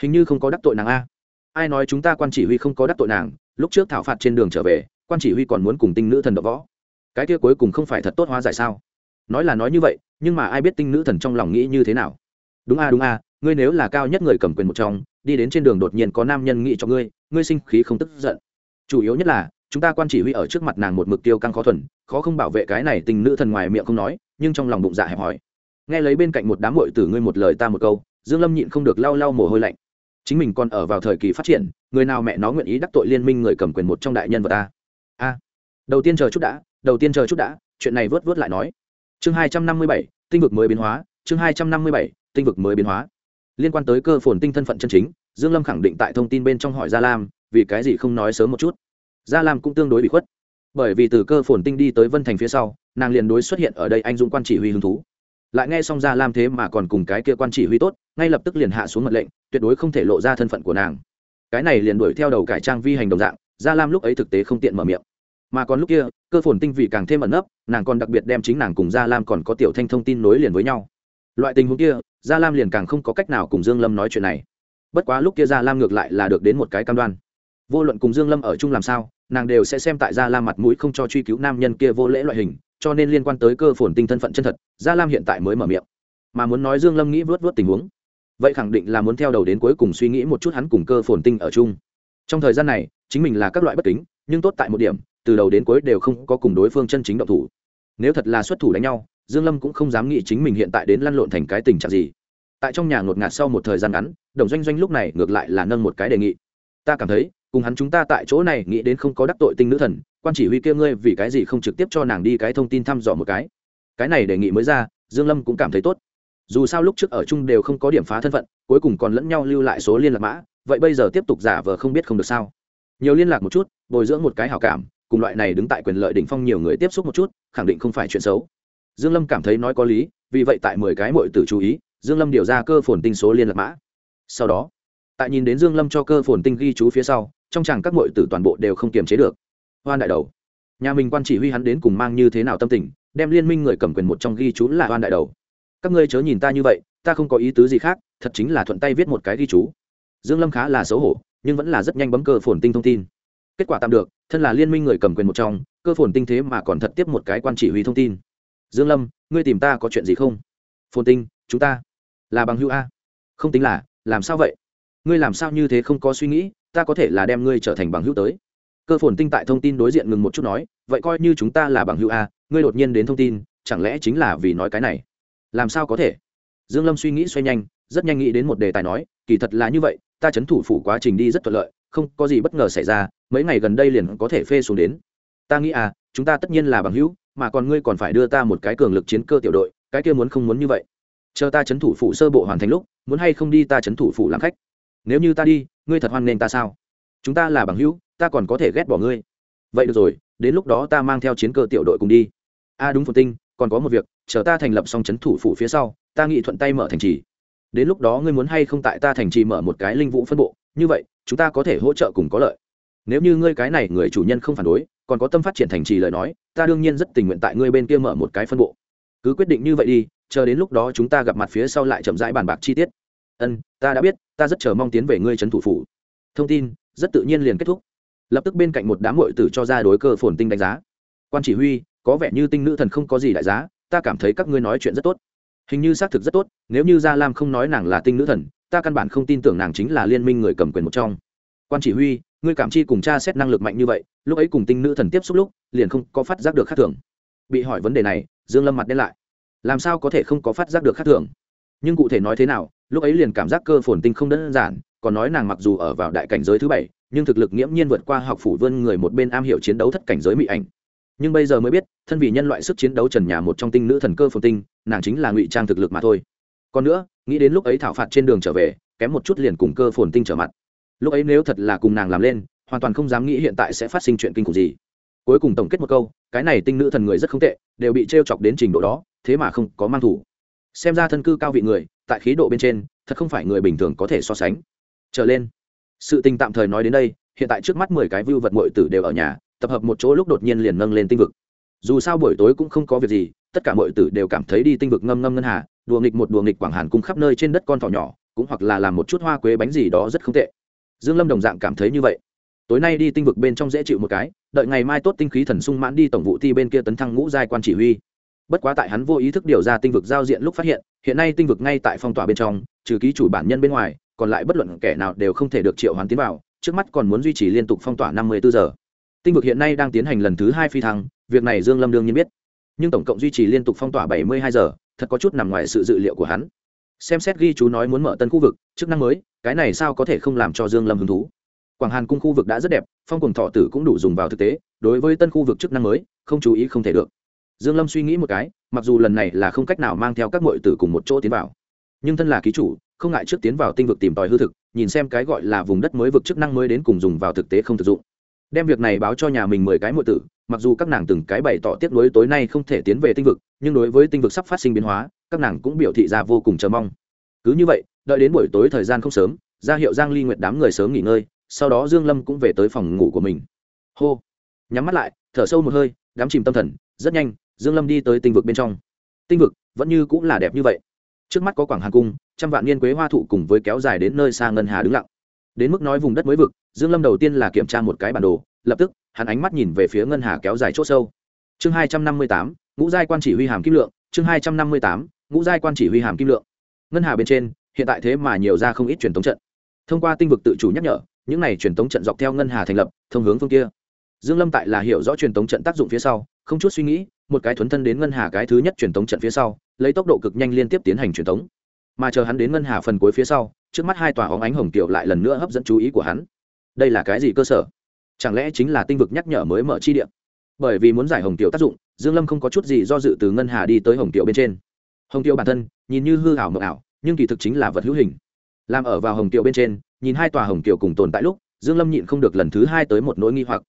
Hình như không có đắc tội nàng a. Ai nói chúng ta quan chỉ huy không có đắc tội nàng, lúc trước thảo phạt trên đường trở về, quan chỉ huy còn muốn cùng tinh nữ thần đ võ. Cái kia cuối cùng không phải thật tốt hóa giải sao? Nói là nói như vậy, nhưng mà ai biết tinh nữ thần trong lòng nghĩ như thế nào? Đúng a đúng a, ngươi nếu là cao nhất người cầm quyền một trong, đi đến trên đường đột nhiên có nam nhân nghĩ cho ngươi ngươi sinh khí không tức giận. Chủ yếu nhất là chúng ta quan chỉ huy ở trước mặt nàng một mực tiêu căng khó thuần, khó không bảo vệ cái này tình nữ thần ngoài miệng không nói, nhưng trong lòng bụng dạ hẹp hòi. Nghe lấy bên cạnh một đám mội tử ngươi một lời ta một câu, dương lâm nhịn không được lau lau mồ hôi lạnh. Chính mình còn ở vào thời kỳ phát triển, người nào mẹ nó nguyện ý đắc tội liên minh người cầm quyền một trong đại nhân vật ta? A. Đầu tiên chờ chút đã, đầu tiên chờ chút đã, chuyện này vớt vớt lại nói. Chương hai trăm năm mươi bảy, tinh vực mới biến hóa, chương hai trăm năm mươi bảy, tinh vực mới biến hóa. Liên quan tới cơ phồn tinh thân phận chân chính, dương lâm khẳng định tại thông tin bên trong hỏi gia lam, vì cái gì không nói sớm một chút gia lam cũng tương đối bị khuất. Bởi vì từ cơ phồn tinh đi tới vân thành phía sau, nàng liền đối xuất hiện ở đây anh dũng quan chỉ huy hứng thú. Lại nghe xong gia lam thế mà còn cùng cái kia quan chỉ huy tốt, ngay lập tức liền hạ xuống mật lệnh, tuyệt đối không thể lộ ra thân phận của nàng. Cái này liền đuổi theo đầu cải trang vi hành đồng dạng, gia lam lúc ấy thực tế không tiện mở miệng. Mà còn lúc kia, cơ phồn tinh vì càng thêm ẩn nấp, nàng còn đặc biệt đem chính nàng cùng gia lam còn có tiểu thanh thông tin nối liền với nhau. Loại tình huống kia, gia lam liền càng không có cách nào cùng dương lâm nói chuyện này. Bất quá lúc kia gia lam ngược lại là được đến một cái cam đoan vô luận cùng dương lâm ở chung làm sao, nàng đều sẽ xem tại gia lam mặt mũi không cho truy cứu nam nhân kia vô lễ loại hình, cho nên liên quan tới cơ phồn tinh thân phận chân thật, gia lam hiện tại mới mở miệng. Mà muốn nói dương lâm nghĩ vớt vớt tình huống, vậy khẳng định là muốn theo đầu đến cuối cùng suy nghĩ một chút hắn cùng cơ phồn tinh ở chung. Trong thời gian này, chính mình là các loại bất kính, nhưng tốt tại một điểm, từ đầu đến cuối đều không có cùng đối phương chân chính động thủ. Nếu thật là xuất thủ đánh nhau, dương lâm cũng không dám nghĩ chính mình hiện tại đến lăn lộn thành cái tình trạng gì. Tại trong nhà ngột ngạt sau một thời gian ngắn, đồng doanh doanh lúc này ngược lại là nâng một cái đề nghị. Ta cảm thấy cùng hắn chúng ta tại chỗ này nghĩ đến không có đắc tội tinh nữ thần, quan chỉ huy kia ngươi vì cái gì không trực tiếp cho nàng đi cái thông tin thăm dò một cái. Cái này đề nghị mới ra, dương lâm cũng cảm thấy tốt. Dù sao lúc trước ở chung đều không có điểm phá thân phận, cuối cùng còn lẫn nhau lưu lại số liên lạc mã, vậy bây giờ tiếp tục giả vờ không biết không được sao. Nhiều liên lạc một chút, bồi dưỡng một cái hảo cảm, cùng loại này đứng tại quyền lợi đỉnh phong nhiều người tiếp xúc một chút, khẳng định không phải chuyện xấu. Dương lâm cảm thấy nói có lý, vì vậy tại mười cái muội tử chú ý, dương lâm điều ra cơ phồn tinh số liên lạc mã. Sau đó, tại nhìn đến dương lâm cho cơ phồn tinh ghi chú phía sau trong chàng các muội tử toàn bộ đều không kiềm chế được. Hoan đại đầu. Nhà mình quan chỉ huy hắn đến cùng mang như thế nào tâm tình, đem liên minh người cầm quyền một trong ghi chú là hoan đại đầu. Các ngươi chớ nhìn ta như vậy, ta không có ý tứ gì khác, thật chính là thuận tay viết một cái ghi chú. Dương lâm khá là xấu hổ, nhưng vẫn là rất nhanh bấm cơ phồn tinh thông tin. Kết quả tạm được, thân là liên minh người cầm quyền một trong, cơ phồn tinh thế mà còn thật tiếp một cái quan chỉ huy thông tin. Dương lâm, ngươi tìm ta có chuyện gì không? Phồn tinh, chúng ta là bằng hữu a. Không tính là, làm sao vậy? Ngươi làm sao như thế không có suy nghĩ ta có thể là đem ngươi trở thành bằng hữu tới. Cơ phồn tinh tại thông tin đối diện ngừng một chút nói, vậy coi như chúng ta là bằng hữu a, ngươi đột nhiên đến thông tin, chẳng lẽ chính là vì nói cái này? Làm sao có thể? Dương lâm suy nghĩ xoay nhanh, rất nhanh nghĩ đến một đề tài nói, kỳ thật là như vậy, ta chấn thủ phủ quá trình đi rất thuận lợi, không có gì bất ngờ xảy ra, mấy ngày gần đây liền có thể phê xuống đến. Ta nghĩ à chúng ta tất nhiên là bằng hữu, mà còn ngươi còn phải đưa ta một cái cường lực chiến cơ tiểu đội, cái kia muốn không muốn như vậy? Chờ ta chấn thủ phủ sơ bộ hoàn thành lúc, muốn hay không đi ta chấn thủ phủ làm khách? Nếu như ta đi, ngươi thật hoan nghênh ta sao? Chúng ta là bằng hữu, ta còn có thể ghét bỏ ngươi. Vậy được rồi, đến lúc đó ta mang theo chiến cơ tiểu đội cùng đi. A à đúng phồn tinh, còn có một việc, chờ ta thành lập xong chấn thủ phủ phía sau, ta nghị thuận tay mở thành trì. Đến lúc đó ngươi muốn hay không tại ta thành trì mở một cái linh vũ phân bộ, như vậy, chúng ta có thể hỗ trợ cùng có lợi. Nếu như ngươi cái này người chủ nhân không phản đối, còn có tâm phát triển thành trì lời nói, ta đương nhiên rất tình nguyện tại ngươi bên kia mở một cái phân bộ. Cứ quyết định như vậy đi, chờ đến lúc đó chúng ta gặp mặt phía sau lại chậm rãi bàn bạc chi tiết ân, ta đã biết, ta rất chờ mong tiến về ngươi trấn thủ phủ. Thông tin, rất tự nhiên liền kết thúc. Lập tức bên cạnh một đám hội tử cho ra đối cơ phồn tinh đánh giá. Quan chỉ huy, có vẻ như tinh nữ thần không có gì đại giá, ta cảm thấy các ngươi nói chuyện rất tốt. Hình như xác thực rất tốt, nếu như gia lam không nói nàng là tinh nữ thần, ta căn bản không tin tưởng nàng chính là liên minh người cầm quyền một trong. Quan chỉ huy, ngươi cảm chi cùng cha xét năng lực mạnh như vậy, lúc ấy cùng tinh nữ thần tiếp xúc lúc, liền không có phát giác được khác thường. Bị hỏi vấn đề này, dương lâm mặt đen lại. Làm sao có thể không có phát giác được khác thường? Nhưng cụ thể nói thế nào lúc ấy liền cảm giác cơ phồn tinh không đơn giản, còn nói nàng mặc dù ở vào đại cảnh giới thứ bảy, nhưng thực lực nghiễm nhiên vượt qua học phủ vươn người một bên am hiểu chiến đấu thất cảnh giới mỹ ảnh. Nhưng bây giờ mới biết, thân vì nhân loại sức chiến đấu trần nhà một trong tinh nữ thần cơ phồn tinh, nàng chính là ngụy trang thực lực mà thôi. Còn nữa, nghĩ đến lúc ấy thảo phạt trên đường trở về, kém một chút liền cùng cơ phồn tinh trở mặt. Lúc ấy nếu thật là cùng nàng làm lên, hoàn toàn không dám nghĩ hiện tại sẽ phát sinh chuyện kinh khủng gì. Cuối cùng tổng kết một câu, cái này tinh nữ thần người rất không tệ, đều bị t r e o chọc đến trình độ đó, thế mà không có mang thủ xem ra thân cư cao vị người, tại khí độ bên trên, thật không phải người bình thường có thể so sánh. Trở lên, sự tình tạm thời nói đến đây, hiện tại trước mắt mười cái vưu vật mội tử đều ở nhà, tập hợp một chỗ lúc đột nhiên liền nâng lên tinh vực. Dù sao buổi tối cũng không có việc gì, tất cả mọi tử đều cảm thấy đi tinh vực ngâm ngâm ngân hà, đùa nghịch một đùa nghịch quảng hàn cung khắp nơi trên đất con thỏ nhỏ, cũng hoặc là làm một chút hoa quế bánh gì đó rất không tệ. Dương lâm đồng dạng cảm thấy như vậy. Tối nay đi tinh vực bên trong dễ chịu một cái, đợi ngày mai tốt tinh khí thần sung mãn đi tổng vụ ti bên kia tấn thăng ngũ giai quan chỉ huy bất quá tại hắn vô ý thức điều ra tinh vực giao diện lúc phát hiện hiện nay tinh vực ngay tại phong tỏa bên trong, trừ ký chủ bản nhân bên ngoài, còn lại bất luận kẻ nào đều không thể được triệu hoán tiến vào, trước mắt còn muốn duy trì liên tục phong tỏa năm mươi bốn giờ. Tinh vực hiện nay đang tiến hành lần thứ hai phi thăng, việc này dương lâm đương nhiên biết. Nhưng tổng cộng duy trì liên tục phong tỏa 72 giờ, thật có chút nằm ngoài sự dự liệu của hắn. Xem xét ghi chú nói muốn mở tân khu vực, chức năng mới, cái này sao có thể không làm cho dương lâm hứng thú? Quảng hàn cung khu vực đã rất đẹp, phong cùng thọ tử cũng đủ dùng vào thực tế, đối với tân khu vực chức năng mới, không chú ý không thể được dương lâm suy nghĩ một cái, mặc dù lần này là không cách nào mang theo các muội tử cùng một chỗ tiến vào, nhưng thân là ký chủ, không ngại trước tiến vào tinh vực tìm tòi hư thực, nhìn xem cái gọi là vùng đất mới vực chức năng mới đến cùng dùng vào thực tế không thực dụng. Đem việc này báo cho nhà mình mười cái muội tử, mặc dù các nàng từng cái bày tỏ tiếc nuối tối nay không thể tiến về tinh vực, nhưng đối với tinh vực sắp phát sinh biến hóa, các nàng cũng biểu thị ra vô cùng chờ mong. Cứ như vậy, đợi đến buổi tối thời gian không sớm, ra hiệu giang ly nguyệt đám người sớm nghỉ ngơi, sau đó dương lâm cũng về tới phòng ngủ của mình. Hô. Nhắm mắt lại, thở sâu một hơi đám chìm tâm thần, rất nhanh dương lâm đi tới tinh vực bên trong. Tinh vực vẫn như cũng là đẹp như vậy. Trước mắt có quảng hàng cung, trăm vạn niên quế hoa thụ cùng với kéo dài đến nơi xa ngân hà đứng lặng. Đến mức nói vùng đất mới vực, dương lâm đầu tiên là kiểm tra một cái bản đồ, lập tức, hắn ánh mắt nhìn về phía ngân hà kéo dài chỗ sâu. Chương hai trăm năm mươi tám, ngũ giai quan chỉ huy hàm kim lượng, chương hai trăm năm mươi tám, ngũ giai quan chỉ huy hàm kim lượng. Ngân hà bên trên, hiện tại thế mà nhiều ra không ít truyền thống trận. Thông qua tinh vực tự chủ nhắc nhở, những này truyền thống trận dọc theo ngân hà thành lập, thông hướng phương kia. Dương lâm tại là hiểu rõ truyền thống trận tác dụng phía sau, không chút suy nghĩ một cái thuấn thân đến ngân hà cái thứ nhất truyền thống trận phía sau, lấy tốc độ cực nhanh liên tiếp tiến hành truyền thống. Mà chờ hắn đến ngân hà phần cuối phía sau, trước mắt hai tòa óng ánh hồng tiểu lại lần nữa hấp dẫn chú ý của hắn. Đây là cái gì cơ sở? Chẳng lẽ chính là tinh vực nhắc nhở mới mở chi điện bởi vì muốn giải hồng tiểu tác dụng, dương lâm không có chút gì do dự từ ngân hà đi tới hồng tiểu bên trên. Hồng tiểu bản thân, nhìn như hư ảo mộng ảo, nhưng kỳ thực chính là vật hữu hình. Làm ở vào hồng tiểu bên trên, nhìn hai tòa hồng tiểu cùng tồn tại lúc, dương lâm nhịn không được lần thứ hai tới một nỗi nghi hoặc.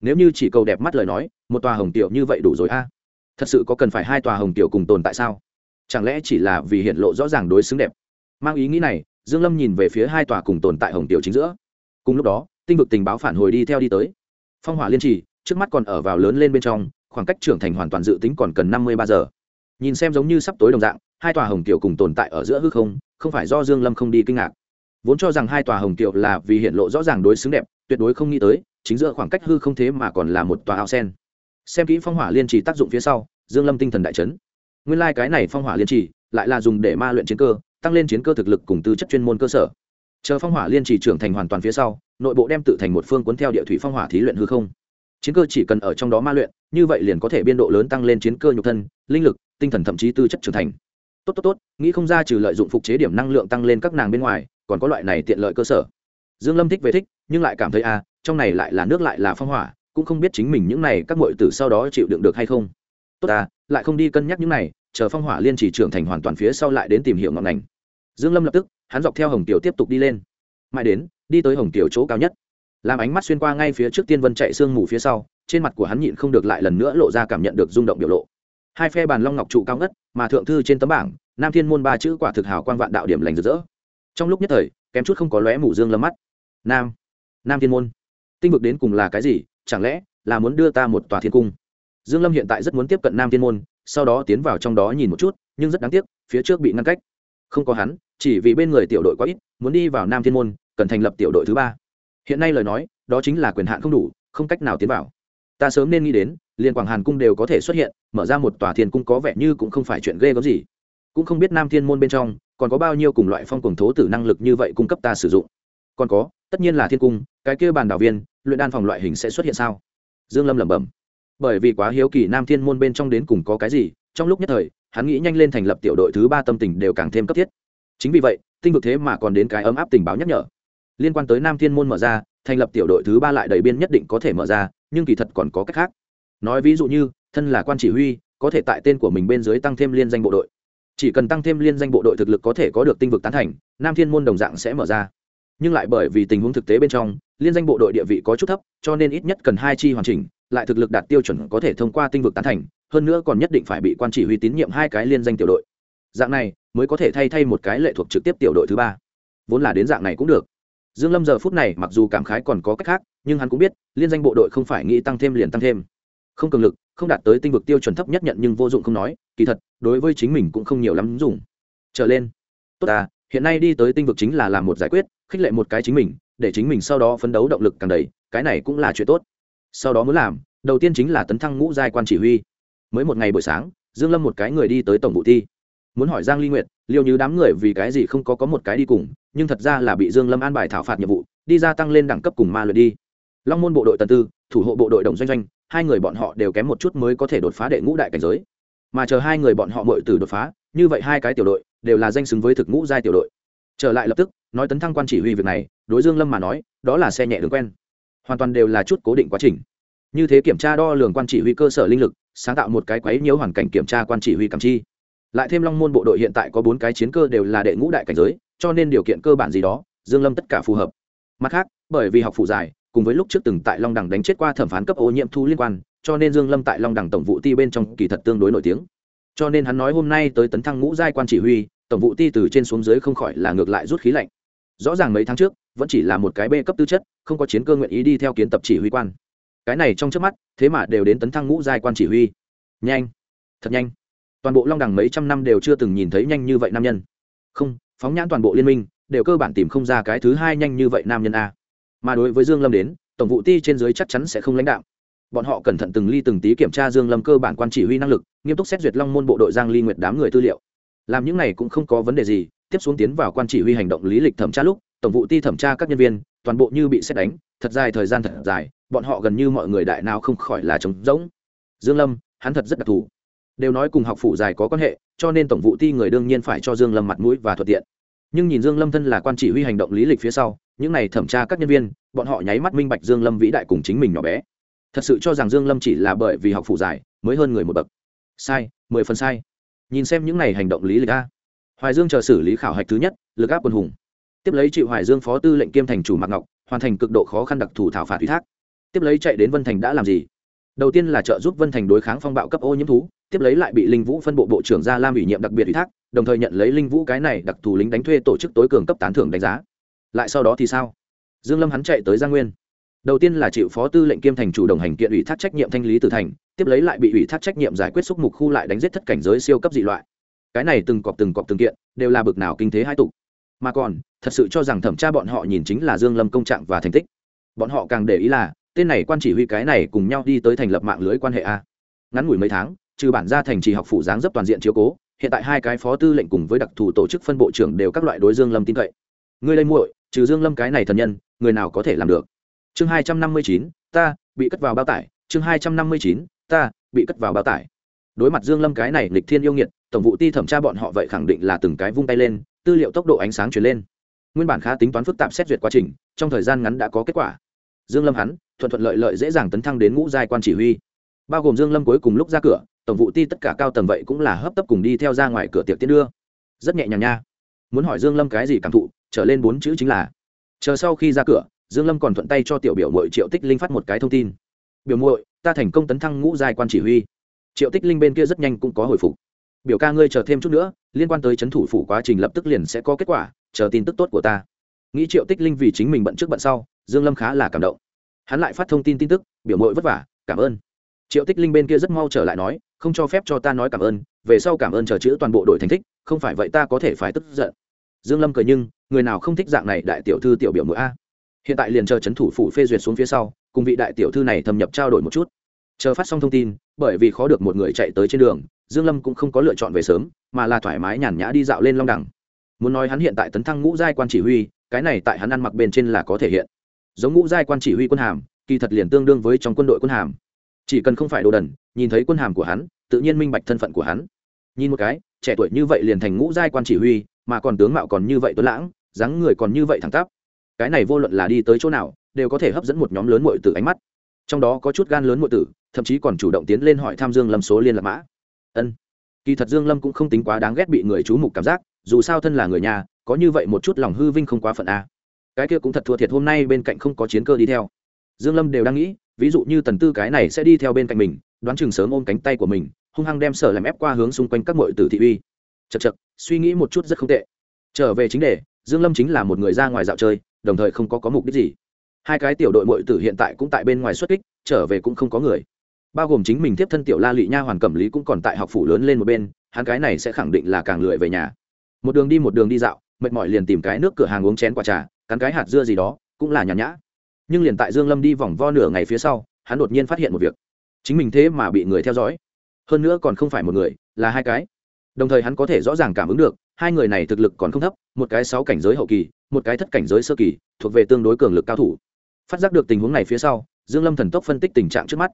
Nếu như chỉ cầu đẹp mắt lời nói, một tòa hồng tiểu như vậy đủ rồi a thật sự có cần phải hai tòa hồng tiểu cùng tồn tại sao? Chẳng lẽ chỉ là vì hiện lộ rõ ràng đối xứng đẹp? Mang ý nghĩ này, dương lâm nhìn về phía hai tòa cùng tồn tại hồng tiểu chính giữa. Cùng lúc đó, tinh vực tình báo phản hồi đi theo đi tới. Phong hỏa liên trì, trước mắt còn ở vào lớn lên bên trong, khoảng cách trưởng thành hoàn toàn dự tính còn cần năm mươi ba giờ. Nhìn xem giống như sắp tối đồng dạng, hai tòa hồng tiểu cùng tồn tại ở giữa hư không không phải do dương lâm không đi kinh ngạc. Vốn cho rằng hai tòa hồng tiểu là vì hiện lộ rõ ràng đối xứng đẹp, tuyệt đối không nghĩ tới, chính giữa khoảng cách hư không thế mà còn là một tòa ao sen xem kỹ phong hỏa liên trì tác dụng phía sau dương lâm tinh thần đại chấn. Nguyên lai like cái này phong hỏa liên trì lại là dùng để ma luyện chiến cơ tăng lên chiến cơ thực lực cùng tư chất chuyên môn cơ sở. Chờ phong hỏa liên trì trưởng thành hoàn toàn phía sau nội bộ đem tự thành một phương cuốn theo địa thủy phong hỏa thí luyện hư không. Chiến cơ chỉ cần ở trong đó ma luyện như vậy liền có thể biên độ lớn tăng lên chiến cơ nhục thân linh lực tinh thần thậm chí tư chất trưởng thành. Tốt tốt tốt nghĩ không ra trừ lợi dụng phục chế điểm năng lượng tăng lên các nàng bên ngoài còn có loại này tiện lợi cơ sở. Dương lâm thích về thích nhưng lại cảm thấy a à, trong này lại là nước lại là phong hỏa cũng không biết chính mình những này các muội tử sau đó chịu đựng được hay không. Tốt à lại không đi cân nhắc những này, chờ phong hỏa liên chỉ trưởng thành hoàn toàn phía sau lại đến tìm hiểu ngọn ngành. Dương lâm lập tức, hắn dọc theo hồng tiểu tiếp tục đi lên. Mãi đến, đi tới hồng tiểu chỗ cao nhất. Làm ánh mắt xuyên qua ngay phía trước tiên vân chạy sương mù phía sau, trên mặt của hắn nhịn không được lại lần nữa lộ ra cảm nhận được rung động biểu lộ. Hai phe bàn long ngọc trụ cao ngất, mà thượng thư trên tấm bảng, nam thiên môn ba chữ quả thực hào quang vạn đạo điểm lành rực rỡ. Trong lúc nhất thời, kém chút không có lóe mù dương lâm mắt. Nam nam thiên môn. Tinh vực đến cùng là cái gì? Chẳng lẽ là muốn đưa ta một tòa thiên cung? Dương lâm hiện tại rất muốn tiếp cận nam thiên môn, sau đó tiến vào trong đó nhìn một chút, nhưng rất đáng tiếc, phía trước bị ngăn cách. Không có hắn, chỉ vì bên người tiểu đội quá ít, muốn đi vào nam thiên môn, cần thành lập tiểu đội thứ ba. Hiện nay lời nói, đó chính là quyền hạn không đủ, không cách nào tiến vào. Ta sớm nên nghĩ đến liền quảng hàn cung đều có thể xuất hiện, mở ra một tòa thiên cung có vẻ như cũng không phải chuyện ghê có gì. Cũng không biết nam thiên môn bên trong, còn có bao nhiêu cùng loại phong cường thố tử năng lực như vậy cung cấp ta sử dụng. Còn có tất nhiên là thiên cung, cái kia bàn đảo viên, luyện đan phòng loại hình sẽ xuất hiện sao? Dương lâm lẩm bẩm. Bởi vì quá hiếu kỳ nam thiên môn bên trong đến cùng có cái gì, trong lúc nhất thời, hắn nghĩ nhanh lên thành lập tiểu đội thứ ba tâm tình đều càng thêm cấp thiết. Chính vì vậy, tinh vực thế mà còn đến cái ấm áp tình báo nhắc nhở. Liên quan tới nam thiên môn mở ra, thành lập tiểu đội thứ ba lại đầy biên nhất định có thể mở ra, nhưng kỳ thật còn có cách khác. Nói ví dụ như, thân là quan chỉ huy, có thể tại tên của mình bên dưới tăng thêm liên danh bộ đội. Chỉ cần tăng thêm liên danh bộ đội thực lực có thể có được tinh vực tán thành, nam thiên môn đồng dạng sẽ mở ra nhưng lại bởi vì tình huống thực tế bên trong, liên danh bộ đội địa vị có chút thấp, cho nên ít nhất cần hai chi hoàn chỉnh, lại thực lực đạt tiêu chuẩn có thể thông qua tinh vực tán thành, hơn nữa còn nhất định phải bị quan chỉ huy tín nhiệm hai cái liên danh tiểu đội. Dạng này, mới có thể thay thay một cái lệ thuộc trực tiếp tiểu đội thứ ba. Vốn là đến dạng này cũng được. Dương lâm giờ phút này mặc dù cảm khái còn có cách khác, nhưng hắn cũng biết, liên danh bộ đội không phải nghĩ tăng thêm liền tăng thêm. Không cường lực, không đạt tới tinh vực tiêu chuẩn thấp nhất nhận nhưng vô dụng không nói, kỳ thật, đối với chính mình cũng không nhiều lắm dùng. Trở lên. Tốt à hiện nay đi tới tinh vực chính là làm một giải quyết, khích lệ một cái chính mình, để chính mình sau đó phấn đấu động lực càng đầy, cái này cũng là chuyện tốt. Sau đó muốn làm, đầu tiên chính là tấn thăng ngũ giai quan chỉ huy. Mới một ngày buổi sáng, dương lâm một cái người đi tới tổng vụ thi. Muốn hỏi giang ly nguyệt, liêu như đám người vì cái gì không có có một cái đi cùng, nhưng thật ra là bị dương lâm an bài thảo phạt nhiệm vụ, đi ra tăng lên đẳng cấp cùng ma luyện đi. Long môn bộ đội tần tư, thủ hộ bộ đội đồng doanh doanh, hai người bọn họ đều kém một chút mới có thể đột phá đệ ngũ đại cảnh giới. Mà chờ hai người bọn họ mội từ đột phá, như vậy hai cái tiểu đội đều là danh xứng với thực ngũ giai tiểu đội. Trở lại lập tức, nói tấn thăng quan chỉ huy việc này, đối dương lâm mà nói, đó là xe nhẹ đường quen. Hoàn toàn đều là chút cố định quá trình. Như thế kiểm tra đo lường quan chỉ huy cơ sở linh lực, sáng tạo một cái quấy nhiễu hoàn cảnh kiểm tra quan chỉ huy cảm chi. Lại thêm long môn bộ đội hiện tại có bốn cái chiến cơ đều là đệ ngũ đại cảnh giới, cho nên điều kiện cơ bản gì đó, dương lâm tất cả phù hợp. Mặt khác, bởi vì học phụ giải cùng với lúc trước từng tại long đẳng đánh chết qua thẩm phán cấp ô nhiễm thu liên quan, cho nên dương lâm tại long đẳng tổng vụ ti bên trong kỳ thật tương đối nổi tiếng cho nên hắn nói hôm nay tới tấn thăng ngũ giai quan chỉ huy, tổng vụ ti từ trên xuống dưới không khỏi là ngược lại rút khí lạnh. Rõ ràng mấy tháng trước, vẫn chỉ là một cái bê cấp tư chất, không có chiến cơ nguyện ý đi theo kiến tập chỉ huy quan. Cái này trong trước mắt, thế mà đều đến tấn thăng ngũ giai quan chỉ huy. Nhanh! Thật nhanh! Toàn bộ long đẳng mấy trăm năm đều chưa từng nhìn thấy nhanh như vậy nam nhân. Không, phóng nhãn toàn bộ liên minh, đều cơ bản tìm không ra cái thứ hai nhanh như vậy nam nhân a. Mà đối với dương lâm đến, tổng vụ ti trên dưới chắc chắn sẽ không lãnh đạo bọn họ cẩn thận từng ly từng tí kiểm tra dương lâm cơ bản quan chỉ huy năng lực, nghiêm túc xét duyệt long môn bộ đội giang ly nguyệt đám người tư liệu. Làm những này cũng không có vấn đề gì, tiếp xuống tiến vào quan chỉ huy hành động lý lịch thẩm tra lúc, tổng vụ ti thẩm tra các nhân viên, toàn bộ như bị xét đánh, thật dài thời gian thật dài, bọn họ gần như mọi người đại nào không khỏi là trống rỗng. Dương lâm, hắn thật rất đặc thù. Đều nói cùng học phụ dài có quan hệ, cho nên tổng vụ ti người đương nhiên phải cho dương lâm mặt mũi và thuận tiện. Nhưng nhìn dương lâm thân là quan chỉ huy hành động lý lịch phía sau, những này thẩm tra các nhân viên, bọn họ nháy mắt minh bạch dương lâm vĩ đại cùng chính mình nhỏ bé thật sự cho rằng dương lâm chỉ là bởi vì học phụ giải mới hơn người một bậc. Sai, mười phần sai. Nhìn xem những này hành động lý lịch a. Hoài dương chờ xử lý khảo hạch thứ nhất, lực áp quân hùng. Tiếp lấy chịu hoài dương phó tư lệnh kiêm thành chủ mạc ngọc, hoàn thành cực độ khó khăn đặc thù thảo phạt ủy thác. Tiếp lấy chạy đến vân thành đã làm gì? Đầu tiên là trợ giúp vân thành đối kháng phong bạo cấp ô nhiễm thú, tiếp lấy lại bị linh vũ phân bộ bộ trưởng gia lam ủy nhiệm đặc biệt ủy thác, đồng thời nhận lấy linh vũ cái này đặc thù lính đánh thuê tổ chức tối cường cấp tán thưởng đánh giá. Lại sau đó thì sao? Dương lâm hắn chạy tới gia nguyên đầu tiên là chịu phó tư lệnh kiêm thành chủ đồng hành kiện ủy thác trách nhiệm thanh lý tử thành, tiếp lấy lại bị ủy thác trách nhiệm giải quyết xúc mục khu lại đánh giết thất cảnh giới siêu cấp dị loại. Cái này từng cọp từng cọp từng kiện, đều là bực nào kinh thế hai tục. Mà còn, thật sự cho rằng thẩm tra bọn họ nhìn chính là dương lâm công trạng và thành tích. Bọn họ càng để ý là, tên này quan chỉ huy cái này cùng nhau đi tới thành lập mạng lưới quan hệ a. Ngắn ngủi mấy tháng, trừ bản ra thành trì học phủ dáng dấp toàn diện chiếu cố, hiện tại hai cái phó tư lệnh cùng với đặc thù tổ chức phân bộ trưởng đều các loại đối dương lâm tin cậy. Ngươi đây muội, trừ dương lâm cái này thần nhân, người nào có thể làm được? Chương hai trăm năm mươi chín, ta bị cất vào bao tải. Chương hai trăm năm mươi chín, ta bị cất vào bao tải. Đối mặt dương lâm cái này lịch thiên yêu nghiệt, tổng vụ ti thẩm tra bọn họ vậy khẳng định là từng cái vung tay lên, tư liệu tốc độ ánh sáng chuyển lên. Nguyên bản khá tính toán phức tạp xét duyệt quá trình, trong thời gian ngắn đã có kết quả. Dương lâm hắn, thuận thuận lợi lợi dễ dàng tấn thăng đến ngũ giai quan chỉ huy. Bao gồm dương lâm cuối cùng lúc ra cửa, tổng vụ ti tất cả cao tầng vậy cũng là hấp tấp cùng đi theo ra ngoài cửa tiệc tiễn đưa. Rất nhẹ nhàng nha. Muốn hỏi dương lâm cái gì cảm thụ, trở lên bốn chữ chính là, chờ sau khi ra cửa dương lâm còn thuận tay cho tiểu biểu muội triệu tích linh phát một cái thông tin. Biểu muội ta thành công tấn thăng ngũ giai quan chỉ huy. Triệu tích linh bên kia rất nhanh cũng có hồi phục. Biểu ca ngươi chờ thêm chút nữa liên quan tới chấn thủ phủ quá trình lập tức liền sẽ có kết quả chờ tin tức tốt của ta. Nghĩ triệu tích linh vì chính mình bận trước bận sau dương lâm khá là cảm động. Hắn lại phát thông tin tin tức biểu mội vất vả cảm ơn. Triệu tích linh bên kia rất mau trở lại nói không cho phép cho ta nói cảm ơn về sau cảm ơn chờ chữ toàn bộ đội thành thích, không phải vậy ta có thể phải tức giận. Dương lâm cười nhưng người nào không thích dạng này đại tiểu thư tiểu biểu muội a? Hiện tại liền chờ trấn thủ phủ phê duyệt xuống phía sau, cùng vị đại tiểu thư này thâm nhập trao đổi một chút. Chờ phát xong thông tin, bởi vì khó được một người chạy tới trên đường, dương lâm cũng không có lựa chọn về sớm, mà là thoải mái nhàn nhã đi dạo lên long đẳng muốn nói hắn hiện tại tấn thăng ngũ giai quan chỉ huy, cái này tại hắn ăn mặc bên trên là có thể hiện. Giống ngũ giai quan chỉ huy quân hàm, kỳ thật liền tương đương với trong quân đội quân hàm. Chỉ cần không phải đồ đần, nhìn thấy quân hàm của hắn, tự nhiên minh bạch thân phận của hắn. Nhìn một cái, trẻ tuổi như vậy liền thành ngũ giai quan chỉ huy, mà còn tướng mạo còn như vậy tuấn lãng, dáng người còn như vậy thẳng tắp cái này vô luận là đi tới chỗ nào, đều có thể hấp dẫn một nhóm lớn muội tử ánh mắt. Trong đó có chút gan lớn muội tử, thậm chí còn chủ động tiến lên hỏi tham dương lâm số liên lạc mã. Ân. Kỳ thật dương lâm cũng không tính quá đáng ghét bị người chú mục cảm giác, dù sao thân là người nhà, có như vậy một chút lòng hư vinh không quá phận a. Cái kia cũng thật thua thiệt hôm nay bên cạnh không có chiến cơ đi theo. Dương lâm đều đang nghĩ, ví dụ như tần tư cái này sẽ đi theo bên cạnh mình, đoán chừng sớm ôm cánh tay của mình, hung hăng đem sở làm ép qua hướng xung quanh các mọi tử thị uy. Chật chật suy nghĩ một chút rất không tệ. Trở về chính đề dương lâm chính là một người ra ngoài dạo chơi, đồng thời không có có mục đích gì. Hai cái tiểu đội muội tử hiện tại cũng tại bên ngoài xuất kích, trở về cũng không có người. Bao gồm chính mình tiếp thân tiểu la lị nha hoàn cẩm lý cũng còn tại học phủ lớn lên một bên, hắn cái này sẽ khẳng định là càng lười về nhà. Một đường đi một đường đi dạo, mệt mỏi liền tìm cái nước cửa hàng uống chén quả trà, cắn cái hạt dưa gì đó, cũng là nhàn nhã. Nhưng liền tại dương lâm đi vòng vo nửa ngày phía sau, hắn đột nhiên phát hiện một việc. Chính mình thế mà bị người theo dõi. Hơn nữa còn không phải một người, là hai cái. Đồng thời hắn có thể rõ ràng cảm ứng được hai người này thực lực còn không thấp, một cái sáu cảnh giới hậu kỳ, một cái thất cảnh giới sơ kỳ, thuộc về tương đối cường lực cao thủ. Phát giác được tình huống này phía sau, dương lâm thần tốc phân tích tình trạng trước mắt.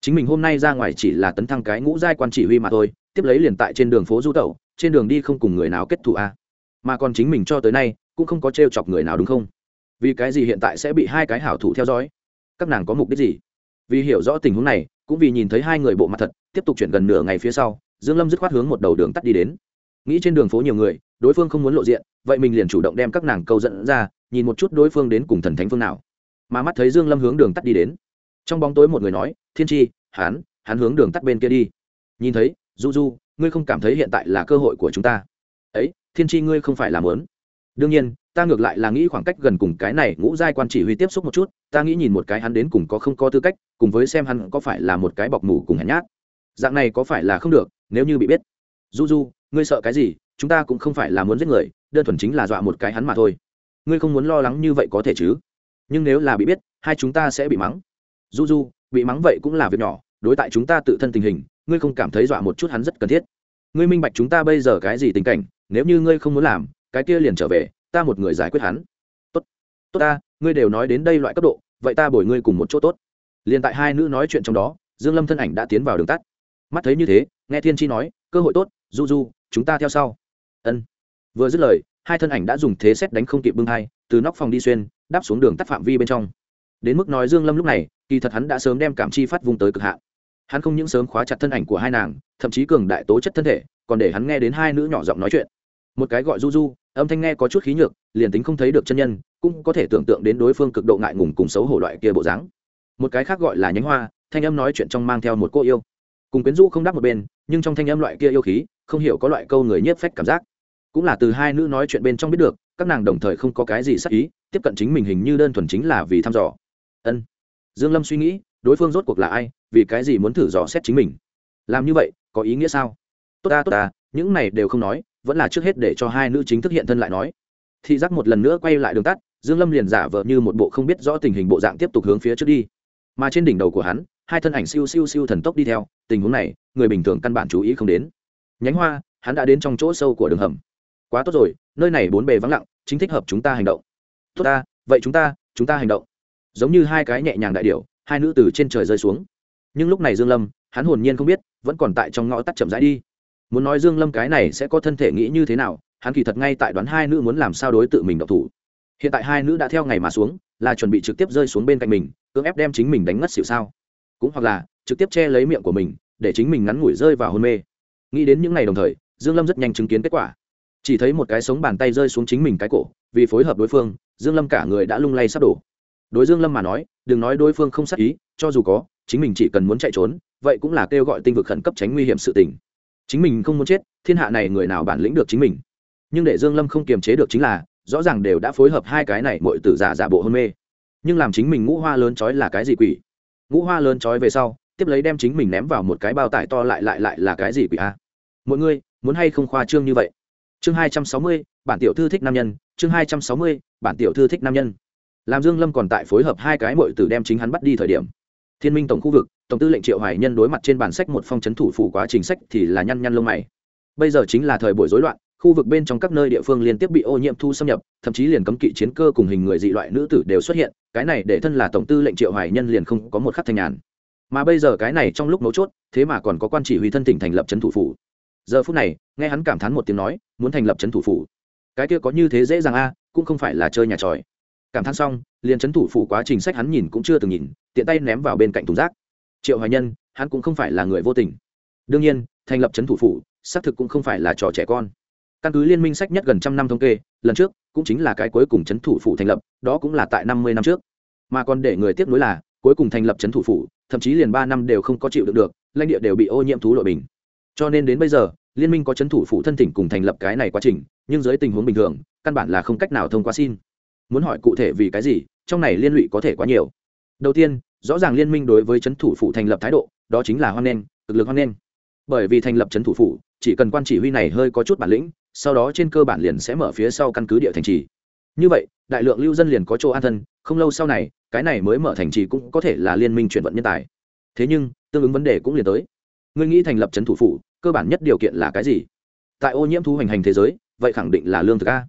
Chính mình hôm nay ra ngoài chỉ là tấn thăng cái ngũ giai quan chỉ huy mà thôi, tiếp lấy liền tại trên đường phố du tẩu, trên đường đi không cùng người nào kết thù a. Mà còn chính mình cho tới nay, cũng không có trêu chọc người nào đúng không? Vì cái gì hiện tại sẽ bị hai cái hảo thủ theo dõi? Các nàng có mục đích gì? Vì hiểu rõ tình huống này, cũng vì nhìn thấy hai người bộ mặt thật, tiếp tục chuyển gần nửa ngày phía sau, dương lâm dứt khoát hướng một đầu đường tắt đi đến nghĩ trên đường phố nhiều người, đối phương không muốn lộ diện, vậy mình liền chủ động đem các nàng câu dẫn ra, nhìn một chút đối phương đến cùng thần thánh phương nào. Mà mắt thấy dương lâm hướng đường tắt đi đến. Trong bóng tối một người nói, thiên tri hắn hắn hướng đường tắt bên kia đi. Nhìn thấy, du du, ngươi không cảm thấy hiện tại là cơ hội của chúng ta? Ấy, thiên tri ngươi không phải làm lớn đương nhiên, ta ngược lại là nghĩ khoảng cách gần cùng cái này ngũ giai quan chỉ huy tiếp xúc một chút, ta nghĩ nhìn một cái hắn đến cùng có không có tư cách, cùng với xem hắn có phải là một cái bọc mủ cùng hèn nhát. Dạng này có phải là không được, nếu như bị biết. Du du ngươi sợ cái gì, chúng ta cũng không phải là muốn giết người, đơn thuần chính là dọa một cái hắn mà thôi. Ngươi không muốn lo lắng như vậy có thể chứ? Nhưng nếu là bị biết, hai chúng ta sẽ bị mắng. Du du bị mắng vậy cũng là việc nhỏ, đối tại chúng ta tự thân tình hình, ngươi không cảm thấy dọa một chút hắn rất cần thiết. Ngươi minh bạch chúng ta bây giờ cái gì tình cảnh, nếu như ngươi không muốn làm, cái kia liền trở về, ta một người giải quyết hắn. Tốt tốt ta, ngươi đều nói đến đây loại cấp độ, vậy ta bồi ngươi cùng một chỗ tốt. Liền tại hai nữ nói chuyện trong đó, dương lâm thân ảnh đã tiến vào đường tắt. Mắt thấy như thế, nghe thiên chi nói, cơ hội tốt du du, chúng ta theo sau. Ân. Vừa dứt lời, hai thân ảnh đã dùng thế xét đánh không kịp bưng hai, từ nóc phòng đi xuyên, đáp xuống đường tắt phạm vi bên trong. Đến mức nói dương lâm lúc này, kỳ thật hắn đã sớm đem cảm chi phát vùng tới cực hạn. Hắn không những sớm khóa chặt thân ảnh của hai nàng, thậm chí cường đại tố chất thân thể, còn để hắn nghe đến hai nữ nhỏ giọng nói chuyện. Một cái gọi du du, âm thanh nghe có chút khí nhược, liền tính không thấy được chân nhân, cũng có thể tưởng tượng đến đối phương cực độ ngại ngùng cùng xấu hổ loại kia bộ dáng. Một cái khác gọi là nhánh hoa, thanh âm nói chuyện trong mang theo một cô yêu. Cùng quyến rũ không đáp một bên, nhưng trong thanh âm loại kia yêu khí không hiểu có loại câu người nhiếp phách cảm giác. Cũng là từ hai nữ nói chuyện bên trong biết được, các nàng đồng thời không có cái gì sắc ý, tiếp cận chính mình hình như đơn thuần chính là vì thăm dò. Ân. Dương lâm suy nghĩ, đối phương rốt cuộc là ai, vì cái gì muốn thử dò xét chính mình? Làm như vậy, có ý nghĩa sao? Tốt ta tốt ta, những này đều không nói, vẫn là trước hết để cho hai nữ chính thức hiện thân lại nói. Thị giác một lần nữa quay lại đường tắt, dương lâm liền giả vờ như một bộ không biết rõ tình hình bộ dạng tiếp tục hướng phía trước đi. Mà trên đỉnh đầu của hắn, hai thân ảnh siêu siêu siêu thần tốc đi theo, tình huống này, người bình thường căn bản chú ý không đến nhánh hoa, hắn đã đến trong chỗ sâu của đường hầm. Quá tốt rồi, nơi này bốn bề vắng lặng, chính thích hợp chúng ta hành động. Tốt ta, vậy chúng ta chúng ta hành động. Giống như hai cái nhẹ nhàng đại điệu hai nữ từ trên trời rơi xuống. Nhưng lúc này dương lâm, hắn hồn nhiên không biết, vẫn còn tại trong ngõ tắt chậm rãi đi. Muốn nói dương lâm cái này sẽ có thân thể nghĩ như thế nào, hắn kỳ thật ngay tại đoán hai nữ muốn làm sao đối tự mình độc thủ. Hiện tại hai nữ đã theo ngày mà xuống, là chuẩn bị trực tiếp rơi xuống bên cạnh mình, cưỡng ép đem chính mình đánh ngất xỉu sao? Cũng hoặc là, trực tiếp che lấy miệng của mình, để chính mình ngắn ngủi rơi vào hôn mê nghĩ đến những ngày đồng thời, dương lâm rất nhanh chứng kiến kết quả. Chỉ thấy một cái sống bàn tay rơi xuống chính mình cái cổ, vì phối hợp đối phương, dương lâm cả người đã lung lay sắp đổ. Đối dương lâm mà nói, đừng nói đối phương không sát ý, cho dù có, chính mình chỉ cần muốn chạy trốn, vậy cũng là kêu gọi tinh vực khẩn cấp tránh nguy hiểm sự tình. Chính mình không muốn chết, thiên hạ này người nào bản lĩnh được chính mình. Nhưng để dương lâm không kiềm chế được chính là, rõ ràng đều đã phối hợp hai cái này mọi tử giả giả bộ hôn mê. Nhưng làm chính mình ngũ hoa lớn chói là cái gì quỷ? Ngũ hoa lớn chói về sau tiếp lấy đem chính mình ném vào một cái bao tải to lại lại lại là cái gì quỷ a? Mọi người, muốn hay không khoa trương như vậy? Chương hai trăm sáu mươi, bản tiểu thư thích nam nhân, chương hai trăm sáu mươi, bản tiểu thư thích nam nhân. Làm dương lâm còn tại phối hợp hai cái mọi tử đem chính hắn bắt đi thời điểm, thiên minh tổng khu vực, tổng tư lệnh triệu hoài nhân đối mặt trên bản sách một phong chấn thủ phủ quá trình sách thì là nhăn nhăn lông mày. Bây giờ chính là thời buổi rối loạn, khu vực bên trong các nơi địa phương liên tiếp bị ô nhiễm thu xâm nhập, thậm chí liền cấm kỵ chiến cơ cùng hình người dị loại nữ tử đều xuất hiện, cái này để thân là tổng tư lệnh triệu hoài nhân liền không có một khắc thanh nhàn mà bây giờ cái này trong lúc mấu chốt, thế mà còn có quan chỉ huy thân tỉnh thành lập trấn thủ phủ. Giờ phút này, nghe hắn cảm thán một tiếng nói, muốn thành lập trấn thủ phủ. Cái kia có như thế dễ dàng a, cũng không phải là chơi nhà tròi. Cảm thán xong, liền trấn thủ phủ quá trình sách hắn nhìn cũng chưa từng nhìn, tiện tay ném vào bên cạnh thùng rác. Triệu hoài nhân, hắn cũng không phải là người vô tình. Đương nhiên, thành lập trấn thủ phủ, xác thực cũng không phải là trò trẻ con. Căn cứ liên minh sách nhất gần trăm năm thống kê, lần trước cũng chính là cái cuối cùng trấn thủ phủ thành lập, đó cũng là tại năm mươi năm trước. Mà còn để người tiếp nối là, cuối cùng thành lập trấn thủ phủ thậm chí liền ba năm đều không có chịu được được, lãnh địa đều bị ô nhiễm thú lội bình. Cho nên đến bây giờ, liên minh có chấn thủ phủ thân thỉnh cùng thành lập cái này quá trình, nhưng dưới tình huống bình thường, căn bản là không cách nào thông qua xin. Muốn hỏi cụ thể vì cái gì, trong này liên lụy có thể quá nhiều. Đầu tiên, rõ ràng liên minh đối với chấn thủ phủ thành lập thái độ, đó chính là hoan nghênh, cực lực hoan nghênh. Bởi vì thành lập chấn thủ phủ, chỉ cần quan chỉ huy này hơi có chút bản lĩnh, sau đó trên cơ bản liền sẽ mở phía sau căn cứ địa thành trì. Như vậy, đại lượng lưu dân liền có chỗ an thân, không lâu sau này cái này mới mở thành trì cũng có thể là liên minh chuyển vận nhân tài. Thế nhưng, tương ứng vấn đề cũng liền tới. Ngươi nghĩ thành lập trấn thủ phủ, cơ bản nhất điều kiện là cái gì? Tại ô nhiễm thu hành hành thế giới, vậy khẳng định là lương thực a.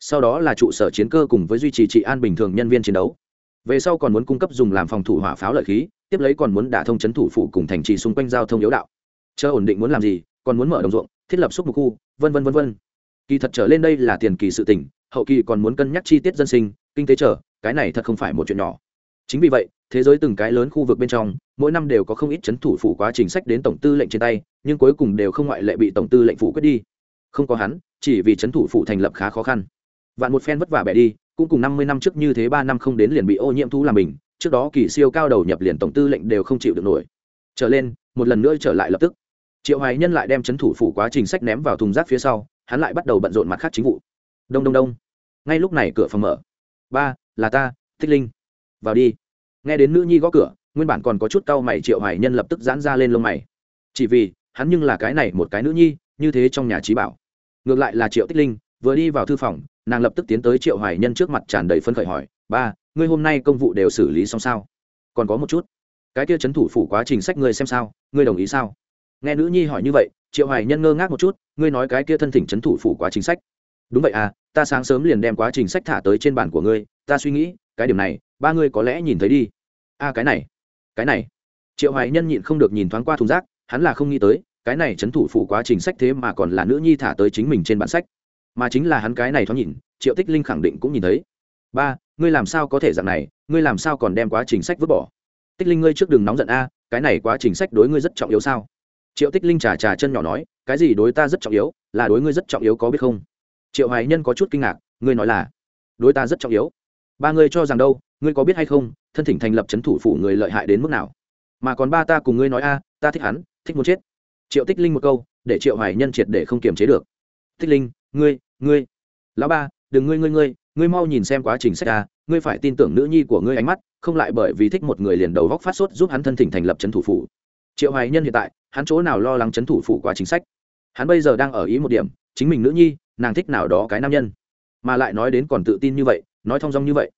Sau đó là trụ sở chiến cơ cùng với duy trì trị an bình thường nhân viên chiến đấu. Về sau còn muốn cung cấp dùng làm phòng thủ hỏa pháo lợi khí, tiếp lấy còn muốn đả thông trấn thủ phủ cùng thành trì xung quanh giao thông yếu đạo. Chờ ổn định muốn làm gì, còn muốn mở đồng ruộng, thiết lập xúc một khu, vân vân vân vân. Kỳ thật trở lên đây là tiền kỳ sự tỉnh hậu kỳ còn muốn cân nhắc chi tiết dân sinh kinh tế trở, cái này thật không phải một chuyện nhỏ. Chính vì vậy, thế giới từng cái lớn khu vực bên trong, mỗi năm đều có không ít chấn thủ phủ quá trình sách đến tổng tư lệnh trên tay, nhưng cuối cùng đều không ngoại lệ bị tổng tư lệnh phủ quyết đi. Không có hắn, chỉ vì chấn thủ phủ thành lập khá khó khăn. Vạn một phen vất vả bẻ đi, cũng cùng năm mươi năm trước như thế ba năm không đến liền bị ô nhiễm thu làm mình, trước đó kỳ siêu cao đầu nhập liền tổng tư lệnh đều không chịu được nổi. Trở lên, một lần nữa trở lại lập tức. Triệu hoài nhân lại đem chấn thủ phủ quá trình sách ném vào thùng rác phía sau, hắn lại bắt đầu bận rộn mặt khác chính vụ. Đông đông đông. Ngay lúc này cửa phòng mở ba, là ta, thích linh. Vào đi. Nghe đến nữ nhi gõ cửa, nguyên bản còn có chút cau mày triệu hoài nhân lập tức giãn ra lên lông mày. Chỉ vì, hắn nhưng là cái này một cái nữ nhi, như thế trong nhà trí bảo. Ngược lại là triệu tích linh, vừa đi vào thư phòng, nàng lập tức tiến tới triệu hoài nhân trước mặt tràn đầy phân khởi hỏi, ba, ngươi hôm nay công vụ đều xử lý xong sao? Còn có một chút. Cái kia chấn thủ phủ quá trình sách ngươi xem sao, ngươi đồng ý sao? Nghe nữ nhi hỏi như vậy, triệu hoài nhân ngơ ngác một chút, ngươi nói cái kia thân thỉnh chấn thủ phủ quá trình sách đúng vậy à ta sáng sớm liền đem quá trình sách thả tới trên bản của ngươi ta suy nghĩ cái điểm này ba ngươi có lẽ nhìn thấy đi. A à, cái này cái này. Triệu hoài nhân nhịn không được nhìn thoáng qua thùng rác hắn là không nghĩ tới cái này chấn thủ phủ quá trình sách thế mà còn là nữ nhi thả tới chính mình trên bản sách. Mà chính là hắn cái này thoáng nhìn triệu tích linh khẳng định cũng nhìn thấy. Ba ngươi làm sao có thể dạng này ngươi làm sao còn đem quá trình sách vứt bỏ? Tích linh ngươi trước đừng nóng giận a cái này quá trình sách đối ngươi rất trọng yếu sao? Triệu tích linh trà trà chân nhỏ nói cái gì đối ta rất trọng yếu là đối ngươi rất trọng yếu có biết không? Triệu hoài nhân có chút kinh ngạc, ngươi nói là đối ta rất trọng yếu. Ba ngươi cho rằng đâu, ngươi có biết hay không, thân thỉnh thành lập c h ấ n thủ phủ người lợi hại đến mức nào? Mà còn ba ta cùng ngươi nói a, ta thích hắn, thích muốn chết. Triệu tích linh một câu, để triệu hoài nhân triệt để không kiềm chế được. Tích linh, ngươi ngươi, lão ba, đừng ngươi ngươi ngươi ngươi mau nhìn xem quá trình sách a, ngươi phải tin tưởng nữ nhi của ngươi ánh mắt, không lại bởi vì thích một người liền đầu góc phát sốt giúp hắn thân thỉnh thành lập c h ấ n thủ phủ. Triệu hoài nhân hiện tại, hắn chỗ nào lo lắng c h ấ n thủ phủ quá chính sách? Hắn bây giờ đang ở ý một điểm, chính mình nữ nhi nàng thích nào đó cái nam nhân. Mà lại nói đến còn tự tin như vậy, nói thong dong như vậy.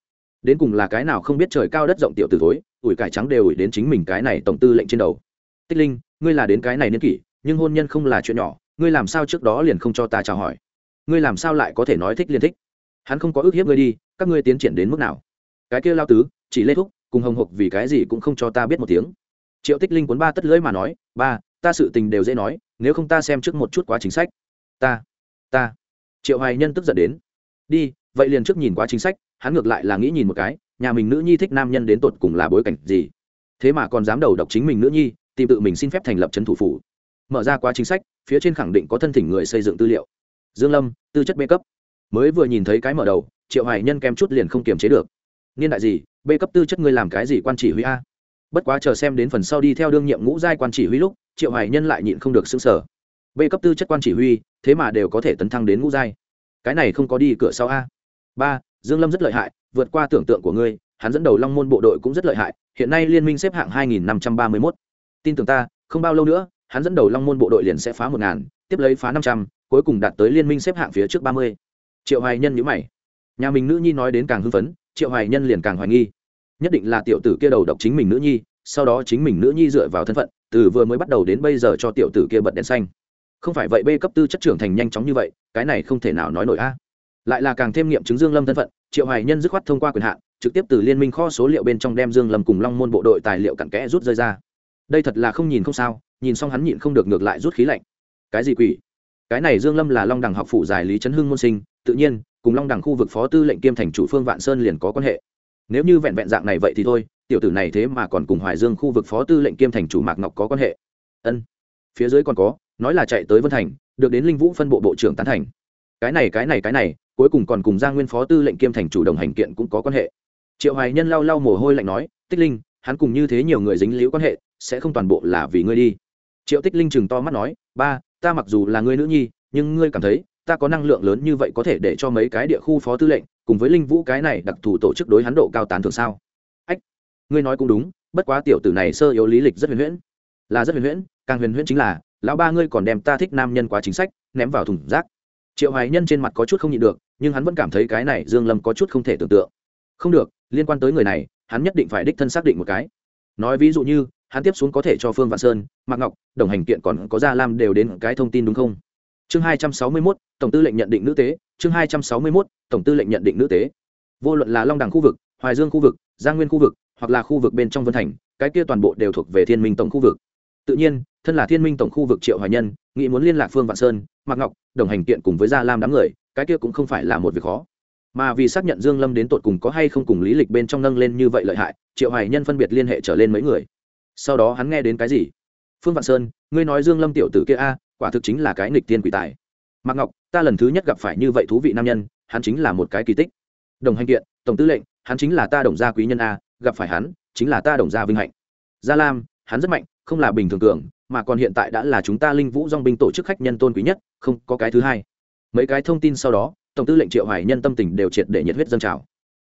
Đến cùng là cái nào không biết trời cao đất rộng tiểu từ thối, ủi cải trắng đều ủi đến chính mình cái này tổng tư lệnh trên đầu. Tích linh, ngươi là đến cái này niên kỷ, nhưng hôn nhân không là chuyện nhỏ, ngươi làm sao trước đó liền không cho ta chào hỏi? Ngươi làm sao lại có thể nói thích liên thích? Hắn không có ước hiếp ngươi đi, các ngươi tiến triển đến mức nào? Cái kia lao tứ, chỉ lê thúc, cùng hồng hộc vì cái gì cũng không cho ta biết một tiếng. Triệu tích linh cuốn ba tất lưỡi mà nói, ba, ta sự tình đều dễ nói, nếu không ta xem trước một chút quá chính sách. Ta ta triệu hoài nhân tức giận đến. Đi, vậy liền trước nhìn quá chính sách, hắn ngược lại là nghĩ nhìn một cái, nhà mình nữ nhi thích nam nhân đến tột cùng là bối cảnh gì. Thế mà còn dám đầu độc chính mình nữ nhi, tìm tự mình xin phép thành lập trấn thủ phủ. Mở ra quá chính sách, phía trên khẳng định có thân thỉnh người xây dựng tư liệu. Dương lâm, tư chất b cấp. Mới vừa nhìn thấy cái mở đầu, triệu hoài nhân kem chút liền không kiềm chế được. Niên đại gì b cấp tư chất ngươi làm cái gì quan chỉ huy a? Bất quá chờ xem đến phần sau đi theo đương nhiệm ngũ giai quan chỉ huy lúc, triệu hoài nhân lại nhịn không được xứng sở b cấp tư chất quan chỉ huy thế mà đều có thể tấn thăng đến ngũ giai. Cái này không có đi cửa sau a. Ba, dương lâm rất lợi hại, vượt qua tưởng tượng của ngươi, hắn dẫn đầu long môn bộ đội cũng rất lợi hại, hiện nay liên minh xếp hạng 2531. tin tưởng ta, không bao lâu nữa, hắn dẫn đầu long môn bộ đội liền sẽ phá một ngàn, tiếp lấy phá năm trăm, cuối cùng đạt tới liên minh xếp hạng phía trước ba mươi. Triệu hoài nhân nhíu mày. Nhà mình nữ nhi nói đến càng hưng phấn, triệu hoài nhân liền càng hoài nghi. Nhất định là tiểu tử kia đầu độc chính mình nữ nhi, sau đó chính mình nữ nhi dựa vào thân phận, từ vừa mới bắt đầu đến bây giờ cho tiểu tử kia bật đèn xanh không phải vậy b cấp tư chất trưởng thành nhanh chóng như vậy, cái này không thể nào nói nổi a. Lại là càng thêm nghiệm chứng dương lâm thân phận, triệu hoài nhân dứt khoát thông qua quyền hạn, trực tiếp từ liên minh kho số liệu bên trong đem dương lâm cùng long môn bộ đội tài liệu cặn kẽ rút rơi ra. Đây thật là không nhìn không sao, nhìn xong hắn nhịn không được ngược lại rút khí lạnh. Cái gì quỷ? Cái này dương lâm là long đẳng học phụ giải lý trấn hưng môn sinh, tự nhiên, cùng long đẳng khu vực phó tư lệnh kiêm thành chủ phương vạn sơn liền có quan hệ. Nếu như vẹn vẹn dạng này vậy thì thôi, tiểu tử này thế mà còn cùng hoài dương khu vực phó tư lệnh kiêm thành chủ mạc ngọc có quan hệ. Ân, phía dưới còn có nói là chạy tới vân thành, được đến linh vũ phân bộ bộ trưởng tán thành. Cái này cái này cái này, cuối cùng còn cùng giang nguyên phó tư lệnh kiêm thành chủ đồng hành kiện cũng có quan hệ. Triệu hoài nhân lau lau mồ hôi lạnh nói, tích linh, hắn cùng như thế nhiều người dính liễu quan hệ, sẽ không toàn bộ là vì ngươi đi. Triệu tích linh chừng to mắt nói, ba, ta mặc dù là ngươi nữ nhi, nhưng ngươi cảm thấy, ta có năng lượng lớn như vậy có thể để cho mấy cái địa khu phó tư lệnh, cùng với linh vũ cái này đặc thù tổ chức đối hắn độ cao tán thường sao? Ách, ngươi nói cũng đúng, bất quá tiểu tử này sơ yếu lý lịch rất huyền huyễn. Là rất huyền huyễn, càng huyền huyễn chính là lão ba ngươi còn đem ta thích nam nhân quá chính sách ném vào thùng rác. Triệu hoài nhân trên mặt có chút không nhịn được nhưng hắn vẫn cảm thấy cái này dương lâm có chút không thể tưởng tượng. Không được liên quan tới người này hắn nhất định phải đích thân xác định một cái. Nói ví dụ như hắn tiếp xuống có thể cho phương vạn sơn mạc ngọc đồng hành kiện còn có gia lam đều đến cái thông tin đúng không? Chương hai trăm sáu mươi 261, tổng tư lệnh nhận định nữ tế. Chương hai trăm sáu mươi 261, tổng tư lệnh nhận định nữ tế. Vô luận là long đẳng khu vực hoài dương khu vực giang nguyên khu vực hoặc là khu vực bên trong vân thành cái kia toàn bộ đều thuộc về thiên minh tổng khu vực. Tự nhiên thân là thiên minh tổng khu vực triệu hoài nhân, nghĩ muốn liên lạc phương vạn sơn, mạc ngọc, đồng hành kiện cùng với gia lam đám người, cái kia cũng không phải là một việc khó. Mà vì xác nhận dương lâm đến tột cùng có hay không cùng lý lịch bên trong nâng lên như vậy lợi hại, triệu hoài nhân phân biệt liên hệ trở lên mấy người. Sau đó hắn nghe đến cái gì? Phương vạn sơn, ngươi nói dương lâm tiểu tử kia a, quả thực chính là cái nghịch tiên quỷ tài. Mạc ngọc, ta lần thứ nhất gặp phải như vậy thú vị nam nhân, hắn chính là một cái kỳ tích. Đồng hành kiện, tổng tư lệnh, hắn chính là ta đồng gia quý nhân a, gặp phải hắn, chính là ta đồng gia vinh hạnh. Gia lam, hắn rất mạnh, không là bình thường cường mà còn hiện tại đã là chúng ta linh vũ dong binh tổ chức khách nhân tôn quý nhất, không có cái thứ hai. Mấy cái thông tin sau đó, tổng tư lệnh triệu hải nhân tâm tình đều triệt để nhiệt huyết dâng trào.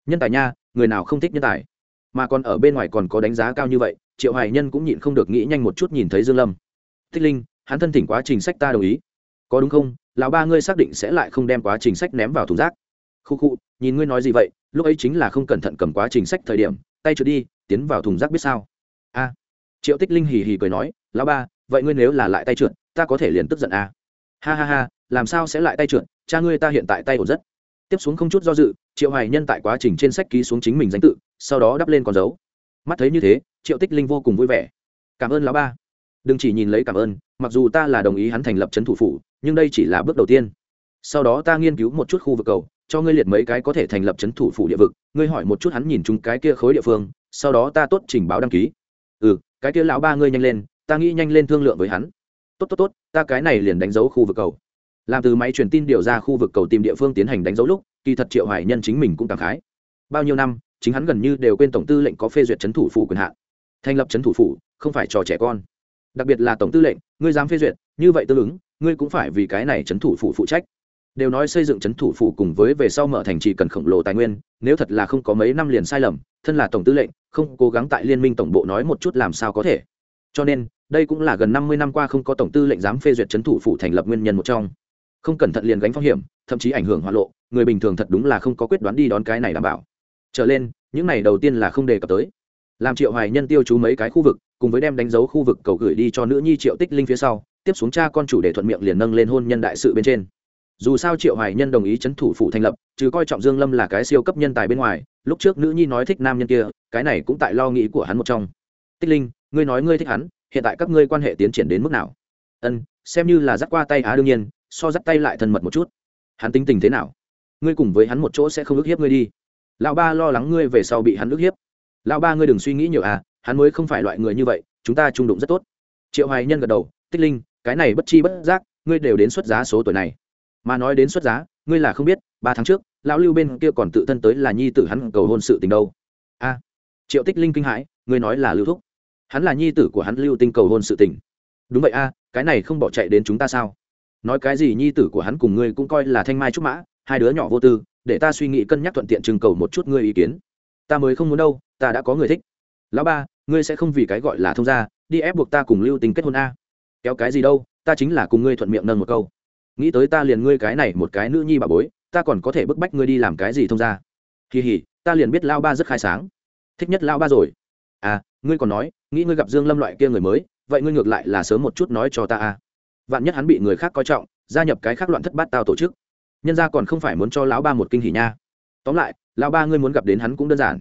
Nhân tài nha, người nào không thích nhân tài? Mà còn ở bên ngoài còn có đánh giá cao như vậy, triệu hải nhân cũng nhịn không được nghĩ nhanh một chút nhìn thấy dương lâm. Thích linh, hắn thân thỉnh quá trình sách ta đồng ý. Có đúng không? Lão ba ngươi xác định sẽ lại không đem quá trình sách ném vào thùng rác. Khu khu, nhìn ngươi nói gì vậy, lúc ấy chính là không cẩn thận cầm quá trình sách thời điểm, tay trượt đi, tiến vào thùng rác biết sao? A. Triệu tích linh hì hì cười nói, lão ba vậy ngươi nếu là lại tay trượt, ta có thể liền tức giận a ha ha ha, làm sao sẽ lại tay trượt? Cha ngươi ta hiện tại tay ổn rất. Tiếp xuống không chút do dự, triệu hoài nhân tại quá trình trên sách ký xuống chính mình danh tự, sau đó đắp lên con dấu. Mắt thấy như thế, triệu tích linh vô cùng vui vẻ. Cảm ơn lão ba. Đừng chỉ nhìn lấy cảm ơn, mặc dù ta là đồng ý hắn thành lập trấn thủ phủ, nhưng đây chỉ là bước đầu tiên. Sau đó ta nghiên cứu một chút khu vực cầu, cho ngươi liệt mấy cái có thể thành lập trấn thủ phủ địa vực. Ngươi hỏi một chút hắn nhìn chúng cái kia khối địa phương, sau đó ta tốt trình báo đăng ký. Ừ cái kia lão ba ngươi nhanh lên ta nghĩ nhanh lên thương lượng với hắn. Tốt tốt tốt, ta cái này liền đánh dấu khu vực cầu. Làm từ máy truyền tin điều ra khu vực cầu tìm địa phương tiến hành đánh dấu lúc, kỳ thật triệu hoài nhân chính mình cũng cảm khái. Bao nhiêu năm, chính hắn gần như đều quên tổng tư lệnh có phê duyệt trấn thủ phủ quyền hạn. Thành lập trấn thủ phủ, không phải trò trẻ con. Đặc biệt là tổng tư lệnh, ngươi dám phê duyệt, như vậy tương ứng, ngươi cũng phải vì cái này trấn thủ phủ phụ trách. Đều nói xây dựng trấn thủ phủ cùng với về sau mở thành trì cần khổng lồ tài nguyên, nếu thật là không có mấy năm liền sai lầm, thân là tổng tư lệnh, không cố gắng tại liên minh tổng bộ nói một chút làm sao có thể. Cho nên đây cũng là gần năm mươi năm qua không có tổng tư lệnh dám phê duyệt trấn thủ phủ thành lập nguyên nhân một trong. Không cẩn thận liền gánh phong hiểm, thậm chí ảnh hưởng hoa lộ, người bình thường thật đúng là không có quyết đoán đi đón cái này đảm bảo. Trở lên, những này đầu tiên là không đề cập tới. Làm triệu hoài nhân tiêu chú mấy cái khu vực, cùng với đem đánh dấu khu vực cầu gửi đi cho nữ nhi triệu tích linh phía sau, tiếp xuống cha con chủ để thuận miệng liền nâng lên hôn nhân đại sự bên trên. Dù sao triệu hoài nhân đồng ý chấn thủ phủ thành lập trừ coi trọng dương lâm là cái siêu cấp nhân tài bên ngoài, lúc trước nữ nhi nói thích nam nhân kia, cái này cũng tại lo nghĩ của hắn một trong. Tích linh, ngươi nói ngươi thích hắn hiện tại các ngươi quan hệ tiến triển đến mức nào? Ân, xem như là dắt qua tay á đương nhiên, so dắt tay lại thân mật một chút. Hắn tính tình thế nào? Ngươi cùng với hắn một chỗ sẽ không ức hiếp ngươi đi. Lão ba lo lắng ngươi về sau bị hắn ức hiếp. Lão ba ngươi đừng suy nghĩ nhiều à hắn mới không phải loại người như vậy, chúng ta trung đụng rất tốt. Triệu hoài nhân gật đầu, tích linh, cái này bất chi bất giác, ngươi đều đến xuất giá số tuổi này. Mà nói đến xuất giá, ngươi là không biết, ba tháng trước, lão lưu bên kia còn tự thân tới là nhi tử hắn cầu hôn sự tình đâu. A. Triệu tích linh kinh hãi, ngươi nói là lưu thúc hắn là nhi tử của hắn lưu tinh cầu hôn sự tình. Đúng vậy a, cái này không bỏ chạy đến chúng ta sao? Nói cái gì nhi tử của hắn cùng ngươi cũng coi là thanh mai trúc mã, hai đứa nhỏ vô tư, để ta suy nghĩ cân nhắc thuận tiện trưng cầu một chút ngươi ý kiến. Ta mới không muốn đâu, ta đã có người thích. Lão ba, ngươi sẽ không vì cái gọi là thông gia, đi ép buộc ta cùng lưu tình kết hôn a. Kéo cái gì đâu, ta chính là cùng ngươi thuận miệng nâng một câu. Nghĩ tới ta liền ngươi cái này một cái nữ nhi bà bối, ta còn có thể bức bách ngươi đi làm cái gì thông gia. Kỳ hỉ, ta liền biết lao ba rất khai sáng. Thích nhất lao ba rồi à ngươi còn nói, nghĩ ngươi gặp dương lâm loại kia người mới, vậy ngươi ngược lại là sớm một chút nói cho ta à. Vạn nhất hắn bị người khác coi trọng, gia nhập cái khác loạn thất bát tao tổ chức. Nhân ra còn không phải muốn cho lão ba một kinh hỉ nha. Tóm lại, lão ba ngươi muốn gặp đến hắn cũng đơn giản.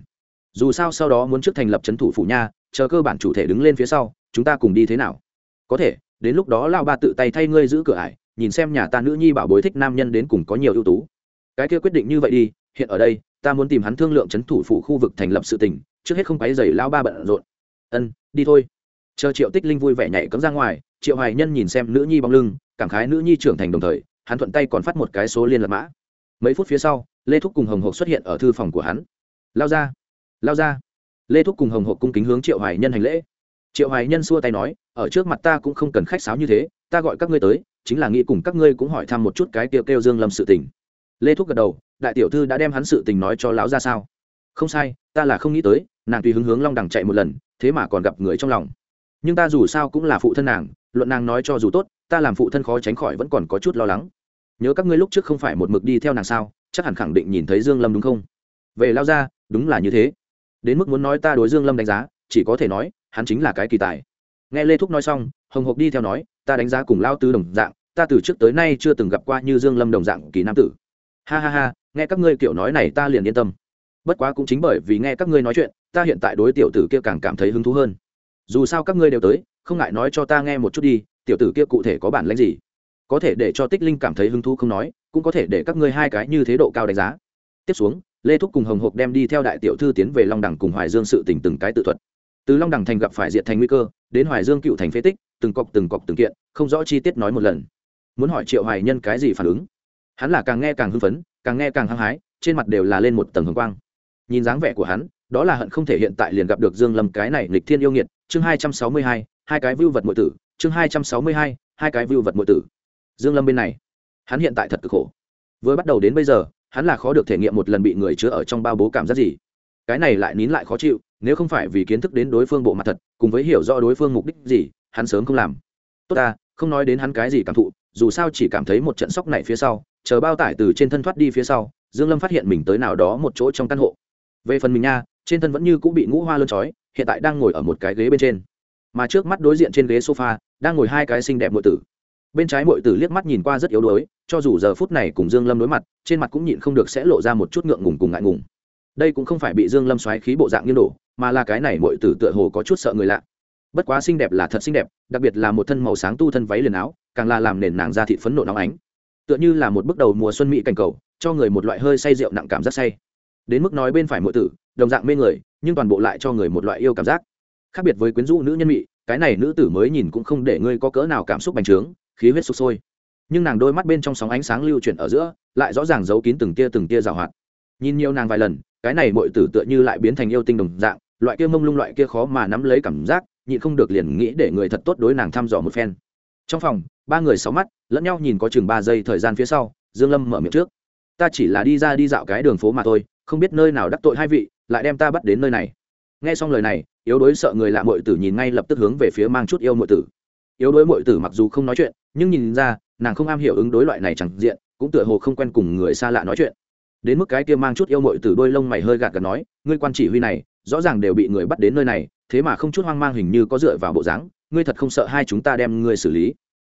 Dù sao sau đó muốn trước thành lập trấn thủ phủ nha, chờ cơ bản chủ thể đứng lên phía sau, chúng ta cùng đi thế nào? Có thể, đến lúc đó lão ba tự tay thay ngươi giữ cửa ải, nhìn xem nhà ta nữ nhi bảo bối thích nam nhân đến cùng có nhiều ưu tú. Cái kia quyết định như vậy đi, hiện ở đây, ta muốn tìm hắn thương lượng trấn thủ phủ khu vực thành lập sự tình trước hết không quấy dày lão ba bận rộn. Ân, đi thôi. Chờ triệu tích linh vui vẻ nhảy cấm ra ngoài, triệu hoài nhân nhìn xem nữ nhi bóng lưng, cảm khái nữ nhi trưởng thành đồng thời, hắn thuận tay còn phát một cái số liên lạc mã. Mấy phút phía sau, lê thúc cùng hồng hộc xuất hiện ở thư phòng của hắn. Lao ra lao ra. Lê thúc cùng hồng hộc cung kính hướng triệu hoài nhân hành lễ. Triệu hoài nhân xua tay nói, ở trước mặt ta cũng không cần khách sáo như thế, ta gọi các ngươi tới, chính là nghĩ cùng các ngươi cũng hỏi thăm một chút cái tiêu kêu dương lâm sự tình. Lê thúc gật đầu, đại tiểu thư đã đem hắn sự tình nói cho lão ra sao? Không sai, ta là không nghĩ tới nàng tùy hứng hướng long đằng chạy một lần, thế mà còn gặp người trong lòng. Nhưng ta dù sao cũng là phụ thân nàng, luận nàng nói cho dù tốt, ta làm phụ thân khó tránh khỏi vẫn còn có chút lo lắng. Nhớ các ngươi lúc trước không phải một mực đi theo nàng sao, chắc hẳn khẳng định nhìn thấy dương lâm đúng không? Về lao ra, đúng là như thế. Đến mức muốn nói ta đối dương lâm đánh giá, chỉ có thể nói, hắn chính là cái kỳ tài. Nghe lê thúc nói xong, hồng hộc đi theo nói, ta đánh giá cùng lao tư đồng dạng, ta từ trước tới nay chưa từng gặp qua như dương lâm đồng dạng kỳ nam tử. Ha ha ha, nghe các ngươi kiểu nói này ta liền yên tâm. Bất quá cũng chính bởi vì nghe các ngươi nói chuyện ta hiện tại đối tiểu tử kia càng cảm thấy hứng thú hơn. Dù sao các ngươi đều tới, không ngại nói cho ta nghe một chút đi, tiểu tử kia cụ thể có bản lãnh gì? Có thể để cho tích linh cảm thấy hứng thú không nói, cũng có thể để các ngươi hai cái như thế độ cao đánh giá. Tiếp xuống, lê thúc cùng hồng hộc đem đi theo đại tiểu thư tiến về long đẳng cùng hoài dương sự tình từng cái tự thuật. Từ long đẳng thành gặp phải diệt thành nguy cơ, đến hoài dương cựu thành phế tích, từng cọc từng cọc từng kiện, không rõ chi tiết nói một lần. Muốn hỏi triệu hoài nhân cái gì phản ứng? Hắn là càng nghe càng hưng phấn, càng nghe càng hăng hái, trên mặt đều là lên một tầng hồng quang. Nhìn dáng vẻ của hắn đó là hận không thể hiện tại liền gặp được dương lâm cái này lịch thiên yêu nghiệt. Chương hai trăm sáu mươi hai hai cái vưu vật nội tử. Chương hai trăm sáu mươi hai hai cái vưu vật nội tử. Dương lâm bên này, hắn hiện tại thật cực khổ. Vừa bắt đầu đến bây giờ, hắn là khó được thể nghiệm một lần bị người chứa ở trong bao bố cảm giác gì. Cái này lại nín lại khó chịu, nếu không phải vì kiến thức đến đối phương bộ mặt thật, cùng với hiểu rõ đối phương mục đích gì, hắn sớm không làm. Tốt ta, không nói đến hắn cái gì cảm thụ, dù sao chỉ cảm thấy một trận sóc này phía sau, chờ bao tải từ trên thân thoát đi phía sau, dương lâm phát hiện mình tới nào đó một chỗ trong căn hộ. Về phần mình nha trên thân vẫn như cũng bị ngũ hoa lơn trói, hiện tại đang ngồi ở một cái ghế bên trên. Mà trước mắt đối diện trên ghế sofa, đang ngồi hai cái xinh đẹp muội tử. Bên trái muội tử liếc mắt nhìn qua rất yếu đuối, cho dù giờ phút này cùng dương lâm đối mặt, trên mặt cũng nhịn không được sẽ lộ ra một chút ngượng ngùng cùng ngại ngùng. Đây cũng không phải bị dương lâm xoáy khí bộ dạng như đổ mà là cái này muội tử tựa hồ có chút sợ người lạ. Bất quá xinh đẹp là thật xinh đẹp, đặc biệt là một thân màu sáng tu thân váy liền áo, càng là làm nền nàng da thịt phấn nộ nóng ánh. Tựa như là một bước đầu mùa xuân mỹ cảnh cầu, cho người một loại hơi say rượu nặng cảm giác say. Đến mức nói bên phải muội tử đồng dạng mê người, nhưng toàn bộ lại cho người một loại yêu cảm giác. Khác biệt với quyến rũ nữ nhân mị, cái này nữ tử mới nhìn cũng không để ngươi có cỡ nào cảm xúc bành trướng, khí huyết sụp sôi. Nhưng nàng đôi mắt bên trong sóng ánh sáng lưu chuyển ở giữa, lại rõ ràng giấu kín từng tia từng tia rào hoạt. Nhìn nhiều nàng vài lần, cái này mọi tử tựa như lại biến thành yêu tinh đồng dạng, loại kia mông lung loại kia khó mà nắm lấy cảm giác, nhịn không được liền nghĩ để người thật tốt đối nàng thăm dò một phen. Trong phòng, ba người sáu mắt, lẫn nhau nhìn có chừng ba giây thời gian phía sau, dương lâm mở miệng trước. Ta chỉ là đi ra đi dạo cái đường phố mà thôi, không biết nơi nào đắc tội hai vị lại đem ta bắt đến nơi này. Nghe xong lời này, yếu đuối sợ người lạ mội tử nhìn ngay lập tức hướng về phía mang chút yêu mội tử. Yếu đuối mội tử mặc dù không nói chuyện, nhưng nhìn ra, nàng không am hiểu ứng đối loại này chẳng diện, cũng tựa hồ không quen cùng người xa lạ nói chuyện. Đến mức cái kia mang chút yêu mội tử đôi lông mày hơi gạt gạt nói, ngươi quan chỉ huy này, rõ ràng đều bị người bắt đến nơi này, thế mà không chút hoang mang hình như có dựa vào bộ dáng, ngươi thật không sợ hai chúng ta đem ngươi xử lý?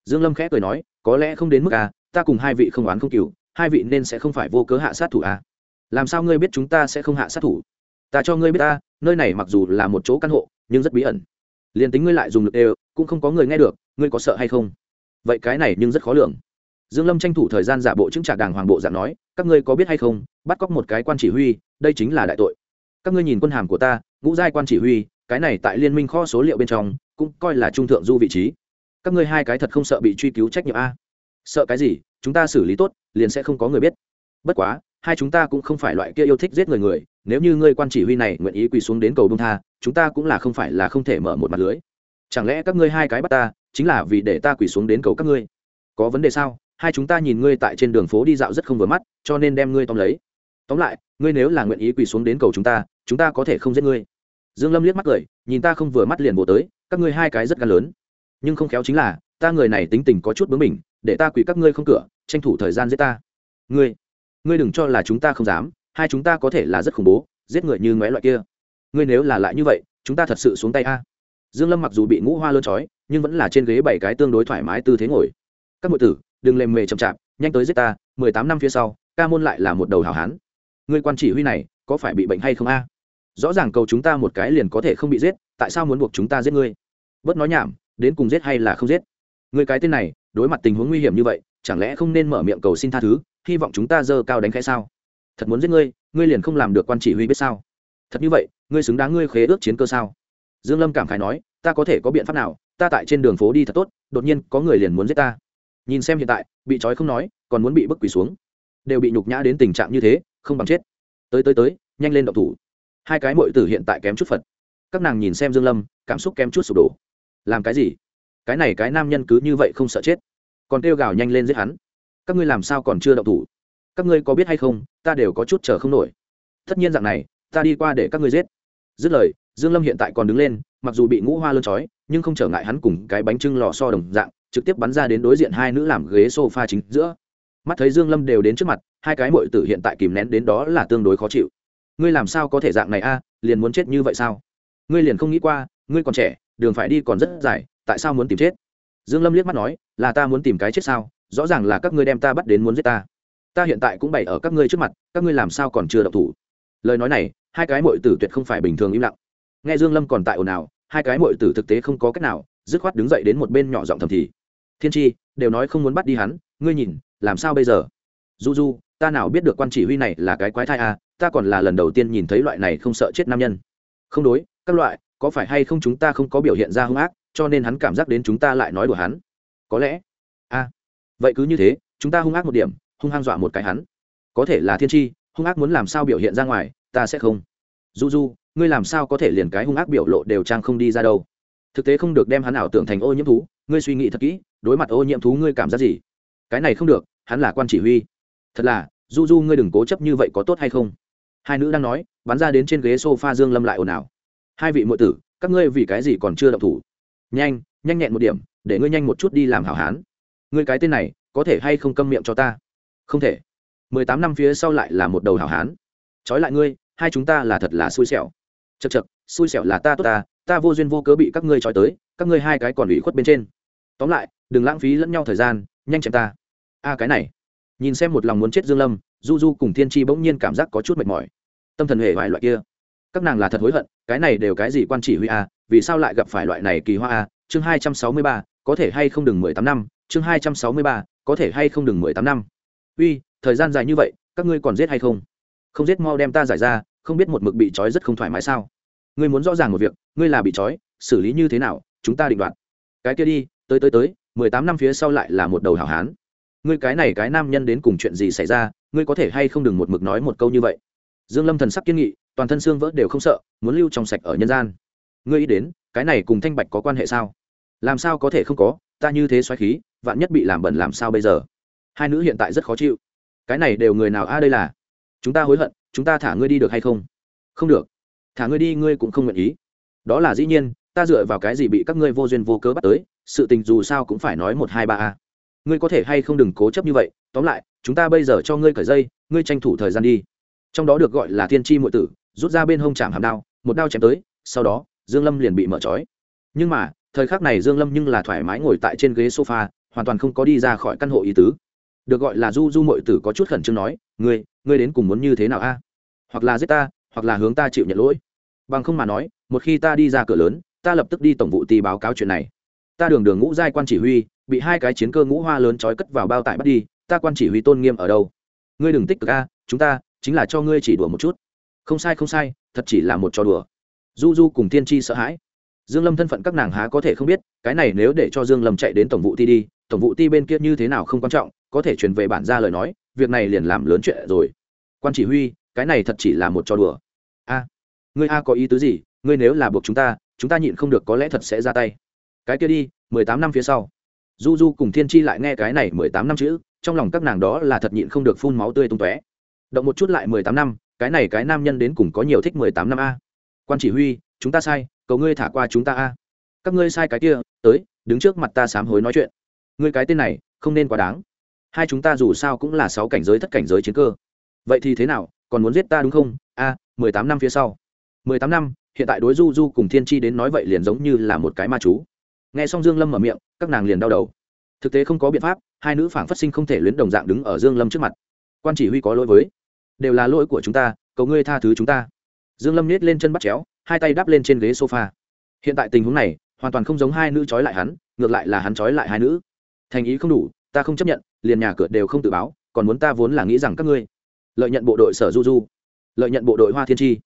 Dương lâm khẽ cười nói, có lẽ không đến mức à ta cùng hai vị không oán không cừu, hai vị nên sẽ không phải vô cớ hạ sát thủ à. Làm sao ngươi biết chúng ta sẽ không hạ sát thủ? Ta cho ngươi biết ta, nơi này mặc dù là một chỗ căn hộ, nhưng rất bí ẩn. Liền tính ngươi lại dùng lực đều, cũng không có người nghe được, ngươi có sợ hay không? Vậy cái này nhưng rất khó lường. Dương lâm tranh thủ thời gian giả bộ chứng trả đàng hoàng bộ dạng nói, các ngươi có biết hay không, bắt cóc một cái quan chỉ huy, đây chính là đại tội. Các ngươi nhìn quân hàm của ta, ngũ giai quan chỉ huy, cái này tại liên minh kho số liệu bên trong, cũng coi là trung thượng du vị trí. Các ngươi hai cái thật không sợ bị truy cứu trách nhiệm a. Sợ cái gì, chúng ta xử lý tốt, liền sẽ không có người biết. Bất quá hai chúng ta cũng không phải loại kia yêu thích giết người người, nếu như ngươi quan chỉ huy này nguyện ý quỳ xuống đến cầu bông tha, chúng ta cũng là không phải là không thể mở một mặt lưới. Chẳng lẽ các ngươi hai cái bắt ta, chính là vì để ta quỳ xuống đến cầu các ngươi? Có vấn đề sao? Hai chúng ta nhìn ngươi tại trên đường phố đi dạo rất không vừa mắt, cho nên đem ngươi tóm lấy. Tóm lại, ngươi nếu là nguyện ý quỳ xuống đến cầu chúng ta chúng ta có thể không giết ngươi. Dương lâm liếc mắt cười, nhìn ta không vừa mắt liền bộ tới, các ngươi hai cái rất gan lớn. Nhưng không khéo chính là, ta người này tính tình có chút bướng mình để ta quỳ các ngươi không cửa, tranh thủ thời gian giết ta. Ngươi ngươi đừng cho là chúng ta không dám hai chúng ta có thể là rất khủng bố giết người như ngoé loại kia. Ngươi nếu là lại như vậy chúng ta thật sự xuống tay a. Dương lâm mặc dù bị ngũ hoa lơ trói, nhưng vẫn là trên ghế bảy cái tương đối thoải mái tư thế ngồi. Các ngụy tử đừng lèm mề chậm chạp nhanh tới giết ta mười tám năm phía sau ca môn lại là một đầu hảo hán. Ngươi quan chỉ huy này có phải bị bệnh hay không a? Rõ ràng cầu chúng ta một cái liền có thể không bị giết tại sao muốn buộc chúng ta giết ngươi? Bớt nói nhảm đến cùng giết hay là không giết? Ngươi cái tên này đối mặt tình huống nguy hiểm như vậy chẳng lẽ không nên mở miệng cầu xin tha thứ? Hy vọng chúng ta dơ cao đánh khẽ sao? Thật muốn giết ngươi ngươi liền không làm được quan chỉ huy biết sao? Thật như vậy, ngươi xứng đáng ngươi khế ước chiến cơ sao? Dương lâm cảm khái nói, ta có thể có biện pháp nào? Ta tại trên đường phố đi thật tốt, đột nhiên có người liền muốn giết ta. Nhìn xem hiện tại, bị trói không nói, còn muốn bị bức quỳ xuống. Đều bị nhục nhã đến tình trạng như thế, không bằng chết. Tới tới tới, nhanh lên động thủ. Hai cái mội tử hiện tại kém chút phật. Các nàng nhìn xem dương lâm, cảm xúc kém chút sụp đổ. Làm cái gì? Cái này cái nam nhân cứ như vậy không sợ chết. Còn kêu gào nhanh lên giết hắn các ngươi làm sao còn chưa động thủ? Các ngươi có biết hay không, ta đều có chút chờ không nổi. Tất nhiên dạng này, ta đi qua để các ngươi giết. Dứt lời, dương lâm hiện tại còn đứng lên, mặc dù bị ngũ hoa lơn trói, nhưng không trở ngại hắn cùng cái bánh trưng lò so đồng dạng, trực tiếp bắn ra đến đối diện hai nữ làm ghế sofa chính giữa. Mắt thấy dương lâm đều đến trước mặt, hai cái muội tử hiện tại kìm nén đến đó là tương đối khó chịu. Ngươi làm sao có thể dạng này a, liền muốn chết như vậy sao? Ngươi liền không nghĩ qua, ngươi còn trẻ, đường phải đi còn rất dài, tại sao muốn tìm chết? Dương lâm liếc mắt nói, là ta muốn tìm cái chết sao? Rõ ràng là các ngươi đem ta bắt đến muốn giết ta. Ta hiện tại cũng bày ở các ngươi trước mặt các ngươi làm sao còn chưa động thủ? Lời nói này hai cái muội tử tuyệt không phải bình thường im lặng. Nghe dương lâm còn tại ồn ào hai cái muội tử thực tế không có cách nào dứt khoát đứng dậy đến một bên nhỏ giọng thầm thì. Thiên tri đều nói không muốn bắt đi hắn ngươi nhìn làm sao bây giờ? Du du ta nào biết được quan chỉ huy này là cái quái thai à ta còn là lần đầu tiên nhìn thấy loại này không sợ chết nam nhân. Không đối các loại có phải hay không chúng ta không có biểu hiện ra hung ác cho nên hắn cảm giác đến chúng ta lại nói đùa hắn. Có lẽ a à, vậy cứ như thế, chúng ta hung ác một điểm, hung hăng dọa một cái hắn. Có thể là thiên tri, hung ác muốn làm sao biểu hiện ra ngoài, ta sẽ không. Du du ngươi làm sao có thể liền cái hung ác biểu lộ đều trang không đi ra đâu. Thực tế không được đem hắn ảo tưởng thành ô nhiễm thú, ngươi suy nghĩ thật kỹ, đối mặt ô nhiễm thú ngươi cảm giác gì? Cái này không được, hắn là quan chỉ huy. Thật là du du ngươi đừng cố chấp như vậy có tốt hay không? Hai nữ đang nói, bắn ra đến trên ghế s o f a dương lâm lại ồn ào. Hai vị muội tử, các ngươi vì cái gì còn chưa động thủ? Nhanh nhanh nhẹn một điểm, để ngươi nhanh một chút đi làm hảo hán ngươi cái tên này, có thể hay không câm miệng cho ta? Không thể. Mười tám năm phía sau lại là một đầu hảo hán. Trói lại ngươi, hai chúng ta là thật là xui xẻo. Chật chật xui xẻo là ta tốt ta ta vô duyên vô cớ bị các ngươi trói tới, các ngươi hai cái còn ủy khuất bên trên. Tóm lại, đừng lãng phí lẫn nhau thời gian, nhanh chém ta. A, cái này. Nhìn xem một lòng muốn chết dương lâm, du du cùng thiên tri bỗng nhiên cảm giác có chút mệt mỏi. Tâm thần hệ vài loại kia. Các nàng là thật hối hận, cái này đều cái gì quan chỉ huy a, vì sao lại gặp phải loại này kỳ hoa a? Chương hai trăm sáu mươi ba, có thể hay không đừng mười tám năm chương hai trăm sáu mươi ba, có thể hay không đừng mười tám năm. Uy, thời gian dài như vậy, các ngươi còn giết hay không? Không giết mau đem ta giải ra, không biết một mực bị trói rất không thoải mái sao? Ngươi muốn rõ ràng một việc, ngươi là bị trói, xử lý như thế nào, chúng ta định đoạt. Cái kia đi, tới tới tới, mười tám năm phía sau lại là một đầu hảo hán. Ngươi cái này cái nam nhân đến cùng chuyện gì xảy ra, ngươi có thể hay không đừng một mực nói một câu như vậy? Dương lâm thần sắc kiên nghị, toàn thân xương vỡ đều không sợ, muốn lưu trong sạch ở nhân gian. Ngươi ý đến, cái này cùng thanh bạch có quan hệ sao? Làm sao có thể không có? Ta như thế xoáy khí, vạn nhất bị làm bẩn làm sao bây giờ? Hai nữ hiện tại rất khó chịu. Cái này đều người nào a, đây là? Chúng ta hối hận, chúng ta thả ngươi đi được hay không? Không được. Thả ngươi đi, ngươi cũng không nguyện ý. Đó là dĩ nhiên, ta dựa vào cái gì bị các ngươi vô duyên vô cớ bắt tới? Sự tình dù sao cũng phải nói một, hai, ba a. Ngươi có thể hay không đừng cố chấp như vậy. Tóm lại, chúng ta bây giờ cho ngươi cởi dây, ngươi tranh thủ thời gian đi. Trong đó được gọi là thiên tri muội tử, rút ra bên hông chạm hàm đao, một đao chém tới, sau đó, dương lâm liền bị mở trói. Nhưng mà thời khắc này dương lâm nhưng là thoải mái ngồi tại trên ghế sofa, hoàn toàn không có đi ra khỏi căn hộ ý tứ. Được gọi là du du muội tử có chút khẩn trương nói, ngươi ngươi đến cùng muốn như thế nào a? Hoặc là giết ta, hoặc là hướng ta chịu nhận lỗi. Bằng không mà nói, một khi ta đi ra cửa lớn, ta lập tức đi tổng vụ tì báo cáo chuyện này. Ta đường đường ngũ giai quan chỉ huy, bị hai cái chiến cơ ngũ hoa lớn trói cất vào bao tải bắt đi, ta quan chỉ huy tôn nghiêm ở đâu? Ngươi đừng tích cực a, chúng ta chính là cho ngươi chỉ đùa một chút. Không sai không sai, thật chỉ là một trò đùa. Du du cùng tiên tri sợ hãi dương lâm thân phận các nàng há có thể không biết, cái này nếu để cho dương lâm chạy đến tổng vụ ti đi, tổng vụ ti bên kia như thế nào không quan trọng, có thể truyền về bản ra lời nói, việc này liền làm lớn chuyện rồi. Quan chỉ huy, cái này thật chỉ là một trò đùa. A, ngươi a có ý tứ gì, ngươi nếu là buộc chúng ta chúng ta nhịn không được có lẽ thật sẽ ra tay. Cái kia đi, mười tám năm phía sau. Du du cùng thiên chi lại nghe cái này mười tám năm chữ, trong lòng các nàng đó là thật nhịn không được phun máu tươi tung tóe. Động một chút lại mười tám năm, cái này cái nam nhân đến cùng có nhiều thích mười tám năm a. Quan chỉ huy, chúng ta sai cầu ngươi thả qua chúng ta a. Các ngươi sai cái kia, tới, đứng trước mặt ta sám hối nói chuyện. Ngươi cái tên này, không nên quá đáng. Hai chúng ta dù sao cũng là sáu cảnh giới thất cảnh giới chiến cơ. Vậy thì thế nào, còn muốn giết ta đúng không? A, mười tám năm phía sau. mười tám năm, hiện tại đối du du cùng thiên tri đến nói vậy liền giống như là một cái ma chú. Nghe xong dương lâm mở miệng, các nàng liền đau đầu. Thực tế không có biện pháp, hai nữ phảng phát sinh không thể luyến đồng dạng đứng ở dương lâm trước mặt. Quan chỉ huy có lỗi với. Đều là lỗi của chúng ta, cầu ngươi tha thứ chúng ta. Dương lâm nết lên chân bắt chéo hai tay đắp lên trên ghế sofa. Hiện tại tình huống này, hoàn toàn không giống hai nữ trói lại hắn, ngược lại là hắn trói lại hai nữ. Thành ý không đủ, ta không chấp nhận, liền nhà cửa đều không tự báo, còn muốn ta vốn là nghĩ rằng các ngươi lợi nhận bộ đội sở du du, lợi nhận bộ đội hoa thiên tri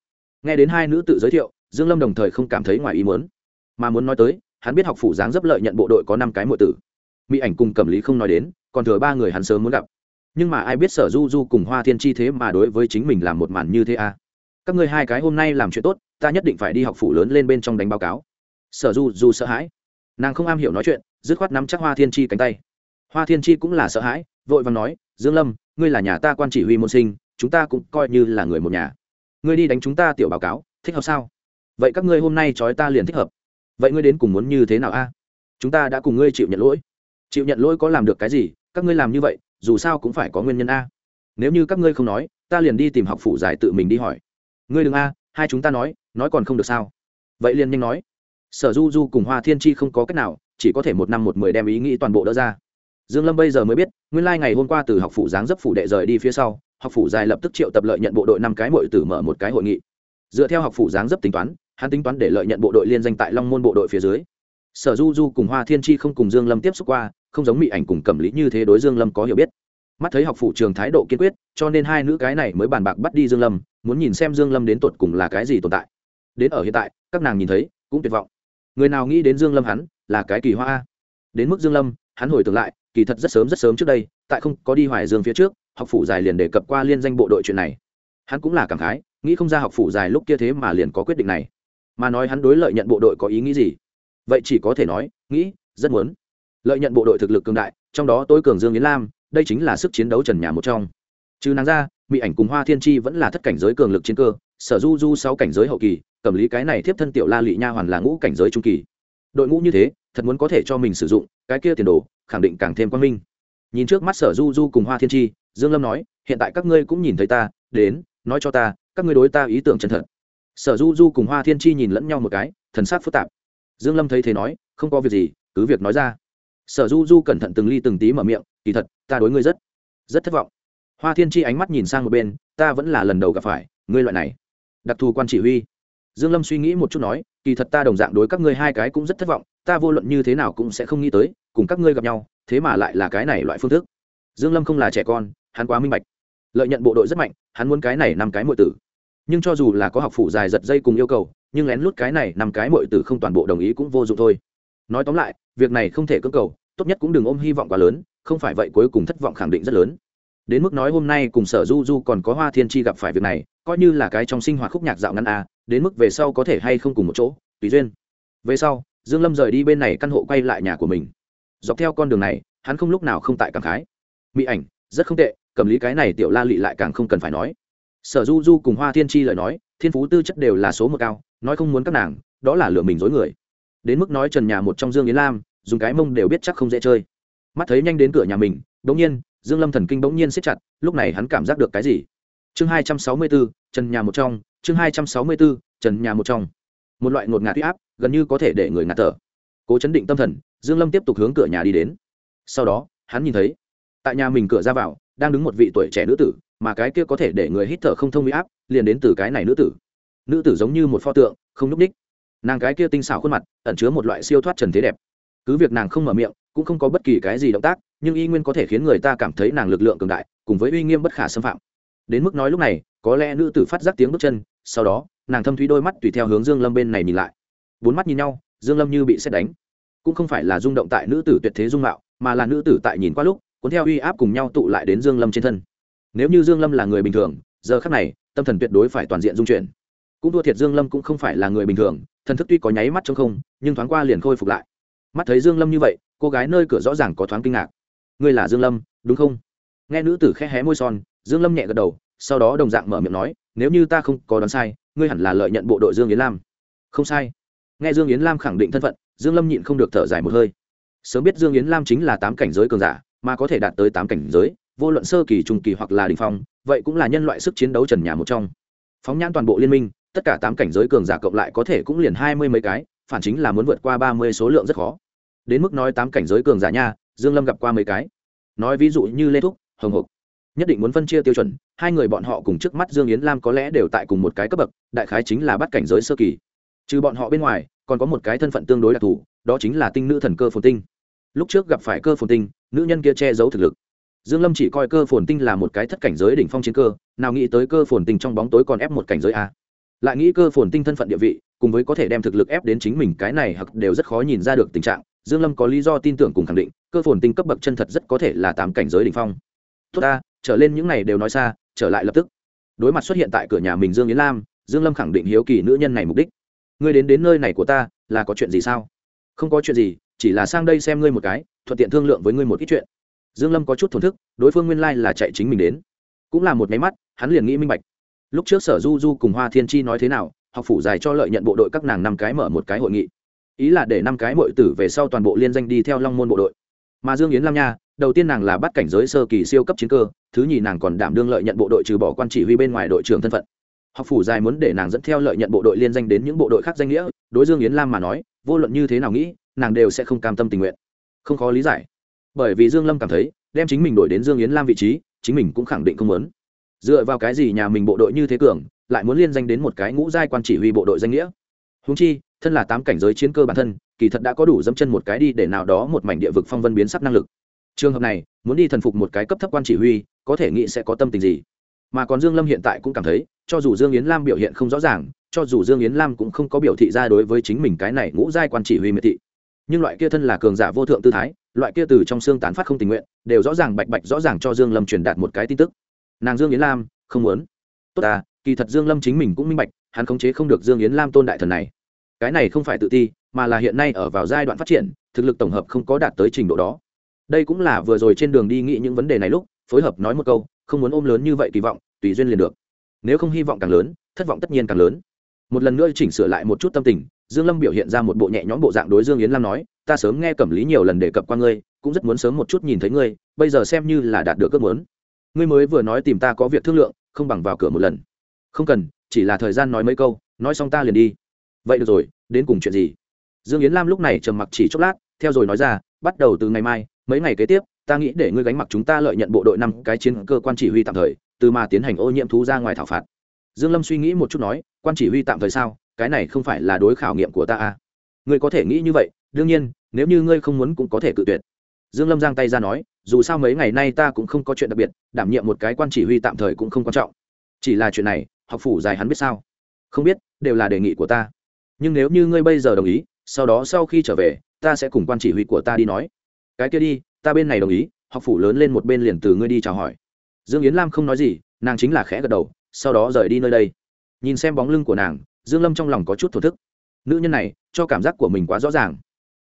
nghe đến hai nữ tự giới thiệu, dương lâm đồng thời không cảm thấy ngoài ý muốn. Mà muốn nói tới, hắn biết học phủ dáng dấp lợi nhận bộ đội có năm cái muội tử. Mỹ ảnh cùng cẩm lý không nói đến, còn thừa ba người hắn sớm muốn gặp. Nhưng mà ai biết sở du du cùng hoa thiên chi thế mà đối với chính mình làm một màn như thế à? Các ngươi hai cái hôm nay làm chuyện tốt, ta nhất định phải đi học phủ lớn lên bên trong đánh báo cáo. Sở du du sợ hãi. Nàng không am hiểu nói chuyện, dứt khoát nắm chắc hoa thiên chi cánh tay. Hoa thiên chi cũng là sợ hãi, vội vàng nói, dương lâm, ngươi là nhà ta quan chỉ huy môn sinh, chúng ta cũng coi như là người một nhà. Ngươi đi đánh chúng ta tiểu báo cáo, thích hợp sao? Vậy các ngươi hôm nay trói ta liền thích hợp. Vậy ngươi đến cùng muốn như thế nào a? Chúng ta đã cùng ngươi chịu nhận lỗi. Chịu nhận lỗi có làm được cái gì? Các ngươi làm như vậy, dù sao cũng phải có nguyên nhân a. Nếu như các ngươi không nói, ta liền đi tìm học phụ giải tự mình đi hỏi ngươi đừng a, hai chúng ta nói nói còn không được sao? Vậy liền nhanh nói. Sở du du cùng hoa thiên chi không có cách nào, chỉ có thể một năm một mười đem ý nghĩ toàn bộ đỡ ra. Dương lâm bây giờ mới biết, nguyên lai ngày hôm qua từ học phụ giáng dấp phủ đệ rời đi phía sau, học phủ dài lập tức triệu tập lợi nhận bộ đội năm cái mội tử mở một cái hội nghị. Dựa theo học phủ giáng dấp tính toán, hắn tính toán để lợi nhận bộ đội liên danh tại long môn bộ đội phía dưới. Sở du du cùng hoa thiên chi không cùng dương lâm tiếp xúc qua, không giống mỹ ảnh cùng cẩm lý như thế đối dương lâm có hiểu biết mắt thấy học phủ trường thái độ kiên quyết, cho nên hai nữ cái này mới bàn bạc bắt đi dương lâm, muốn nhìn xem dương lâm đến tột cùng là cái gì tồn tại. Đến ở hiện tại, các nàng nhìn thấy, cũng tuyệt vọng. Người nào nghĩ đến dương lâm hắn, là cái kỳ hoa đến mức dương lâm, hắn hồi tưởng lại, kỳ thật rất sớm rất sớm trước đây, tại không có đi hoài dương phía trước, học phủ dài liền đề cập qua liên danh bộ đội chuyện này. Hắn cũng là cảm khái, nghĩ không ra học phủ dài lúc kia thế mà liền có quyết định này. Mà nói hắn đối lợi nhận bộ đội có ý nghĩ gì? Vậy chỉ có thể nói, nghĩ, rất muốn. Lợi nhận bộ đội thực lực cường đại, trong đó tôi cường dương yến lam đây chính là sức chiến đấu trần nhà một trong. Trừ nàng ra, mỹ ảnh cùng hoa thiên chi vẫn là thất cảnh giới cường lực chiến cơ, sở du du sáu cảnh giới hậu kỳ, cầm lý cái này tiếp thân tiểu la lị nha hoàn là ngũ cảnh giới trung kỳ. Đội ngũ như thế, thật muốn có thể cho mình sử dụng, cái kia tiền đồ, khẳng định càng thêm quan minh. Nhìn trước mắt sở du du cùng hoa thiên chi, dương lâm nói, hiện tại các ngươi cũng nhìn thấy ta, đến, nói cho ta, các ngươi đối ta ý tưởng chân thật. Sở du du cùng hoa thiên chi nhìn lẫn nhau một cái, thần sắc phức tạp. Dương lâm thấy thế nói, không có việc gì, cứ việc nói ra. Sở du du cẩn thận từng ly từng tí mở miệng kỳ thật, ta đối ngươi rất rất thất vọng. Hoa thiên chi ánh mắt nhìn sang một bên, ta vẫn là lần đầu gặp phải, ngươi loại này. Đặc thù quan chỉ huy. Dương lâm suy nghĩ một chút nói, kỳ thật ta đồng dạng đối các ngươi hai cái cũng rất thất vọng, ta vô luận như thế nào cũng sẽ không nghĩ tới, cùng các ngươi gặp nhau, thế mà lại là cái này loại phương thức. Dương lâm không là trẻ con, hắn quá minh bạch. Lợi nhận bộ đội rất mạnh, hắn muốn cái này năm cái mọi tử. Nhưng cho dù là có học phủ dài giật dây cùng yêu cầu, nhưng lén lút cái này năm cái mọi tử không toàn bộ đồng ý cũng vô dụng thôi. Nói tóm lại, việc này không thể cưỡng cầu, tốt nhất cũng đừng ôm hy vọng quá lớn không phải vậy cuối cùng thất vọng khẳng định rất lớn. Đến mức nói hôm nay cùng sở du du còn có hoa thiên chi gặp phải việc này, coi như là cái trong sinh hoạt khúc nhạc dạo ngăn a à, đến mức về sau có thể hay không cùng một chỗ, tùy duyên. Về sau, dương lâm rời đi bên này căn hộ quay lại nhà của mình. Dọc theo con đường này, hắn không lúc nào không tại cảm khái. Mỹ ảnh, rất không tệ, cầm lý cái này tiểu la lị lại càng không cần phải nói. Sở du du cùng hoa thiên chi lời nói, thiên phú tư chất đều là số một cao, nói không muốn các nàng, đó là lừa mình dối người. Đến mức nói trần nhà một trong dương yến lam, dùng cái mông đều biết chắc không dễ chơi mắt thấy nhanh đến cửa nhà mình bỗng nhiên dương lâm thần kinh bỗng nhiên siết chặt lúc này hắn cảm giác được cái gì? Chương hai trăm sáu mươi 264, trần nhà một trong chương hai trăm sáu mươi 264, trần nhà một trong. Một loại ngột ngạt huy áp gần như có thể để người ngạt thở. Cố chấn định tâm thần dương lâm tiếp tục hướng cửa nhà đi đến. Sau đó hắn nhìn thấy tại nhà mình cửa ra vào đang đứng một vị tuổi trẻ nữ tử mà cái kia có thể để người hít thở không thông huy áp liền đến từ cái này nữ tử. Nữ tử giống như một pho tượng không núp đích nàng cái kia tinh xảo khuôn mặt ẩn chứa một loại siêu thoát trần thế đẹp. Cứ việc nàng không mở miệng cũng không có bất kỳ cái gì động tác, nhưng y nguyên có thể khiến người ta cảm thấy nàng lực lượng cường đại, cùng với uy nghiêm bất khả xâm phạm. Đến mức nói lúc này, có lẽ nữ tử phát giác tiếng bước chân, sau đó, nàng thâm thúy đôi mắt tùy theo hướng dương lâm bên này nhìn lại. Bốn mắt nhìn nhau, dương lâm như bị xét đánh. Cũng không phải là rung động tại nữ tử tuyệt thế dung mạo, mà là nữ tử tại nhìn qua lúc, cuốn theo uy áp cùng nhau tụ lại đến dương lâm trên thân. Nếu như dương lâm là người bình thường, giờ khắc này, tâm thần tuyệt đối phải toàn diện dung chuyển. Cũng thua thiệt dương lâm cũng không phải là người bình thường, thần thức tuy có nháy mắt trong không, nhưng thoáng qua liền khôi phục lại mắt thấy dương lâm như vậy, cô gái nơi cửa rõ ràng có thoáng kinh ngạc. Ngươi là dương lâm, đúng không? Nghe nữ tử khẽ hé môi son, dương lâm nhẹ gật đầu, sau đó đồng dạng mở miệng nói, nếu như ta không có đoán sai, ngươi hẳn là lợi nhận bộ đội dương yến lam. Không sai. Nghe dương yến lam khẳng định thân phận, dương lâm nhịn không được thở dài một hơi. Sớm biết dương yến lam chính là tám cảnh giới cường giả, mà có thể đạt tới tám cảnh giới, vô luận sơ kỳ, trung kỳ hoặc là đình phong, vậy cũng là nhân loại sức chiến đấu trần nhà một trong. Phóng nhãn toàn bộ liên minh, tất cả tám cảnh giới cường giả cộng lại có thể cũng liền hai mươi mấy cái phản chính là muốn vượt qua ba mươi số lượng rất khó. Đến mức nói tám cảnh giới cường giả nha, dương lâm gặp qua mấy cái. Nói ví dụ như lê thúc, hồng hộc. Nhất định muốn phân chia tiêu chuẩn, hai người bọn họ cùng trước mắt dương yến lam có lẽ đều tại cùng một cái cấp bậc, đại khái chính là bắt cảnh giới sơ kỳ. Trừ bọn họ bên ngoài, còn có một cái thân phận tương đối đặc thù, đó chính là tinh nữ thần cơ phồn tinh. Lúc trước gặp phải cơ phồn tinh, nữ nhân kia che giấu thực lực. Dương lâm chỉ coi cơ phồn tinh là một cái thất cảnh giới đỉnh phong chiến cơ, nào nghĩ tới cơ phồn tinh trong bóng tối còn ép một cảnh giới a. Lại nghĩ cơ phồn tinh thân phận địa vị cùng với có thể đem thực lực ép đến chính mình, cái này hoặc đều rất khó nhìn ra được tình trạng. Dương lâm có lý do tin tưởng cùng khẳng định, cơ phồn tinh cấp bậc chân thật rất có thể là tám cảnh giới đỉnh phong. Tốt ta, trở lên những này đều nói xa, trở lại lập tức. Đối mặt xuất hiện tại cửa nhà mình dương yến lam, dương lâm khẳng định hiếu kỳ nữ nhân này mục đích. Ngươi đến đến nơi này của ta, là có chuyện gì sao? Không có chuyện gì, chỉ là sang đây xem ngươi một cái, thuận tiện thương lượng với ngươi một ít chuyện. Dương lâm có chút thổn thức, đối phương nguyên lai là chạy chính mình đến. Cũng là một máy mắt, hắn liền nghĩ minh bạch. Lúc trước sở du du cùng hoa thiên chi nói thế nào học phủ dài cho lợi nhận bộ đội các nàng năm cái mở một cái hội nghị. Ý là để năm cái mọi tử về sau toàn bộ liên danh đi theo long môn bộ đội. Mà dương yến lam nha, đầu tiên nàng là bắt cảnh giới sơ kỳ siêu cấp chiến cơ, thứ nhì nàng còn đảm đương lợi nhận bộ đội trừ bỏ quan chỉ huy bên ngoài đội trưởng thân phận. Học phủ dài muốn để nàng dẫn theo lợi nhận bộ đội liên danh đến những bộ đội khác danh nghĩa, đối dương yến lam mà nói, vô luận như thế nào nghĩ, nàng đều sẽ không cam tâm tình nguyện. Không khó lý giải. Bởi vì dương lâm cảm thấy, đem chính mình đổi đến dương yến lam vị trí, chính mình cũng khẳng định không muốn. Dựa vào cái gì nhà mình bộ đội như thế cường lại muốn liên danh đến một cái ngũ giai quan chỉ huy bộ đội danh nghĩa. Húng chi, thân là tám cảnh giới chiến cơ bản thân, kỳ thật đã có đủ dẫm chân một cái đi để nào đó một mảnh địa vực phong vân biến sắc năng lực. Trường hợp này, muốn đi thần phục một cái cấp thấp quan chỉ huy, có thể nghĩ sẽ có tâm tình gì? Mà còn dương lâm hiện tại cũng cảm thấy, cho dù dương yến lam biểu hiện không rõ ràng, cho dù dương yến lam cũng không có biểu thị ra đối với chính mình cái này ngũ giai quan chỉ huy miệt thị. Nhưng loại kia thân là cường giả vô thượng tư thái, loại kia từ trong xương tán phát không tình nguyện, đều rõ ràng bạch bạch rõ ràng cho dương lâm truyền đạt một cái tin tức. Nàng dương yến lam, không muốn. Tốt à kỳ thật dương lâm chính mình cũng minh bạch, hắn khống chế không được dương yến lam tôn đại thần này. Cái này không phải tự ti, mà là hiện nay ở vào giai đoạn phát triển, thực lực tổng hợp không có đạt tới trình độ đó. Đây cũng là vừa rồi trên đường đi nghĩ những vấn đề này lúc, phối hợp nói một câu, không muốn ôm lớn như vậy kỳ vọng, tùy duyên liền được. Nếu không hy vọng càng lớn, thất vọng tất nhiên càng lớn. Một lần nữa chỉnh sửa lại một chút tâm tình, dương lâm biểu hiện ra một bộ nhẹ nhõm bộ dạng đối dương yến lam nói, ta sớm nghe cẩm lý nhiều lần đề cập qua ngươi, cũng rất muốn sớm một chút nhìn thấy ngươi, bây giờ xem như là đạt được ước muốn. Ngươi mới vừa nói tìm ta có việc thương lượng, không bằng vào cửa một lần không cần, chỉ là thời gian nói mấy câu, nói xong ta liền đi. Vậy được rồi, đến cùng chuyện gì? Dương yến lam lúc này trầm mặc chỉ chốc lát, theo rồi nói ra, bắt đầu từ ngày mai, mấy ngày kế tiếp, ta nghĩ để ngươi gánh mặc chúng ta lợi nhận bộ đội năm cái chiến cơ quan chỉ huy tạm thời, từ mà tiến hành ô nhiễm thú ra ngoài thảo phạt. Dương lâm suy nghĩ một chút nói, quan chỉ huy tạm thời sao? Cái này không phải là đối khảo nghiệm của ta à? Ngươi có thể nghĩ như vậy, đương nhiên, nếu như ngươi không muốn cũng có thể cự tuyệt. Dương lâm giang tay ra nói, dù sao mấy ngày nay ta cũng không có chuyện đặc biệt, đảm nhiệm một cái quan chỉ huy tạm thời cũng không quan trọng. Chỉ là chuyện này học phủ dài hắn biết sao? Không biết, đều là đề nghị của ta. Nhưng nếu như ngươi bây giờ đồng ý, sau đó sau khi trở về, ta sẽ cùng quan chỉ huy của ta đi nói. Cái kia đi, ta bên này đồng ý, học phủ lớn lên một bên liền từ ngươi đi chào hỏi. Dương yến lam không nói gì, nàng chính là khẽ gật đầu, sau đó rời đi nơi đây. Nhìn xem bóng lưng của nàng, dương lâm trong lòng có chút thổ thức. Nữ nhân này, cho cảm giác của mình quá rõ ràng.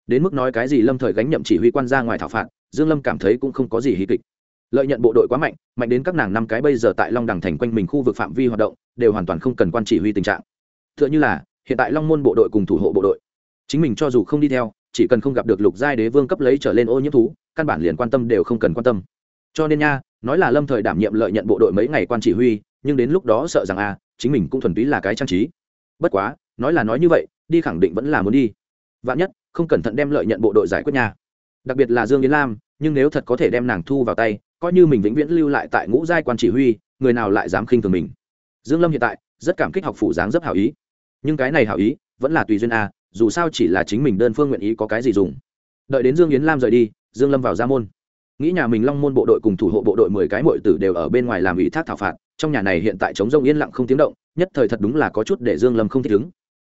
Đến mức nói cái gì lâm thời gánh nhậm chỉ huy quan ra ngoài thảo phạt, dương lâm cảm thấy cũng không có gì hy kịch lợi nhận bộ đội quá mạnh mạnh đến các nàng năm cái bây giờ tại long đằng thành quanh mình khu vực phạm vi hoạt động, đều hoàn toàn không cần quan chỉ huy tình trạng. T h ư ợ n h ư là, hiện tại long môn bộ đội cùng thủ hộ bộ đội. Chính mình cho dù không đi theo, chỉ cần không gặp được lục giai đế vương cấp lấy trở lên ô nhiễm thú, căn bản liền quan tâm đều không cần quan tâm. Cho nên nha, nói là lâm thời đảm nhiệm lợi nhận bộ đội mấy ngày quan chỉ huy, nhưng đến lúc đó sợ rằng a chính mình cũng thuần túy là cái trang trí. Bất quá, nói là nói như vậy, đi khẳng định vẫn là muốn đi. Vạn nhất, không cẩn thận đem lợi nhận bộ đội giải quyết nha. Đặc biệt là dương yến lam, nhưng nếu thật có thể đem nàng thu vào tay coi như mình vĩnh viễn lưu lại tại ngũ giai quan chỉ huy, người nào lại dám khinh thường mình? Dương lâm hiện tại rất cảm kích học phủ dáng dấp hảo ý. Nhưng cái này hảo ý vẫn là tùy duyên a, dù sao chỉ là chính mình đơn phương nguyện ý có cái gì dùng. Đợi đến dương yến lam rời đi, dương lâm vào gia môn. Nghĩ nhà mình long môn bộ đội cùng thủ hộ bộ đội mười cái muội tử đều ở bên ngoài làm ủy thác thảo phạt, trong nhà này hiện tại chống rông yên lặng không tiếng động, nhất thời thật đúng là có chút để dương lâm không thích ứng.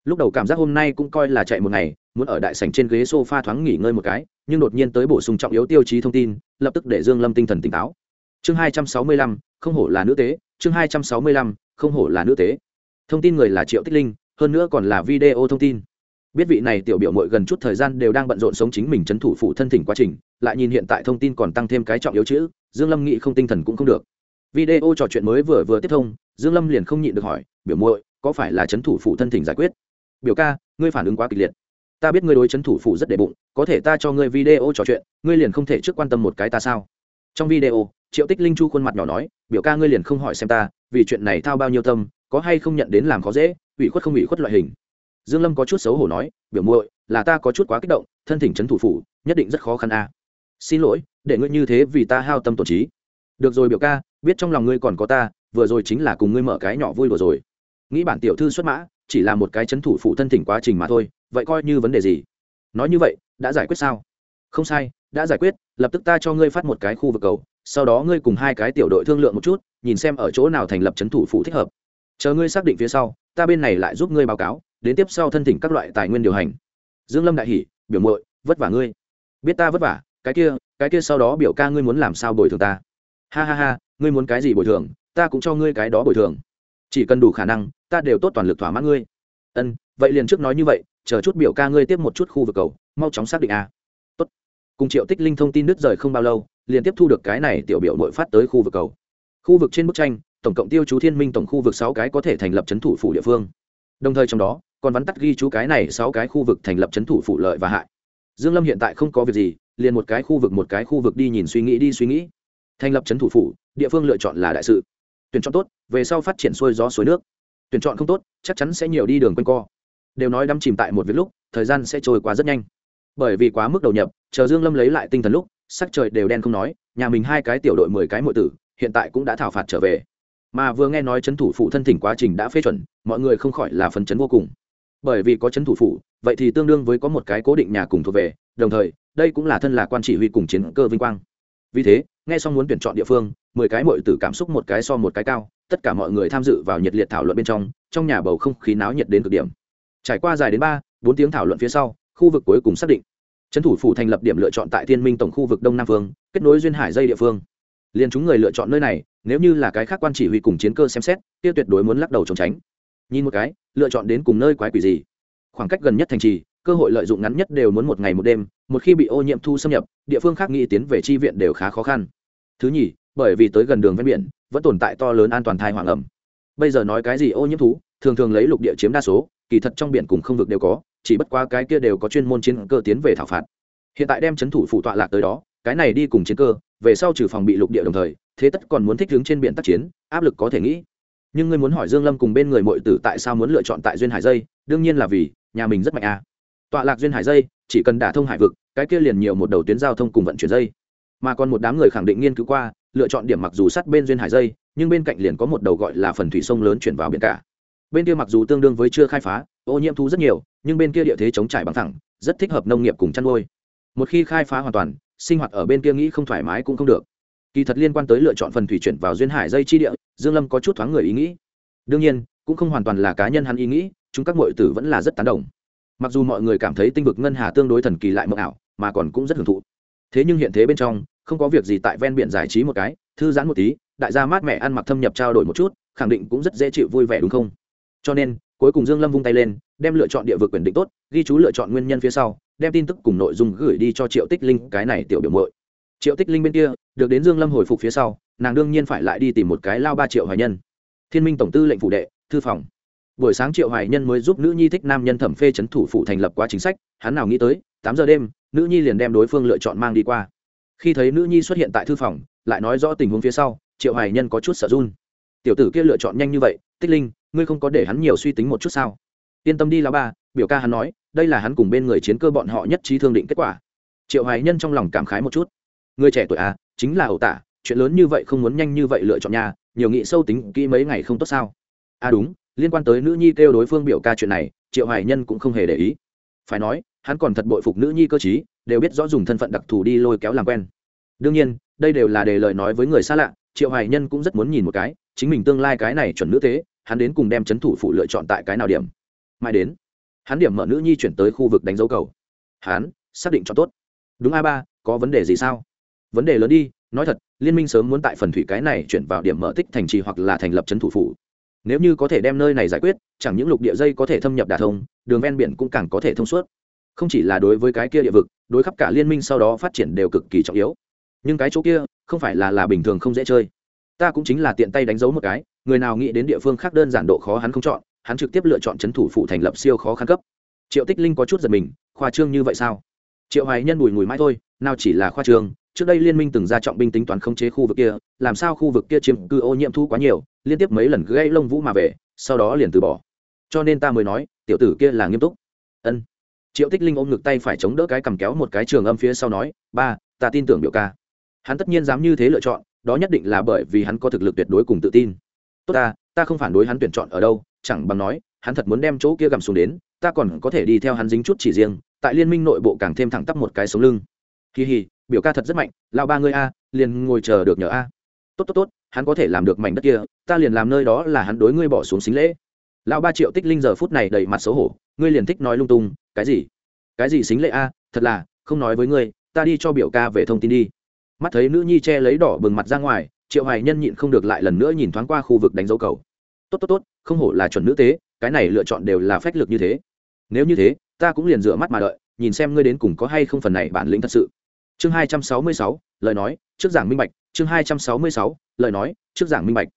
Lúc đầu cảm giác hôm nay cũng coi là chạy một ngày, muốn ở đại sảnh trên ghế sofa thoáng nghỉ ngơi một cái nhưng đột nhiên tới bổ sung trọng yếu tiêu chí thông tin, lập tức để dương lâm tinh thần tỉnh táo. Chương hai trăm sáu mươi lăm, không hổ là nữ tế, chương hai trăm sáu mươi lăm, không hổ là nữ tế. Thông tin người là triệu tích linh, hơn nữa còn là video thông tin. Biết vị này tiểu biểu mội gần chút thời gian đều đang bận rộn sống chính mình c thủ phụ thân thỉnh quá trình, lại nhìn hiện tại thông tin còn tăng thêm cái trọng yếu chữ, dương lâm nghĩ không tinh thần cũng không được. Video trò chuyện mới vừa vừa tiếp thông, dương lâm liền không nhịn được hỏi, biểu muội, có phải là c thủ phụ thân thỉnh giải quyết? Biểu ca, ngươi phản ứng quá kịch liệt. Ta biết ngươi đối chấn thủ phụ rất đệ bụng có thể ta cho ngươi video trò chuyện, ngươi liền không thể trước quan tâm một cái ta sao? Trong video, triệu tích linh chu khuôn mặt nhỏ nói, biểu ca ngươi liền không hỏi xem ta, vì chuyện này thao bao nhiêu tâm, có hay không nhận đến làm khó dễ, ủy khuất không ủy khuất loại hình. Dương lâm có chút xấu hổ nói, biểu muội, là ta có chút quá kích động, thân thỉnh chấn thủ phụ nhất định rất khó khăn a. Xin lỗi, để ngươi như thế vì ta hao tâm tổn trí. Được rồi biểu ca, biết trong lòng ngươi còn có ta, vừa rồi chính là cùng ngươi mở cái nhỏ vui vừa rồi. Nghĩ bản tiểu thư xuất mã, chỉ là một cái chấn thủ phụ thân thỉnh quá trình mà thôi, vậy coi như vấn đề gì? Nói như vậy đã giải quyết sao? Không sai đã giải quyết lập tức ta cho ngươi phát một cái khu vực cầu sau đó ngươi cùng hai cái tiểu đội thương lượng một chút nhìn xem ở chỗ nào thành lập chấn thủ phủ thích hợp. Chờ ngươi xác định phía sau ta bên này lại giúp ngươi báo cáo đến tiếp sau thân thỉnh các loại tài nguyên điều hành. Dương lâm đại Hỷ, biểu muội vất vả ngươi. Biết ta vất vả cái kia cái kia sau đó biểu ca ngươi muốn làm sao bồi thường ta? Ha ha ha ngươi muốn cái gì bồi thường ta cũng cho ngươi cái đó bồi thường. Chỉ cần đủ khả năng ta đều tốt toàn lực thỏa mãn ngươi. Ân vậy liền trước nói như vậy chờ chút biểu ca ngươi tiếp một chút khu vực cầu mau chóng xác định a. Tốt. cùng triệu tích linh thông tin đứt rời không bao lâu, liền tiếp thu được cái này tiểu biểu nội phát tới khu vực cầu. Khu vực trên bức tranh, tổng cộng tiêu chú thiên minh tổng khu vực sáu cái có thể thành lập c thủ phủ địa phương. Đồng thời trong đó, còn vắn tắt ghi chú cái này sáu cái khu vực thành lập c thủ phủ lợi và hại. Dương lâm hiện tại không có việc gì, liền một cái khu vực một cái khu vực đi nhìn suy nghĩ đi suy nghĩ. Thành lập c thủ phủ, địa phương lựa chọn là đại sự. Tuyển chọn tốt, về sau phát triển xuôi gió suối nước. Tuyển chọn không tốt, chắc chắn sẽ nhiều đi đường quanh co. Đều nói đắm chìm tại một việc lúc, thời gian sẽ trôi qua rất nhanh bởi vì quá mức đầu nhập, chờ dương lâm lấy lại tinh thần lúc, sắc trời đều đen không nói, nhà mình hai cái tiểu đội mười cái mọi tử, hiện tại cũng đã thảo phạt trở về. Mà vừa nghe nói chấn thủ phụ thân thỉnh quá trình đã phê chuẩn, mọi người không khỏi là phấn chấn vô cùng. Bởi vì có chấn thủ phụ vậy thì tương đương với có một cái cố định nhà cùng thuộc về, đồng thời, đây cũng là thân là quan chỉ huy cùng chiến cơ vinh quang. Vì thế, nghe xong muốn tuyển chọn địa phương, mười cái mọi tử cảm xúc một cái so một cái cao, tất cả mọi người tham dự vào nhiệt liệt thảo luận bên trong trong nhà bầu không khí náo nhiệt đến cực điểm. Trải qua dài đến ba, bốn tiếng thảo luận phía sau khu vực cuối cùng xác định. Trấn thủ phủ thành lập điểm lựa chọn tại thiên minh tổng khu vực đông nam phương, kết nối duyên hải dây địa phương. Liền chúng người lựa chọn nơi này, nếu như là cái khác quan chỉ huy cùng chiến cơ xem xét tiêu tuyệt đối muốn lắc đầu trốn tránh. Nhìn một cái, lựa chọn đến cùng nơi quái quỷ gì? Khoảng cách gần nhất thành trì, cơ hội lợi dụng ngắn nhất đều muốn một ngày một đêm, một khi bị ô nhiễm thu xâm nhập, địa phương khác nghĩ tiến về tri viện đều khá khó khăn. Thứ nhì, bởi vì tới gần đường ven biển, vẫn tồn tại to lớn an toàn thai hoàng ẩm. Bây giờ nói cái gì ô nhiễm thú, thường thường lấy lục địa chiếm đa số, kỳ thật trong biển cùng không vực đều có chỉ bất quá cái kia đều có chuyên môn chiến cơ tiến về thảo phạt. Hiện tại đem c h ấ n thủ phụ tọa lạc tới đó, cái này đi cùng chiến cơ, về sau trừ phòng bị lục địa đồng thời, thế tất còn muốn thích đứng trên biển tác chiến, áp lực có thể nghĩ. Nhưng ngươi muốn hỏi dương lâm cùng bên người mội tử tại sao muốn lựa chọn tại duyên hải dây, đương nhiên là vì nhà mình rất mạnh à. tọa lạc duyên hải dây, chỉ cần đả thông hải vực, cái kia liền nhiều một đầu tuyến giao thông cùng vận chuyển dây. Mà còn một đám người khẳng định nghiên cứu qua, lựa chọn điểm mặc dù sát bên duyên hải dây, nhưng bên cạnh liền có một đầu gọi là phần thủy sông lớn chuyển vào biển cả. Bên kia mặc dù tương đương với chưa khai phá ô nhiễm thu rất nhiều, nhưng bên kia địa thế chống trải bằng thẳng, rất thích hợp nông nghiệp cùng chăn nuôi. Một khi khai phá hoàn toàn, sinh hoạt ở bên kia nghĩ không thoải mái cũng không được. Kỳ thật liên quan tới lựa chọn phần thủy chuyển vào duyên hải dây chi địa, dương lâm có chút thoáng người ý nghĩ. Đương nhiên, cũng không hoàn toàn là cá nhân hắn ý nghĩ, chúng các muội tử vẫn là rất tán đồng. Mặc dù mọi người cảm thấy tinh vực ngân hà tương đối thần kỳ lại mộng ảo, mà còn cũng rất hưởng thụ. Thế nhưng hiện thế bên trong, không có việc gì tại ven biển giải trí một cái, thư giãn một tí, đại gia mát mẻ ăn mặc thâm nhập trao đổi một chút, khẳng định cũng rất dễ chịu vui vẻ đúng không? Cho nên cuối cùng dương lâm vung tay lên, đem lựa chọn địa vực quyền định tốt, ghi chú lựa chọn nguyên nhân phía sau, đem tin tức cùng nội dung gửi đi cho triệu tích linh, cái này tiểu biểu muội. Triệu tích linh bên kia, được đến dương lâm hồi phục phía sau, nàng đương nhiên phải lại đi tìm một cái lao ba triệu hoài nhân. Thiên minh tổng tư lệnh phủ đệ, thư phòng. Buổi sáng triệu hoài nhân mới giúp nữ nhi thích nam nhân thẩm phê chấn thủ phủ thành lập quá chính sách, hắn nào nghĩ tới, tám giờ đêm, nữ nhi liền đem đối phương lựa chọn mang đi qua. Khi thấy nữ nhi xuất hiện tại thư phòng, lại nói rõ tình huống phía sau, triệu hoài nhân có chút sợ run. Tiểu tử kia lựa chọn nhanh như vậy, tích linh ngươi không có để hắn nhiều suy tính một chút sao? Yên tâm đi lão ba, biểu ca hắn nói, đây là hắn cùng bên người chiến cơ bọn họ nhất trí thương định kết quả. Triệu hoài nhân trong lòng cảm khái một chút. Người trẻ tuổi à chính là ẩu tả, chuyện lớn như vậy không muốn nhanh như vậy lựa chọn nhà nhiều nghị sâu tính kỹ mấy ngày không tốt sao? À đúng, liên quan tới nữ nhi kêu đối phương biểu ca chuyện này, triệu hoài nhân cũng không hề để ý. Phải nói, hắn còn thật bội phục nữ nhi cơ chí đều biết rõ dùng thân phận đặc thù đi lôi kéo làm quen. Đương nhiên, đây đều là đề lời nói với người xa lạ, triệu hoài nhân cũng rất muốn nhìn một cái, chính mình tương lai cái này chuẩn nữ thế hắn đến cùng đem c h ấ n thủ phụ lựa chọn tại cái nào điểm? Mai đến, hắn điểm mở nữ nhi chuyển tới khu vực đánh dấu cầu. Hắn xác định cho tốt. Đúng a ba, có vấn đề gì sao? Vấn đề lớn đi, nói thật, liên minh sớm muốn tại phần thủy cái này chuyển vào điểm mở tích thành trì hoặc là thành lập c h ấ n thủ phủ. Nếu như có thể đem nơi này giải quyết, chẳng những lục địa dây có thể thâm nhập đà thông, đường ven biển cũng càng có thể thông suốt. Không chỉ là đối với cái kia địa vực, đối khắp cả liên minh sau đó phát triển đều cực kỳ trọng yếu. Nhưng cái chỗ kia, không phải là là bình thường không dễ chơi. Ta cũng chính là tiện tay đánh dấu một cái người nào nghĩ đến địa phương khác đơn giản độ khó hắn không chọn, hắn trực tiếp lựa chọn c h ấ n thủ phụ thành lập siêu khó khăn cấp. Triệu tích linh có chút giật mình, khoa trương như vậy sao? Triệu hoài nhân bùi ngùi mãi thôi, nào chỉ là khoa trương, trước đây liên minh từng ra trọng binh tính toán khống chế khu vực kia, làm sao khu vực kia chiếm cư ô nhiễm thu quá nhiều, liên tiếp mấy lần gây lông vũ mà về, sau đó liền từ bỏ. Cho nên ta mới nói, tiểu tử kia là nghiêm túc. Ân. Triệu tích linh ôm ngực tay phải chống đỡ cái cầm kéo một cái trường âm phía sau nói, ba, ta tin tưởng biểu ca. Hắn tất nhiên dám như thế lựa chọn, đó nhất định là bởi vì hắn có thực lực tuyệt đối cùng tự tin tốt ta ta không phản đối hắn tuyển chọn ở đâu, chẳng bằng nói, hắn thật muốn đem chỗ kia gầm xuống đến, ta còn có thể đi theo hắn dính chút chỉ riêng, tại liên minh nội bộ càng thêm thẳng tắp một cái sống lưng. Kỳ hì, biểu ca thật rất mạnh, lao ba ngươi a, liền ngồi chờ được nhờ a. Tốt tốt tốt, hắn có thể làm được mảnh đất kia, ta liền làm nơi đó là hắn đối ngươi bỏ xuống xính lễ. Lão ba triệu tích linh giờ phút này đầy mặt xấu hổ, ngươi liền thích nói lung tung, cái gì? Cái gì xính lễ a, thật là, không nói với ngươi, ta đi cho biểu ca về thông tin đi. Mắt thấy nữ nhi che lấy đỏ bừng mặt ra ngoài triệu hoài nhân nhịn không được lại lần nữa nhìn thoáng qua khu vực đánh dấu cầu. Tốt tốt tốt, không hổ là chuẩn nữ tế, cái này lựa chọn đều là phách lực như thế. Nếu như thế, ta cũng liền rửa mắt mà đợi, nhìn xem ngươi đến cùng có hay không phần này bản lĩnh thật sự. Chương hai trăm sáu mươi sáu, lời nói, trước giảng minh bạch, chương hai trăm sáu mươi sáu, lời nói, trước giảng minh bạch.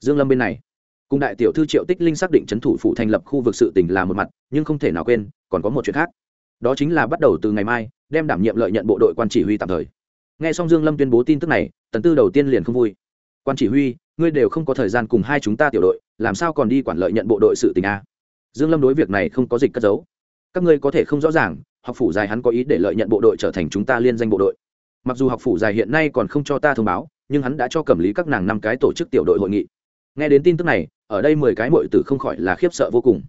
Dương lâm bên này, cùng đại tiểu thư triệu tích linh xác định c thủ phụ thành lập khu vực sự tỉnh là một mặt, nhưng không thể nào quên, còn có một chuyện khác. Đó chính là bắt đầu từ ngày mai, đem đảm nhiệm lợi nhận bộ đội quan chỉ huy tạm thời. Nghe xong dương lâm tuyên bố tin tức này tần tư đầu tiên liền không vui. Quan chỉ huy, ngươi đều không có thời gian cùng hai chúng ta tiểu đội, làm sao còn đi quản lợi nhận bộ đội sự tình a? Dương lâm đối việc này không có dịch cất giấu. Các ngươi có thể không rõ ràng, học phủ dài hắn có ý để lợi nhận bộ đội trở thành chúng ta liên danh bộ đội. Mặc dù học phủ dài hiện nay còn không cho ta thông báo, nhưng hắn đã cho cẩm lý các nàng năm cái tổ chức tiểu đội hội nghị. Nghe đến tin tức này, ở đây mười cái mội tử không khỏi là khiếp sợ vô cùng.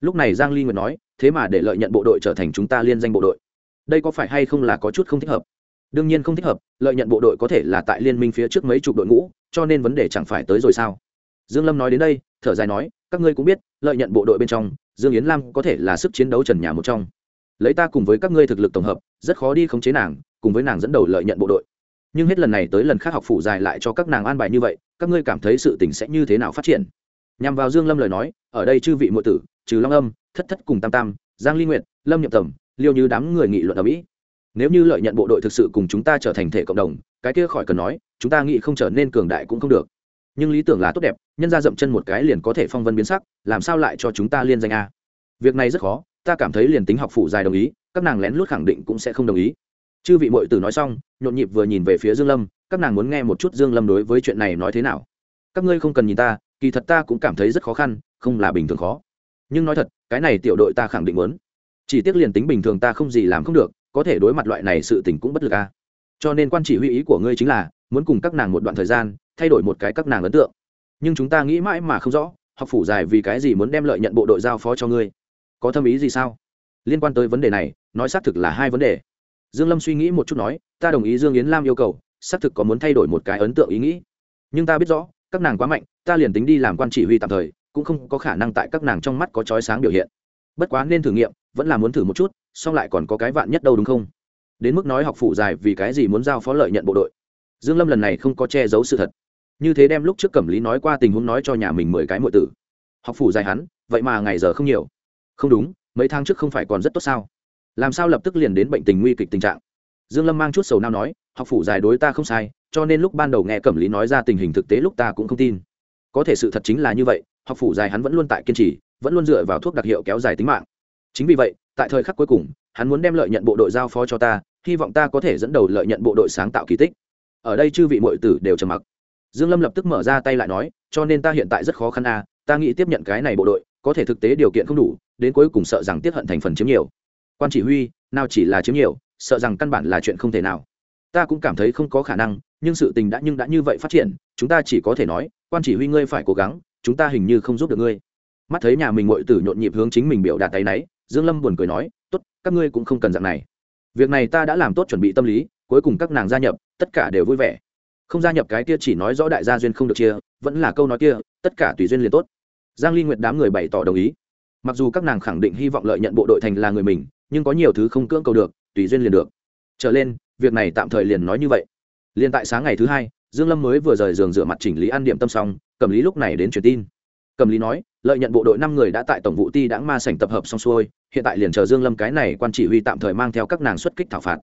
Lúc này giang ly nguyệt nói, thế mà để lợi nhận bộ đội trở thành chúng ta liên danh bộ đội. Đây có phải hay không là có chút không thích hợp? Đương nhiên không thích hợp, lợi nhận bộ đội có thể là tại liên minh phía trước mấy chục đội ngũ, cho nên vấn đề chẳng phải tới rồi sao? Dương lâm nói đến đây, thở dài nói, các ngươi cũng biết, lợi nhận bộ đội bên trong, dương yến lam có thể là sức chiến đấu trần nhà một trong. Lấy ta cùng với các ngươi thực lực tổng hợp, rất khó đi khống chế nàng, cùng với nàng dẫn đầu lợi nhận bộ đội. Nhưng hết lần này tới lần khác học phủ dài lại cho các nàng an bài như vậy, các ngươi cảm thấy sự tình sẽ như thế nào phát triển? Nhằm vào dương lâm lời nói, ở đây chư vị muội tử, trừ long âm, thất thất cùng tam tam, giang ly nguyện lâm nhậm tầm, liêu như đám người nghị luận ở mỹ nếu như lợi nhận bộ đội thực sự cùng chúng ta trở thành thể cộng đồng, cái kia khỏi cần nói, chúng ta nghĩ không trở nên cường đại cũng không được. Nhưng lý tưởng là tốt đẹp, nhân ra dậm chân một cái liền có thể phong vân biến sắc, làm sao lại cho chúng ta liên danh a? Việc này rất khó, ta cảm thấy liền tính học phụ dài đồng ý, các nàng lén lút khẳng định cũng sẽ không đồng ý. Chư vị mội tử nói xong, nhộn nhịp vừa nhìn về phía dương lâm, các nàng muốn nghe một chút dương lâm đối với chuyện này nói thế nào. Các ngươi không cần nhìn ta, kỳ thật ta cũng cảm thấy rất khó khăn, không là bình thường khó. Nhưng nói thật, cái này tiểu đội ta khẳng định muốn. Chỉ tiếc liền tính bình thường ta không gì làm không được có thể đối mặt loại này sự tình cũng bất lực a cho nên quan chỉ huy ý của ngươi chính là, muốn cùng các nàng một đoạn thời gian, thay đổi một cái các nàng ấn tượng. Nhưng chúng ta nghĩ mãi mà không rõ, học phủ dài vì cái gì muốn đem lợi nhận bộ đội giao phó cho ngươi. Có thâm ý gì sao? Liên quan tới vấn đề này, nói xác thực là hai vấn đề. Dương lâm suy nghĩ một chút nói, ta đồng ý dương yến lam yêu cầu, xác thực có muốn thay đổi một cái ấn tượng ý nghĩ. Nhưng ta biết rõ, các nàng quá mạnh, ta liền tính đi làm quan chỉ huy tạm thời, cũng không có khả năng tại các nàng trong mắt có chói sáng biểu hiện. Bất quá nên thử nghiệm vẫn là muốn thử một chút, song lại còn có cái vạn nhất đâu đúng không? Đến mức nói học phụ dài vì cái gì muốn giao phó lợi nhận bộ đội. Dương lâm lần này không có che giấu sự thật. Như thế đem lúc trước cẩm lý nói qua tình huống nói cho nhà mình mười cái muội tử. Học phủ dài hắn, vậy mà ngày giờ không nhiều. Không đúng, mấy tháng trước không phải còn rất tốt sao? Làm sao lập tức liền đến bệnh tình nguy kịch tình trạng? Dương lâm mang chút sầu nao nói, học phủ dài đối ta không sai, cho nên lúc ban đầu nghe cẩm lý nói ra tình hình thực tế lúc ta cũng không tin. Có thể sự thật chính là như vậy, học phủ dài hắn vẫn luôn tại kiên trì, vẫn luôn dựa vào thuốc đặc hiệu kéo dài tính mạng chính vì vậy tại thời khắc cuối cùng hắn muốn đem lợi nhận bộ đội giao phó cho ta hy vọng ta có thể dẫn đầu lợi nhận bộ đội sáng tạo kỳ tích. Ở đây chư vị mọi tử đều trầm mặc. Dương lâm lập tức mở ra tay lại nói cho nên ta hiện tại rất khó khăn à, ta nghĩ tiếp nhận cái này bộ đội có thể thực tế điều kiện không đủ đến cuối cùng sợ rằng tiết hận thành phần chiếm nhiều. Quan chỉ huy nào chỉ là chiếm nhiều sợ rằng căn bản là chuyện không thể nào. Ta cũng cảm thấy không có khả năng nhưng sự tình đã nhưng đã như vậy phát triển chúng ta chỉ có thể nói quan chỉ huy ngươi phải cố gắng chúng ta hình như không giúp được ngươi. Mắt thấy nhà mình ngội tử nhộn nhịp hướng chính mình biểu đạt tay náy dương lâm buồn cười nói, tốt, các ngươi cũng không cần dạng này. Việc này ta đã làm tốt chuẩn bị tâm lý, cuối cùng các nàng gia nhập, tất cả đều vui vẻ. Không gia nhập cái kia chỉ nói rõ đại gia duyên không được chia, vẫn là câu nói kia, tất cả tùy duyên liền tốt. Giang ly nguyệt đám người bày tỏ đồng ý. Mặc dù các nàng khẳng định hy vọng lợi nhận bộ đội thành là người mình, nhưng có nhiều thứ không cưỡng cầu được, tùy duyên liền được. Trở lên, việc này tạm thời liền nói như vậy. Liền tại sáng ngày thứ hai, dương lâm mới vừa rời giường rửa mặt chỉnh lý ăn điểm tâm xong cầm lý lúc này đến truyền tin. Cầm lý nói lợi nhận bộ đội năm người đã tại tổng vụ ti đãng ma sảnh tập hợp xong xuôi, hiện tại liền chờ dương lâm cái này quan chỉ huy tạm thời mang theo các nàng xuất kích thảo phạt.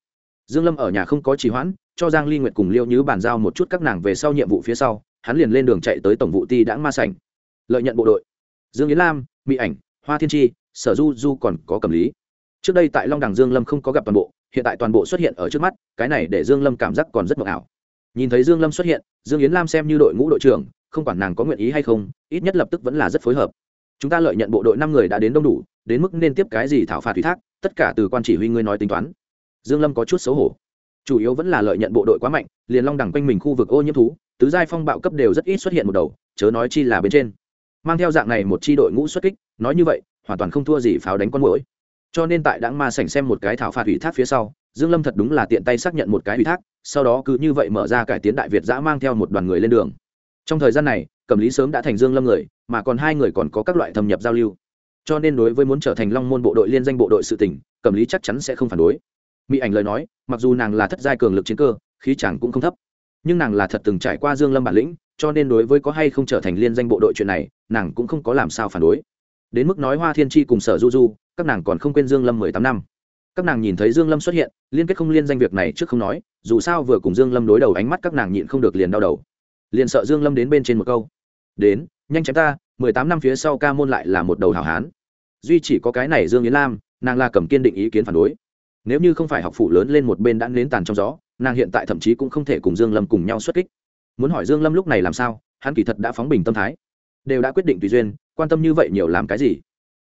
Dương lâm ở nhà không có trì hoãn, cho giang ly nguyệt cùng liêu nhứ bàn giao một chút các nàng về sau nhiệm vụ phía sau, hắn liền lên đường chạy tới tổng vụ ti đãng ma sảnh. Lợi nhận bộ đội. Dương yến lam mỹ ảnh, hoa thiên tri sở du du còn có cầm lý. Trước đây tại long đằng dương lâm không có gặp toàn bộ, hiện tại toàn bộ xuất hiện ở trước mắt, cái này để dương lâm cảm giác còn rất mộng ảo. Nhìn thấy dương lâm xuất hiện, dương yến lam xem như đội ngũ đội trưởng không quản nàng có nguyện ý hay không, ít nhất lập tức vẫn là rất phối hợp. Chúng ta lợi nhận bộ đội năm người đã đến đông đủ, đến mức nên tiếp cái gì thảo phạt ủy thác, tất cả từ quan chỉ huy ngươi nói tính toán. Dương lâm có chút xấu hổ. Chủ yếu vẫn là lợi nhận bộ đội quá mạnh, liền long đẳng quanh mình khu vực ô nhiễm thú, tứ giai phong bạo cấp đều rất ít xuất hiện một đầu, chớ nói chi là bên trên. Mang theo dạng này một chi đội ngũ xuất kích, nói như vậy, hoàn toàn không thua gì pháo đánh con mũi cho nên tại đãng ma sảnh xem một cái thảo phạt ủy thác phía sau, dương lâm thật đúng là tiện tay xác nhận một cái ủy thác, sau đó cứ như vậy mở ra cải tiến đại việt giã mang theo một đoàn người lên đường trong thời gian này, cẩm lý sớm đã thành dương lâm người, mà còn hai người còn có các loại thâm nhập giao lưu. Cho nên đối với muốn trở thành long môn bộ đội liên danh bộ đội sự tỉnh cẩm lý chắc chắn sẽ không phản đối. Mỹ ảnh lời nói, mặc dù nàng là thất giai cường lực chiến cơ, khí chẳng cũng không thấp. Nhưng nàng là thật từng trải qua dương lâm bản lĩnh, cho nên đối với có hay không trở thành liên danh bộ đội chuyện này, nàng cũng không có làm sao phản đối. Đến mức nói hoa thiên tri cùng sở du du, các nàng còn không quên dương lâm mười tám năm. Các nàng nhìn thấy dương lâm xuất hiện, liên kết không liên danh việc này trước không nói, dù sao vừa cùng dương lâm đối đầu ánh mắt các nàng nhịn không được liền đau đầu liền sợ dương lâm đến bên trên một câu. Đến, nhanh chém ta, mười tám năm phía sau ca môn lại là một đầu hảo hán. Duy chỉ có cái này dương yến lam, nàng là cầm kiên định ý kiến phản đối. Nếu như không phải học phủ lớn lên một bên đã nến tàn trong gió, nàng hiện tại thậm chí cũng không thể cùng dương lâm cùng nhau xuất kích. Muốn hỏi dương lâm lúc này làm sao, hắn kỳ thật đã phóng bình tâm thái. Đều đã quyết định tùy duyên, quan tâm như vậy nhiều làm cái gì.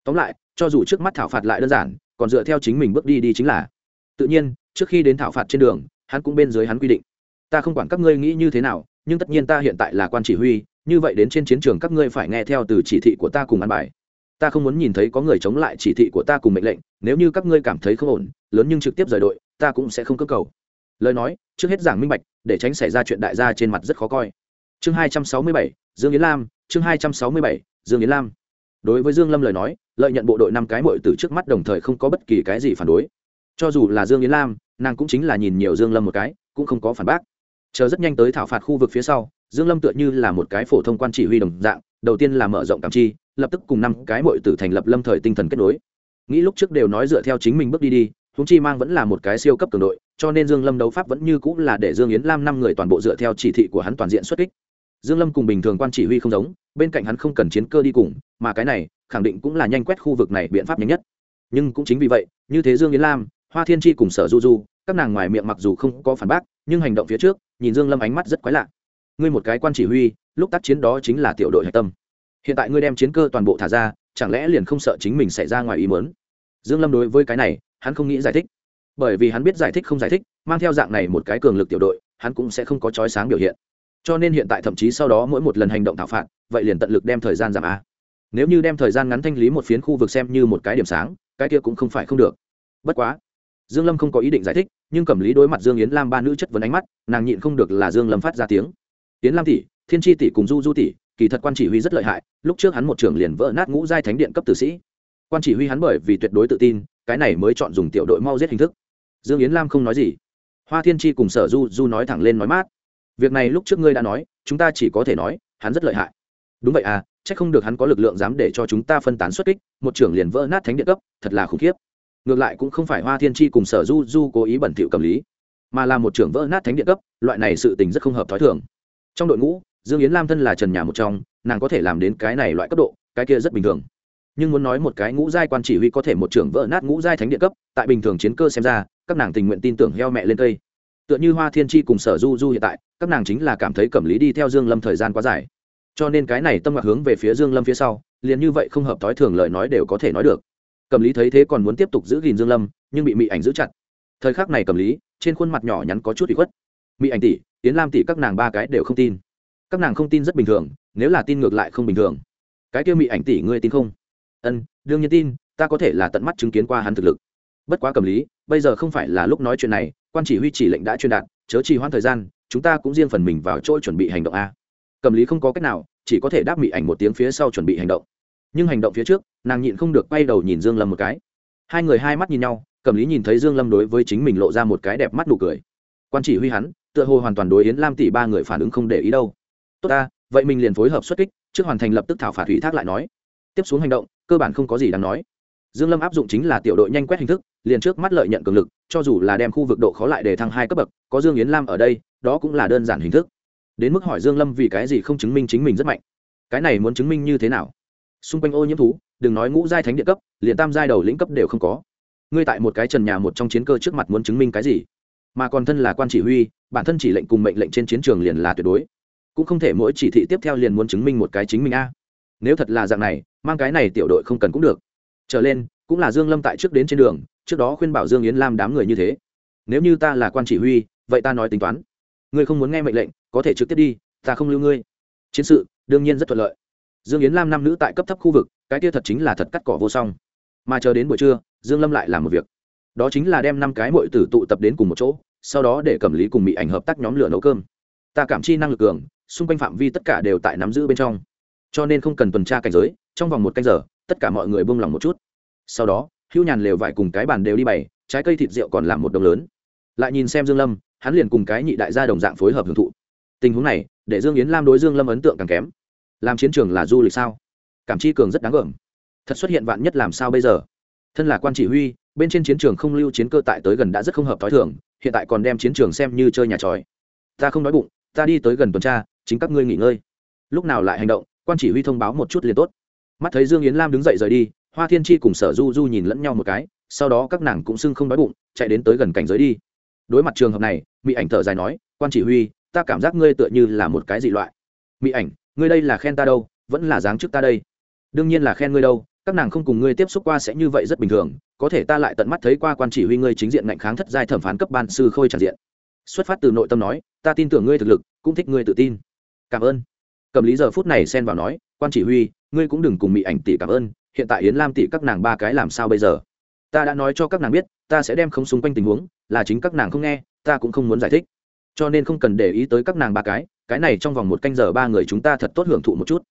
Tóm lại, cho dù trước mắt thảo phạt lại đơn giản, còn dựa theo chính mình bước đi đi chính là. Tự nhiên, trước khi đến thảo phạt trên đường, hắn cũng bên dưới hắn quy định ta không quản các ngươi nghĩ như thế nào, nhưng tất nhiên ta hiện tại là quan chỉ huy, như vậy đến trên chiến trường các ngươi phải nghe theo từ chỉ thị của ta cùng ăn bài. Ta không muốn nhìn thấy có người chống lại chỉ thị của ta cùng mệnh lệnh, nếu như các ngươi cảm thấy không ổn, lớn nhưng trực tiếp rời đội, ta cũng sẽ không cơ cầu. Lời nói, trước hết giảng minh bạch, để tránh xảy ra chuyện đại gia trên mặt rất khó coi. Chương hai trăm sáu mươi bảy, dương yến lam, chương hai trăm sáu mươi bảy, dương yến lam. Đối với dương lâm lời nói, lợi nhận bộ đội năm cái mội từ trước mắt đồng thời không có bất kỳ cái gì phản đối. Cho dù là dương yến lam, nàng cũng chính là nhìn nhiều dương lâm một cái, cũng không có phản bác chờ rất nhanh tới thảo phạt khu vực phía sau, dương lâm tựa như là một cái phổ thông quan chỉ huy đồng dạng, đầu tiên là mở rộng cảm chi, lập tức cùng năm cái mội tử thành lập lâm thời tinh thần kết nối. Nghĩ lúc trước đều nói dựa theo chính mình bước đi đi chúng chi mang vẫn là một cái siêu cấp cường đội, cho nên dương lâm đấu pháp vẫn như cũng là để dương yến lam năm người toàn bộ dựa theo chỉ thị của hắn toàn diện xuất kích. Dương lâm cùng bình thường quan chỉ huy không giống, bên cạnh hắn không cần chiến cơ đi cùng, mà cái này, khẳng định cũng là nhanh quét khu vực này biện pháp nhanh nhất. Nhưng cũng chính vì vậy, như thế dương yến lam, hoa thiên chi cùng sở du du, các nàng ngoài miệng mặc dù không có phản bác, nhưng hành động phía trước nhìn dương lâm ánh mắt rất quái lạ. Ngươi một cái quan chỉ huy, lúc tác chiến đó chính là tiểu đội hạch tâm. Hiện tại ngươi đem chiến cơ toàn bộ thả ra, chẳng lẽ liền không sợ chính mình xảy ra ngoài ý mớn dương lâm đối với cái này, hắn không nghĩ giải thích. Bởi vì hắn biết giải thích không giải thích, mang theo dạng này một cái cường lực tiểu đội, hắn cũng sẽ không có chói sáng biểu hiện. Cho nên hiện tại thậm chí sau đó mỗi một lần hành động thảo phạt, vậy liền tận lực đem thời gian giảm a. Nếu như đem thời gian ngắn thanh lý một phiến khu vực xem như một cái điểm sáng, cái kia cũng không phải không được. Bất quá dương lâm không có ý định giải thích, nhưng cẩm lý đối mặt dương yến lam ba nữ chất vấn ánh mắt, nàng nhịn không được là dương lâm phát ra tiếng. Yến lam tỷ, thiên tri tỷ cùng du du tỷ, kỳ thật quan chỉ huy rất lợi hại, lúc trước hắn một trường liền vỡ nát ngũ giai thánh điện cấp tử sĩ. Quan chỉ huy hắn bởi vì tuyệt đối tự tin, cái này mới chọn dùng tiểu đội mau giết hình thức. Dương yến lam không nói gì. Hoa thiên tri cùng sở du du nói thẳng lên nói mát. Việc này lúc trước ngươi đã nói, chúng ta chỉ có thể nói, hắn rất lợi hại. Đúng vậy à c h ắ c không được hắn có lực lượng dám để cho chúng ta phân tán xuất kích, một trưởng liền vỡ nát thánh điện cấp, thật là khủng khiếp ngược lại cũng không phải hoa thiên tri cùng sở du du cố ý bẩn thỉu cầm lý, mà là một trưởng vỡ nát thánh địa cấp, loại này sự tình rất không hợp t h ó i thường. Trong đội ngũ, dương yến lam thân là trần nhà một trong, nàng có thể làm đến cái này loại cấp độ, cái kia rất bình thường. Nhưng muốn nói một cái ngũ giai quan chỉ huy có thể một trưởng vỡ nát ngũ giai thánh địa cấp, tại bình thường chiến cơ xem ra, các nàng tình nguyện tin tưởng heo mẹ lên cây. Tựa như hoa thiên tri cùng sở du du hiện tại, các nàng chính là cảm thấy cẩm lý đi theo dương lâm thời gian quá dài. Cho nên cái này tâm hoạt hướng về phía dương lâm phía sau, liền như vậy không hợp thói thường lời nói đều có thể nói được cẩm lý thấy thế còn muốn tiếp tục giữ gìn dương lâm, nhưng bị mị ảnh giữ chặt. Thời khắc này cẩm lý, trên khuôn mặt nhỏ nhắn có chút bị khuất. Mị ảnh tỷ tiến lam tỷ các nàng ba cái đều không tin. Các nàng không tin rất bình thường, nếu là tin ngược lại không bình thường. Cái kia mị ảnh tỷ ngươi tin không? Ân, đương nhiên tin, ta có thể là tận mắt chứng kiến qua hắn thực lực. Bất quá cầm lý, bây giờ không phải là lúc nói chuyện này, quan chỉ huy chỉ lệnh đã truyền đạt, chớ trì hoãn thời gian, chúng ta cũng riêng phần mình vào chỗ chuẩn bị hành động a. Cầm lý không có cách nào, chỉ có thể đáp mị ảnh một tiếng phía sau chuẩn bị hành động. Nhưng hành động phía trước nàng nhịn không được quay đầu nhìn dương lâm một cái. Hai người hai mắt nhìn nhau cầm lý nhìn thấy dương lâm đối với chính mình lộ ra một cái đẹp mắt nụ cười. Quan chỉ huy hắn, tựa hồ hoàn toàn đối yến lam tỷ ba người phản ứng không để ý đâu. Tốt ta, vậy mình liền phối hợp xuất kích, trước hoàn thành lập tức thảo phạt thủy thác lại nói. Tiếp xuống hành động, cơ bản không có gì đáng nói. Dương lâm áp dụng chính là tiểu đội nhanh quét hình thức, liền trước mắt lợi nhận cường lực, cho dù là đem khu vực độ khó lại để thăng hai cấp bậc, có dương yến lam ở đây, đó cũng là đơn giản hình thức. Đến mức hỏi dương lâm vì cái gì không chứng minh chính mình rất mạnh. Cái này muốn chứng minh như thế nào? Xung quanh ô nhiễm thú đừng nói ngũ giai thánh địa cấp, liền tam giai đầu lĩnh cấp đều không có. Ngươi tại một cái trần nhà một trong chiến cơ trước mặt muốn chứng minh cái gì? Mà còn thân là quan chỉ huy, bản thân chỉ lệnh cùng mệnh lệnh trên chiến trường liền là tuyệt đối. Cũng không thể mỗi chỉ thị tiếp theo liền muốn chứng minh một cái chính mình a. Nếu thật là dạng này, mang cái này tiểu đội không cần cũng được. Trở lên, cũng là dương lâm tại trước đến trên đường, trước đó khuyên bảo dương yến lam đám người như thế. Nếu như ta là quan chỉ huy, vậy ta nói tính toán. Ngươi không muốn nghe mệnh lệnh, có thể trực tiếp đi, ta không lưu ngươi. Chiến sự, đương nhiên rất thuận lợi dương yến lam nam nữ tại cấp thấp khu vực, cái kia thật chính là thật cắt cỏ vô song. Mà chờ đến buổi trưa, dương lâm lại làm một việc. Đó chính là đem năm cái muội tử tụ tập đến cùng một chỗ, sau đó để cẩm lý cùng mỹ ảnh hợp tác nhóm lửa nấu cơm. Ta cảm chi năng lực cường, xung quanh phạm vi tất cả đều tại nắm giữ bên trong. Cho nên không cần tuần tra cảnh giới, trong vòng một canh giờ, tất cả mọi người buông lòng một chút. Sau đó hữu nhàn lều vải cùng cái bàn đều đi bày, trái cây thịt rượu còn làm một đồng lớn. Lại nhìn xem dương lâm, hắn liền cùng cái nhị đại gia đồng dạng phối hợp hưởng thụ. Tình huống này, để dương yến lam đối dương lâm ấn tượng càng kém làm chiến trường là du lịch sao? Cảm chi cường rất đáng gờm. Thật xuất hiện vạn nhất làm sao bây giờ? Thân là quan chỉ huy, bên trên chiến trường không lưu chiến cơ tại tới gần đã rất không hợp thói thường, hiện tại còn đem chiến trường xem như chơi nhà tròi. Ta không nói bụng, ta đi tới gần tuần tra, chính các ngươi nghỉ ngơi. Lúc nào lại hành động, quan chỉ huy thông báo một chút liền tốt. Mắt thấy dương yến lam đứng dậy rời đi, hoa thiên chi cùng sở du du nhìn lẫn nhau một cái, sau đó các nàng cũng sưng không đói bụng, chạy đến tới gần cảnh giới đi. Đối mặt trường hợp này mỹ ảnh thở dài nói, quan chỉ huy, ta cảm giác ngươi tựa như là một cái dị loại. Mỹ ảnh ngươi đây là khen ta đâu, vẫn là dáng trước ta đây. Đương nhiên là khen ngươi đâu, các nàng không cùng ngươi tiếp xúc qua sẽ như vậy rất bình thường, có thể ta lại tận mắt thấy qua quan chỉ huy ngươi chính diện ngạnh kháng thất giai thẩm phán cấp ban sư khôi tràn diện. Xuất phát từ nội tâm nói, ta tin tưởng ngươi thực lực, cũng thích ngươi tự tin. Cảm ơn. Cầm lý giờ phút này xen vào nói, quan chỉ huy, ngươi cũng đừng cùng mỹ ảnh tỷ cảm ơn, hiện tại yến lam tỷ các nàng ba cái làm sao bây giờ? Ta đã nói cho các nàng biết, ta sẽ đem không xung quanh tình huống, là chính các nàng không nghe, ta cũng không muốn giải thích cho nên không cần để ý tới các nàng ba cái cái này trong vòng một canh giờ ba người chúng ta thật tốt hưởng thụ một chút.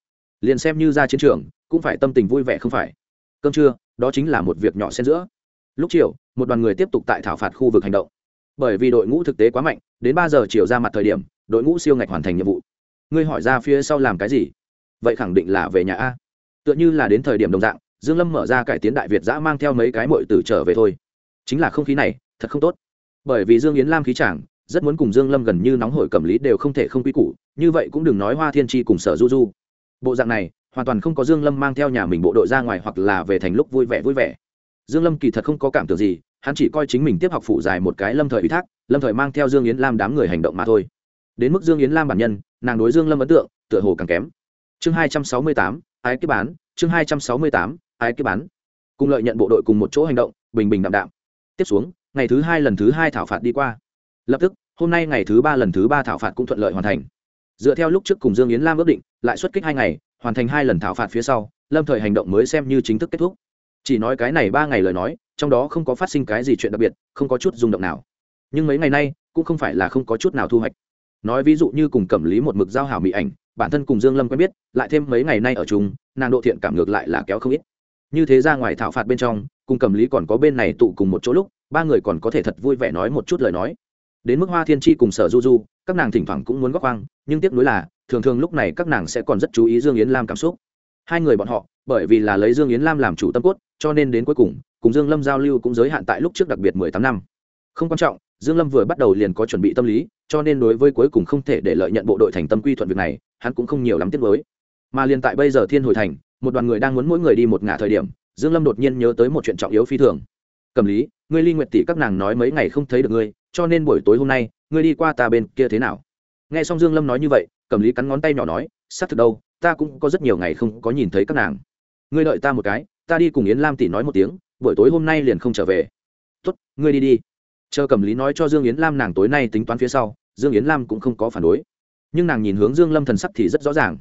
Liền xem như ra chiến trường, cũng phải tâm tình vui vẻ không phải? Cơm trưa, đó chính là một việc nhỏ xen giữa. Lúc chiều, một đoàn người tiếp tục tại thảo phạt khu vực hành động. Bởi vì đội ngũ thực tế quá mạnh, đến ba giờ chiều ra mặt thời điểm, đội ngũ siêu ngạch hoàn thành nhiệm vụ. Ngươi hỏi ra phía sau làm cái gì? Vậy khẳng định là về nhà a. Tựa như là đến thời điểm đồng dạng, dương lâm mở ra cải tiến đại việt giã mang theo mấy cái mội tử trở về thôi. Chính là không khí này, thật không tốt. Bởi vì dương yến lam khí chàng rất muốn cùng dương lâm gần như nóng hổi cẩm lý đều không thể không quy củ, như vậy cũng đừng nói hoa thiên tri cùng sở du du. Bộ dạng này, hoàn toàn không có dương lâm mang theo nhà mình bộ đội ra ngoài hoặc là về thành lúc vui vẻ vui vẻ. Dương lâm kỳ thật không có cảm tưởng gì, hắn chỉ coi chính mình tiếp học phụ dài một cái lâm thời ủy thác, lâm thời mang theo dương yến lam đám người hành động mà thôi. Đến mức dương yến lam bản nhân, nàng đối dương lâm ấn tượng, tựa hồ càng kém. Chương hai trăm sáu mươi tám, ái kết bán, chương hai trăm sáu mươi tám, ái kết bán. Cùng lợi nhận bộ đội cùng một chỗ hành động, bình bình đạm đạm. Tiếp xuống, ngày thứ hai lần thứ hai thảo phạt đi qua lập tức, hôm nay ngày thứ ba lần thứ ba thảo phạt cũng thuận lợi hoàn thành. Dựa theo lúc trước cùng dương yến lam ước định, lại xuất kích hai ngày, hoàn thành hai lần thảo phạt phía sau, lâm thời hành động mới xem như chính thức kết thúc. Chỉ nói cái này ba ngày lời nói, trong đó không có phát sinh cái gì chuyện đặc biệt, không có chút rung động nào. Nhưng mấy ngày nay, cũng không phải là không có chút nào thu hoạch. Nói ví dụ như cùng cẩm lý một mực giao hảo mỹ ảnh, bản thân cùng dương lâm quen biết, lại thêm mấy ngày nay ở chung, nàng độ thiện cảm ngược lại là kéo không ít. Như thế ra ngoài thảo phạt bên trong, cùng cẩm lý còn có bên này tụ cùng một chỗ lúc, ba người còn có thể thật vui vẻ nói một chút lời nói đến mức hoa thiên tri cùng sở du du, các nàng thỉnh thoảng cũng muốn góp khoang nhưng tiếc nuối là, thường thường lúc này các nàng sẽ còn rất chú ý dương yến lam cảm xúc. Hai người bọn họ, bởi vì là lấy dương yến lam làm chủ tâm cốt, cho nên đến cuối cùng cùng dương lâm giao lưu cũng giới hạn tại lúc trước đặc biệt mười tám năm. Không quan trọng, dương lâm vừa bắt đầu liền có chuẩn bị tâm lý, cho nên đối với cuối cùng không thể để lợi nhận bộ đội thành tâm quy thuận việc này, hắn cũng không nhiều lắm tiếc nuối. mà liền tại bây giờ thiên hồi thành, một đoàn người đang muốn mỗi người đi một ngả thời điểm, dương lâm đột nhiên nhớ tới một chuyện trọng yếu phi thường cầm lý, ngươi ly nguyệt tỷ các nàng nói mấy ngày không thấy được ngươi, cho nên buổi tối hôm nay, ngươi đi qua ta bên kia thế nào? Nghe xong dương lâm nói như vậy, cầm lý cắn ngón tay nhỏ nói, xác thực đâu, ta cũng có rất nhiều ngày không có nhìn thấy các nàng. Ngươi đợi ta một cái, ta đi cùng yến lam tỷ nói một tiếng, buổi tối hôm nay liền không trở về. Tốt, ngươi đi đi. Chờ cầm lý nói cho dương yến lam nàng tối nay tính toán phía sau, dương yến lam cũng không có phản đối. Nhưng nàng nhìn hướng dương lâm thần sắc thì rất rõ ràng.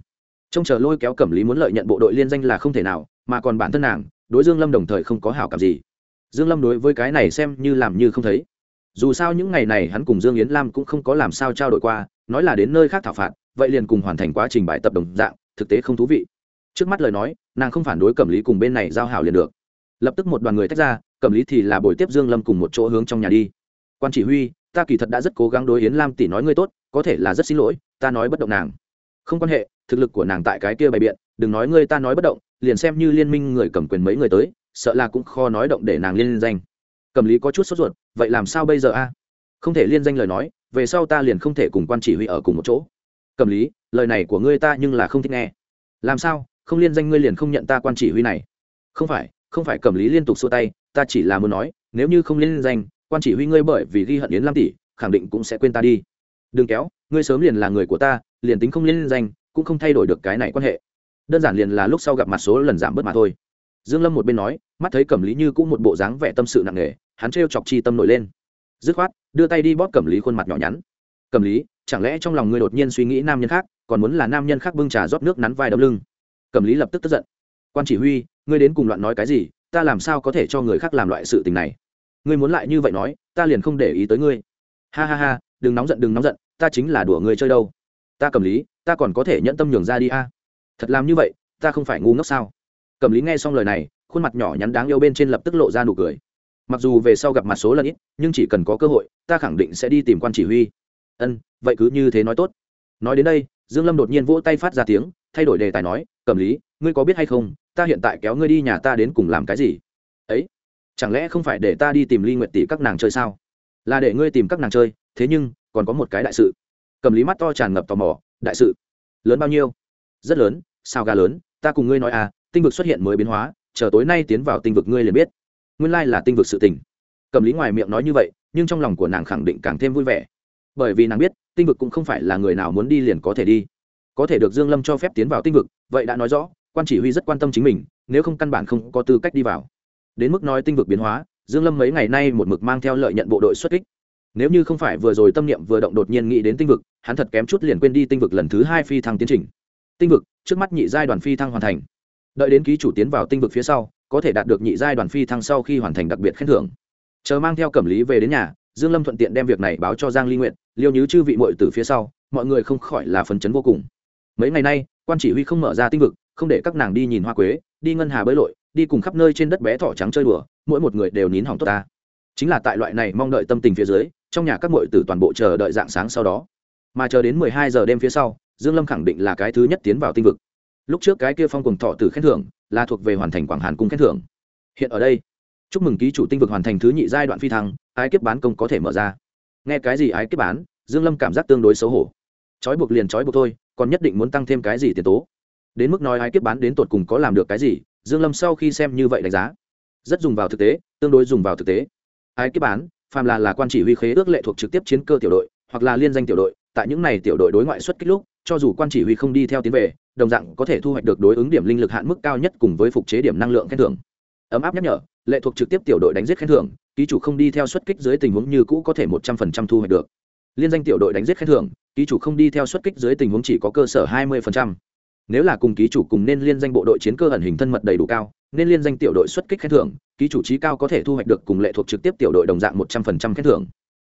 Trông chờ lôi kéo cẩm lý muốn lợi nhận bộ đội liên danh là không thể nào, mà còn bản thân nàng, đối dương lâm đồng thời không có hảo cảm gì dương lâm đối với cái này xem như làm như không thấy. Dù sao những ngày này hắn cùng dương yến lam cũng không có làm sao trao đổi qua, nói là đến nơi khác thảo phạt, vậy liền cùng hoàn thành quá trình bài tập đồng dạng, thực tế không thú vị. Trước mắt lời nói, nàng không phản đối cẩm lý cùng bên này giao hảo liền được. Lập tức một đoàn người tách ra, cẩm lý thì là buổi tiếp dương lâm cùng một chỗ hướng trong nhà đi. Quan chỉ huy, ta kỳ thật đã rất cố gắng đối yến lam tỷ nói ngươi tốt, có thể là rất xin lỗi, ta nói bất động nàng. Không quan hệ, thực lực của nàng tại cái kia bày biện, đừng nói ngươi ta nói bất động, liền xem như liên minh người cầm quyền mấy người tới sợ là cũng khó nói động để nàng liên danh. Cầm lý có chút sốt ruột, vậy làm sao bây giờ a? Không thể liên danh lời nói, về sau ta liền không thể cùng quan chỉ huy ở cùng một chỗ. Cầm lý, lời này của ngươi ta nhưng là không thích nghe. Làm sao, không liên danh ngươi liền không nhận ta quan chỉ huy này? Không phải không phải cầm lý liên tục xua tay, ta chỉ là muốn nói, nếu như không liên danh, quan chỉ huy ngươi bởi vì ghi hận yến lam tỷ, khẳng định cũng sẽ quên ta đi. Đừng kéo, ngươi sớm liền là người của ta, liền tính không liên danh, cũng không thay đổi được cái này quan hệ. Đơn giản liền là lúc sau gặp mặt số lần giảm bớt mà thôi dương lâm một bên nói, mắt thấy cẩm lý như cũng một bộ dáng vẻ tâm sự nặng nề, hắn trêu chọc chi tâm nổi lên. Dứt khoát, đưa tay đi bóp cẩm lý khuôn mặt nhỏ nhắn. Cẩm lý, chẳng lẽ trong lòng ngươi đột nhiên suy nghĩ nam nhân khác, còn muốn là nam nhân khác bưng trà rót nước nắn vai đấm lưng? Cẩm lý lập tức tức giận. Quan chỉ huy, ngươi đến cùng loạn nói cái gì, ta làm sao có thể cho người khác làm loại sự tình này? Ngươi muốn lại như vậy nói, ta liền không để ý tới ngươi. Ha ha ha, đừng nóng giận, đừng nóng giận, ta chính là đùa ngươi chơi đâu. Ta cầm lý, ta còn có thể nhẫn tâm nhường ra đi a. Thật làm như vậy, ta không phải ngu ngốc sao? Cầm lý nghe xong lời này, khuôn mặt nhỏ nhắn đáng yêu bên trên lập tức lộ ra nụ cười. Mặc dù về sau gặp mặt số lần ít, nhưng chỉ cần có cơ hội, ta khẳng định sẽ đi tìm quan chỉ huy. Ân, vậy cứ như thế nói tốt. Nói đến đây, dương lâm đột nhiên vỗ tay phát ra tiếng, thay đổi đề tài nói cầm lý, ngươi có biết hay không, ta hiện tại kéo ngươi đi nhà ta đến cùng làm cái gì? Ấy, chẳng lẽ không phải để ta đi tìm ly Nguyệt tỷ các nàng chơi sao? Là để ngươi tìm các nàng chơi, thế nhưng, còn có một cái đại sự. Cầm lý mắt to tràn ngập tò mò, đại sự? Lớn bao nhiêu? Rất lớn, sao gà lớn, ta cùng ngươi nói à tinh vực xuất hiện mới biến hóa, chờ tối nay tiến vào tinh vực ngươi liền biết. Nguyên lai là tinh vực sự tình. Cầm lý ngoài miệng nói như vậy, nhưng trong lòng của nàng khẳng định càng thêm vui vẻ. Bởi vì nàng biết, tinh vực cũng không phải là người nào muốn đi liền có thể đi. Có thể được dương lâm cho phép tiến vào tinh vực, vậy đã nói rõ, quan chỉ huy rất quan tâm chính mình, nếu không căn bản không có tư cách đi vào. Đến mức nói tinh vực biến hóa, dương lâm mấy ngày nay một mực mang theo lợi nhận bộ đội xuất kích. Nếu như không phải vừa rồi tâm niệm vừa động đột nhiên nghĩ đến tinh vực, hắn thật kém chút liền quên đi tinh vực lần thứ hai phi thăng tiến trình. Tinh vực, trước mắt nhị giai đoàn phi thăng hoàn thành đợi đến ký chủ tiến vào tinh vực phía sau, có thể đạt được nhị giai đoàn phi thăng sau khi hoàn thành đặc biệt khen thưởng. Chờ mang theo cẩm lý về đến nhà, dương lâm thuận tiện đem việc này báo cho giang ly nguyện liêu nhứ chư vị muội từ phía sau, mọi người không khỏi là phấn chấn vô cùng. Mấy ngày nay, quan chỉ huy không mở ra tinh vực, không để các nàng đi nhìn hoa quế, đi ngân hà bơi lội, đi cùng khắp nơi trên đất bé thỏ trắng chơi đùa, mỗi một người đều nín hỏng tốt ta. Chính là tại loại này mong đợi tâm tình phía dưới, trong nhà các muội tử toàn bộ chờ đợi dạng sáng sau đó. Mà chờ đến 12 giờ đêm phía sau, dương lâm khẳng định là cái thứ nhất tiến vào tinh vực lúc trước cái kia phong cùng thọ tử khen thưởng, là thuộc về hoàn thành quảng hàn cung khen thưởng. Hiện ở đây, chúc mừng ký chủ tinh vực hoàn thành thứ nhị giai đoạn phi thăng, ái kiếp bán công có thể mở ra. Nghe cái gì ái kiếp bán, dương lâm cảm giác tương đối xấu hổ. Trói buộc liền trói buộc thôi, còn nhất định muốn tăng thêm cái gì tiền tố. Đến mức nói ái kiếp bán đến tột cùng có làm được cái gì, dương lâm sau khi xem như vậy đánh giá, rất dùng vào thực tế, tương đối dùng vào thực tế. Ái kiếp bán, phàm là là quan chỉ huy khế ước lệ thuộc trực tiếp chiến cơ tiểu đội, hoặc là liên danh tiểu đội, tại những này tiểu đội đối ngoại xuất kích lúc, cho dù quan chỉ huy không đi theo tiến về đồng dạng có thể thu hoạch được đối ứng điểm linh lực hạn mức cao nhất cùng với phục chế điểm năng lượng khen thưởng. Ấm áp nhắc nhở, lệ thuộc trực tiếp tiểu đội đánh giết khen thưởng, ký chủ không đi theo xuất kích dưới tình huống như cũ có thể một trăm phần trăm thu hoạch được. Liên danh tiểu đội đánh giết khen thưởng, ký chủ không đi theo xuất kích dưới tình huống chỉ có cơ sở hai mươi phần trăm. Nếu là cùng ký chủ cùng nên liên danh bộ đội chiến cơ ẩn hình thân mật đầy đủ cao, nên liên danh tiểu đội xuất kích khen thưởng, ký chủ trí cao có thể thu hoạch được cùng lệ thuộc trực tiếp tiểu đội đồng dạng một trăm phần trăm khen thưởng.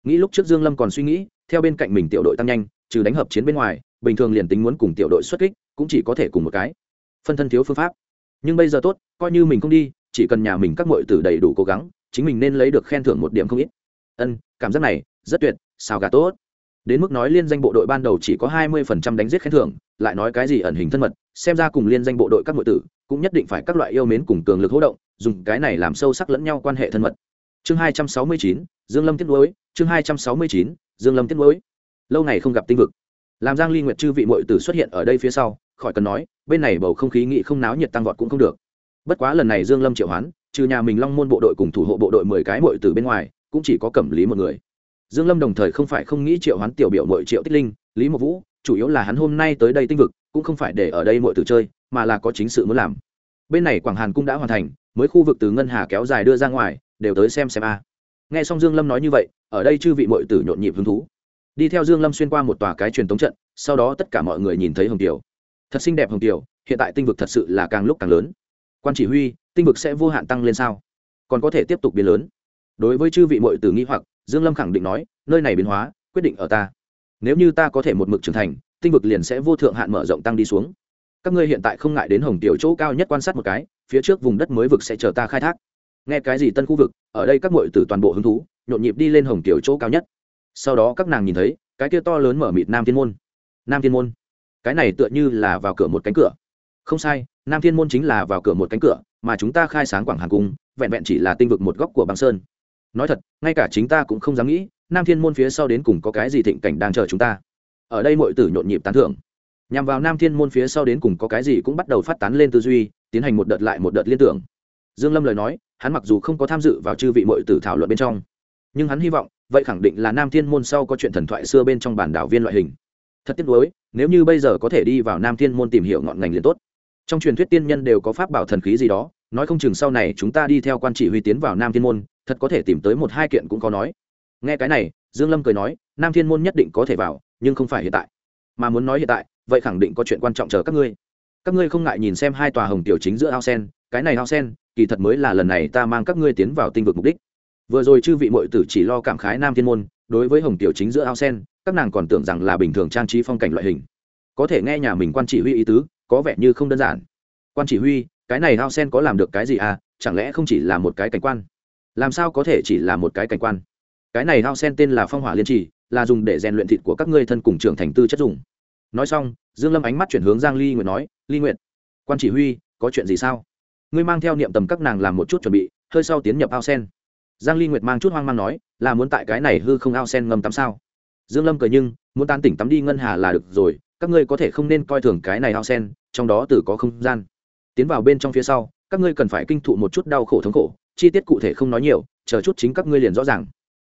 Nghĩ lúc trước dương lâm còn suy nghĩ, theo bên cạnh mình tiểu đội tăng nhanh, trừ đánh hợp chiến bên ngoài bình thường liền tính muốn cùng tiểu đội xuất kích, cũng chỉ có thể cùng một cái. Phân thân thiếu phương pháp. Nhưng bây giờ tốt, coi như mình không đi, chỉ cần nhà mình các mọi tử đầy đủ cố gắng, chính mình nên lấy được khen thưởng một điểm không ít. Ân, cảm giác này, rất tuyệt sao gà tốt. Đến mức nói liên danh bộ đội ban đầu chỉ có hai mươi phần trăm đánh giết khen thưởng, lại nói cái gì ẩn hình thân mật, xem ra cùng liên danh bộ đội các mọi tử, cũng nhất định phải các loại yêu mến cùng cường lực hỗ động, dùng cái này làm sâu sắc lẫn nhau quan hệ thân mật. Chương hai trăm sáu mươi chín, dương lâm tiết mới chương hai trăm sáu mươi chín, dương lâm tiết mới lâu ngày không gặp tinh vực làm giang ly nguyệt chư vị muội tử xuất hiện ở đây phía sau, khỏi cần nói, bên này bầu không khí nghị không náo nhiệt tăng vọt cũng không được. Bất quá lần này dương lâm triệu hoán, trừ nhà mình long môn bộ đội cùng thủ hộ bộ đội mười cái muội tử bên ngoài, cũng chỉ có cẩm lý một người. Dương lâm đồng thời không phải không nghĩ triệu hoán tiểu biểu muội triệu tích linh, lý một vũ, chủ yếu là hắn hôm nay tới đây tinh vực, cũng không phải để ở đây muội tử chơi, mà là có chính sự muốn làm. Bên này quảng hàn cung đã hoàn thành, mới khu vực từ ngân hà kéo dài đưa ra ngoài, đều tới xem xem a. Nghe xong dương lâm nói như vậy, ở đây chư vị muội tử nhộn nhịp hứng thú đi theo dương lâm xuyên qua một tòa cái truyền tống trận, sau đó tất cả mọi người nhìn thấy hồng tiểu thật xinh đẹp hồng tiểu hiện tại tinh vực thật sự là càng lúc càng lớn. Quan chỉ huy, tinh vực sẽ vô hạn tăng lên sao? Còn có thể tiếp tục biến lớn. Đối với chư vị muội tử nghi hoặc, dương lâm khẳng định nói, nơi này biến hóa, quyết định ở ta. Nếu như ta có thể một mực trưởng thành, tinh vực liền sẽ vô thượng hạn mở rộng tăng đi xuống. Các ngươi hiện tại không ngại đến hồng tiểu chỗ cao nhất quan sát một cái, phía trước vùng đất mới vực sẽ chờ ta khai thác. Nghe cái gì tân khu vực, ở đây các muội tử toàn bộ hứng thú, nhộn nhịp đi lên hồng tiểu chỗ cao nhất sau đó các nàng nhìn thấy, cái kia to lớn mở mịt nam thiên môn. Nam thiên môn? Cái này tựa như là vào cửa một cánh cửa. Không sai, nam thiên môn chính là vào cửa một cánh cửa, mà chúng ta khai sáng quảng hàn cung, vẹn vẹn chỉ là tinh vực một góc của băng sơn. Nói thật, ngay cả chính ta cũng không dám nghĩ, nam thiên môn phía sau đến cùng có cái gì thịnh cảnh đang chờ chúng ta. Ở đây mọi tử nhộn nhịp tán thưởng. Nhằm vào nam thiên môn phía sau đến cùng có cái gì cũng bắt đầu phát tán lên tư duy, tiến hành một đợt lại một đợt liên tưởng. Dương lâm lời nói, hắn mặc dù không có tham dự vào chư vị mọi tử thảo luận bên trong, nhưng hắn hy vọng vậy khẳng định là nam thiên môn sau có chuyện thần thoại xưa bên trong bản đảo viên loại hình. Thật tiếc nuối, nếu như bây giờ có thể đi vào nam thiên môn tìm hiểu ngọn ngành liền tốt. Trong truyền thuyết tiên nhân đều có pháp bảo thần khí gì đó, nói không chừng sau này chúng ta đi theo quan chỉ huy tiến vào nam thiên môn, thật có thể tìm tới một hai kiện cũng có nói. Nghe cái này, dương lâm cười nói, nam thiên môn nhất định có thể vào, nhưng không phải hiện tại. Mà muốn nói hiện tại, vậy khẳng định có chuyện quan trọng chờ các ngươi. Các ngươi không ngại nhìn xem hai tòa hồng tiểu chính giữa ao sen, cái này ao sen, kỳ thật mới là lần này ta mang các ngươi tiến vào tinh vực mục đích vừa rồi chư vị muội tử chỉ lo cảm khái nam thiên môn, đối với hồng tiểu chính giữa ao sen, các nàng còn tưởng rằng là bình thường trang trí phong cảnh loại hình. Có thể nghe nhà mình quan chỉ huy ý tứ, có vẻ như không đơn giản. Quan chỉ huy, cái này ao sen có làm được cái gì à? Chẳng lẽ không chỉ là một cái cảnh quan? Làm sao có thể chỉ là một cái cảnh quan? Cái này ao sen tên là phong hỏa liên trì, là dùng để rèn luyện thịt của các ngươi thân cùng trưởng thành tư chất dùng. Nói xong, dương lâm ánh mắt chuyển hướng giang ly nguyện nói, ly nguyện quan chỉ huy, có chuyện gì sao? Ngươi mang theo niệm tầm các nàng làm một chút chuẩn bị, hơi sau tiến nhập ao sen giang ly nguyệt mang chút hoang mang nói, là muốn tại cái này hư không ao sen ngâm tắm sao? Dương lâm cười nhưng, muốn tan tỉnh tắm đi ngân hà là được rồi, các ngươi có thể không nên coi thường cái này ao sen, trong đó từ có không gian. Tiến vào bên trong phía sau, các ngươi cần phải kinh thụ một chút đau khổ thống khổ, chi tiết cụ thể không nói nhiều, chờ chút chính các ngươi liền rõ ràng.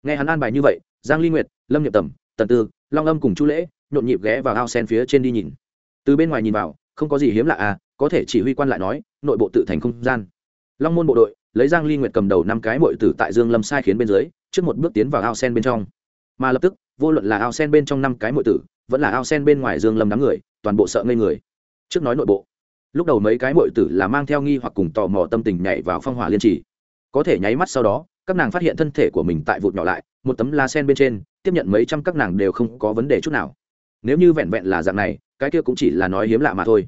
Nghe hắn an bài như vậy, giang ly nguyệt, lâm nhật tầm, tần tư, long âm cùng chu lễ, nhộn nhịp ghé vào ao sen phía trên đi nhìn. Từ bên ngoài nhìn vào, không có gì hiếm lạ à có thể chỉ huy quan lại nói, nội bộ tự thành không gian. Long môn bộ đội lấy giang ly nguyệt cầm đầu năm cái muội tử tại dương lâm sai khiến bên dưới, trước một bước tiến vào ao sen bên trong. Mà lập tức, vô luận là ao sen bên trong năm cái muội tử, vẫn là ao sen bên ngoài dương lâm đám người, toàn bộ sợ ngây người. Trước nói nội bộ, lúc đầu mấy cái muội tử là mang theo nghi hoặc cùng tò mò tâm tình nhảy vào phong hỏa liên trì. Có thể nháy mắt sau đó, các nàng phát hiện thân thể của mình tại vụt nhỏ lại, một tấm la sen bên trên, tiếp nhận mấy trăm các nàng đều không có vấn đề chút nào. Nếu như vẹn vẹn là dạng này, cái kia cũng chỉ là nói hiếm lạ mà thôi.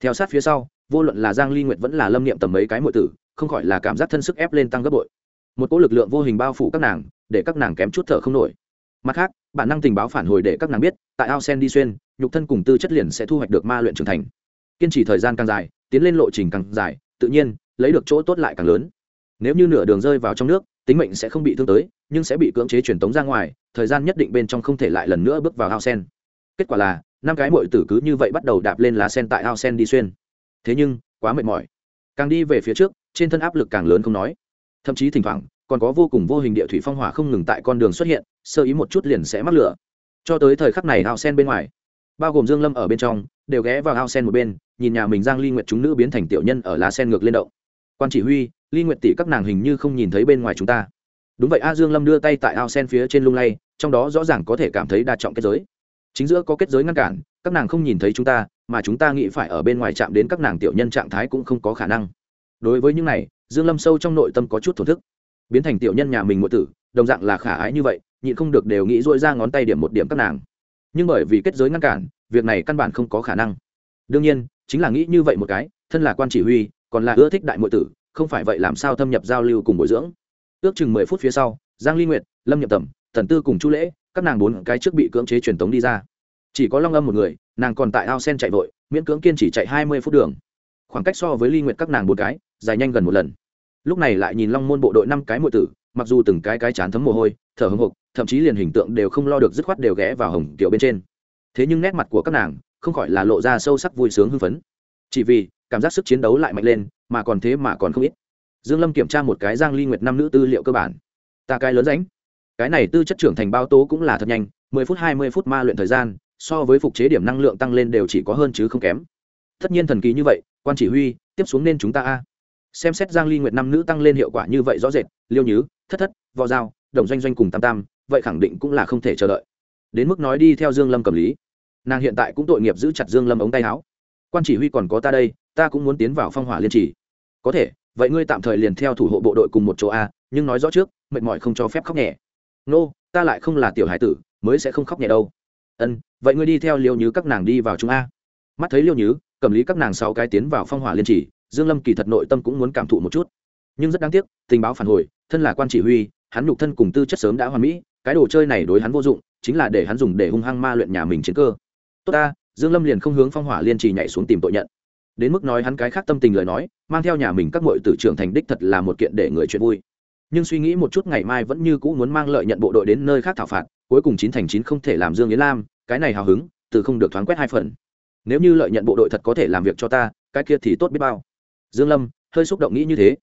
Theo sát phía sau, vô luận là giang ly nguyệt vẫn là lâm niệm tầm mấy cái muội tử không khỏi là cảm giác thân sức ép lên tăng gấp bội. Một cỗ lực lượng vô hình bao phủ các nàng, để các nàng kém chút thở không nổi. Mặt khác, bản năng tình báo phản hồi để các nàng biết, tại ao sen đi xuyên, nhục thân cùng tư chất liền sẽ thu hoạch được ma luyện trưởng thành. Kiên trì thời gian càng dài, tiến lên lộ trình càng dài, tự nhiên, lấy được chỗ tốt lại càng lớn. Nếu như nửa đường rơi vào trong nước, tính mệnh sẽ không bị thương tới, nhưng sẽ bị cưỡng chế truyền tống ra ngoài, thời gian nhất định bên trong không thể lại lần nữa bước vào ao sen. Kết quả là, năm cái muội tử cứ như vậy bắt đầu đạp lên lá sen tại ao sen đi xuyên. Thế nhưng, quá mệt mỏi. Càng đi về phía trước trên thân áp lực càng lớn không nói. Thậm chí thỉnh thoảng, còn có vô cùng vô hình địa thủy phong hỏa không ngừng tại con đường xuất hiện, sơ ý một chút liền sẽ mắc lửa. Cho tới thời khắc này ao sen bên ngoài, bao gồm dương lâm ở bên trong, đều ghé vào ao sen một bên, nhìn nhà mình giang ly nguyệt chúng nữ biến thành tiểu nhân ở lá sen ngược lên động. Quan chỉ huy, ly nguyệt tỷ các nàng hình như không nhìn thấy bên ngoài chúng ta. Đúng vậy, a dương lâm đưa tay tại ao sen phía trên lung lay, trong đó rõ ràng có thể cảm thấy đa trọng kết giới. Chính giữa có kết giới ngăn cản, các nàng không nhìn thấy chúng ta, mà chúng ta nghĩ phải ở bên ngoài chạm đến các nàng tiểu nhân trạng thái cũng không có khả năng đối với những này, dương lâm sâu trong nội tâm có chút thổn thức. Biến thành tiểu nhân nhà mình ngụy tử, đồng dạng là khả ái như vậy, nhịn không được đều nghĩ duỗi ra ngón tay điểm một điểm các nàng. Nhưng bởi vì kết giới ngăn cản, việc này căn bản không có khả năng. Đương nhiên, chính là nghĩ như vậy một cái, thân là quan chỉ huy, còn là ưa thích đại ngụy tử, không phải vậy làm sao thâm nhập giao lưu cùng bồi dưỡng. Ước chừng mười phút phía sau, giang ly nguyệt, lâm nhập tầm, thần tư cùng chu lễ, các nàng bốn cái trước bị cưỡng chế truyền tống đi ra. Chỉ có long âm một người, nàng còn tại ao sen chạy vội, miễn cưỡng kiên chỉ chạy hai mươi phút đường khoảng cách so với ly nguyệt các nàng một cái, dài nhanh gần một lần. Lúc này lại nhìn long môn bộ đội năm cái muội tử, mặc dù từng cái cái chán thấm mồ hôi, thở hồng hộc, thậm chí liền hình tượng đều không lo được dứt khoát đều ghé vào hồng kiểu bên trên. Thế nhưng nét mặt của các nàng không khỏi là lộ ra sâu sắc vui sướng hưng phấn. Chỉ vì cảm giác sức chiến đấu lại mạnh lên, mà còn thế mà còn không ít. Dương lâm kiểm tra một cái giang ly nguyệt năm nữ tư liệu cơ bản. Ta cái lớn ránh cái này tư chất trưởng thành bao tố cũng là thật nhanh 10 phút 20 phút ma luyện thời gian, so với phục chế điểm năng lượng tăng lên đều chỉ có hơn chứ không kém. Tất nhiên thần kỳ như vậy quan chỉ huy, tiếp xuống nên chúng ta a. Xem xét giang ly nguyệt năm nữ tăng lên hiệu quả như vậy rõ rệt, liêu nhứ, thất thất vò dao đồng doanh doanh cùng tam tam, vậy khẳng định cũng là không thể chờ đợi. Đến mức nói đi theo dương lâm cầm lý. Nàng hiện tại cũng tội nghiệp giữ chặt dương lâm ống tay áo. Quan chỉ huy còn có ta đây, ta cũng muốn tiến vào phong hỏa liên trì. Có thể, vậy ngươi tạm thời liền theo thủ hộ bộ đội cùng một chỗ a, nhưng nói rõ trước, mệt mỏi không cho phép khóc nhẹ. Nô, ta lại không là tiểu hải tử, mới sẽ không khóc nhẹ đâu. Ân, vậy ngươi đi theo liêu nhứ các nàng đi vào chúng a. Mắt thấy liêu nhứ cầm lý các nàng sáu cái tiến vào phong hỏa liên trì, dương lâm kỳ thật nội tâm cũng muốn cảm thụ một chút. Nhưng rất đáng tiếc, tình báo phản hồi, thân là quan chỉ huy, hắn nhục thân cùng tư chất sớm đã hoàn mỹ, cái đồ chơi này đối hắn vô dụng, chính là để hắn dùng để hung hăng ma luyện nhà mình chiến cơ. Tốt ta, dương lâm liền không hướng phong hỏa liên trì nhảy xuống tìm tội nhận. Đến mức nói hắn cái khác tâm tình lời nói, mang theo nhà mình các muội tử trưởng thành đích thật là một kiện để người chuyện vui. Nhưng suy nghĩ một chút ngày mai vẫn như cũ muốn mang lợi nhận bộ đội đến nơi khác thảo phạt, cuối cùng chín thành chín không thể làm dương yến lam, cái này hào hứng, từ không được thoáng quét hai phần nếu như lợi nhận bộ đội thật có thể làm việc cho ta, cái kia thì tốt biết bao. Dương lâm, hơi xúc động nghĩ như thế.